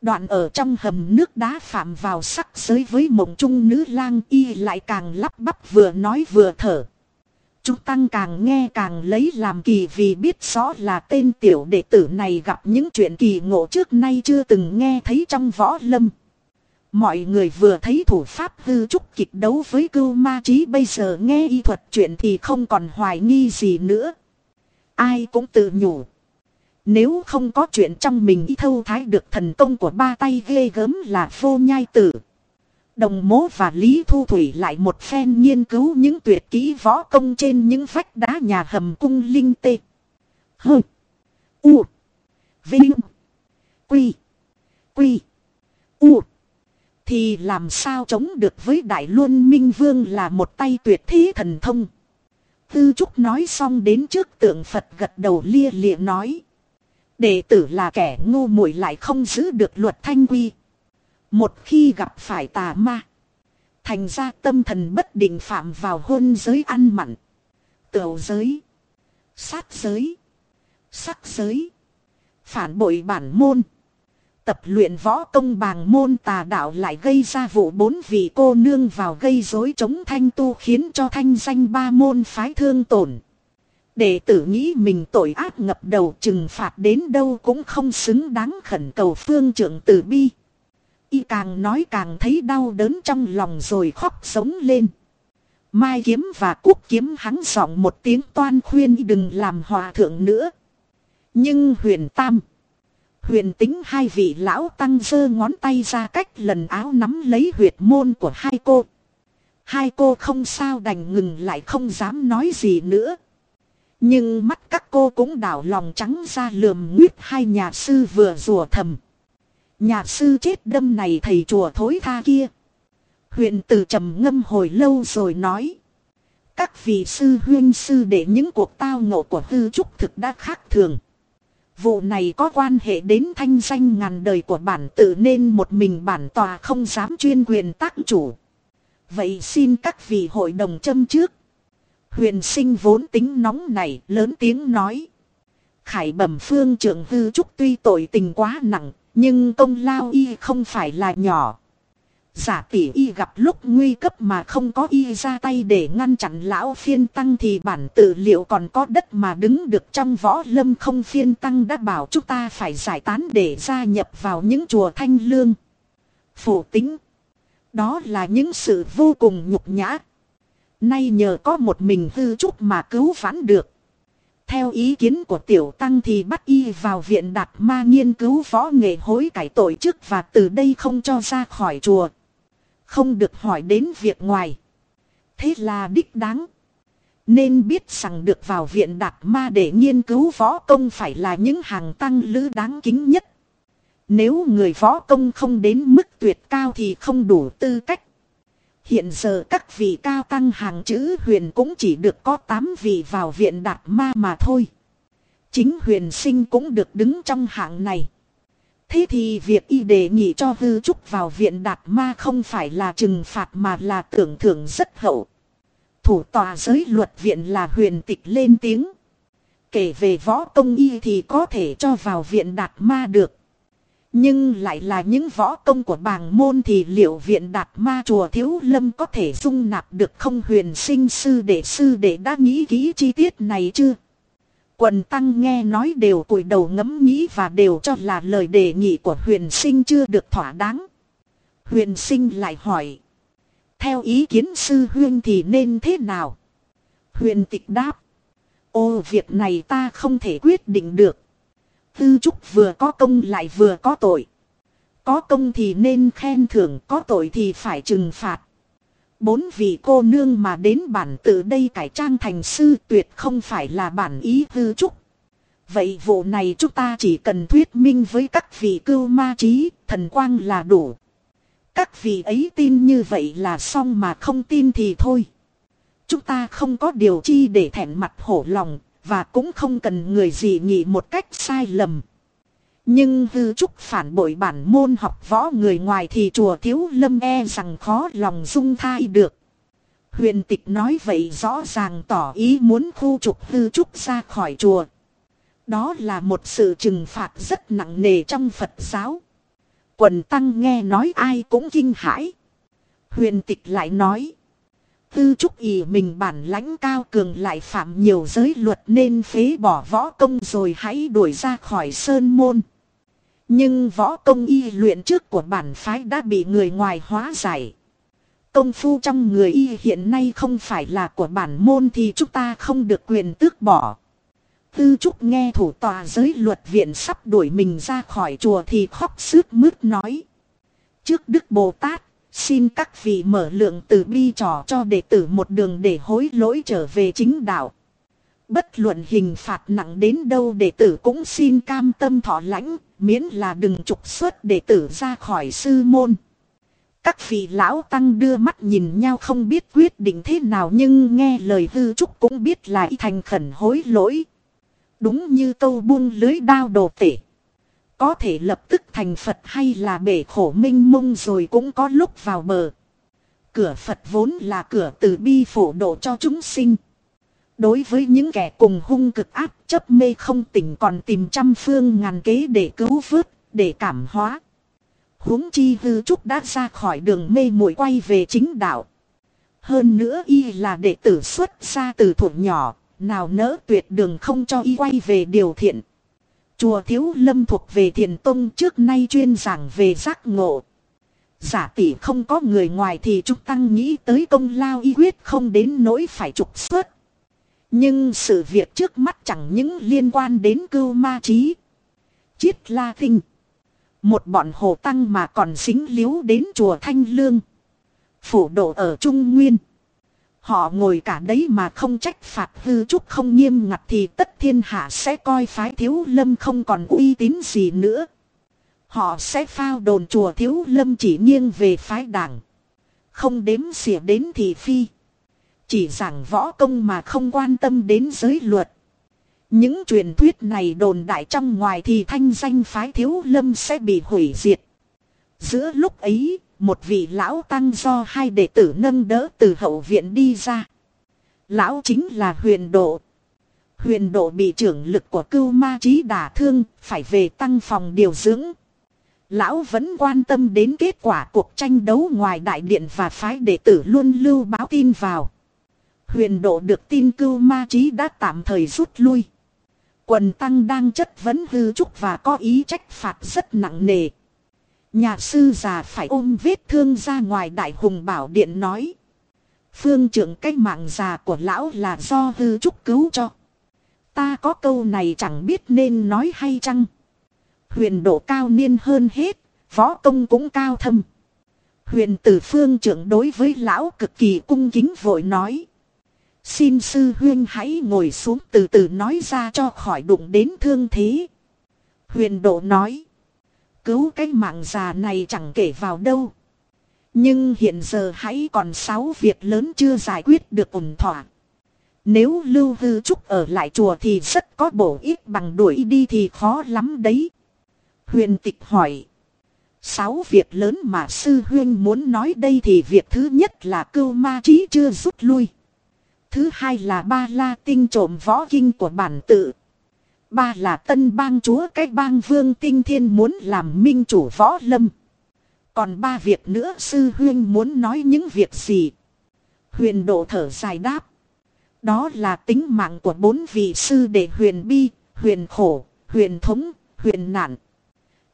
Đoạn ở trong hầm nước đá phạm vào sắc giới với mộng trung nữ lang y lại càng lắp bắp vừa nói vừa thở. Chúng tăng càng nghe càng lấy làm kỳ vì biết rõ là tên tiểu đệ tử này gặp những chuyện kỳ ngộ trước nay chưa từng nghe thấy trong võ lâm. Mọi người vừa thấy thủ pháp hư trúc kịch đấu với cưu ma trí bây giờ nghe y thuật chuyện thì không còn hoài nghi gì nữa. Ai cũng tự nhủ. Nếu không có chuyện trong mình, y thâu thái được thần công của ba tay ghê gớm là vô nhai tử. Đồng mố và Lý Thu Thủy lại một phen nghiên cứu những tuyệt kỹ võ công trên những vách đá nhà hầm cung linh tê. Hơ. U. Vinh. Quy. Quy. U. Thì làm sao chống được với Đại Luân Minh Vương là một tay tuyệt thế thần thông. Tư Trúc nói xong đến trước tượng Phật gật đầu lia lịa nói. Đệ tử là kẻ ngu muội lại không giữ được luật thanh quy. Một khi gặp phải tà ma. Thành ra tâm thần bất định phạm vào hôn giới ăn mặn. Tửu giới. Sát giới. Sắc giới. Phản bội bản môn. Tập luyện võ công bàng môn tà đạo lại gây ra vụ bốn vị cô nương vào gây rối chống thanh tu khiến cho thanh danh ba môn phái thương tổn. Đệ tử nghĩ mình tội ác ngập đầu trừng phạt đến đâu cũng không xứng đáng khẩn cầu phương trưởng tử bi. Y càng nói càng thấy đau đớn trong lòng rồi khóc sống lên. Mai kiếm và quốc kiếm hắn giọng một tiếng toan khuyên y đừng làm hòa thượng nữa. Nhưng huyền tam. Huyền tính hai vị lão tăng giơ ngón tay ra cách lần áo nắm lấy huyệt môn của hai cô. Hai cô không sao đành ngừng lại không dám nói gì nữa. Nhưng mắt các cô cũng đảo lòng trắng ra lườm nguyết hai nhà sư vừa rùa thầm. Nhà sư chết đâm này thầy chùa thối tha kia. Huyện tử trầm ngâm hồi lâu rồi nói. Các vị sư huyên sư để những cuộc tao ngộ của hư trúc thực đã khác thường. Vụ này có quan hệ đến thanh danh ngàn đời của bản tự nên một mình bản tòa không dám chuyên quyền tác chủ. Vậy xin các vị hội đồng châm trước. Huyền sinh vốn tính nóng này lớn tiếng nói. Khải bẩm phương trưởng hư trúc tuy tội tình quá nặng, nhưng công lao y không phải là nhỏ. Giả tỷ y gặp lúc nguy cấp mà không có y ra tay để ngăn chặn lão phiên tăng thì bản tự liệu còn có đất mà đứng được trong võ lâm không phiên tăng đã bảo chúng ta phải giải tán để gia nhập vào những chùa thanh lương. Phủ tính. Đó là những sự vô cùng nhục nhã. Nay nhờ có một mình hư trúc mà cứu vãn được. Theo ý kiến của tiểu tăng thì bắt y vào viện đạt ma nghiên cứu võ nghệ hối cải tội chức và từ đây không cho ra khỏi chùa. Không được hỏi đến việc ngoài. Thế là đích đáng. Nên biết rằng được vào viện đạt ma để nghiên cứu võ công phải là những hàng tăng lữ đáng kính nhất. Nếu người võ công không đến mức tuyệt cao thì không đủ tư cách. Hiện giờ các vị cao tăng hàng chữ huyền cũng chỉ được có 8 vị vào viện đạt ma mà thôi. Chính huyền sinh cũng được đứng trong hạng này. Thế thì việc y đề nghị cho hư trúc vào viện đạt ma không phải là trừng phạt mà là tưởng thưởng rất hậu. Thủ tòa giới luật viện là huyền tịch lên tiếng. Kể về võ công y thì có thể cho vào viện đạt ma được. Nhưng lại là những võ công của bàng môn thì liệu viện đạt ma chùa thiếu lâm có thể dung nạp được không huyền sinh sư đệ sư đệ đã nghĩ kỹ chi tiết này chưa? Quần tăng nghe nói đều cúi đầu ngẫm nghĩ và đều cho là lời đề nghị của huyền sinh chưa được thỏa đáng. Huyền sinh lại hỏi. Theo ý kiến sư huyên thì nên thế nào? Huyền tịch đáp. Ô, việc này ta không thể quyết định được. Tư trúc vừa có công lại vừa có tội. Có công thì nên khen thưởng, có tội thì phải trừng phạt. Bốn vị cô nương mà đến bản tự đây cải trang thành sư tuyệt không phải là bản ý tư trúc. Vậy vụ này chúng ta chỉ cần thuyết minh với các vị cưu ma trí, thần quang là đủ. Các vị ấy tin như vậy là xong mà không tin thì thôi. Chúng ta không có điều chi để thẹn mặt hổ lòng, và cũng không cần người gì nghĩ một cách sai lầm. Nhưng hư trúc phản bội bản môn học võ người ngoài thì chùa thiếu lâm e rằng khó lòng dung thai được. Huyền tịch nói vậy rõ ràng tỏ ý muốn khu trục hư trúc ra khỏi chùa. Đó là một sự trừng phạt rất nặng nề trong Phật giáo. Quần tăng nghe nói ai cũng kinh hãi. Huyền tịch lại nói. Tư trúc ý mình bản lãnh cao cường lại phạm nhiều giới luật nên phế bỏ võ công rồi hãy đuổi ra khỏi sơn môn. Nhưng võ công y luyện trước của bản phái đã bị người ngoài hóa giải. Công phu trong người y hiện nay không phải là của bản môn thì chúng ta không được quyền tước bỏ. Tư Trúc nghe thủ tòa giới luật viện sắp đuổi mình ra khỏi chùa thì khóc sướt mướt nói. Trước Đức Bồ Tát, xin các vị mở lượng từ bi trò cho đệ tử một đường để hối lỗi trở về chính đạo. Bất luận hình phạt nặng đến đâu đệ tử cũng xin cam tâm thọ lãnh, miễn là đừng trục xuất đệ tử ra khỏi sư môn. Các vị lão tăng đưa mắt nhìn nhau không biết quyết định thế nào nhưng nghe lời hư trúc cũng biết là y thành khẩn hối lỗi. Đúng như câu buông lưới đao đồ tể. Có thể lập tức thành Phật hay là bể khổ minh mông rồi cũng có lúc vào bờ. Cửa Phật vốn là cửa từ bi phổ độ cho chúng sinh. Đối với những kẻ cùng hung cực áp chấp mê không tỉnh còn tìm trăm phương ngàn kế để cứu vớt, để cảm hóa huống chi hư trúc đã ra khỏi đường mê muội quay về chính đạo. Hơn nữa y là đệ tử xuất ra từ thủ nhỏ, nào nỡ tuyệt đường không cho y quay về điều thiện. Chùa Thiếu Lâm thuộc về Thiền Tông trước nay chuyên giảng về giác ngộ. Giả tỷ không có người ngoài thì chúng tăng nghĩ tới công lao y quyết không đến nỗi phải trục xuất. Nhưng sự việc trước mắt chẳng những liên quan đến cưu ma trí. Chiết la tinh. Một bọn hồ tăng mà còn xính liếu đến chùa Thanh Lương. Phủ độ ở Trung Nguyên. Họ ngồi cả đấy mà không trách phạt hư trúc không nghiêm ngặt thì tất thiên hạ sẽ coi phái thiếu lâm không còn uy tín gì nữa. Họ sẽ phao đồn chùa thiếu lâm chỉ nghiêng về phái đảng. Không đếm xỉa đến thị phi. Chỉ giảng võ công mà không quan tâm đến giới luật. Những truyền thuyết này đồn đại trong ngoài thì thanh danh phái thiếu lâm sẽ bị hủy diệt. Giữa lúc ấy, một vị lão tăng do hai đệ tử nâng đỡ từ hậu viện đi ra. Lão chính là huyền độ. Huyền độ bị trưởng lực của cưu ma trí đả thương, phải về tăng phòng điều dưỡng. Lão vẫn quan tâm đến kết quả cuộc tranh đấu ngoài đại điện và phái đệ tử luôn lưu báo tin vào. Huyền độ được tin cưu ma trí đã tạm thời rút lui. Quần tăng đang chất vấn hư trúc và có ý trách phạt rất nặng nề. Nhà sư già phải ôm vết thương ra ngoài đại hùng bảo điện nói. Phương trưởng cái mạng già của lão là do hư trúc cứu cho. Ta có câu này chẳng biết nên nói hay chăng. Huyền độ cao niên hơn hết, võ công cũng cao thâm. Huyền tử phương trưởng đối với lão cực kỳ cung kính vội nói. Xin sư huyên hãy ngồi xuống từ từ nói ra cho khỏi đụng đến thương thế. Huyền độ nói. Cứu cái mạng già này chẳng kể vào đâu. Nhưng hiện giờ hãy còn sáu việc lớn chưa giải quyết được ổn thỏa. Nếu lưu hư trúc ở lại chùa thì rất có bổ ích bằng đuổi đi thì khó lắm đấy. Huyền tịch hỏi. Sáu việc lớn mà sư huyên muốn nói đây thì việc thứ nhất là cưu ma trí chưa rút lui. Thứ hai là ba la tinh trộm võ kinh của bản tự. Ba là tân bang chúa cái bang vương tinh thiên muốn làm minh chủ võ lâm. Còn ba việc nữa sư huyên muốn nói những việc gì? Huyền độ thở dài đáp. Đó là tính mạng của bốn vị sư đệ huyền bi, huyền khổ, huyền thống, huyền nạn.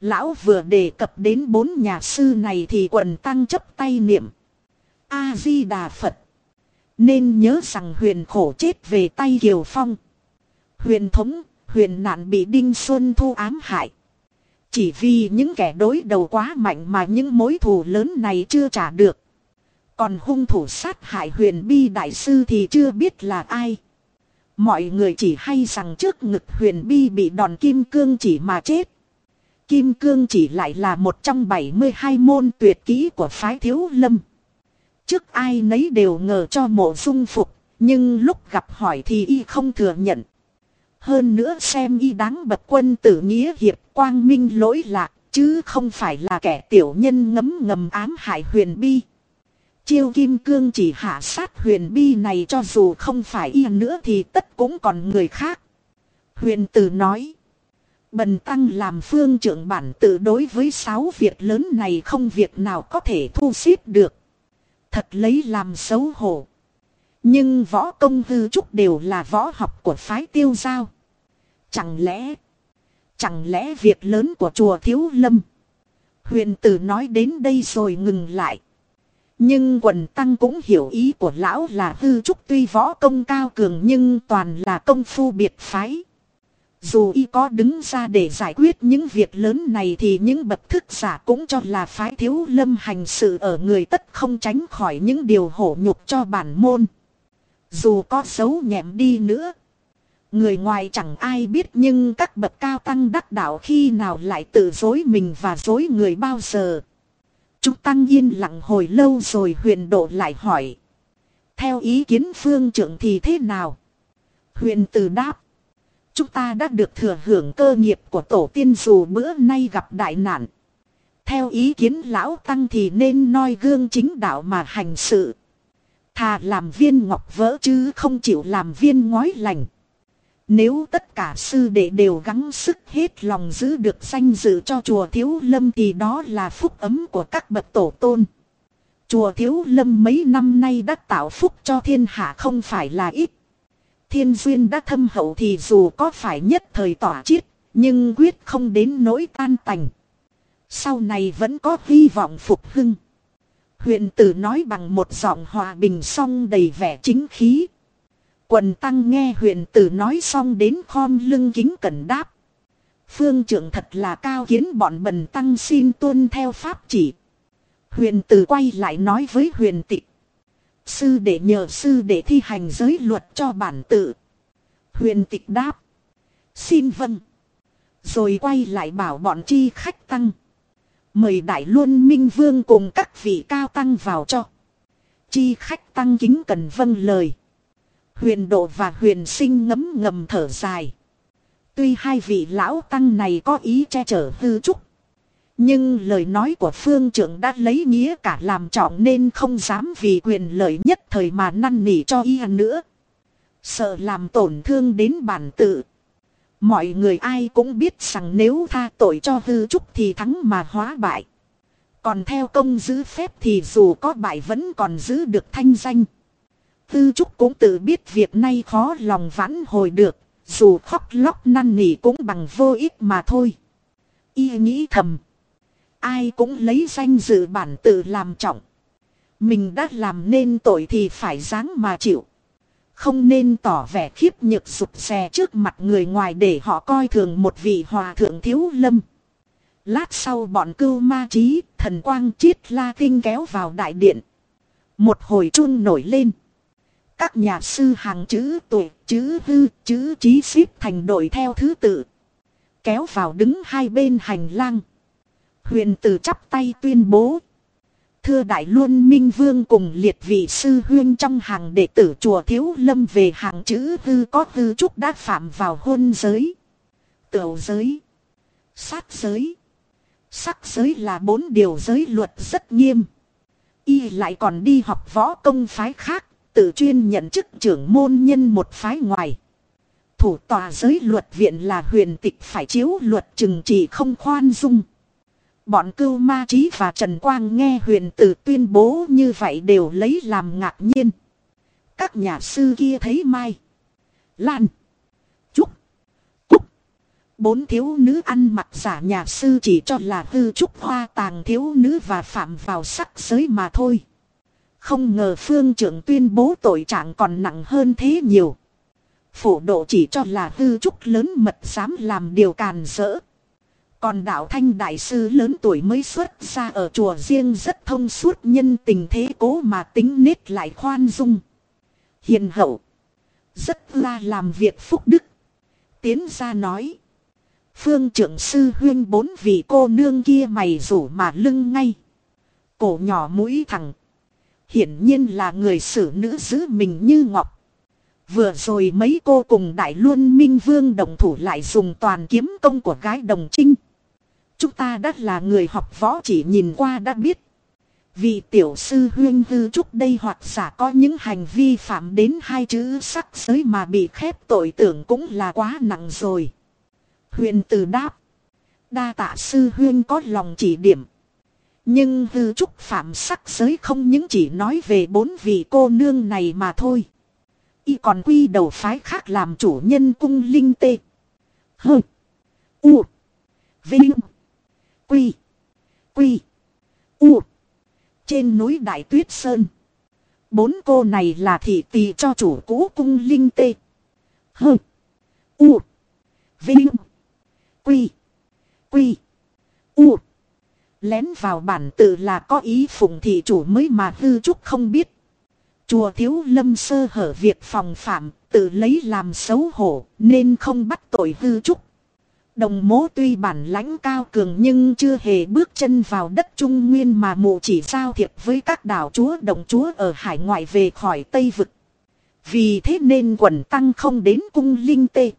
Lão vừa đề cập đến bốn nhà sư này thì quần tăng chấp tay niệm. A-di-đà Phật. Nên nhớ rằng huyền khổ chết về tay Kiều Phong. Huyền thống, huyền nạn bị Đinh Xuân Thu ám hại. Chỉ vì những kẻ đối đầu quá mạnh mà những mối thù lớn này chưa trả được. Còn hung thủ sát hại huyền bi đại sư thì chưa biết là ai. Mọi người chỉ hay rằng trước ngực huyền bi bị đòn kim cương chỉ mà chết. Kim cương chỉ lại là một trong 72 môn tuyệt kỹ của phái thiếu lâm. Trước ai nấy đều ngờ cho mộ dung phục, nhưng lúc gặp hỏi thì y không thừa nhận. Hơn nữa xem y đáng bậc quân tử nghĩa hiệp quang minh lỗi lạc, chứ không phải là kẻ tiểu nhân ngấm ngầm ám hại huyền bi. Chiêu kim cương chỉ hạ sát huyền bi này cho dù không phải y nữa thì tất cũng còn người khác. Huyền tử nói. Bần tăng làm phương trưởng bản tự đối với sáu việc lớn này không việc nào có thể thu xếp được thật lấy làm xấu hổ. Nhưng võ công hư trúc đều là võ học của phái tiêu giao. Chẳng lẽ, chẳng lẽ việc lớn của chùa Thiếu Lâm. Huyền tử nói đến đây rồi ngừng lại. Nhưng quần tăng cũng hiểu ý của lão là hư trúc tuy võ công cao cường nhưng toàn là công phu biệt phái. Dù y có đứng ra để giải quyết những việc lớn này thì những bậc thức giả cũng cho là phái thiếu lâm hành sự ở người tất không tránh khỏi những điều hổ nhục cho bản môn. Dù có xấu nhẹm đi nữa. Người ngoài chẳng ai biết nhưng các bậc cao tăng đắc đạo khi nào lại tự dối mình và dối người bao giờ. Chúng tăng yên lặng hồi lâu rồi huyền độ lại hỏi. Theo ý kiến phương trưởng thì thế nào? Huyền từ đáp. Chúng ta đã được thừa hưởng cơ nghiệp của tổ tiên dù bữa nay gặp đại nạn. Theo ý kiến lão tăng thì nên noi gương chính đạo mà hành sự. Thà làm viên ngọc vỡ chứ không chịu làm viên ngói lành. Nếu tất cả sư đệ đều gắng sức hết lòng giữ được danh dự cho chùa Thiếu Lâm thì đó là phúc ấm của các bậc tổ tôn. Chùa Thiếu Lâm mấy năm nay đã tạo phúc cho thiên hạ không phải là ít. Thiên duyên đã thâm hậu thì dù có phải nhất thời tỏa chiết, nhưng quyết không đến nỗi tan tành. Sau này vẫn có hy vọng phục hưng. Huyện tử nói bằng một giọng hòa bình song đầy vẻ chính khí. Quần tăng nghe huyện tử nói xong đến khom lưng kính cẩn đáp. Phương trưởng thật là cao kiến bọn bần tăng xin tuân theo pháp chỉ. Huyền tử quay lại nói với huyền tịch. Sư để nhờ sư để thi hành giới luật cho bản tự. Huyền tịch đáp. Xin vâng. Rồi quay lại bảo bọn chi khách tăng. Mời Đại Luân Minh Vương cùng các vị cao tăng vào cho. Chi khách tăng kính cần vâng lời. Huyền độ và huyền sinh ngấm ngầm thở dài. Tuy hai vị lão tăng này có ý che chở hư trúc. Nhưng lời nói của phương trưởng đã lấy nghĩa cả làm trọng nên không dám vì quyền lợi nhất thời mà năn nỉ cho y nữa. Sợ làm tổn thương đến bản tự. Mọi người ai cũng biết rằng nếu tha tội cho hư trúc thì thắng mà hóa bại. Còn theo công giữ phép thì dù có bại vẫn còn giữ được thanh danh. Tư Trúc cũng tự biết việc nay khó lòng vãn hồi được, dù khóc lóc năn nỉ cũng bằng vô ích mà thôi. Y nghĩ thầm. Ai cũng lấy danh dự bản tự làm trọng. Mình đã làm nên tội thì phải dáng mà chịu. Không nên tỏ vẻ khiếp nhược rụt rè trước mặt người ngoài để họ coi thường một vị hòa thượng thiếu lâm. Lát sau bọn cưu ma trí, thần quang chiết la tinh kéo vào đại điện. Một hồi chun nổi lên. Các nhà sư hàng chữ tuổi, chữ hư, chữ trí xếp thành đội theo thứ tự. Kéo vào đứng hai bên hành lang. Huyền tử chắp tay tuyên bố. Thưa Đại Luân Minh Vương cùng liệt vị sư huyên trong hàng đệ tử chùa Thiếu Lâm về hàng chữ hư có hư trúc đã phạm vào hôn giới. Tửu giới. Sát giới. Sắc giới là bốn điều giới luật rất nghiêm. Y lại còn đi học võ công phái khác, tự chuyên nhận chức trưởng môn nhân một phái ngoài. Thủ tòa giới luật viện là huyền tịch phải chiếu luật trừng trị không khoan dung. Bọn cưu ma trí và Trần Quang nghe huyền tử tuyên bố như vậy đều lấy làm ngạc nhiên. Các nhà sư kia thấy Mai, Lan, Trúc, Cúc. Bốn thiếu nữ ăn mặc giả nhà sư chỉ cho là hư trúc hoa tàng thiếu nữ và phạm vào sắc giới mà thôi. Không ngờ phương trưởng tuyên bố tội trạng còn nặng hơn thế nhiều. Phổ độ chỉ cho là hư trúc lớn mật dám làm điều càn rỡ. Còn đạo thanh đại sư lớn tuổi mới xuất ra ở chùa riêng rất thông suốt nhân tình thế cố mà tính nết lại khoan dung. Hiền hậu. Rất la làm việc phúc đức. Tiến ra nói. Phương trưởng sư huyên bốn vị cô nương kia mày rủ mà lưng ngay. Cổ nhỏ mũi thẳng. Hiển nhiên là người xử nữ giữ mình như ngọc. Vừa rồi mấy cô cùng đại luân minh vương đồng thủ lại dùng toàn kiếm công của gái đồng trinh. Chúng ta đã là người học võ chỉ nhìn qua đã biết. Vì tiểu sư huyên hư trúc đây hoặc giả có những hành vi phạm đến hai chữ sắc giới mà bị khép tội tưởng cũng là quá nặng rồi. Huyền từ đáp. Đa tạ sư huyên có lòng chỉ điểm. Nhưng hư trúc phạm sắc giới không những chỉ nói về bốn vị cô nương này mà thôi. Y còn quy đầu phái khác làm chủ nhân cung linh tê. Hơ. U. Vinh. Quy. Quy. U. Trên núi Đại Tuyết Sơn. Bốn cô này là thị tỳ cho chủ cũ cung linh tê. Hơ. U. Vinh. Quy. Quy. U. Lén vào bản tự là có ý phụng thị chủ mới mà hư trúc không biết. Chùa thiếu lâm sơ hở việc phòng phạm, tự lấy làm xấu hổ, nên không bắt tội hư trúc. Đồng mố tuy bản lãnh cao cường nhưng chưa hề bước chân vào đất Trung Nguyên mà mụ chỉ giao thiệp với các đảo chúa đồng chúa ở hải ngoại về khỏi Tây Vực. Vì thế nên quần tăng không đến cung linh tê.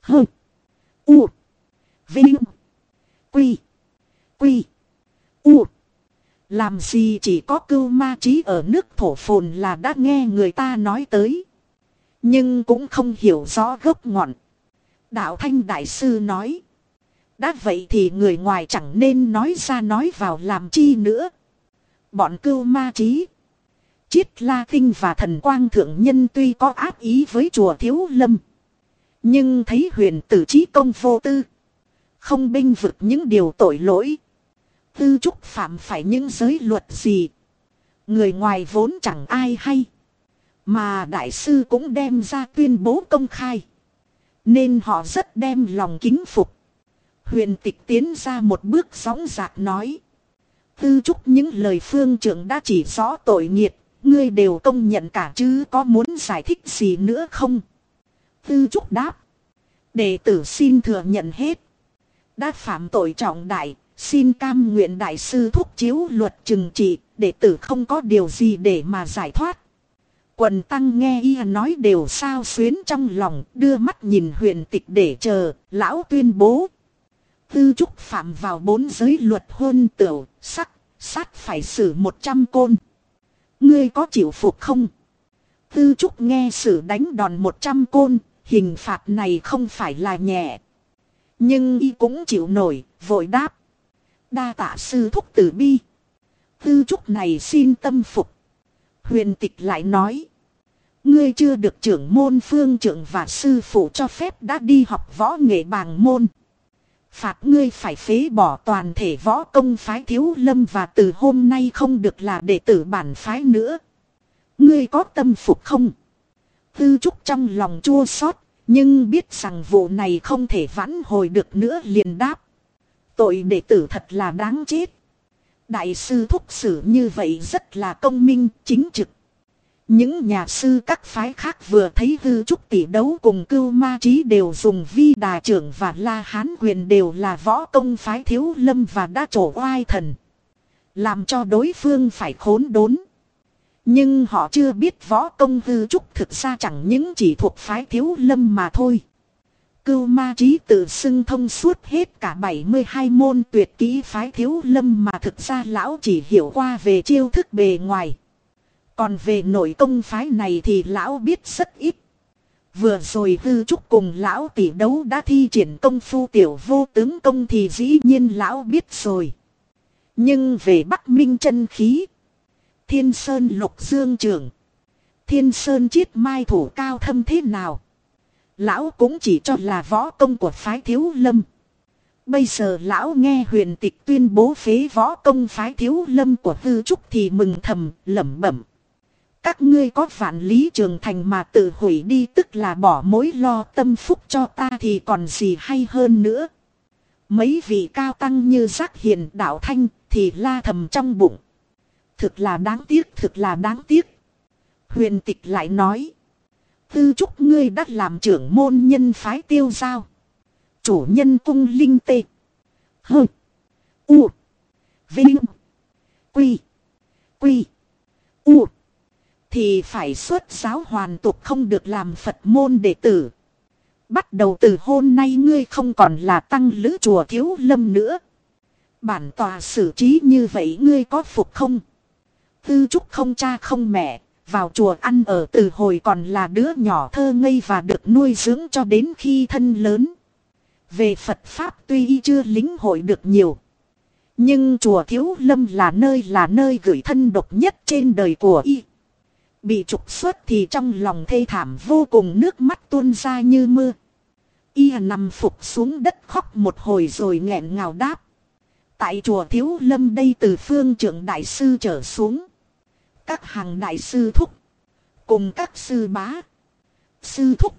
Hơ. U. Vinh. Quy. Quy. U. Làm gì chỉ có cưu ma trí ở nước thổ phồn là đã nghe người ta nói tới. Nhưng cũng không hiểu rõ gốc ngọn. Đạo Thanh Đại Sư nói. Đã vậy thì người ngoài chẳng nên nói ra nói vào làm chi nữa. Bọn cưu ma trí. Chiết La Kinh và thần quang thượng nhân tuy có ác ý với chùa Thiếu Lâm. Nhưng thấy huyền tử trí công vô tư. Không binh vực những điều tội lỗi. Tư trúc phạm phải những giới luật gì. Người ngoài vốn chẳng ai hay. Mà đại sư cũng đem ra tuyên bố công khai. Nên họ rất đem lòng kính phục. Huyền tịch tiến ra một bước sóng dạc nói. Tư trúc những lời phương trưởng đã chỉ rõ tội nghiệt. Ngươi đều công nhận cả chứ có muốn giải thích gì nữa không? Tư trúc đáp. Đệ tử xin thừa nhận hết. Đã phạm tội trọng đại, xin cam nguyện đại sư thúc chiếu luật trừng trị, đệ tử không có điều gì để mà giải thoát. Quần tăng nghe y nói đều sao xuyến trong lòng, đưa mắt nhìn huyền tịch để chờ, lão tuyên bố. Tư trúc phạm vào bốn giới luật hôn tửu, sắc, sát phải xử một trăm côn. Ngươi có chịu phục không? Tư trúc nghe xử đánh đòn một trăm côn, hình phạt này không phải là nhẹ. Nhưng y cũng chịu nổi, vội đáp. Đa tạ sư thúc tử bi. Tư trúc này xin tâm phục. Huyền tịch lại nói. Ngươi chưa được trưởng môn phương trưởng và sư phụ cho phép đã đi học võ nghệ bàng môn. Phạt ngươi phải phế bỏ toàn thể võ công phái thiếu lâm và từ hôm nay không được là đệ tử bản phái nữa. Ngươi có tâm phục không? Tư trúc trong lòng chua xót, nhưng biết rằng vụ này không thể vãn hồi được nữa liền đáp. Tội đệ tử thật là đáng chết. Đại sư thúc xử như vậy rất là công minh, chính trực. Những nhà sư các phái khác vừa thấy hư trúc tỷ đấu cùng cưu ma trí đều dùng vi đà trưởng và la hán quyền đều là võ công phái thiếu lâm và đa trổ oai thần. Làm cho đối phương phải khốn đốn. Nhưng họ chưa biết võ công hư trúc thực ra chẳng những chỉ thuộc phái thiếu lâm mà thôi. Cưu ma trí tự xưng thông suốt hết cả 72 môn tuyệt kỹ phái thiếu lâm mà thực ra lão chỉ hiểu qua về chiêu thức bề ngoài. Còn về nội công phái này thì lão biết rất ít. Vừa rồi hư trúc cùng lão tỷ đấu đã thi triển công phu tiểu vô tướng công thì dĩ nhiên lão biết rồi. Nhưng về Bắc Minh chân khí. Thiên Sơn lục dương trường. Thiên Sơn chiết mai thủ cao thâm thế nào. Lão cũng chỉ cho là võ công của phái thiếu lâm. Bây giờ lão nghe huyền tịch tuyên bố phế võ công phái thiếu lâm của hư trúc thì mừng thầm, lẩm bẩm. Các ngươi có phản lý trường thành mà tự hủy đi tức là bỏ mối lo tâm phúc cho ta thì còn gì hay hơn nữa. Mấy vị cao tăng như giác hiền đạo thanh thì la thầm trong bụng. Thực là đáng tiếc, thực là đáng tiếc. Huyền tịch lại nói. Tư trúc ngươi đã làm trưởng môn nhân phái tiêu giao. Chủ nhân cung linh tê. Hơ. U. Vinh. Quy. Quy. U. Thì phải xuất giáo hoàn tục không được làm Phật môn đệ tử. Bắt đầu từ hôm nay ngươi không còn là tăng lữ chùa thiếu lâm nữa. Bản tòa xử trí như vậy ngươi có phục không? Tư trúc không cha không mẹ, vào chùa ăn ở từ hồi còn là đứa nhỏ thơ ngây và được nuôi dưỡng cho đến khi thân lớn. Về Phật Pháp tuy y chưa lính hội được nhiều. Nhưng chùa Thiếu Lâm là nơi là nơi gửi thân độc nhất trên đời của y. Bị trục xuất thì trong lòng thê thảm vô cùng nước mắt tuôn ra như mưa. Y nằm phục xuống đất khóc một hồi rồi nghẹn ngào đáp. Tại chùa Thiếu Lâm đây từ phương trưởng đại sư trở xuống. Các hàng đại sư thúc. Cùng các sư bá. Sư thúc.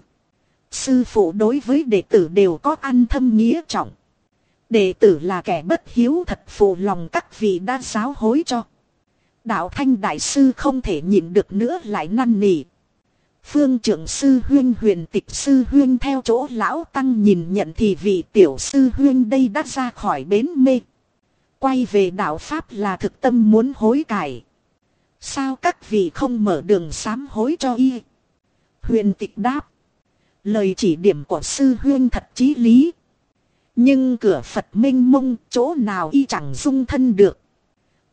Sư phụ đối với đệ tử đều có an thâm nghĩa trọng. Đệ tử là kẻ bất hiếu thật phụ lòng các vị đã giáo hối cho. Đạo thanh đại sư không thể nhịn được nữa lại năn nỉ. Phương trưởng sư huyên huyền tịch sư huyên theo chỗ lão tăng nhìn nhận thì vị tiểu sư huyên đây đã ra khỏi bến mê. Quay về đạo Pháp là thực tâm muốn hối cải. Sao các vị không mở đường sám hối cho y? Huyền tịch đáp. Lời chỉ điểm của sư huyên thật chí lý. Nhưng cửa Phật minh mông chỗ nào y chẳng dung thân được.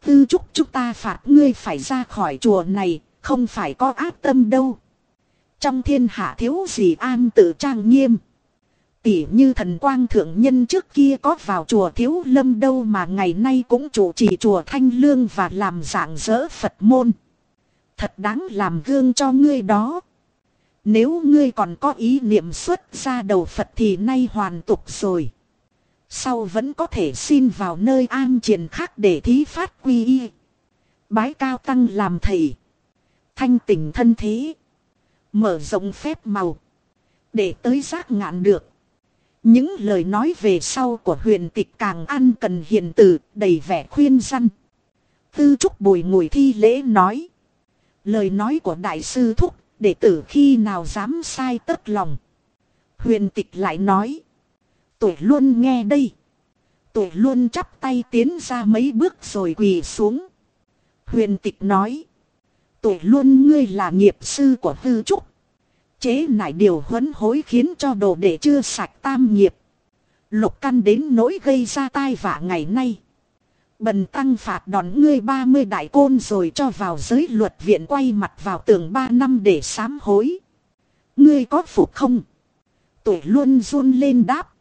Tư chúc chúng ta phạt ngươi phải ra khỏi chùa này, không phải có ác tâm đâu. Trong thiên hạ thiếu gì an tự trang nghiêm. Tỉ như thần quang thượng nhân trước kia có vào chùa thiếu lâm đâu mà ngày nay cũng chủ trì chùa thanh lương và làm giảng dỡ Phật môn. Thật đáng làm gương cho ngươi đó. Nếu ngươi còn có ý niệm xuất ra đầu Phật thì nay hoàn tục rồi. Sau vẫn có thể xin vào nơi an triển khác để thí phát quy y. Bái cao tăng làm thầy. Thanh tình thân thế. Mở rộng phép màu. Để tới giác ngạn được. Những lời nói về sau của huyền tịch càng ăn cần hiền tử đầy vẻ khuyên răn. Tư trúc bùi ngồi thi lễ nói. Lời nói của đại sư thúc, đệ tử khi nào dám sai tất lòng. Huyền tịch lại nói. Tuổi luôn nghe đây. Tuổi luôn chắp tay tiến ra mấy bước rồi quỳ xuống. Huyền tịch nói. Tuổi luôn ngươi là nghiệp sư của Tư trúc. Chế nải điều huấn hối khiến cho đồ đệ chưa sạch tam nghiệp. Lục căn đến nỗi gây ra tai vạ ngày nay. Bần tăng phạt đòn ngươi 30 đại côn rồi cho vào giới luật viện quay mặt vào tường 3 năm để sám hối. Ngươi có phục không? Tuổi luôn run lên đáp.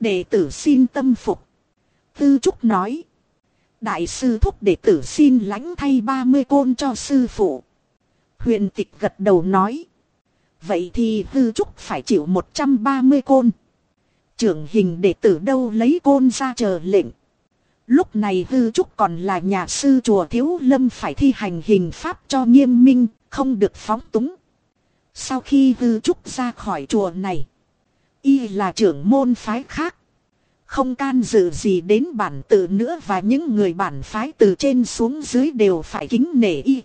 Đệ tử xin tâm phục. Tư Trúc nói. Đại sư thúc đệ tử xin lãnh thay 30 côn cho sư phụ. Huyền tịch gật đầu nói. Vậy thì hư Trúc phải chịu 130 côn. Trưởng hình đệ tử đâu lấy côn ra chờ lệnh. Lúc này hư Trúc còn là nhà sư chùa Thiếu Lâm phải thi hành hình pháp cho nghiêm minh, không được phóng túng. Sau khi hư Trúc ra khỏi chùa này, y là trưởng môn phái khác. Không can dự gì đến bản tự nữa và những người bản phái từ trên xuống dưới đều phải kính nể y.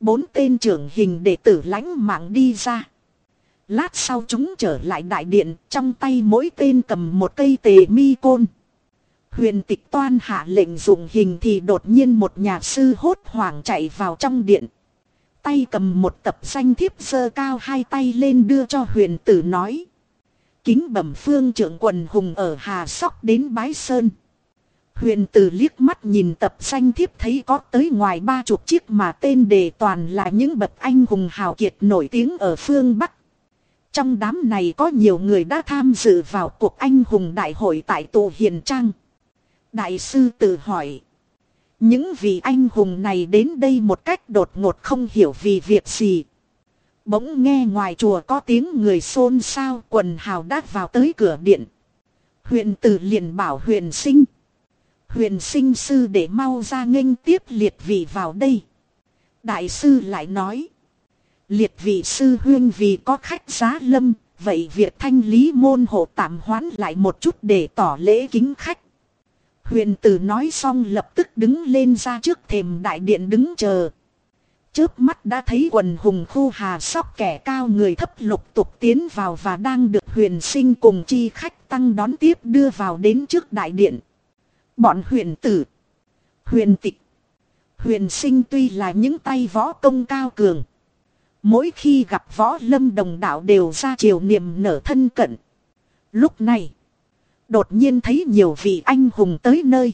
Bốn tên trưởng hình đệ tử lãnh mạng đi ra. Lát sau chúng trở lại đại điện, trong tay mỗi tên cầm một cây tề mi côn. Huyền tịch toan hạ lệnh dùng hình thì đột nhiên một nhà sư hốt hoảng chạy vào trong điện. Tay cầm một tập danh thiếp sơ cao hai tay lên đưa cho huyền tử nói. Kính bẩm phương trưởng quần hùng ở Hà Sóc đến Bái Sơn. Huyền tử liếc mắt nhìn tập danh thiếp thấy có tới ngoài ba chục chiếc mà tên đề toàn là những bậc anh hùng hào kiệt nổi tiếng ở phương Bắc. Trong đám này có nhiều người đã tham dự vào cuộc anh hùng đại hội tại tù Hiền Trang. Đại sư tự hỏi. Những vị anh hùng này đến đây một cách đột ngột không hiểu vì việc gì. Bỗng nghe ngoài chùa có tiếng người xôn xao, quần hào đát vào tới cửa điện. Huyện tử liền bảo huyền sinh. Huyền sinh sư để mau ra nghênh tiếp liệt vị vào đây. Đại sư lại nói. Liệt vị sư huyên vì có khách giá lâm, vậy việc thanh lý môn hộ tạm hoãn lại một chút để tỏ lễ kính khách. Huyền tử nói xong lập tức đứng lên ra trước thềm đại điện đứng chờ. Chớp mắt đã thấy quần hùng khu hà sóc kẻ cao người thấp lục tục tiến vào và đang được huyền sinh cùng chi khách tăng đón tiếp đưa vào đến trước đại điện. Bọn huyền tử, huyền tịch, huyền sinh tuy là những tay võ công cao cường. Mỗi khi gặp võ lâm đồng đạo đều ra chiều niềm nở thân cận. Lúc này, đột nhiên thấy nhiều vị anh hùng tới nơi.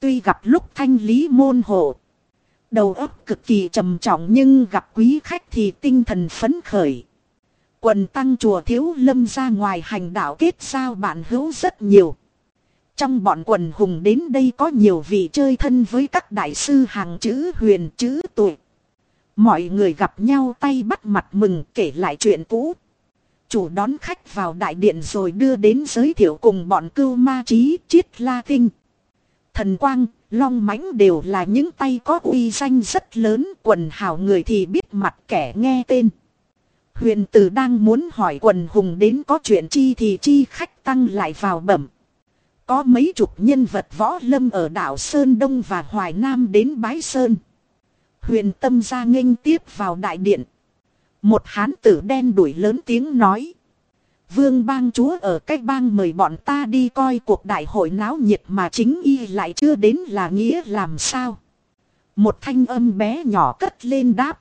Tuy gặp lúc thanh lý môn hộ, đầu óc cực kỳ trầm trọng nhưng gặp quý khách thì tinh thần phấn khởi. Quần tăng chùa thiếu lâm ra ngoài hành đạo kết giao bạn hữu rất nhiều. Trong bọn quần hùng đến đây có nhiều vị chơi thân với các đại sư hàng chữ huyền chữ tuổi. Mọi người gặp nhau tay bắt mặt mừng kể lại chuyện cũ. Chủ đón khách vào đại điện rồi đưa đến giới thiệu cùng bọn cưu ma trí chiết la tinh. Thần quang, long mãnh đều là những tay có uy danh rất lớn quần hào người thì biết mặt kẻ nghe tên. Huyền tử đang muốn hỏi quần hùng đến có chuyện chi thì chi khách tăng lại vào bẩm. Có mấy chục nhân vật võ lâm ở đảo Sơn Đông và Hoài Nam đến Bái Sơn. Huyền tâm ra nghênh tiếp vào đại điện. Một hán tử đen đuổi lớn tiếng nói. Vương bang chúa ở cách bang mời bọn ta đi coi cuộc đại hội náo nhiệt mà chính y lại chưa đến là nghĩa làm sao. Một thanh âm bé nhỏ cất lên đáp.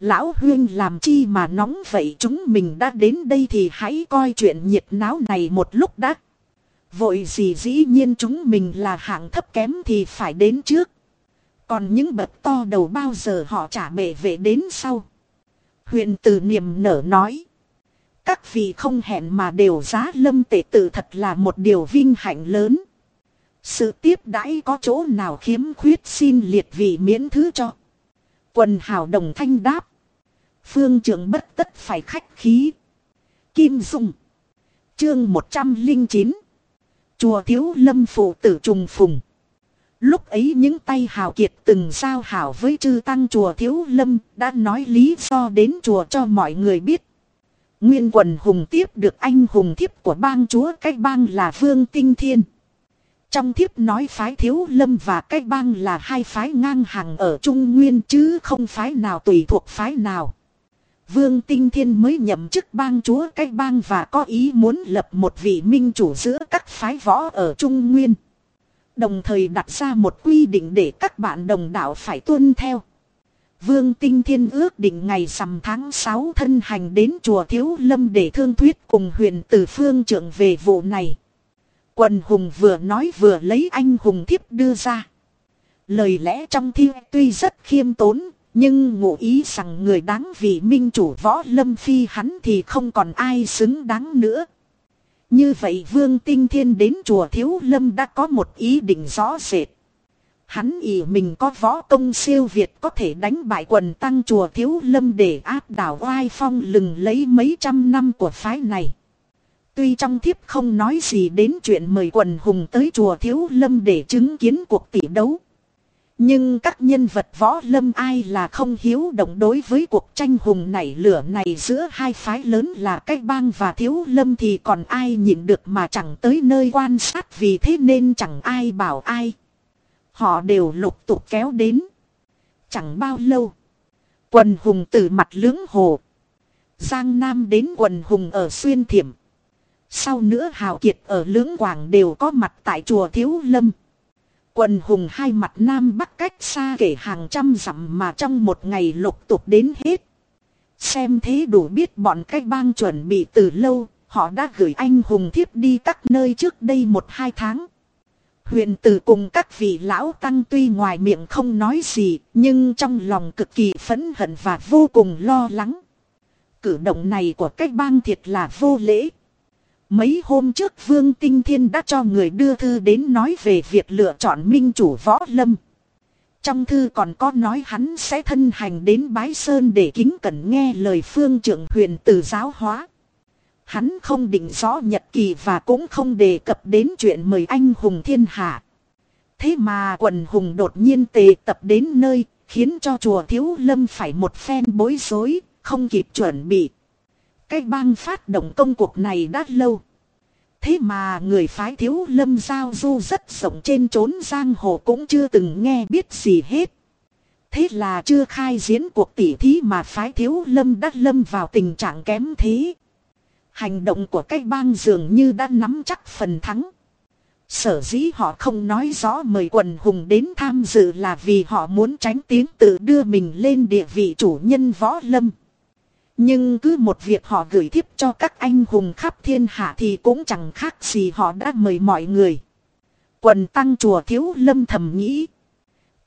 Lão huyên làm chi mà nóng vậy chúng mình đã đến đây thì hãy coi chuyện nhiệt náo này một lúc đã. Vội gì dĩ nhiên chúng mình là hạng thấp kém thì phải đến trước. Còn những bậc to đầu bao giờ họ trả bệ vệ đến sau. Huyện từ niềm nở nói. Các vị không hẹn mà đều giá lâm tệ tự thật là một điều vinh hạnh lớn. Sự tiếp đãi có chỗ nào khiếm khuyết xin liệt vị miễn thứ cho. Quần hào đồng thanh đáp. Phương trưởng bất tất phải khách khí. Kim Dung. Chương 109. Chùa Thiếu Lâm Phụ tử trùng phùng. Lúc ấy những tay hào kiệt từng giao hảo với chư tăng chùa Thiếu Lâm, đã nói lý do đến chùa cho mọi người biết. Nguyên quần hùng tiếp được anh hùng thiếp của bang chúa cách bang là Vương Tinh Thiên. Trong thiếp nói phái Thiếu Lâm và cách bang là hai phái ngang hàng ở Trung Nguyên, chứ không phái nào tùy thuộc phái nào. Vương Tinh Thiên mới nhậm chức bang chúa cách bang và có ý muốn lập một vị minh chủ giữa các phái võ ở Trung Nguyên. Đồng thời đặt ra một quy định để các bạn đồng đạo phải tuân theo. Vương Tinh Thiên ước định ngày rằm tháng 6 thân hành đến chùa Thiếu Lâm để thương thuyết cùng huyện Từ Phương trưởng về vụ này. Quần hùng vừa nói vừa lấy anh hùng thiếp đưa ra. Lời lẽ trong thi tuy rất khiêm tốn, nhưng ngụ ý rằng người đáng vì minh chủ võ lâm phi hắn thì không còn ai xứng đáng nữa. Như vậy Vương Tinh Thiên đến chùa Thiếu Lâm đã có một ý định rõ rệt. Hắn ỷ mình có võ công siêu Việt có thể đánh bại quần tăng chùa Thiếu Lâm để áp đảo oai phong lừng lấy mấy trăm năm của phái này. Tuy trong thiếp không nói gì đến chuyện mời quần hùng tới chùa Thiếu Lâm để chứng kiến cuộc tỷ đấu. Nhưng các nhân vật võ lâm ai là không hiếu động đối với cuộc tranh hùng nảy lửa này giữa hai phái lớn là cách bang và thiếu lâm thì còn ai nhìn được mà chẳng tới nơi quan sát vì thế nên chẳng ai bảo ai. Họ đều lục tục kéo đến. Chẳng bao lâu. Quần hùng từ mặt lưỡng hồ. Giang Nam đến quần hùng ở Xuyên Thiểm. Sau nữa Hào Kiệt ở Lưỡng Quảng đều có mặt tại chùa Thiếu Lâm. Quần hùng hai mặt Nam Bắc cách xa kể hàng trăm dặm mà trong một ngày lục tục đến hết. Xem thế đủ biết bọn cách bang chuẩn bị từ lâu, họ đã gửi anh hùng thiếp đi các nơi trước đây một hai tháng. Huyền tử cùng các vị lão tăng tuy ngoài miệng không nói gì, nhưng trong lòng cực kỳ phẫn hận và vô cùng lo lắng. Cử động này của cách bang thiệt là vô lễ. Mấy hôm trước Vương Tinh Thiên đã cho người đưa thư đến nói về việc lựa chọn minh chủ võ lâm. Trong thư còn có nói hắn sẽ thân hành đến Bái Sơn để kính cẩn nghe lời phương trưởng huyền từ giáo hóa. Hắn không định rõ nhật kỳ và cũng không đề cập đến chuyện mời anh hùng thiên hạ. Thế mà quần hùng đột nhiên tề tập đến nơi, khiến cho chùa thiếu lâm phải một phen bối rối, không kịp chuẩn bị. Cái bang phát động công cuộc này đã lâu. Thế mà người phái thiếu lâm giao du rất rộng trên trốn giang hồ cũng chưa từng nghe biết gì hết. Thế là chưa khai diễn cuộc tỉ thí mà phái thiếu lâm đã lâm vào tình trạng kém thế. Hành động của cái bang dường như đã nắm chắc phần thắng. Sở dĩ họ không nói rõ mời quần hùng đến tham dự là vì họ muốn tránh tiếng tự đưa mình lên địa vị chủ nhân võ lâm. Nhưng cứ một việc họ gửi thiếp cho các anh hùng khắp thiên hạ thì cũng chẳng khác gì họ đã mời mọi người. Quần tăng chùa thiếu lâm thầm nghĩ.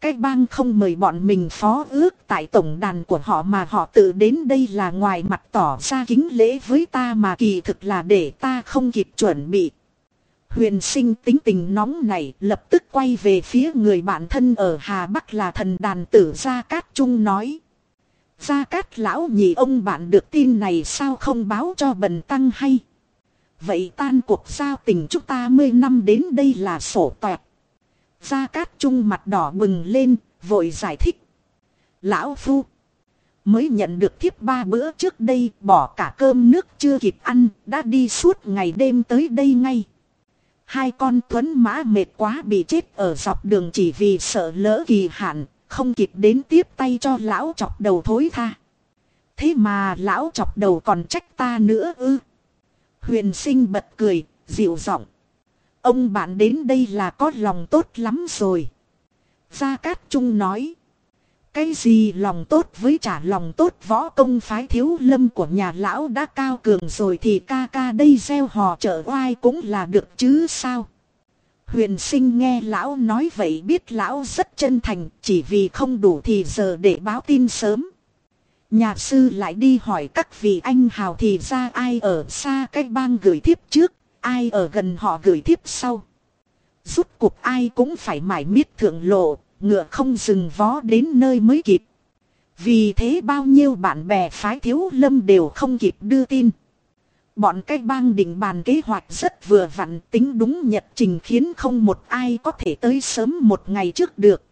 Cái bang không mời bọn mình phó ước tại tổng đàn của họ mà họ tự đến đây là ngoài mặt tỏ ra kính lễ với ta mà kỳ thực là để ta không kịp chuẩn bị. Huyền sinh tính tình nóng này lập tức quay về phía người bạn thân ở Hà Bắc là thần đàn tử Gia Cát Trung nói. Gia Cát lão nhị ông bạn được tin này sao không báo cho bần tăng hay. Vậy tan cuộc giao tình chúng ta 10 năm đến đây là sổ toẹt. Gia Cát Trung mặt đỏ bừng lên, vội giải thích. Lão Phu. Mới nhận được thiếp ba bữa trước đây bỏ cả cơm nước chưa kịp ăn, đã đi suốt ngày đêm tới đây ngay. Hai con tuấn mã mệt quá bị chết ở dọc đường chỉ vì sợ lỡ kỳ hạn, không kịp đến tiếp tay cho lão chọc đầu thối tha. Thế mà lão chọc đầu còn trách ta nữa ư. Huyền sinh bật cười, dịu giọng. Ông bạn đến đây là có lòng tốt lắm rồi. Gia Cát Trung nói. Cái gì lòng tốt với trả lòng tốt võ công phái thiếu lâm của nhà lão đã cao cường rồi thì ca ca đây gieo hò trợ oai cũng là được chứ sao. Huyền sinh nghe lão nói vậy biết lão rất chân thành chỉ vì không đủ thì giờ để báo tin sớm. Nhà sư lại đi hỏi các vị anh hào thì ra ai ở xa cái bang gửi thiếp trước, ai ở gần họ gửi thiếp sau. Rút cuộc ai cũng phải mải miết thượng lộ, ngựa không dừng vó đến nơi mới kịp. Vì thế bao nhiêu bạn bè phái thiếu lâm đều không kịp đưa tin. Bọn cái bang định bàn kế hoạch rất vừa vặn tính đúng nhật trình khiến không một ai có thể tới sớm một ngày trước được.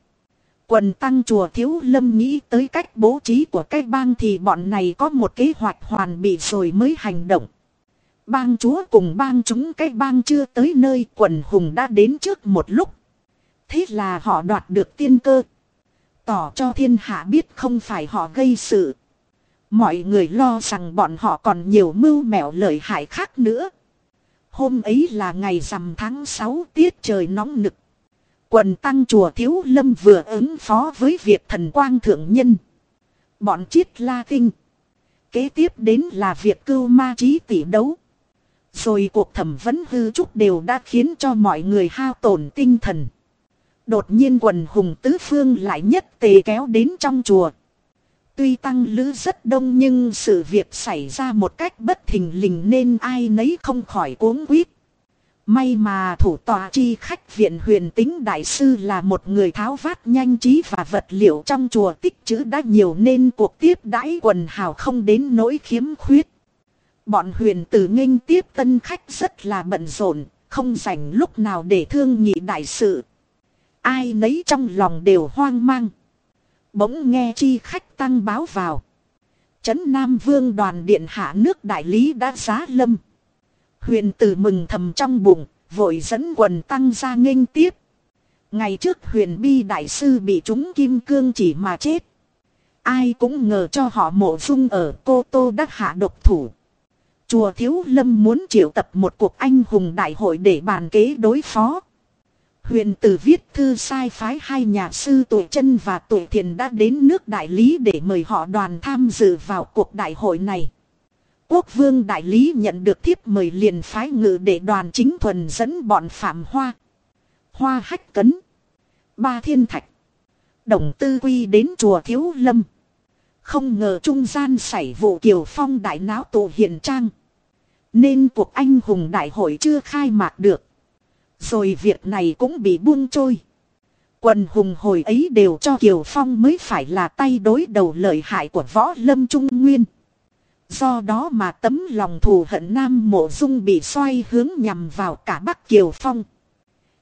Quần tăng chùa thiếu lâm nghĩ tới cách bố trí của cái bang thì bọn này có một kế hoạch hoàn bị rồi mới hành động. Bang chúa cùng bang chúng cái bang chưa tới nơi quần hùng đã đến trước một lúc. Thế là họ đoạt được tiên cơ. Tỏ cho thiên hạ biết không phải họ gây sự. Mọi người lo rằng bọn họ còn nhiều mưu mẹo lợi hại khác nữa. Hôm ấy là ngày rằm tháng 6 tiết trời nóng nực. Quần tăng chùa Thiếu Lâm vừa ứng phó với việc thần quang thượng nhân. Bọn chiết la tinh. Kế tiếp đến là việc cưu ma trí tỷ đấu. Rồi cuộc thẩm vấn hư trúc đều đã khiến cho mọi người hao tổn tinh thần. Đột nhiên quần hùng tứ phương lại nhất tề kéo đến trong chùa. Tuy tăng lữ rất đông nhưng sự việc xảy ra một cách bất thình lình nên ai nấy không khỏi cuống quýt. May mà thủ tòa chi khách viện huyền tính đại sư là một người tháo vát nhanh trí và vật liệu trong chùa tích chữ đã nhiều nên cuộc tiếp đãi quần hào không đến nỗi khiếm khuyết. Bọn huyền tử nghênh tiếp tân khách rất là bận rộn, không dành lúc nào để thương nhị đại sự. Ai nấy trong lòng đều hoang mang. Bỗng nghe chi khách tăng báo vào. Trấn Nam Vương đoàn điện hạ nước đại lý đã giá lâm. Huyền tử mừng thầm trong bụng, vội dẫn quần tăng ra nghênh tiếp. Ngày trước huyền bi đại sư bị chúng kim cương chỉ mà chết. Ai cũng ngờ cho họ mộ dung ở cô tô đắc hạ độc thủ. Chùa Thiếu Lâm muốn triệu tập một cuộc anh hùng đại hội để bàn kế đối phó. Huyền tử viết thư sai phái hai nhà sư tuổi chân và tuổi thiền đã đến nước đại lý để mời họ đoàn tham dự vào cuộc đại hội này. Quốc vương đại lý nhận được thiếp mời liền phái ngự để đoàn chính thuần dẫn bọn phạm hoa. Hoa hách cấn. Ba thiên thạch. Đồng tư quy đến chùa thiếu lâm. Không ngờ trung gian xảy vụ kiều phong đại náo tụ hiền trang. Nên cuộc anh hùng đại hội chưa khai mạc được. Rồi việc này cũng bị buông trôi. Quần hùng hồi ấy đều cho Kiều Phong mới phải là tay đối đầu lợi hại của võ lâm trung nguyên. Do đó mà tấm lòng thù hận Nam Mộ Dung bị xoay hướng nhằm vào cả Bắc Kiều Phong.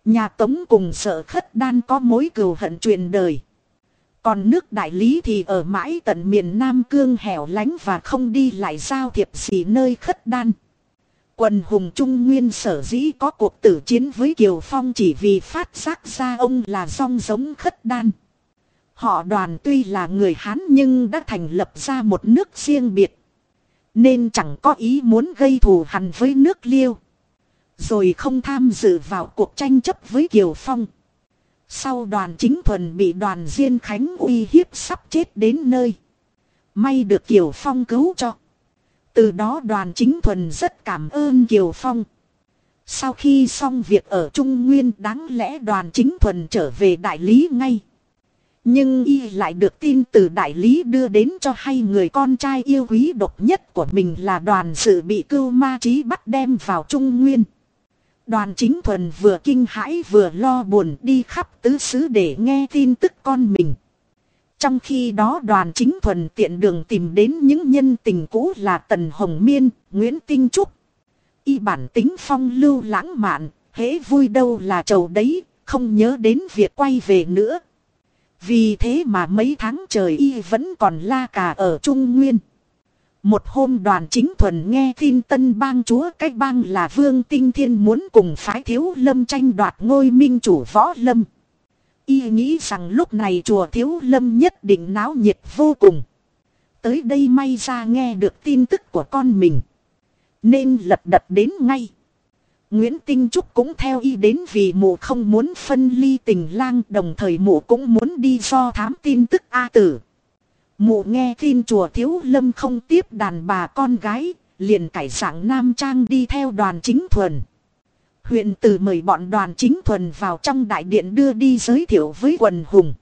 Nhà Tống cùng sợ khất đan có mối cừu hận truyền đời. Còn nước đại lý thì ở mãi tận miền Nam cương hẻo lánh và không đi lại giao thiệp gì nơi khất đan. Quần hùng Trung Nguyên sở dĩ có cuộc tử chiến với Kiều Phong chỉ vì phát giác ra ông là song giống khất đan. Họ đoàn tuy là người Hán nhưng đã thành lập ra một nước riêng biệt. Nên chẳng có ý muốn gây thù hằn với nước liêu. Rồi không tham dự vào cuộc tranh chấp với Kiều Phong. Sau đoàn chính thuần bị đoàn Diên Khánh uy hiếp sắp chết đến nơi. May được Kiều Phong cứu cho. Từ đó đoàn chính thuần rất cảm ơn Kiều Phong. Sau khi xong việc ở Trung Nguyên, đáng lẽ đoàn chính thuần trở về đại lý ngay. Nhưng y lại được tin từ đại lý đưa đến cho hai người con trai yêu quý độc nhất của mình là đoàn sự bị cưu ma trí bắt đem vào Trung Nguyên. Đoàn chính thuần vừa kinh hãi vừa lo buồn đi khắp tứ xứ để nghe tin tức con mình. Trong khi đó đoàn chính thuần tiện đường tìm đến những nhân tình cũ là Tần Hồng Miên, Nguyễn Tinh Trúc. Y bản tính phong lưu lãng mạn, hễ vui đâu là trầu đấy, không nhớ đến việc quay về nữa. Vì thế mà mấy tháng trời y vẫn còn la cà ở Trung Nguyên. Một hôm đoàn chính thuần nghe tin tân bang chúa cách bang là Vương Tinh Thiên muốn cùng phái thiếu lâm tranh đoạt ngôi minh chủ võ lâm. Y nghĩ rằng lúc này chùa thiếu lâm nhất định náo nhiệt vô cùng. Tới đây may ra nghe được tin tức của con mình. Nên lật đật đến ngay. Nguyễn Tinh Trúc cũng theo y đến vì mụ không muốn phân ly tình lang đồng thời mụ cũng muốn đi do thám tin tức A tử. Mụ nghe tin chùa Thiếu Lâm không tiếp đàn bà con gái, liền cải dạng Nam Trang đi theo đoàn chính thuần. Huyện từ mời bọn đoàn chính thuần vào trong đại điện đưa đi giới thiệu với quần hùng.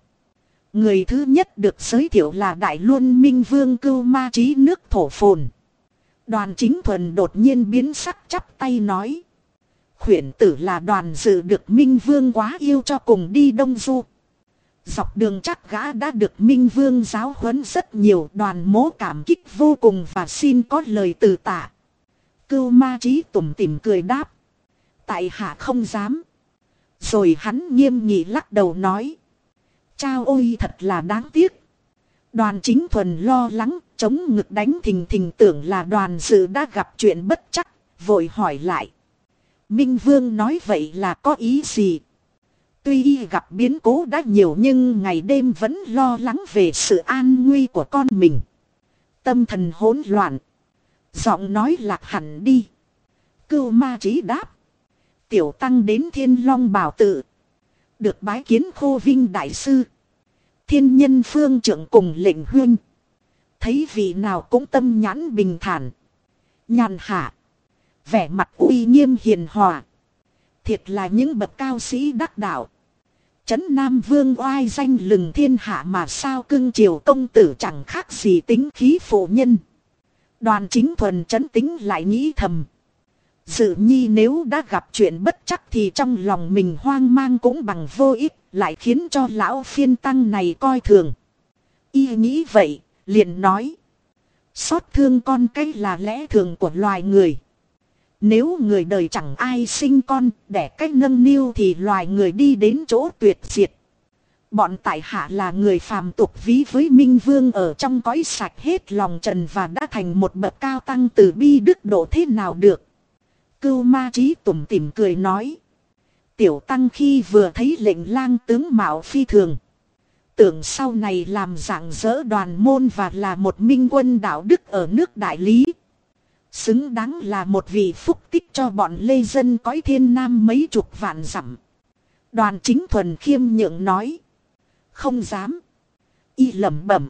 Người thứ nhất được giới thiệu là Đại Luân Minh Vương Cưu Ma Trí nước thổ phồn. Đoàn chính thuần đột nhiên biến sắc chắp tay nói. Khuyển tử là đoàn dự được Minh Vương quá yêu cho cùng đi Đông Du. Dọc đường chắc gã đã được Minh Vương giáo huấn rất nhiều, đoàn mố cảm kích vô cùng và xin có lời từ tạ. Cưu ma trí tủm tỉm cười đáp. Tại hạ không dám. Rồi hắn nghiêm nghị lắc đầu nói. Chao ôi thật là đáng tiếc. Đoàn chính thuần lo lắng, chống ngực đánh thình thình tưởng là đoàn sự đã gặp chuyện bất chắc, vội hỏi lại. Minh Vương nói vậy là có ý gì? Tuy y gặp biến cố đã nhiều nhưng ngày đêm vẫn lo lắng về sự an nguy của con mình. Tâm thần hỗn loạn. Giọng nói lạc hẳn đi. Cưu ma trí đáp. Tiểu tăng đến thiên long bảo tự. Được bái kiến khô vinh đại sư. Thiên nhân phương trưởng cùng lệnh huyên. Thấy vị nào cũng tâm nhãn bình thản. Nhàn hạ. Vẻ mặt uy nghiêm hiền hòa. Thiệt là những bậc cao sĩ đắc đạo. Trấn Nam Vương oai danh lừng thiên hạ mà sao cưng triều công tử chẳng khác gì tính khí phụ nhân. Đoàn chính thuần trấn tính lại nghĩ thầm. Dự nhi nếu đã gặp chuyện bất chắc thì trong lòng mình hoang mang cũng bằng vô ích, lại khiến cho lão phiên tăng này coi thường. Y nghĩ vậy, liền nói. Xót thương con cái là lẽ thường của loài người. Nếu người đời chẳng ai sinh con, đẻ cách nâng niu thì loài người đi đến chỗ tuyệt diệt. Bọn tại hạ là người phàm tục ví với Minh Vương ở trong cõi sạch hết lòng trần và đã thành một bậc cao tăng từ bi đức độ thế nào được. Cưu ma trí tủm tỉm cười nói. Tiểu tăng khi vừa thấy lệnh lang tướng mạo phi thường. Tưởng sau này làm dạng dỡ đoàn môn và là một minh quân đạo đức ở nước đại lý. Xứng đáng là một vị phúc tích cho bọn lê dân cõi thiên nam mấy chục vạn dặm. Đoàn chính thuần khiêm nhượng nói. Không dám. Y lẩm bẩm.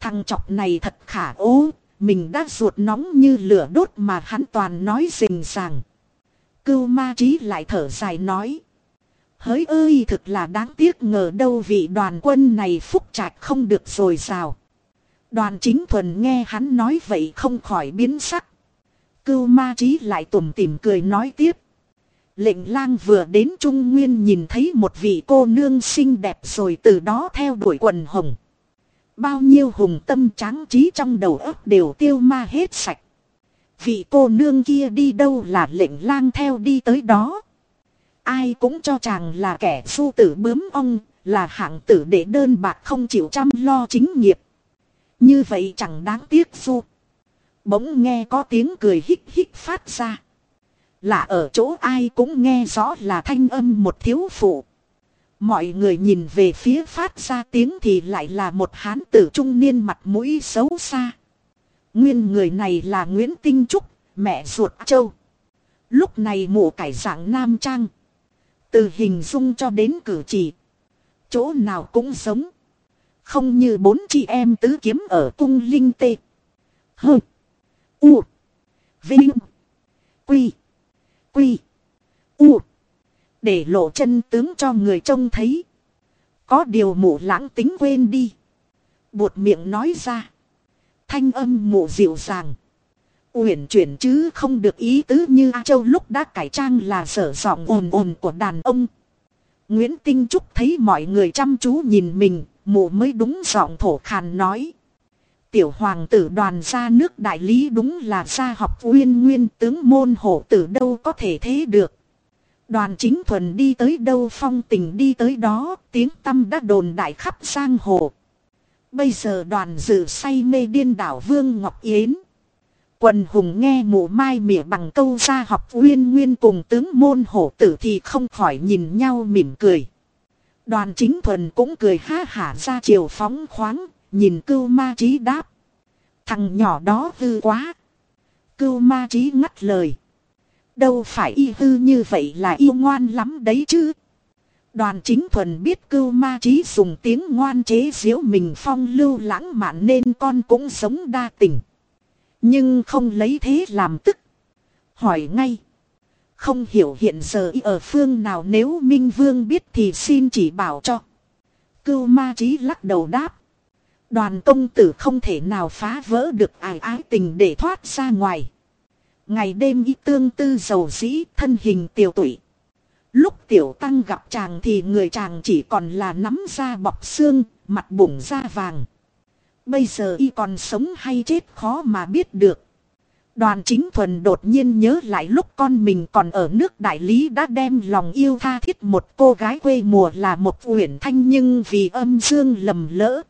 Thằng chọc này thật khả ố. Mình đã ruột nóng như lửa đốt mà hắn toàn nói rình ràng. Cưu ma trí lại thở dài nói. Hỡi ơi, thực là đáng tiếc ngờ đâu vị đoàn quân này phúc trạch không được rồi sao. Đoàn chính thuần nghe hắn nói vậy không khỏi biến sắc. Cưu ma trí lại tủm tỉm cười nói tiếp. Lệnh lang vừa đến Trung Nguyên nhìn thấy một vị cô nương xinh đẹp rồi từ đó theo đuổi quần hồng. Bao nhiêu hùng tâm tráng trí trong đầu óc đều tiêu ma hết sạch. Vị cô nương kia đi đâu là lệnh lang theo đi tới đó. Ai cũng cho chàng là kẻ su tử bướm ong, là hạng tử để đơn bạc không chịu chăm lo chính nghiệp. Như vậy chẳng đáng tiếc su. Bỗng nghe có tiếng cười hích hích phát ra. Là ở chỗ ai cũng nghe rõ là thanh âm một thiếu phụ. Mọi người nhìn về phía phát ra tiếng thì lại là một hán tử trung niên mặt mũi xấu xa. Nguyên người này là Nguyễn Tinh Trúc, mẹ ruột châu. Lúc này mụ cải dạng nam trang. Từ hình dung cho đến cử chỉ. Chỗ nào cũng giống. Không như bốn chị em tứ kiếm ở cung linh tê. Hơ. U. Vinh. Quy. Quy. U. Để lộ chân tướng cho người trông thấy. Có điều mụ lãng tính quên đi. Buột miệng nói ra. Thanh âm mụ dịu dàng. Uyển chuyển chứ không được ý tứ như A Châu lúc đã cải trang là sở giọng ồn ồn của đàn ông. Nguyễn Tinh Trúc thấy mọi người chăm chú nhìn mình, mụ mới đúng giọng thổ khàn nói. Tiểu hoàng tử đoàn ra nước đại lý đúng là gia học uyên nguyên tướng môn hộ tử đâu có thể thế được. Đoàn chính thuần đi tới đâu phong tình đi tới đó, tiếng tâm đã đồn đại khắp giang hồ. Bây giờ đoàn dự say mê điên đảo Vương Ngọc Yến. Quần hùng nghe mụ mai mỉa bằng câu ra học uyên nguyên cùng tướng môn hổ tử thì không khỏi nhìn nhau mỉm cười. Đoàn chính thuần cũng cười ha hả ra chiều phóng khoáng, nhìn cưu ma trí đáp. Thằng nhỏ đó hư quá. Cưu ma trí ngắt lời. Đâu phải y hư như vậy là yêu ngoan lắm đấy chứ. Đoàn chính thuần biết cưu ma trí dùng tiếng ngoan chế diễu mình phong lưu lãng mạn nên con cũng sống đa tình. Nhưng không lấy thế làm tức. Hỏi ngay. Không hiểu hiện giờ y ở phương nào nếu Minh Vương biết thì xin chỉ bảo cho. Cưu ma trí lắc đầu đáp. Đoàn công tử không thể nào phá vỡ được ải ái tình để thoát ra ngoài. Ngày đêm y tương tư dầu dĩ thân hình tiểu tụy. Lúc tiểu tăng gặp chàng thì người chàng chỉ còn là nắm da bọc xương, mặt bụng da vàng. Bây giờ y còn sống hay chết khó mà biết được. Đoàn chính thuần đột nhiên nhớ lại lúc con mình còn ở nước đại lý đã đem lòng yêu tha thiết một cô gái quê mùa là một uyển thanh nhưng vì âm dương lầm lỡ.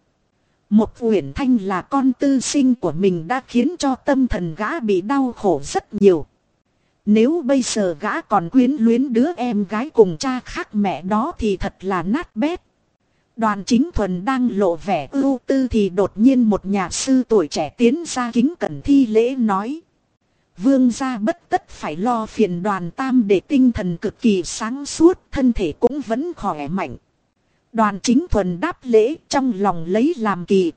Một uyển thanh là con tư sinh của mình đã khiến cho tâm thần gã bị đau khổ rất nhiều. Nếu bây giờ gã còn quyến luyến đứa em gái cùng cha khác mẹ đó thì thật là nát bét. Đoàn chính thuần đang lộ vẻ ưu tư thì đột nhiên một nhà sư tuổi trẻ tiến ra kính cẩn thi lễ nói. Vương gia bất tất phải lo phiền đoàn tam để tinh thần cực kỳ sáng suốt, thân thể cũng vẫn khỏe mạnh. Đoàn chính thuần đáp lễ trong lòng lấy làm kỳ.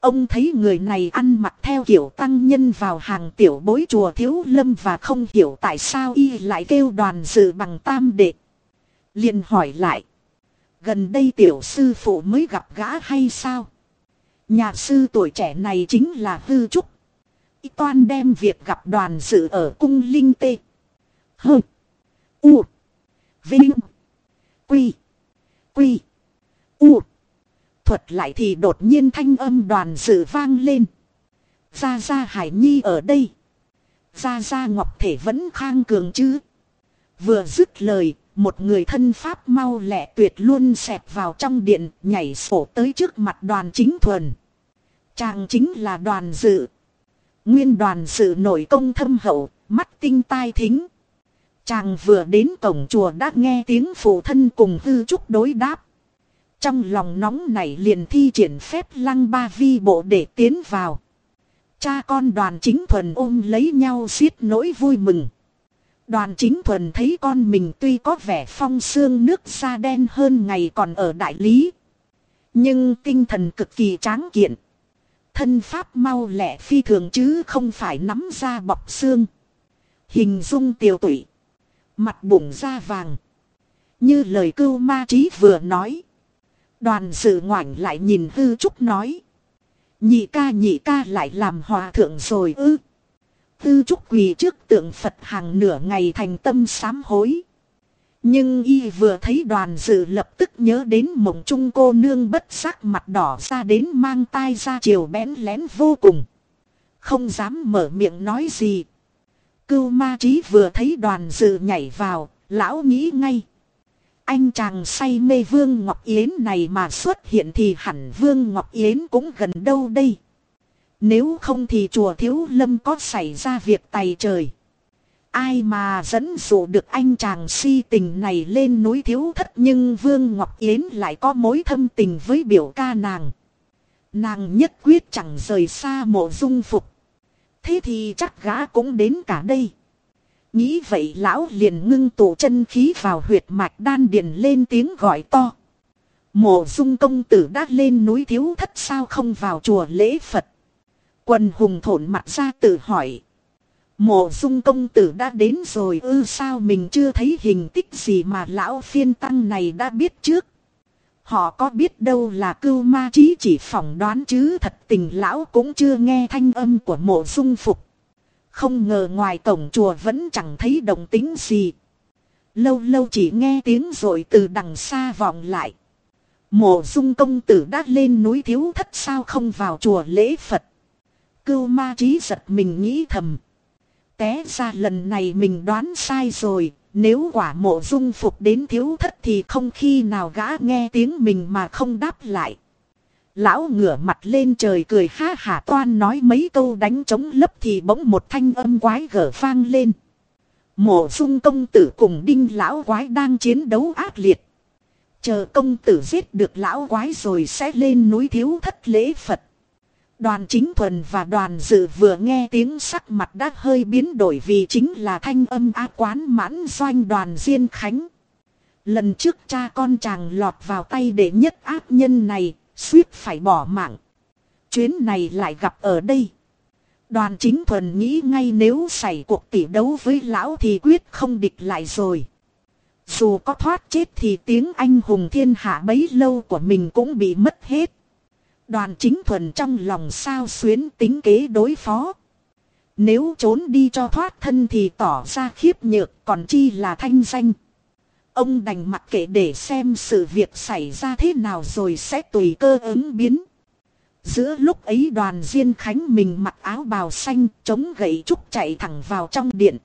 Ông thấy người này ăn mặc theo kiểu tăng nhân vào hàng tiểu bối chùa thiếu lâm và không hiểu tại sao y lại kêu đoàn dự bằng tam đệ. liền hỏi lại. Gần đây tiểu sư phụ mới gặp gã hay sao? Nhà sư tuổi trẻ này chính là hư trúc. Y toan đem việc gặp đoàn dự ở cung linh tê. Hơ. U. Vinh. Quy. Quy. U. Thuật lại thì đột nhiên thanh âm đoàn dự vang lên. Gia Gia Hải Nhi ở đây. Gia Gia Ngọc Thể vẫn khang cường chứ. Vừa dứt lời, một người thân pháp mau lẹ tuyệt luôn xẹp vào trong điện, nhảy sổ tới trước mặt đoàn chính thuần. Chàng chính là đoàn dự. Nguyên đoàn dự nổi công thâm hậu, mắt tinh tai thính. Chàng vừa đến cổng chùa đã nghe tiếng phụ thân cùng hư trúc đối đáp. Trong lòng nóng này liền thi triển phép lăng ba vi bộ để tiến vào. Cha con đoàn chính thuần ôm lấy nhau xiết nỗi vui mừng. Đoàn chính thuần thấy con mình tuy có vẻ phong xương nước da đen hơn ngày còn ở đại lý. Nhưng tinh thần cực kỳ tráng kiện. Thân pháp mau lẹ phi thường chứ không phải nắm da bọc xương. Hình dung tiêu tụy. Mặt bụng da vàng. Như lời cưu ma trí vừa nói. Đoàn sự ngoảnh lại nhìn hư trúc nói. Nhị ca nhị ca lại làm hòa thượng rồi ư. Tư trúc quỳ trước tượng Phật hàng nửa ngày thành tâm sám hối. Nhưng y vừa thấy đoàn dự lập tức nhớ đến mộng trung cô nương bất sắc mặt đỏ ra đến mang tai ra chiều bén lén vô cùng. Không dám mở miệng nói gì. Cưu ma trí vừa thấy đoàn dự nhảy vào, lão nghĩ ngay. Anh chàng say mê Vương Ngọc Yến này mà xuất hiện thì hẳn Vương Ngọc Yến cũng gần đâu đây. Nếu không thì chùa Thiếu Lâm có xảy ra việc tày trời. Ai mà dẫn dụ được anh chàng si tình này lên núi thiếu thất nhưng Vương Ngọc Yến lại có mối thâm tình với biểu ca nàng. Nàng nhất quyết chẳng rời xa mộ dung phục. Thế thì chắc gã cũng đến cả đây. Nghĩ vậy lão liền ngưng tụ chân khí vào huyệt mạch đan điền lên tiếng gọi to. Mộ dung công tử đã lên núi thiếu thất sao không vào chùa lễ Phật. Quần hùng thổn mặt ra tự hỏi. Mộ dung công tử đã đến rồi ư sao mình chưa thấy hình tích gì mà lão phiên tăng này đã biết trước. Họ có biết đâu là cưu ma trí chỉ phỏng đoán chứ thật tình lão cũng chưa nghe thanh âm của mộ dung phục. Không ngờ ngoài cổng chùa vẫn chẳng thấy động tính gì. Lâu lâu chỉ nghe tiếng rồi từ đằng xa vọng lại. Mộ dung công tử đã lên núi thiếu thất sao không vào chùa lễ Phật. Cưu ma trí giật mình nghĩ thầm. té ra lần này mình đoán sai rồi, nếu quả mộ dung phục đến thiếu thất thì không khi nào gã nghe tiếng mình mà không đáp lại. Lão ngửa mặt lên trời cười ha hả toan nói mấy câu đánh chống lấp thì bỗng một thanh âm quái gở vang lên. Mộ dung công tử cùng đinh lão quái đang chiến đấu ác liệt. Chờ công tử giết được lão quái rồi sẽ lên núi thiếu thất lễ Phật. Đoàn chính thuần và đoàn dự vừa nghe tiếng sắc mặt đã hơi biến đổi vì chính là thanh âm á quán mãn doanh đoàn Diên Khánh. Lần trước cha con chàng lọt vào tay để nhất ác nhân này, suýt phải bỏ mạng. Chuyến này lại gặp ở đây. Đoàn chính thuần nghĩ ngay nếu xảy cuộc tỷ đấu với lão thì quyết không địch lại rồi. Dù có thoát chết thì tiếng anh hùng thiên hạ bấy lâu của mình cũng bị mất hết. Đoàn chính thuần trong lòng sao xuyến tính kế đối phó. Nếu trốn đi cho thoát thân thì tỏ ra khiếp nhược còn chi là thanh danh. Ông đành mặc kệ để xem sự việc xảy ra thế nào rồi sẽ tùy cơ ứng biến. Giữa lúc ấy đoàn Diên Khánh mình mặc áo bào xanh chống gậy trúc chạy thẳng vào trong điện.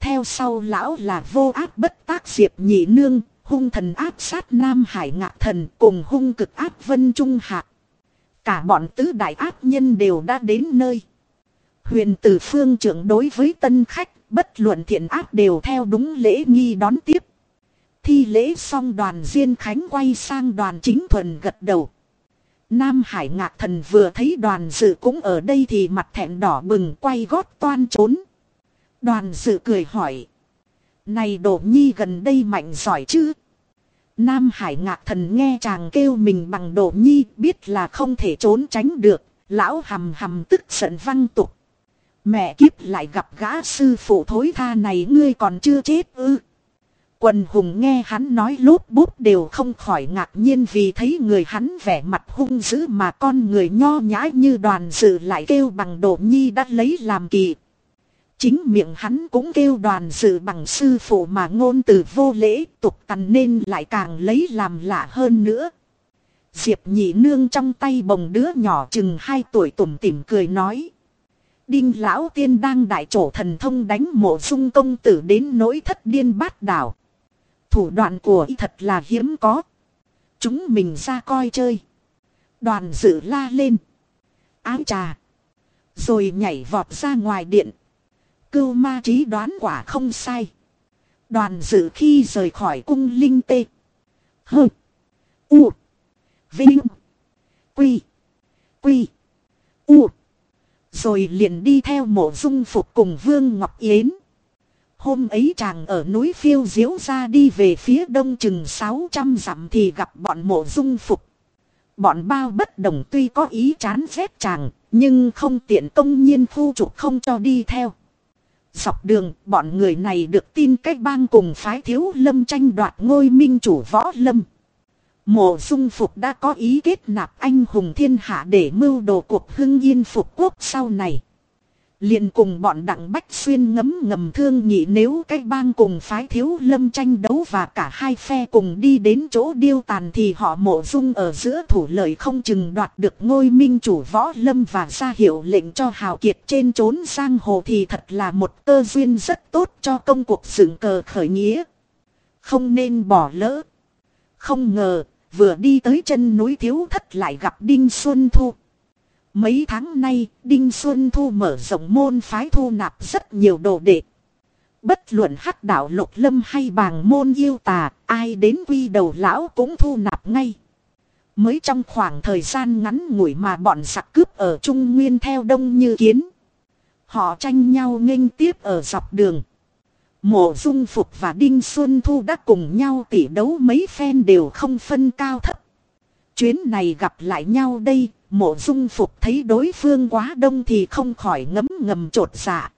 Theo sau lão là vô ác bất tác diệp nhị nương, hung thần áp sát Nam Hải ngạc thần cùng hung cực áp vân trung hạ. Cả bọn tứ đại ác nhân đều đã đến nơi. Huyền tử phương trưởng đối với tân khách, bất luận thiện ác đều theo đúng lễ nghi đón tiếp. Thi lễ xong đoàn Diên Khánh quay sang đoàn chính thuần gật đầu. Nam Hải ngạc thần vừa thấy đoàn dự cũng ở đây thì mặt thẹn đỏ bừng quay gót toan trốn. Đoàn dự cười hỏi. Này đổ nhi gần đây mạnh giỏi chứ? Nam Hải ngạc thần nghe chàng kêu mình bằng đổ nhi biết là không thể trốn tránh được. Lão hầm hầm tức giận văng tục. Mẹ kiếp lại gặp gã sư phụ thối tha này, ngươi còn chưa chết ư. Quần hùng nghe hắn nói lút bút đều không khỏi ngạc nhiên vì thấy người hắn vẻ mặt hung dữ mà con người nho nhã như đoàn dự lại kêu bằng độ nhi đã lấy làm kỳ. Chính miệng hắn cũng kêu đoàn dự bằng sư phụ mà ngôn từ vô lễ, tục tằn nên lại càng lấy làm lạ hơn nữa. Diệp nhị nương trong tay bồng đứa nhỏ chừng 2 tuổi tủm tỉm cười nói. Đinh lão tiên đang đại trổ thần thông đánh mộ dung công tử đến nỗi thất điên bát đảo. Thủ đoạn của y thật là hiếm có. Chúng mình ra coi chơi. Đoàn dự la lên. Áo trà. Rồi nhảy vọt ra ngoài điện. Cưu ma trí đoán quả không sai. Đoàn dự khi rời khỏi cung linh tê. Hơ. U. Vinh. Quy. Quy. U. Rồi liền đi theo mộ dung phục cùng Vương Ngọc Yến. Hôm ấy chàng ở núi phiêu diễu ra đi về phía đông chừng 600 dặm thì gặp bọn mộ dung phục. Bọn bao bất đồng tuy có ý chán ghét chàng, nhưng không tiện công nhiên thu trục không cho đi theo. Dọc đường, bọn người này được tin cách bang cùng phái thiếu lâm tranh đoạt ngôi minh chủ võ lâm. Mộ dung phục đã có ý kết nạp anh hùng thiên hạ để mưu đồ cuộc hưng yên phục quốc sau này liền cùng bọn đặng bách xuyên ngấm ngầm thương nhị nếu cái bang cùng phái thiếu lâm tranh đấu và cả hai phe cùng đi đến chỗ điêu tàn thì họ mộ dung ở giữa thủ lợi không chừng đoạt được ngôi minh chủ võ lâm và ra hiệu lệnh cho hào kiệt trên trốn sang hồ thì thật là một cơ duyên rất tốt cho công cuộc dựng cờ khởi nghĩa. Không nên bỏ lỡ. Không ngờ, vừa đi tới chân núi thiếu thất lại gặp Đinh Xuân Thu. Mấy tháng nay, Đinh Xuân Thu mở rộng môn phái thu nạp rất nhiều đồ đệ. Bất luận hắc đạo lục lâm hay bàng môn yêu tà, ai đến quy đầu lão cũng thu nạp ngay. Mới trong khoảng thời gian ngắn ngủi mà bọn sặc cướp ở Trung Nguyên theo đông như kiến. Họ tranh nhau nghênh tiếp ở dọc đường. Mộ Dung Phục và Đinh Xuân Thu đã cùng nhau tỉ đấu mấy phen đều không phân cao thấp. Chuyến này gặp lại nhau đây, Mộ dung phục thấy đối phương quá đông thì không khỏi ngấm ngầm trột dạ.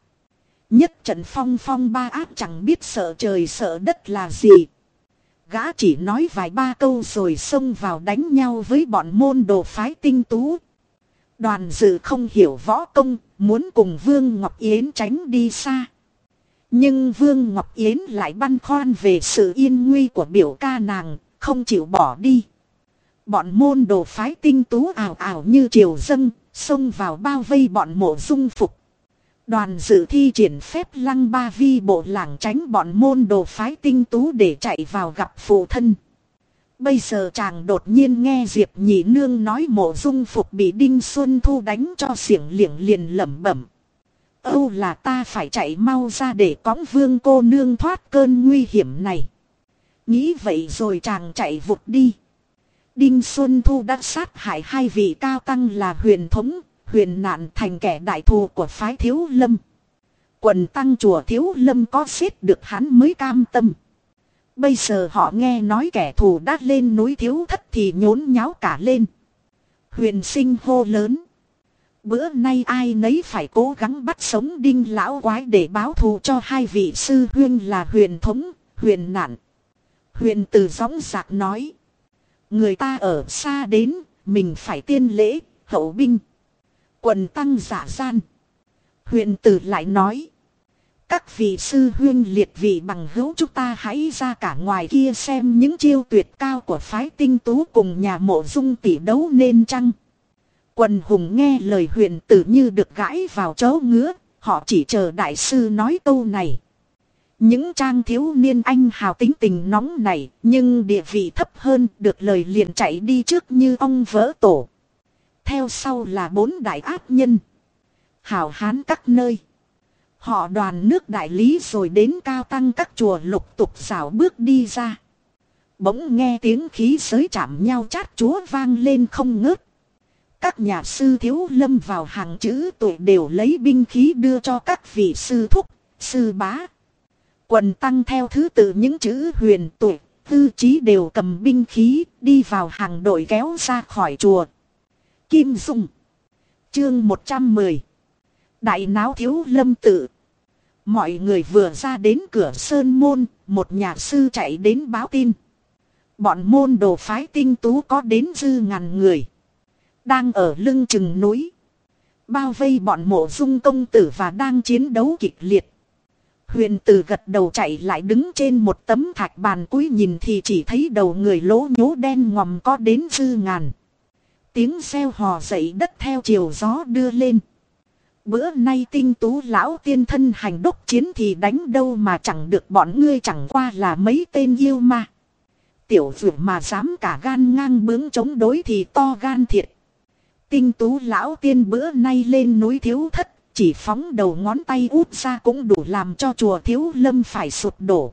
Nhất trận phong phong ba áp chẳng biết sợ trời sợ đất là gì. Gã chỉ nói vài ba câu rồi xông vào đánh nhau với bọn môn đồ phái tinh tú. Đoàn dự không hiểu võ công, muốn cùng Vương Ngọc Yến tránh đi xa. Nhưng Vương Ngọc Yến lại băn khoăn về sự yên nguy của biểu ca nàng, không chịu bỏ đi. Bọn môn đồ phái tinh tú ảo ảo như triều dâng, xông vào bao vây bọn mộ dung phục. Đoàn dự thi triển phép lăng ba vi bộ làng tránh bọn môn đồ phái tinh tú để chạy vào gặp phụ thân. Bây giờ chàng đột nhiên nghe Diệp Nhị Nương nói mộ dung phục bị Đinh Xuân Thu đánh cho xiển liệng liền lẩm bẩm. Âu là ta phải chạy mau ra để cõng vương cô nương thoát cơn nguy hiểm này. Nghĩ vậy rồi chàng chạy vụt đi. Đinh Xuân Thu đã sát hại hai vị cao tăng là huyền thống, huyền nạn thành kẻ đại thù của phái thiếu lâm. Quần tăng chùa thiếu lâm có xếp được hắn mới cam tâm. Bây giờ họ nghe nói kẻ thù đã lên núi thiếu thất thì nhốn nháo cả lên. Huyền sinh hô lớn. Bữa nay ai nấy phải cố gắng bắt sống đinh lão quái để báo thù cho hai vị sư huyên là huyền thống, huyền nạn. Huyền từ gióng giạc nói. Người ta ở xa đến, mình phải tiên lễ, hậu binh. Quần tăng giả gian. Huyền tử lại nói. Các vị sư huyên liệt vị bằng hữu chúng ta hãy ra cả ngoài kia xem những chiêu tuyệt cao của phái tinh tú cùng nhà mộ dung tỷ đấu nên chăng. Quần hùng nghe lời huyền tử như được gãi vào chấu ngứa, họ chỉ chờ đại sư nói câu này. Những trang thiếu niên anh hào tính tình nóng này, nhưng địa vị thấp hơn, được lời liền chạy đi trước như ông vỡ tổ. Theo sau là bốn đại ác nhân. Hảo hán các nơi. Họ đoàn nước đại lý rồi đến cao tăng các chùa lục tục xảo bước đi ra. Bỗng nghe tiếng khí giới chạm nhau chát chúa vang lên không ngớt. Các nhà sư thiếu lâm vào hàng chữ tuổi đều lấy binh khí đưa cho các vị sư thúc, sư bá. Quần tăng theo thứ tự những chữ huyền tụ, tư trí đều cầm binh khí, đi vào hàng đội kéo ra khỏi chùa. Kim Dung Chương 110 Đại náo thiếu lâm tự Mọi người vừa ra đến cửa sơn môn, một nhà sư chạy đến báo tin. Bọn môn đồ phái tinh tú có đến dư ngàn người. Đang ở lưng chừng núi. Bao vây bọn mộ dung công tử và đang chiến đấu kịch liệt. Huyền tử gật đầu chạy lại đứng trên một tấm thạch bàn cúi nhìn thì chỉ thấy đầu người lỗ nhố đen ngòm có đến dư ngàn. Tiếng xeo hò dậy đất theo chiều gió đưa lên. Bữa nay tinh tú lão tiên thân hành đốc chiến thì đánh đâu mà chẳng được bọn ngươi chẳng qua là mấy tên yêu ma. Tiểu vượt mà dám cả gan ngang bướng chống đối thì to gan thiệt. Tinh tú lão tiên bữa nay lên núi thiếu thất, chỉ phóng đầu ngón tay út ra cũng đủ làm cho chùa thiếu lâm phải sụp đổ.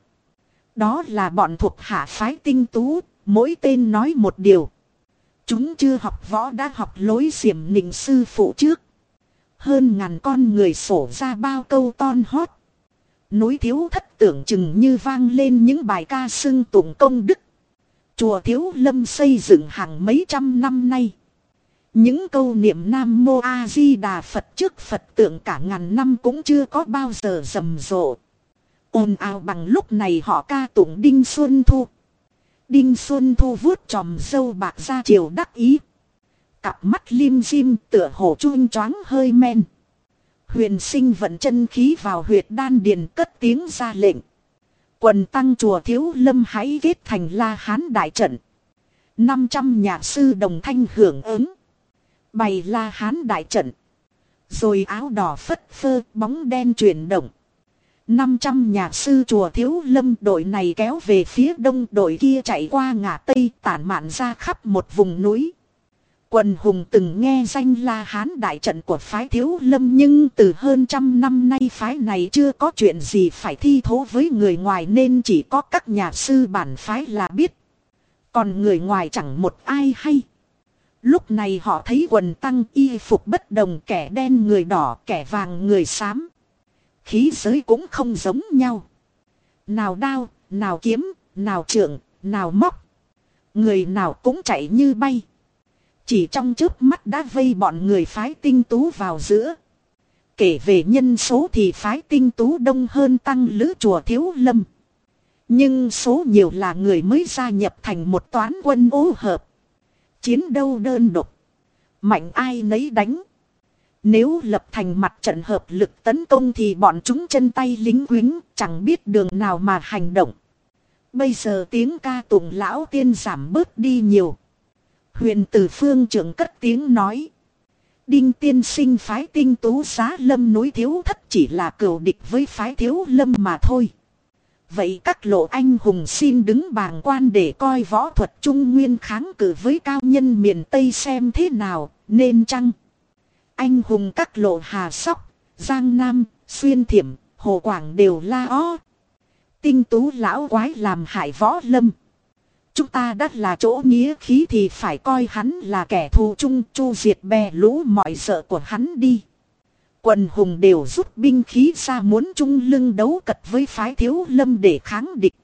Đó là bọn thuộc hạ phái tinh tú, mỗi tên nói một điều. Chúng chưa học võ đã học lối xiểm nịnh sư phụ trước. Hơn ngàn con người sổ ra bao câu ton hót. Núi thiếu thất tưởng chừng như vang lên những bài ca sưng tụng công đức. Chùa thiếu lâm xây dựng hàng mấy trăm năm nay. Những câu niệm Nam Mô A Di Đà Phật trước Phật tượng cả ngàn năm cũng chưa có bao giờ rầm rộ. ồn ào bằng lúc này họ ca tụng Đinh Xuân Thu. Đinh Xuân Thu vuốt tròm dâu bạc ra chiều đắc ý. Cặp mắt lim dim tựa hồ chuông choáng hơi men. Huyền sinh vận chân khí vào huyệt đan điền cất tiếng ra lệnh. Quần tăng chùa thiếu lâm hãy kết thành la hán đại trận. 500 nhà sư đồng thanh hưởng ứng. Bày la hán đại trận. Rồi áo đỏ phất phơ, bóng đen chuyển động. 500 nhà sư chùa thiếu lâm đội này kéo về phía đông, đội kia chạy qua ngã tây, tản mạn ra khắp một vùng núi. Quần hùng từng nghe danh la hán đại trận của phái thiếu lâm, nhưng từ hơn trăm năm nay phái này chưa có chuyện gì phải thi thố với người ngoài, nên chỉ có các nhà sư bản phái là biết. Còn người ngoài chẳng một ai hay. Lúc này họ thấy quần tăng y phục bất đồng kẻ đen người đỏ kẻ vàng người xám. Khí giới cũng không giống nhau. Nào đao, nào kiếm, nào trượng, nào móc. Người nào cũng chạy như bay. Chỉ trong chớp mắt đã vây bọn người phái tinh tú vào giữa. Kể về nhân số thì phái tinh tú đông hơn tăng lữ chùa thiếu lâm. Nhưng số nhiều là người mới gia nhập thành một toán quân ô hợp. Chiến đâu đơn độc. Mạnh ai nấy đánh. Nếu lập thành mặt trận hợp lực tấn công thì bọn chúng chân tay lính quính, chẳng biết đường nào mà hành động. Bây giờ tiếng ca tụng lão tiên giảm bớt đi nhiều. Huyền tử phương trưởng cất tiếng nói. Đinh tiên sinh phái tinh tú giá lâm núi thiếu thất chỉ là cừu địch với phái thiếu lâm mà thôi. Vậy các lộ anh hùng xin đứng bàng quan để coi võ thuật trung nguyên kháng cự với cao nhân miền Tây xem thế nào, nên chăng? Anh hùng các lộ Hà Sóc, Giang Nam, Xuyên Thiểm, Hồ Quảng đều la ó. Tinh tú lão quái làm hại võ lâm. Chúng ta đã là chỗ nghĩa khí thì phải coi hắn là kẻ thù chung chu diệt bè lũ mọi sợ của hắn đi. Quần hùng đều rút binh khí ra muốn chung lưng đấu cật với phái thiếu lâm để kháng địch.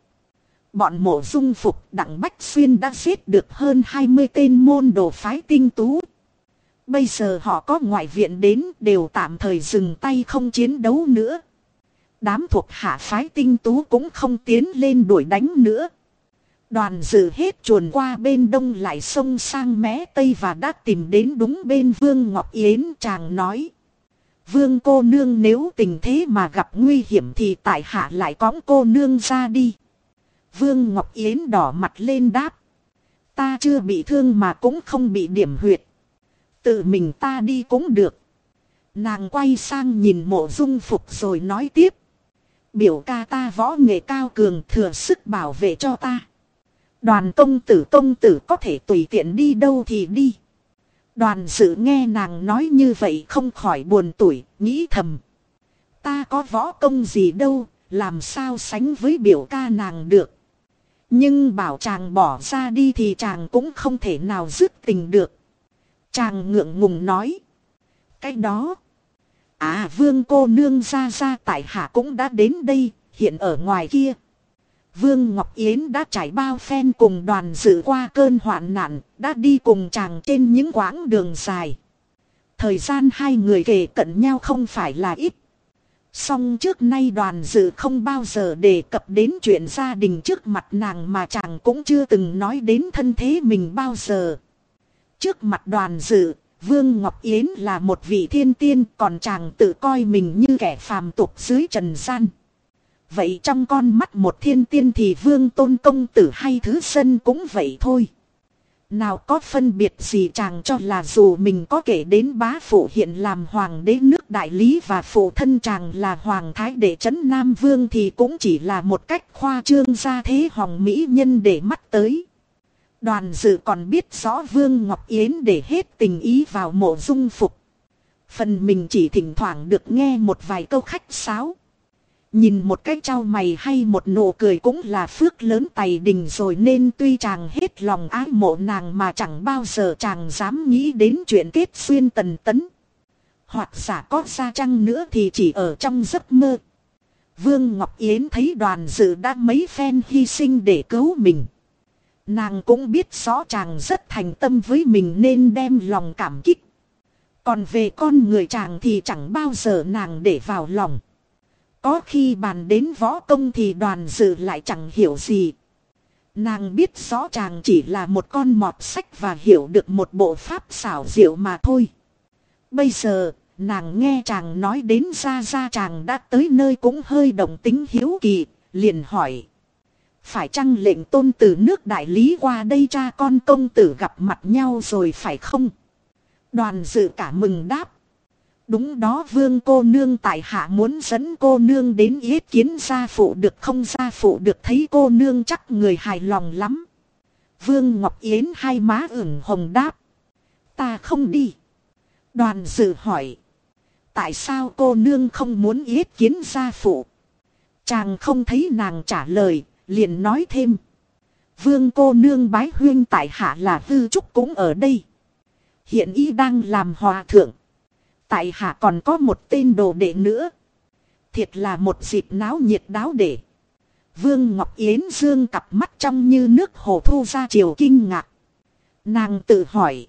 Bọn mộ dung phục đặng Bách Xuyên đã giết được hơn 20 tên môn đồ phái tinh tú. Bây giờ họ có ngoại viện đến đều tạm thời dừng tay không chiến đấu nữa. Đám thuộc hạ phái tinh tú cũng không tiến lên đuổi đánh nữa. Đoàn dự hết chuồn qua bên đông lại sông sang mé tây và đã tìm đến đúng bên Vương Ngọc Yến chàng nói. Vương cô nương nếu tình thế mà gặp nguy hiểm thì tại hạ lại cõng cô nương ra đi. Vương Ngọc Yến đỏ mặt lên đáp. Ta chưa bị thương mà cũng không bị điểm huyệt. Tự mình ta đi cũng được. Nàng quay sang nhìn mộ dung phục rồi nói tiếp. Biểu ca ta võ nghệ cao cường thừa sức bảo vệ cho ta. Đoàn công tử công tử có thể tùy tiện đi đâu thì đi. Đoàn sự nghe nàng nói như vậy không khỏi buồn tuổi, nghĩ thầm. Ta có võ công gì đâu, làm sao sánh với biểu ca nàng được. Nhưng bảo chàng bỏ ra đi thì chàng cũng không thể nào dứt tình được. Chàng ngượng ngùng nói. Cái đó. À vương cô nương ra ra tại hạ cũng đã đến đây, hiện ở ngoài kia. Vương Ngọc Yến đã trải bao phen cùng đoàn dự qua cơn hoạn nạn, đã đi cùng chàng trên những quãng đường dài. Thời gian hai người kề cận nhau không phải là ít. Song trước nay đoàn dự không bao giờ đề cập đến chuyện gia đình trước mặt nàng mà chàng cũng chưa từng nói đến thân thế mình bao giờ. Trước mặt đoàn dự, Vương Ngọc Yến là một vị thiên tiên còn chàng tự coi mình như kẻ phàm tục dưới trần gian. Vậy trong con mắt một thiên tiên thì vương tôn công tử hay thứ dân cũng vậy thôi. Nào có phân biệt gì chàng cho là dù mình có kể đến bá phụ hiện làm hoàng đế nước đại lý và phụ thân chàng là hoàng thái đệ trấn Nam Vương thì cũng chỉ là một cách khoa trương ra thế hòng mỹ nhân để mắt tới. Đoàn dự còn biết rõ Vương Ngọc Yến để hết tình ý vào mộ dung phục. Phần mình chỉ thỉnh thoảng được nghe một vài câu khách sáo. Nhìn một cái trao mày hay một nụ cười cũng là phước lớn tài đình rồi nên tuy chàng hết lòng ái mộ nàng mà chẳng bao giờ chàng dám nghĩ đến chuyện kết xuyên tần tấn. Hoặc giả có ra chăng nữa thì chỉ ở trong giấc mơ. Vương Ngọc Yến thấy đoàn dự đã mấy phen hy sinh để cứu mình. Nàng cũng biết rõ chàng rất thành tâm với mình nên đem lòng cảm kích. Còn về con người chàng thì chẳng bao giờ nàng để vào lòng. Có khi bàn đến võ công thì đoàn dự lại chẳng hiểu gì. Nàng biết rõ chàng chỉ là một con mọt sách và hiểu được một bộ pháp xảo diệu mà thôi. Bây giờ, nàng nghe chàng nói đến ra ra chàng đã tới nơi cũng hơi đồng tính hiếu kỳ, liền hỏi. Phải chăng lệnh tôn từ nước đại lý qua đây cha con công tử gặp mặt nhau rồi phải không? Đoàn dự cả mừng đáp. Đúng đó vương cô nương tại hạ muốn dẫn cô nương đến yết kiến gia phụ được không gia phụ được thấy cô nương chắc người hài lòng lắm. Vương Ngọc Yến hai má ửng hồng đáp. Ta không đi. Đoàn dự hỏi. Tại sao cô nương không muốn yết kiến gia phụ? Chàng không thấy nàng trả lời, liền nói thêm. Vương cô nương bái huyên tại hạ là hư trúc cũng ở đây. Hiện y đang làm hòa thượng. Tại hạ còn có một tên đồ đệ nữa. Thiệt là một dịp náo nhiệt đáo để. Vương Ngọc Yến Dương cặp mắt trong như nước hồ thu ra chiều kinh ngạc. Nàng tự hỏi.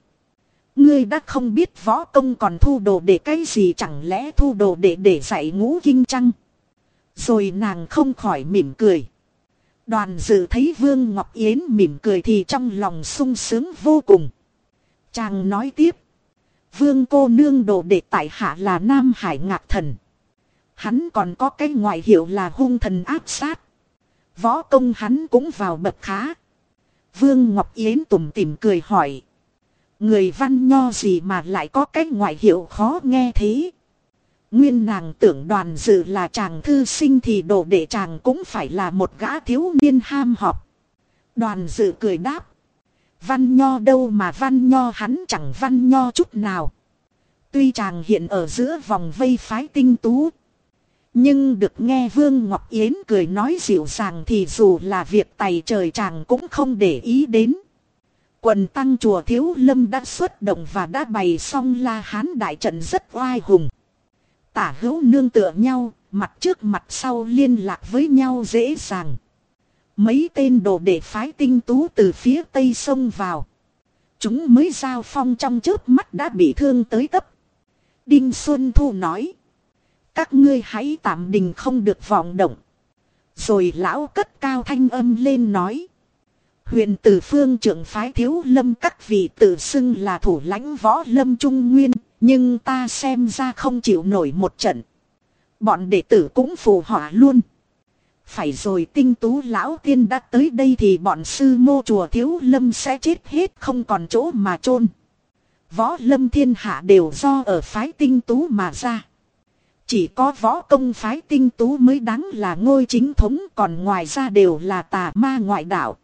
Ngươi đã không biết võ công còn thu đồ để cái gì chẳng lẽ thu đồ để để dạy ngũ kinh chăng? Rồi nàng không khỏi mỉm cười. Đoàn dự thấy Vương Ngọc Yến mỉm cười thì trong lòng sung sướng vô cùng. Chàng nói tiếp. Vương cô nương đồ đệ tại hạ là Nam Hải Ngạc Thần. Hắn còn có cái ngoại hiệu là hung thần áp sát. Võ công hắn cũng vào bậc khá. Vương Ngọc Yến tủm tỉm cười hỏi. Người văn nho gì mà lại có cái ngoại hiệu khó nghe thế. Nguyên nàng tưởng đoàn dự là chàng thư sinh thì đồ đệ chàng cũng phải là một gã thiếu niên ham học. Đoàn dự cười đáp. Văn nho đâu mà văn nho hắn chẳng văn nho chút nào. Tuy chàng hiện ở giữa vòng vây phái tinh tú. Nhưng được nghe Vương Ngọc Yến cười nói dịu dàng thì dù là việc tài trời chàng cũng không để ý đến. Quần tăng chùa Thiếu Lâm đã xuất động và đã bày xong la hán đại trận rất oai hùng. Tả hữu nương tựa nhau, mặt trước mặt sau liên lạc với nhau dễ dàng. Mấy tên đồ để phái tinh tú từ phía tây sông vào. Chúng mới giao phong trong chớp mắt đã bị thương tới tấp. Đinh Xuân Thu nói. Các ngươi hãy tạm đình không được vọng động. Rồi lão cất cao thanh âm lên nói. Huyện tử phương trưởng phái thiếu lâm các vị tự xưng là thủ lãnh võ lâm trung nguyên. Nhưng ta xem ra không chịu nổi một trận. Bọn đệ tử cũng phù họa luôn. Phải rồi tinh tú lão tiên đã tới đây thì bọn sư mô chùa thiếu lâm sẽ chết hết không còn chỗ mà chôn Võ lâm thiên hạ đều do ở phái tinh tú mà ra. Chỉ có võ công phái tinh tú mới đáng là ngôi chính thống, còn ngoài ra đều là tà ma ngoại đạo.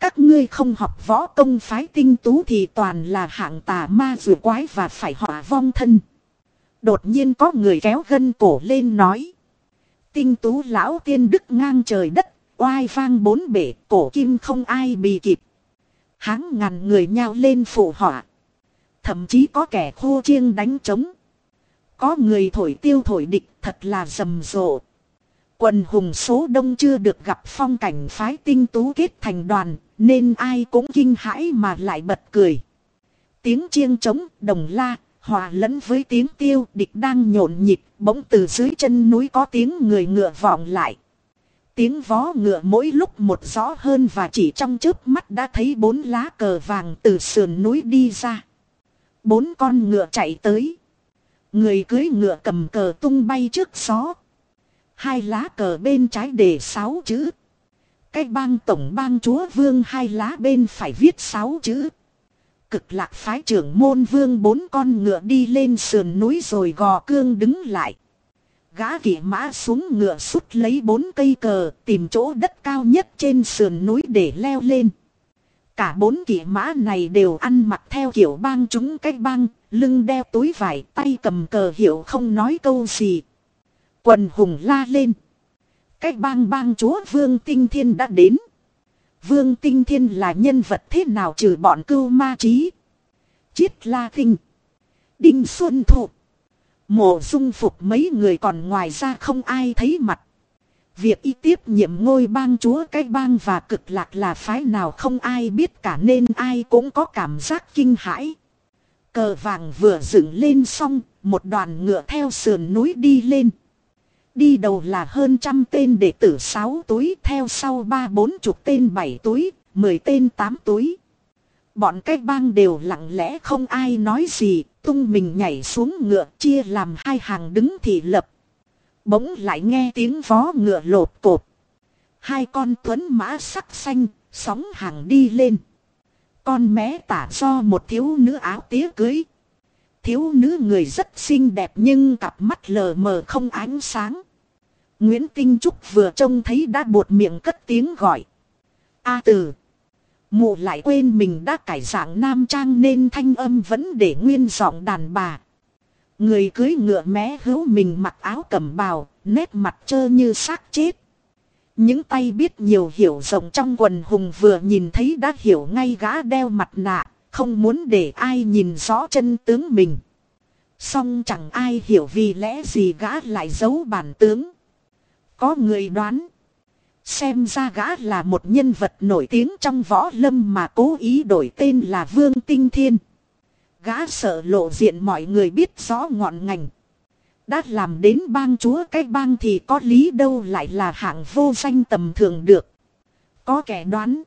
Các ngươi không học võ công phái tinh tú thì toàn là hạng tà ma rùa quái và phải họa vong thân. Đột nhiên có người kéo gân cổ lên nói. Tinh tú lão tiên đức ngang trời đất, oai vang bốn bể, cổ kim không ai bị kịp. Háng ngàn người nhao lên phụ họa. Thậm chí có kẻ khô chiêng đánh trống. Có người thổi tiêu thổi địch thật là rầm rộ. Quần hùng số đông chưa được gặp phong cảnh phái tinh tú kết thành đoàn, nên ai cũng kinh hãi mà lại bật cười. Tiếng chiêng trống, đồng la, hòa lẫn với tiếng tiêu địch đang nhộn nhịp, bỗng từ dưới chân núi có tiếng người ngựa vọng lại. Tiếng vó ngựa mỗi lúc một rõ hơn và chỉ trong chớp mắt đã thấy bốn lá cờ vàng từ sườn núi đi ra. Bốn con ngựa chạy tới. Người cưới ngựa cầm cờ tung bay trước gió. Hai lá cờ bên trái để sáu chữ. Cái bang tổng bang chúa vương hai lá bên phải viết sáu chữ. Cực lạc phái trưởng môn vương bốn con ngựa đi lên sườn núi rồi gò cương đứng lại. Gã kỵ mã xuống ngựa sút lấy bốn cây cờ tìm chỗ đất cao nhất trên sườn núi để leo lên. Cả bốn kỵ mã này đều ăn mặc theo kiểu bang chúng cái bang, lưng đeo túi vải, tay cầm cờ hiệu không nói câu gì. Quần hùng la lên. Cái bang bang chúa Vương Tinh Thiên đã đến. Vương Tinh Thiên là nhân vật thế nào trừ bọn cưu ma trí. Chiết la Kinh. Đinh Xuân Thụ. Mộ dung phục mấy người còn ngoài ra không ai thấy mặt. Việc y tiếp nhiệm ngôi bang chúa cái bang và cực lạc là phái nào không ai biết cả nên ai cũng có cảm giác kinh hãi. Cờ vàng vừa dựng lên xong, một đoàn ngựa theo sườn núi đi lên. Đi đầu là hơn trăm tên đệ tử sáu túi, theo sau ba bốn chục tên bảy túi, mười tên tám túi. Bọn cái bang đều lặng lẽ không ai nói gì, tung mình nhảy xuống ngựa chia làm hai hàng đứng thị lập. Bỗng lại nghe tiếng vó ngựa lột cột. Hai con tuấn mã sắc xanh, sóng hàng đi lên. Con mé tả do một thiếu nữ áo tía cưới. Thiếu nữ người rất xinh đẹp nhưng cặp mắt lờ mờ không ánh sáng. Nguyễn Tinh Trúc vừa trông thấy đã buột miệng cất tiếng gọi. A à, từ. Mụ lại quên mình đã cải dạng nam trang nên thanh âm vẫn để nguyên giọng đàn bà. Người cưới ngựa mé hữu mình mặc áo cẩm bào, nét mặt trơ như xác chết. Những tay biết nhiều hiểu rộng trong quần hùng vừa nhìn thấy đã hiểu ngay gã đeo mặt nạ, không muốn để ai nhìn rõ chân tướng mình. Song chẳng ai hiểu vì lẽ gì gã lại giấu bản tướng. Có người đoán. Xem ra gã là một nhân vật nổi tiếng trong võ lâm mà cố ý đổi tên là Vương Tinh Thiên. Gã sợ lộ diện mọi người biết rõ ngọn ngành. Đã làm đến bang chúa cái bang thì có lý đâu lại là hạng vô danh tầm thường được. Có kẻ đoán.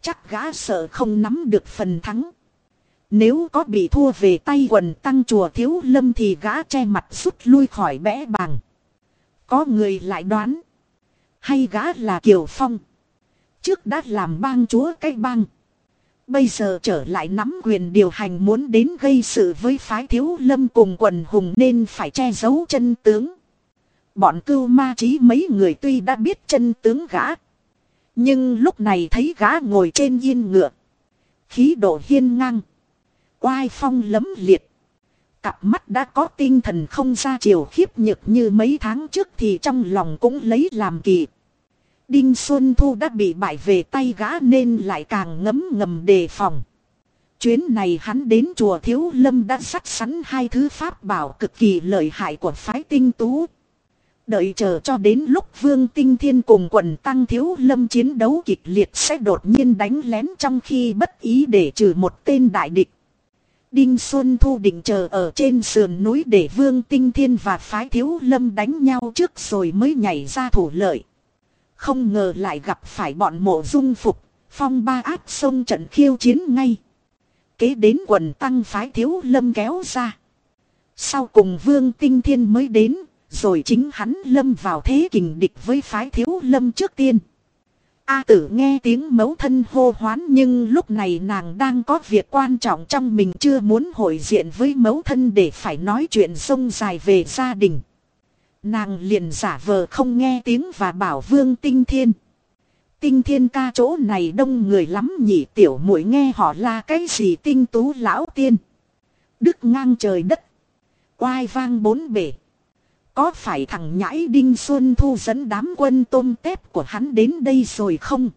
Chắc gã sợ không nắm được phần thắng. Nếu có bị thua về tay quần tăng chùa thiếu lâm thì gã che mặt rút lui khỏi bẽ bàng. Có người lại đoán. Hay gã là Kiều Phong. Trước đã làm bang chúa cái bang. Bây giờ trở lại nắm quyền điều hành muốn đến gây sự với phái thiếu lâm cùng quần hùng nên phải che giấu chân tướng. Bọn cưu ma trí mấy người tuy đã biết chân tướng gã. Nhưng lúc này thấy gã ngồi trên yên ngựa. Khí độ hiên ngang. Oai phong lấm liệt. Cặp mắt đã có tinh thần không ra chiều khiếp nhược như mấy tháng trước thì trong lòng cũng lấy làm kỳ. Đinh Xuân Thu đã bị bại về tay gã nên lại càng ngấm ngầm đề phòng. Chuyến này hắn đến chùa Thiếu Lâm đã sắt sẵn hai thứ pháp bảo cực kỳ lợi hại của phái tinh tú. Đợi chờ cho đến lúc Vương Tinh Thiên cùng quần tăng Thiếu Lâm chiến đấu kịch liệt sẽ đột nhiên đánh lén trong khi bất ý để trừ một tên đại địch. Đinh Xuân Thu định chờ ở trên sườn núi để Vương Tinh Thiên và phái Thiếu Lâm đánh nhau trước rồi mới nhảy ra thủ lợi. Không ngờ lại gặp phải bọn mộ dung phục, phong ba áp sông trận khiêu chiến ngay. Kế đến quần tăng phái thiếu lâm kéo ra. Sau cùng vương tinh thiên mới đến, rồi chính hắn lâm vào thế kình địch với phái thiếu lâm trước tiên. A tử nghe tiếng mấu thân hô hoán nhưng lúc này nàng đang có việc quan trọng trong mình chưa muốn hội diện với mấu thân để phải nói chuyện sông dài về gia đình. Nàng liền giả vờ không nghe tiếng và bảo vương tinh thiên. Tinh thiên ca chỗ này đông người lắm nhỉ, tiểu muội nghe họ là cái gì tinh tú lão tiên. Đức ngang trời đất. Oai vang bốn bể. Có phải thằng nhãi Đinh Xuân Thu dẫn đám quân tôm tép của hắn đến đây rồi không?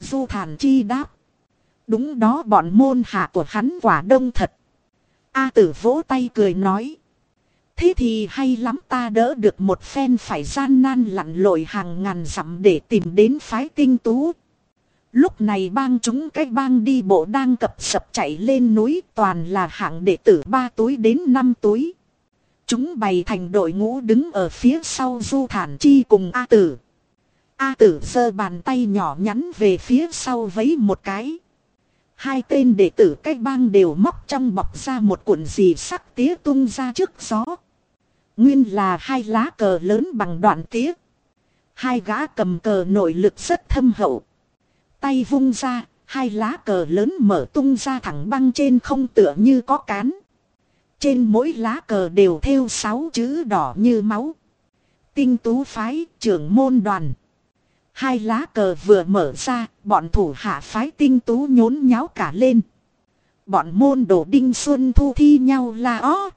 Du thản chi đáp. Đúng đó bọn môn hạ của hắn quả đông thật. A tử vỗ tay cười nói. Thế thì hay lắm ta đỡ được một phen phải gian nan lặn lội hàng ngàn dặm để tìm đến phái tinh tú. Lúc này bang chúng cái bang đi bộ đang cập sập chạy lên núi toàn là hạng đệ tử ba túi đến năm túi. Chúng bày thành đội ngũ đứng ở phía sau du thản chi cùng A tử. A tử giơ bàn tay nhỏ nhắn về phía sau vấy một cái. Hai tên đệ tử cách bang đều móc trong bọc ra một cuộn gì sắc tía tung ra trước gió. Nguyên là hai lá cờ lớn bằng đoạn tía. Hai gã cầm cờ nội lực rất thâm hậu. Tay vung ra, hai lá cờ lớn mở tung ra thẳng băng trên không tựa như có cán. Trên mỗi lá cờ đều thêu sáu chữ đỏ như máu. Tinh tú phái, trưởng môn đoàn. Hai lá cờ vừa mở ra, bọn thủ hạ phái tinh tú nhốn nháo cả lên. Bọn môn đồ đinh xuân thu thi nhau là ó.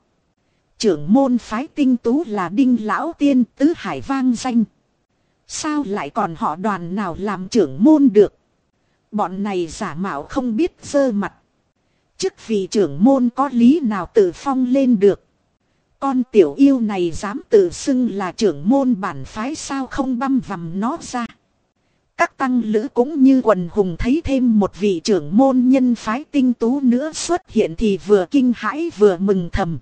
Trưởng môn phái tinh tú là đinh lão tiên tứ hải vang danh. Sao lại còn họ đoàn nào làm trưởng môn được? Bọn này giả mạo không biết dơ mặt. Chức vị trưởng môn có lý nào tự phong lên được. Con tiểu yêu này dám tự xưng là trưởng môn bản phái sao không băm vằm nó ra. Các tăng lữ cũng như quần hùng thấy thêm một vị trưởng môn nhân phái tinh tú nữa xuất hiện thì vừa kinh hãi vừa mừng thầm.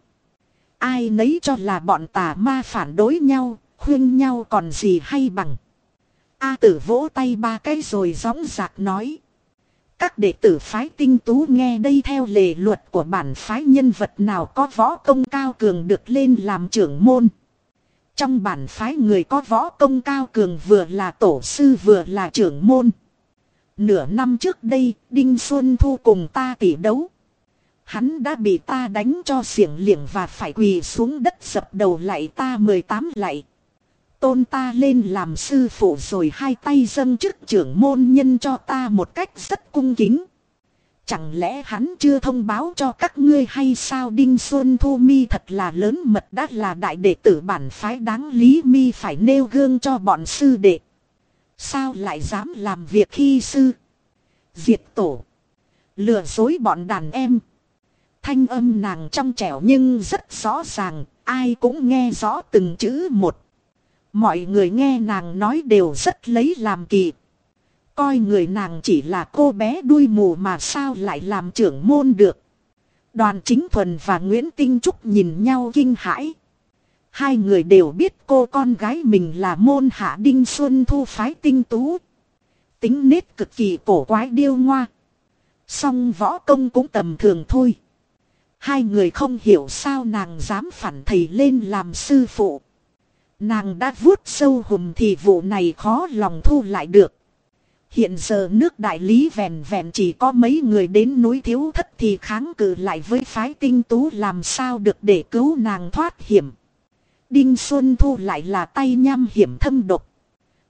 Ai nấy cho là bọn tà ma phản đối nhau, khuyên nhau còn gì hay bằng. A tử vỗ tay ba cái rồi gióng giạc nói. Các đệ tử phái tinh tú nghe đây theo lề luật của bản phái nhân vật nào có võ công cao cường được lên làm trưởng môn. Trong bản phái người có võ công cao cường vừa là tổ sư vừa là trưởng môn. Nửa năm trước đây, Đinh Xuân Thu cùng ta tỉ đấu. Hắn đã bị ta đánh cho xiển liệng và phải quỳ xuống đất dập đầu lại ta 18 lạy. Tôn ta lên làm sư phụ rồi hai tay dâng chức trưởng môn nhân cho ta một cách rất cung kính. Chẳng lẽ hắn chưa thông báo cho các ngươi hay sao Đinh Xuân Thu Mi thật là lớn mật đã là đại đệ tử bản phái đáng lý Mi phải nêu gương cho bọn sư đệ. Sao lại dám làm việc khi sư? Diệt tổ. Lừa dối bọn đàn em. Thanh âm nàng trong trẻo nhưng rất rõ ràng, ai cũng nghe rõ từng chữ một. Mọi người nghe nàng nói đều rất lấy làm kỳ. Coi người nàng chỉ là cô bé đuôi mù mà sao lại làm trưởng môn được. Đoàn chính thuần và Nguyễn Tinh Trúc nhìn nhau kinh hãi. Hai người đều biết cô con gái mình là môn hạ đinh xuân thu phái tinh tú. Tính nết cực kỳ cổ quái điêu ngoa. Song võ công cũng tầm thường thôi. Hai người không hiểu sao nàng dám phản thầy lên làm sư phụ. Nàng đã vuốt sâu hùm thì vụ này khó lòng thu lại được. Hiện giờ nước đại lý vẹn vẹn chỉ có mấy người đến núi thiếu thất thì kháng cự lại với phái tinh tú làm sao được để cứu nàng thoát hiểm. Đinh Xuân Thu lại là tay nham hiểm thâm độc.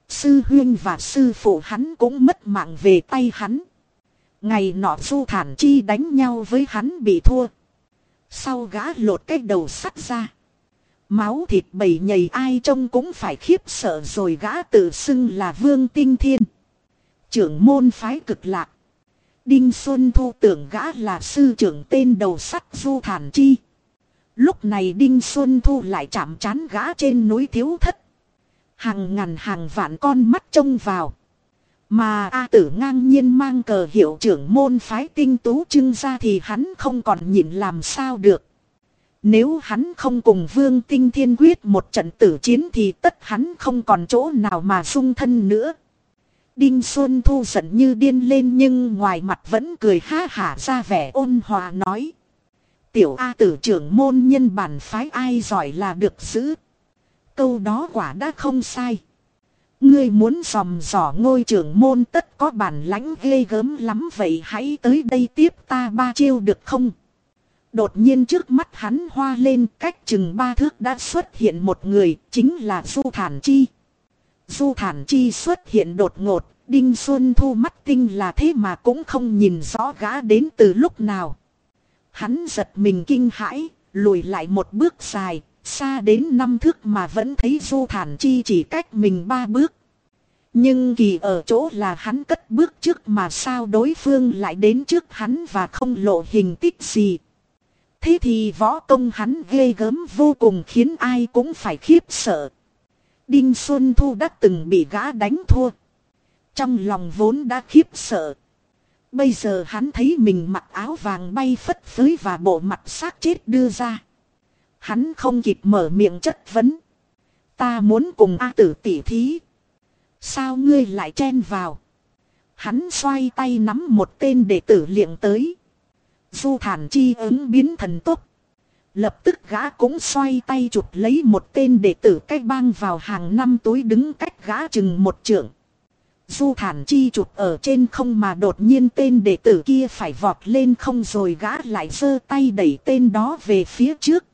Sư huyên và sư phụ hắn cũng mất mạng về tay hắn. Ngày nọ du thản chi đánh nhau với hắn bị thua. Sau gã lột cái đầu sắt ra. Máu thịt bầy nhầy ai trông cũng phải khiếp sợ rồi gã tự xưng là vương tinh thiên. Trưởng môn phái cực lạc. Đinh Xuân Thu tưởng gã là sư trưởng tên đầu sắt du thản chi. Lúc này Đinh Xuân Thu lại chạm chán gã trên núi thiếu thất. Hàng ngàn hàng vạn con mắt trông vào. Mà A tử ngang nhiên mang cờ hiệu trưởng môn phái tinh tú trưng ra thì hắn không còn nhịn làm sao được. Nếu hắn không cùng vương tinh thiên quyết một trận tử chiến thì tất hắn không còn chỗ nào mà sung thân nữa. Đinh Xuân Thu giận như điên lên nhưng ngoài mặt vẫn cười ha hả ra vẻ ôn hòa nói. Tiểu A tử trưởng môn nhân bản phái ai giỏi là được giữ. Câu đó quả đã không sai. Ngươi muốn dòm dò ngôi trưởng môn tất có bản lãnh ghê gớm lắm vậy hãy tới đây tiếp ta ba chiêu được không? Đột nhiên trước mắt hắn hoa lên cách chừng ba thước đã xuất hiện một người chính là Du Thản Chi. Du Thản Chi xuất hiện đột ngột, Đinh Xuân Thu mắt tinh là thế mà cũng không nhìn rõ gã đến từ lúc nào. Hắn giật mình kinh hãi, lùi lại một bước dài, xa đến năm thước mà vẫn thấy Du Thản Chi chỉ cách mình ba bước. Nhưng kỳ ở chỗ là hắn cất bước trước mà sao đối phương lại đến trước hắn và không lộ hình tích gì. Thế thì võ công hắn ghê gớm vô cùng khiến ai cũng phải khiếp sợ. Đinh Xuân Thu đã từng bị gã đánh thua. Trong lòng vốn đã khiếp sợ. Bây giờ hắn thấy mình mặc áo vàng bay phất phới và bộ mặt xác chết đưa ra. Hắn không kịp mở miệng chất vấn. Ta muốn cùng A tử tỉ thí. Sao ngươi lại chen vào? Hắn xoay tay nắm một tên đệ tử liệng tới. Du thản chi ứng biến thần tốc. Lập tức gã cũng xoay tay chụp lấy một tên đệ tử cách băng vào hàng năm túi đứng cách gã chừng một trượng. Du thản chi chụp ở trên không mà đột nhiên tên đệ tử kia phải vọt lên không rồi gã lại giơ tay đẩy tên đó về phía trước.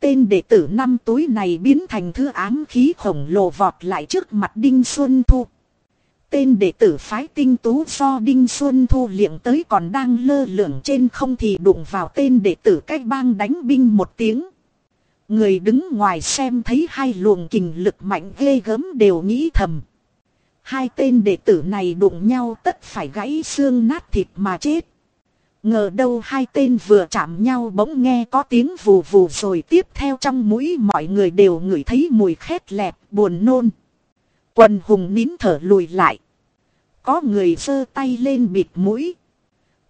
Tên đệ tử năm túi này biến thành thứ ám khí khổng lồ vọt lại trước mặt Đinh Xuân Thu. Tên đệ tử phái tinh tú do Đinh Xuân Thu liệng tới còn đang lơ lửng trên không thì đụng vào tên đệ tử cách bang đánh binh một tiếng. Người đứng ngoài xem thấy hai luồng kình lực mạnh ghê gớm đều nghĩ thầm. Hai tên đệ tử này đụng nhau tất phải gãy xương nát thịt mà chết. Ngờ đâu hai tên vừa chạm nhau bỗng nghe có tiếng vù vù rồi tiếp theo trong mũi mọi người đều ngửi thấy mùi khét lẹp buồn nôn. Quần hùng nín thở lùi lại. Có người giơ tay lên bịt mũi.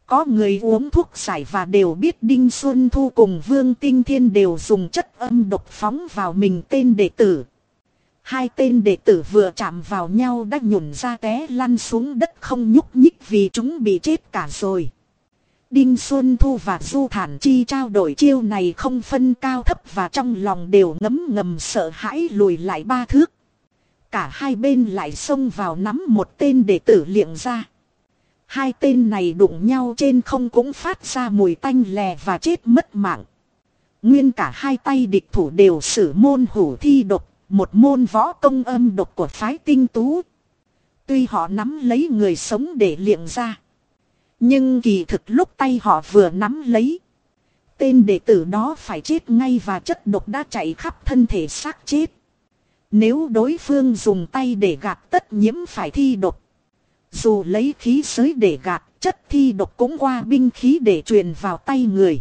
Có người uống thuốc giải và đều biết Đinh Xuân Thu cùng Vương Tinh Thiên đều dùng chất âm độc phóng vào mình tên đệ tử. Hai tên đệ tử vừa chạm vào nhau đã nhổn ra té lăn xuống đất không nhúc nhích vì chúng bị chết cả rồi. Đinh Xuân Thu và Du Thản Chi trao đổi chiêu này không phân cao thấp và trong lòng đều ngấm ngầm sợ hãi lùi lại ba thước. Cả hai bên lại xông vào nắm một tên đệ tử liệng ra. Hai tên này đụng nhau trên không cũng phát ra mùi tanh lè và chết mất mạng. Nguyên cả hai tay địch thủ đều sử môn hủ thi độc, một môn võ công âm độc của phái tinh tú. Tuy họ nắm lấy người sống để liệng ra. Nhưng kỳ thực lúc tay họ vừa nắm lấy. Tên đệ tử đó phải chết ngay và chất độc đã chạy khắp thân thể xác chết. Nếu đối phương dùng tay để gạt tất nhiễm phải thi độc. Dù lấy khí sới để gạt, chất thi độc cũng qua binh khí để truyền vào tay người.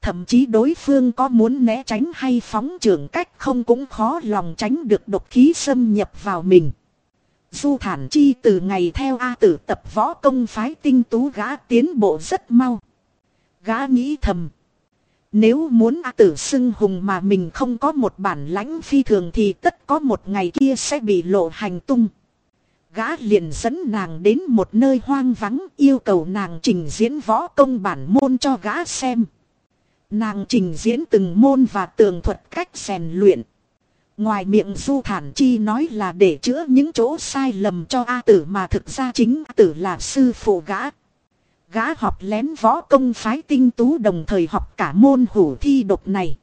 Thậm chí đối phương có muốn né tránh hay phóng trưởng cách không cũng khó lòng tránh được độc khí xâm nhập vào mình. Du thản chi từ ngày theo A tử tập võ công phái tinh tú gã tiến bộ rất mau. Gã nghĩ thầm. Nếu muốn A tử xưng hùng mà mình không có một bản lãnh phi thường thì tất có một ngày kia sẽ bị lộ hành tung. Gã liền dẫn nàng đến một nơi hoang vắng, yêu cầu nàng trình diễn võ công bản môn cho gã xem. Nàng trình diễn từng môn và tường thuật cách rèn luyện. Ngoài miệng Du Thản Chi nói là để chữa những chỗ sai lầm cho A tử mà thực ra chính A tử là sư phụ gã. Gã học lén võ công phái tinh tú đồng thời học cả môn hủ thi độc này.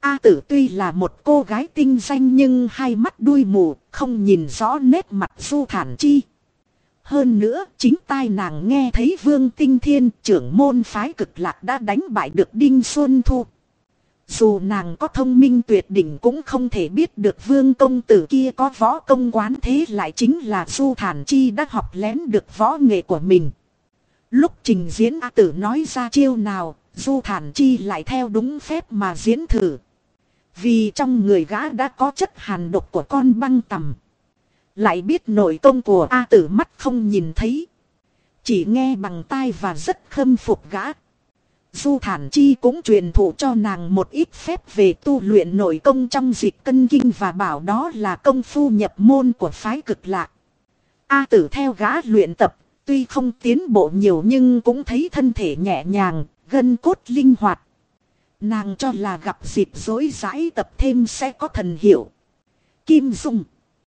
A tử tuy là một cô gái tinh danh nhưng hai mắt đuôi mù, không nhìn rõ nét mặt Du Thản Chi. Hơn nữa, chính tai nàng nghe thấy Vương Tinh Thiên trưởng môn phái cực lạc đã đánh bại được Đinh Xuân Thu. Dù nàng có thông minh tuyệt đỉnh cũng không thể biết được vương công tử kia có võ công quán thế lại chính là Du Thản Chi đã học lén được võ nghệ của mình. Lúc trình diễn A tử nói ra chiêu nào, Du Thản Chi lại theo đúng phép mà diễn thử. Vì trong người gã đã có chất hàn độc của con băng tầm. Lại biết nội công của A tử mắt không nhìn thấy. Chỉ nghe bằng tai và rất khâm phục gã. Du Thản Chi cũng truyền thụ cho nàng một ít phép về tu luyện nội công trong dịch cân kinh và bảo đó là công phu nhập môn của phái cực lạc. A tử theo gã luyện tập, tuy không tiến bộ nhiều nhưng cũng thấy thân thể nhẹ nhàng, gân cốt linh hoạt. Nàng cho là gặp dịp dối rãi tập thêm sẽ có thần hiệu. Kim Dung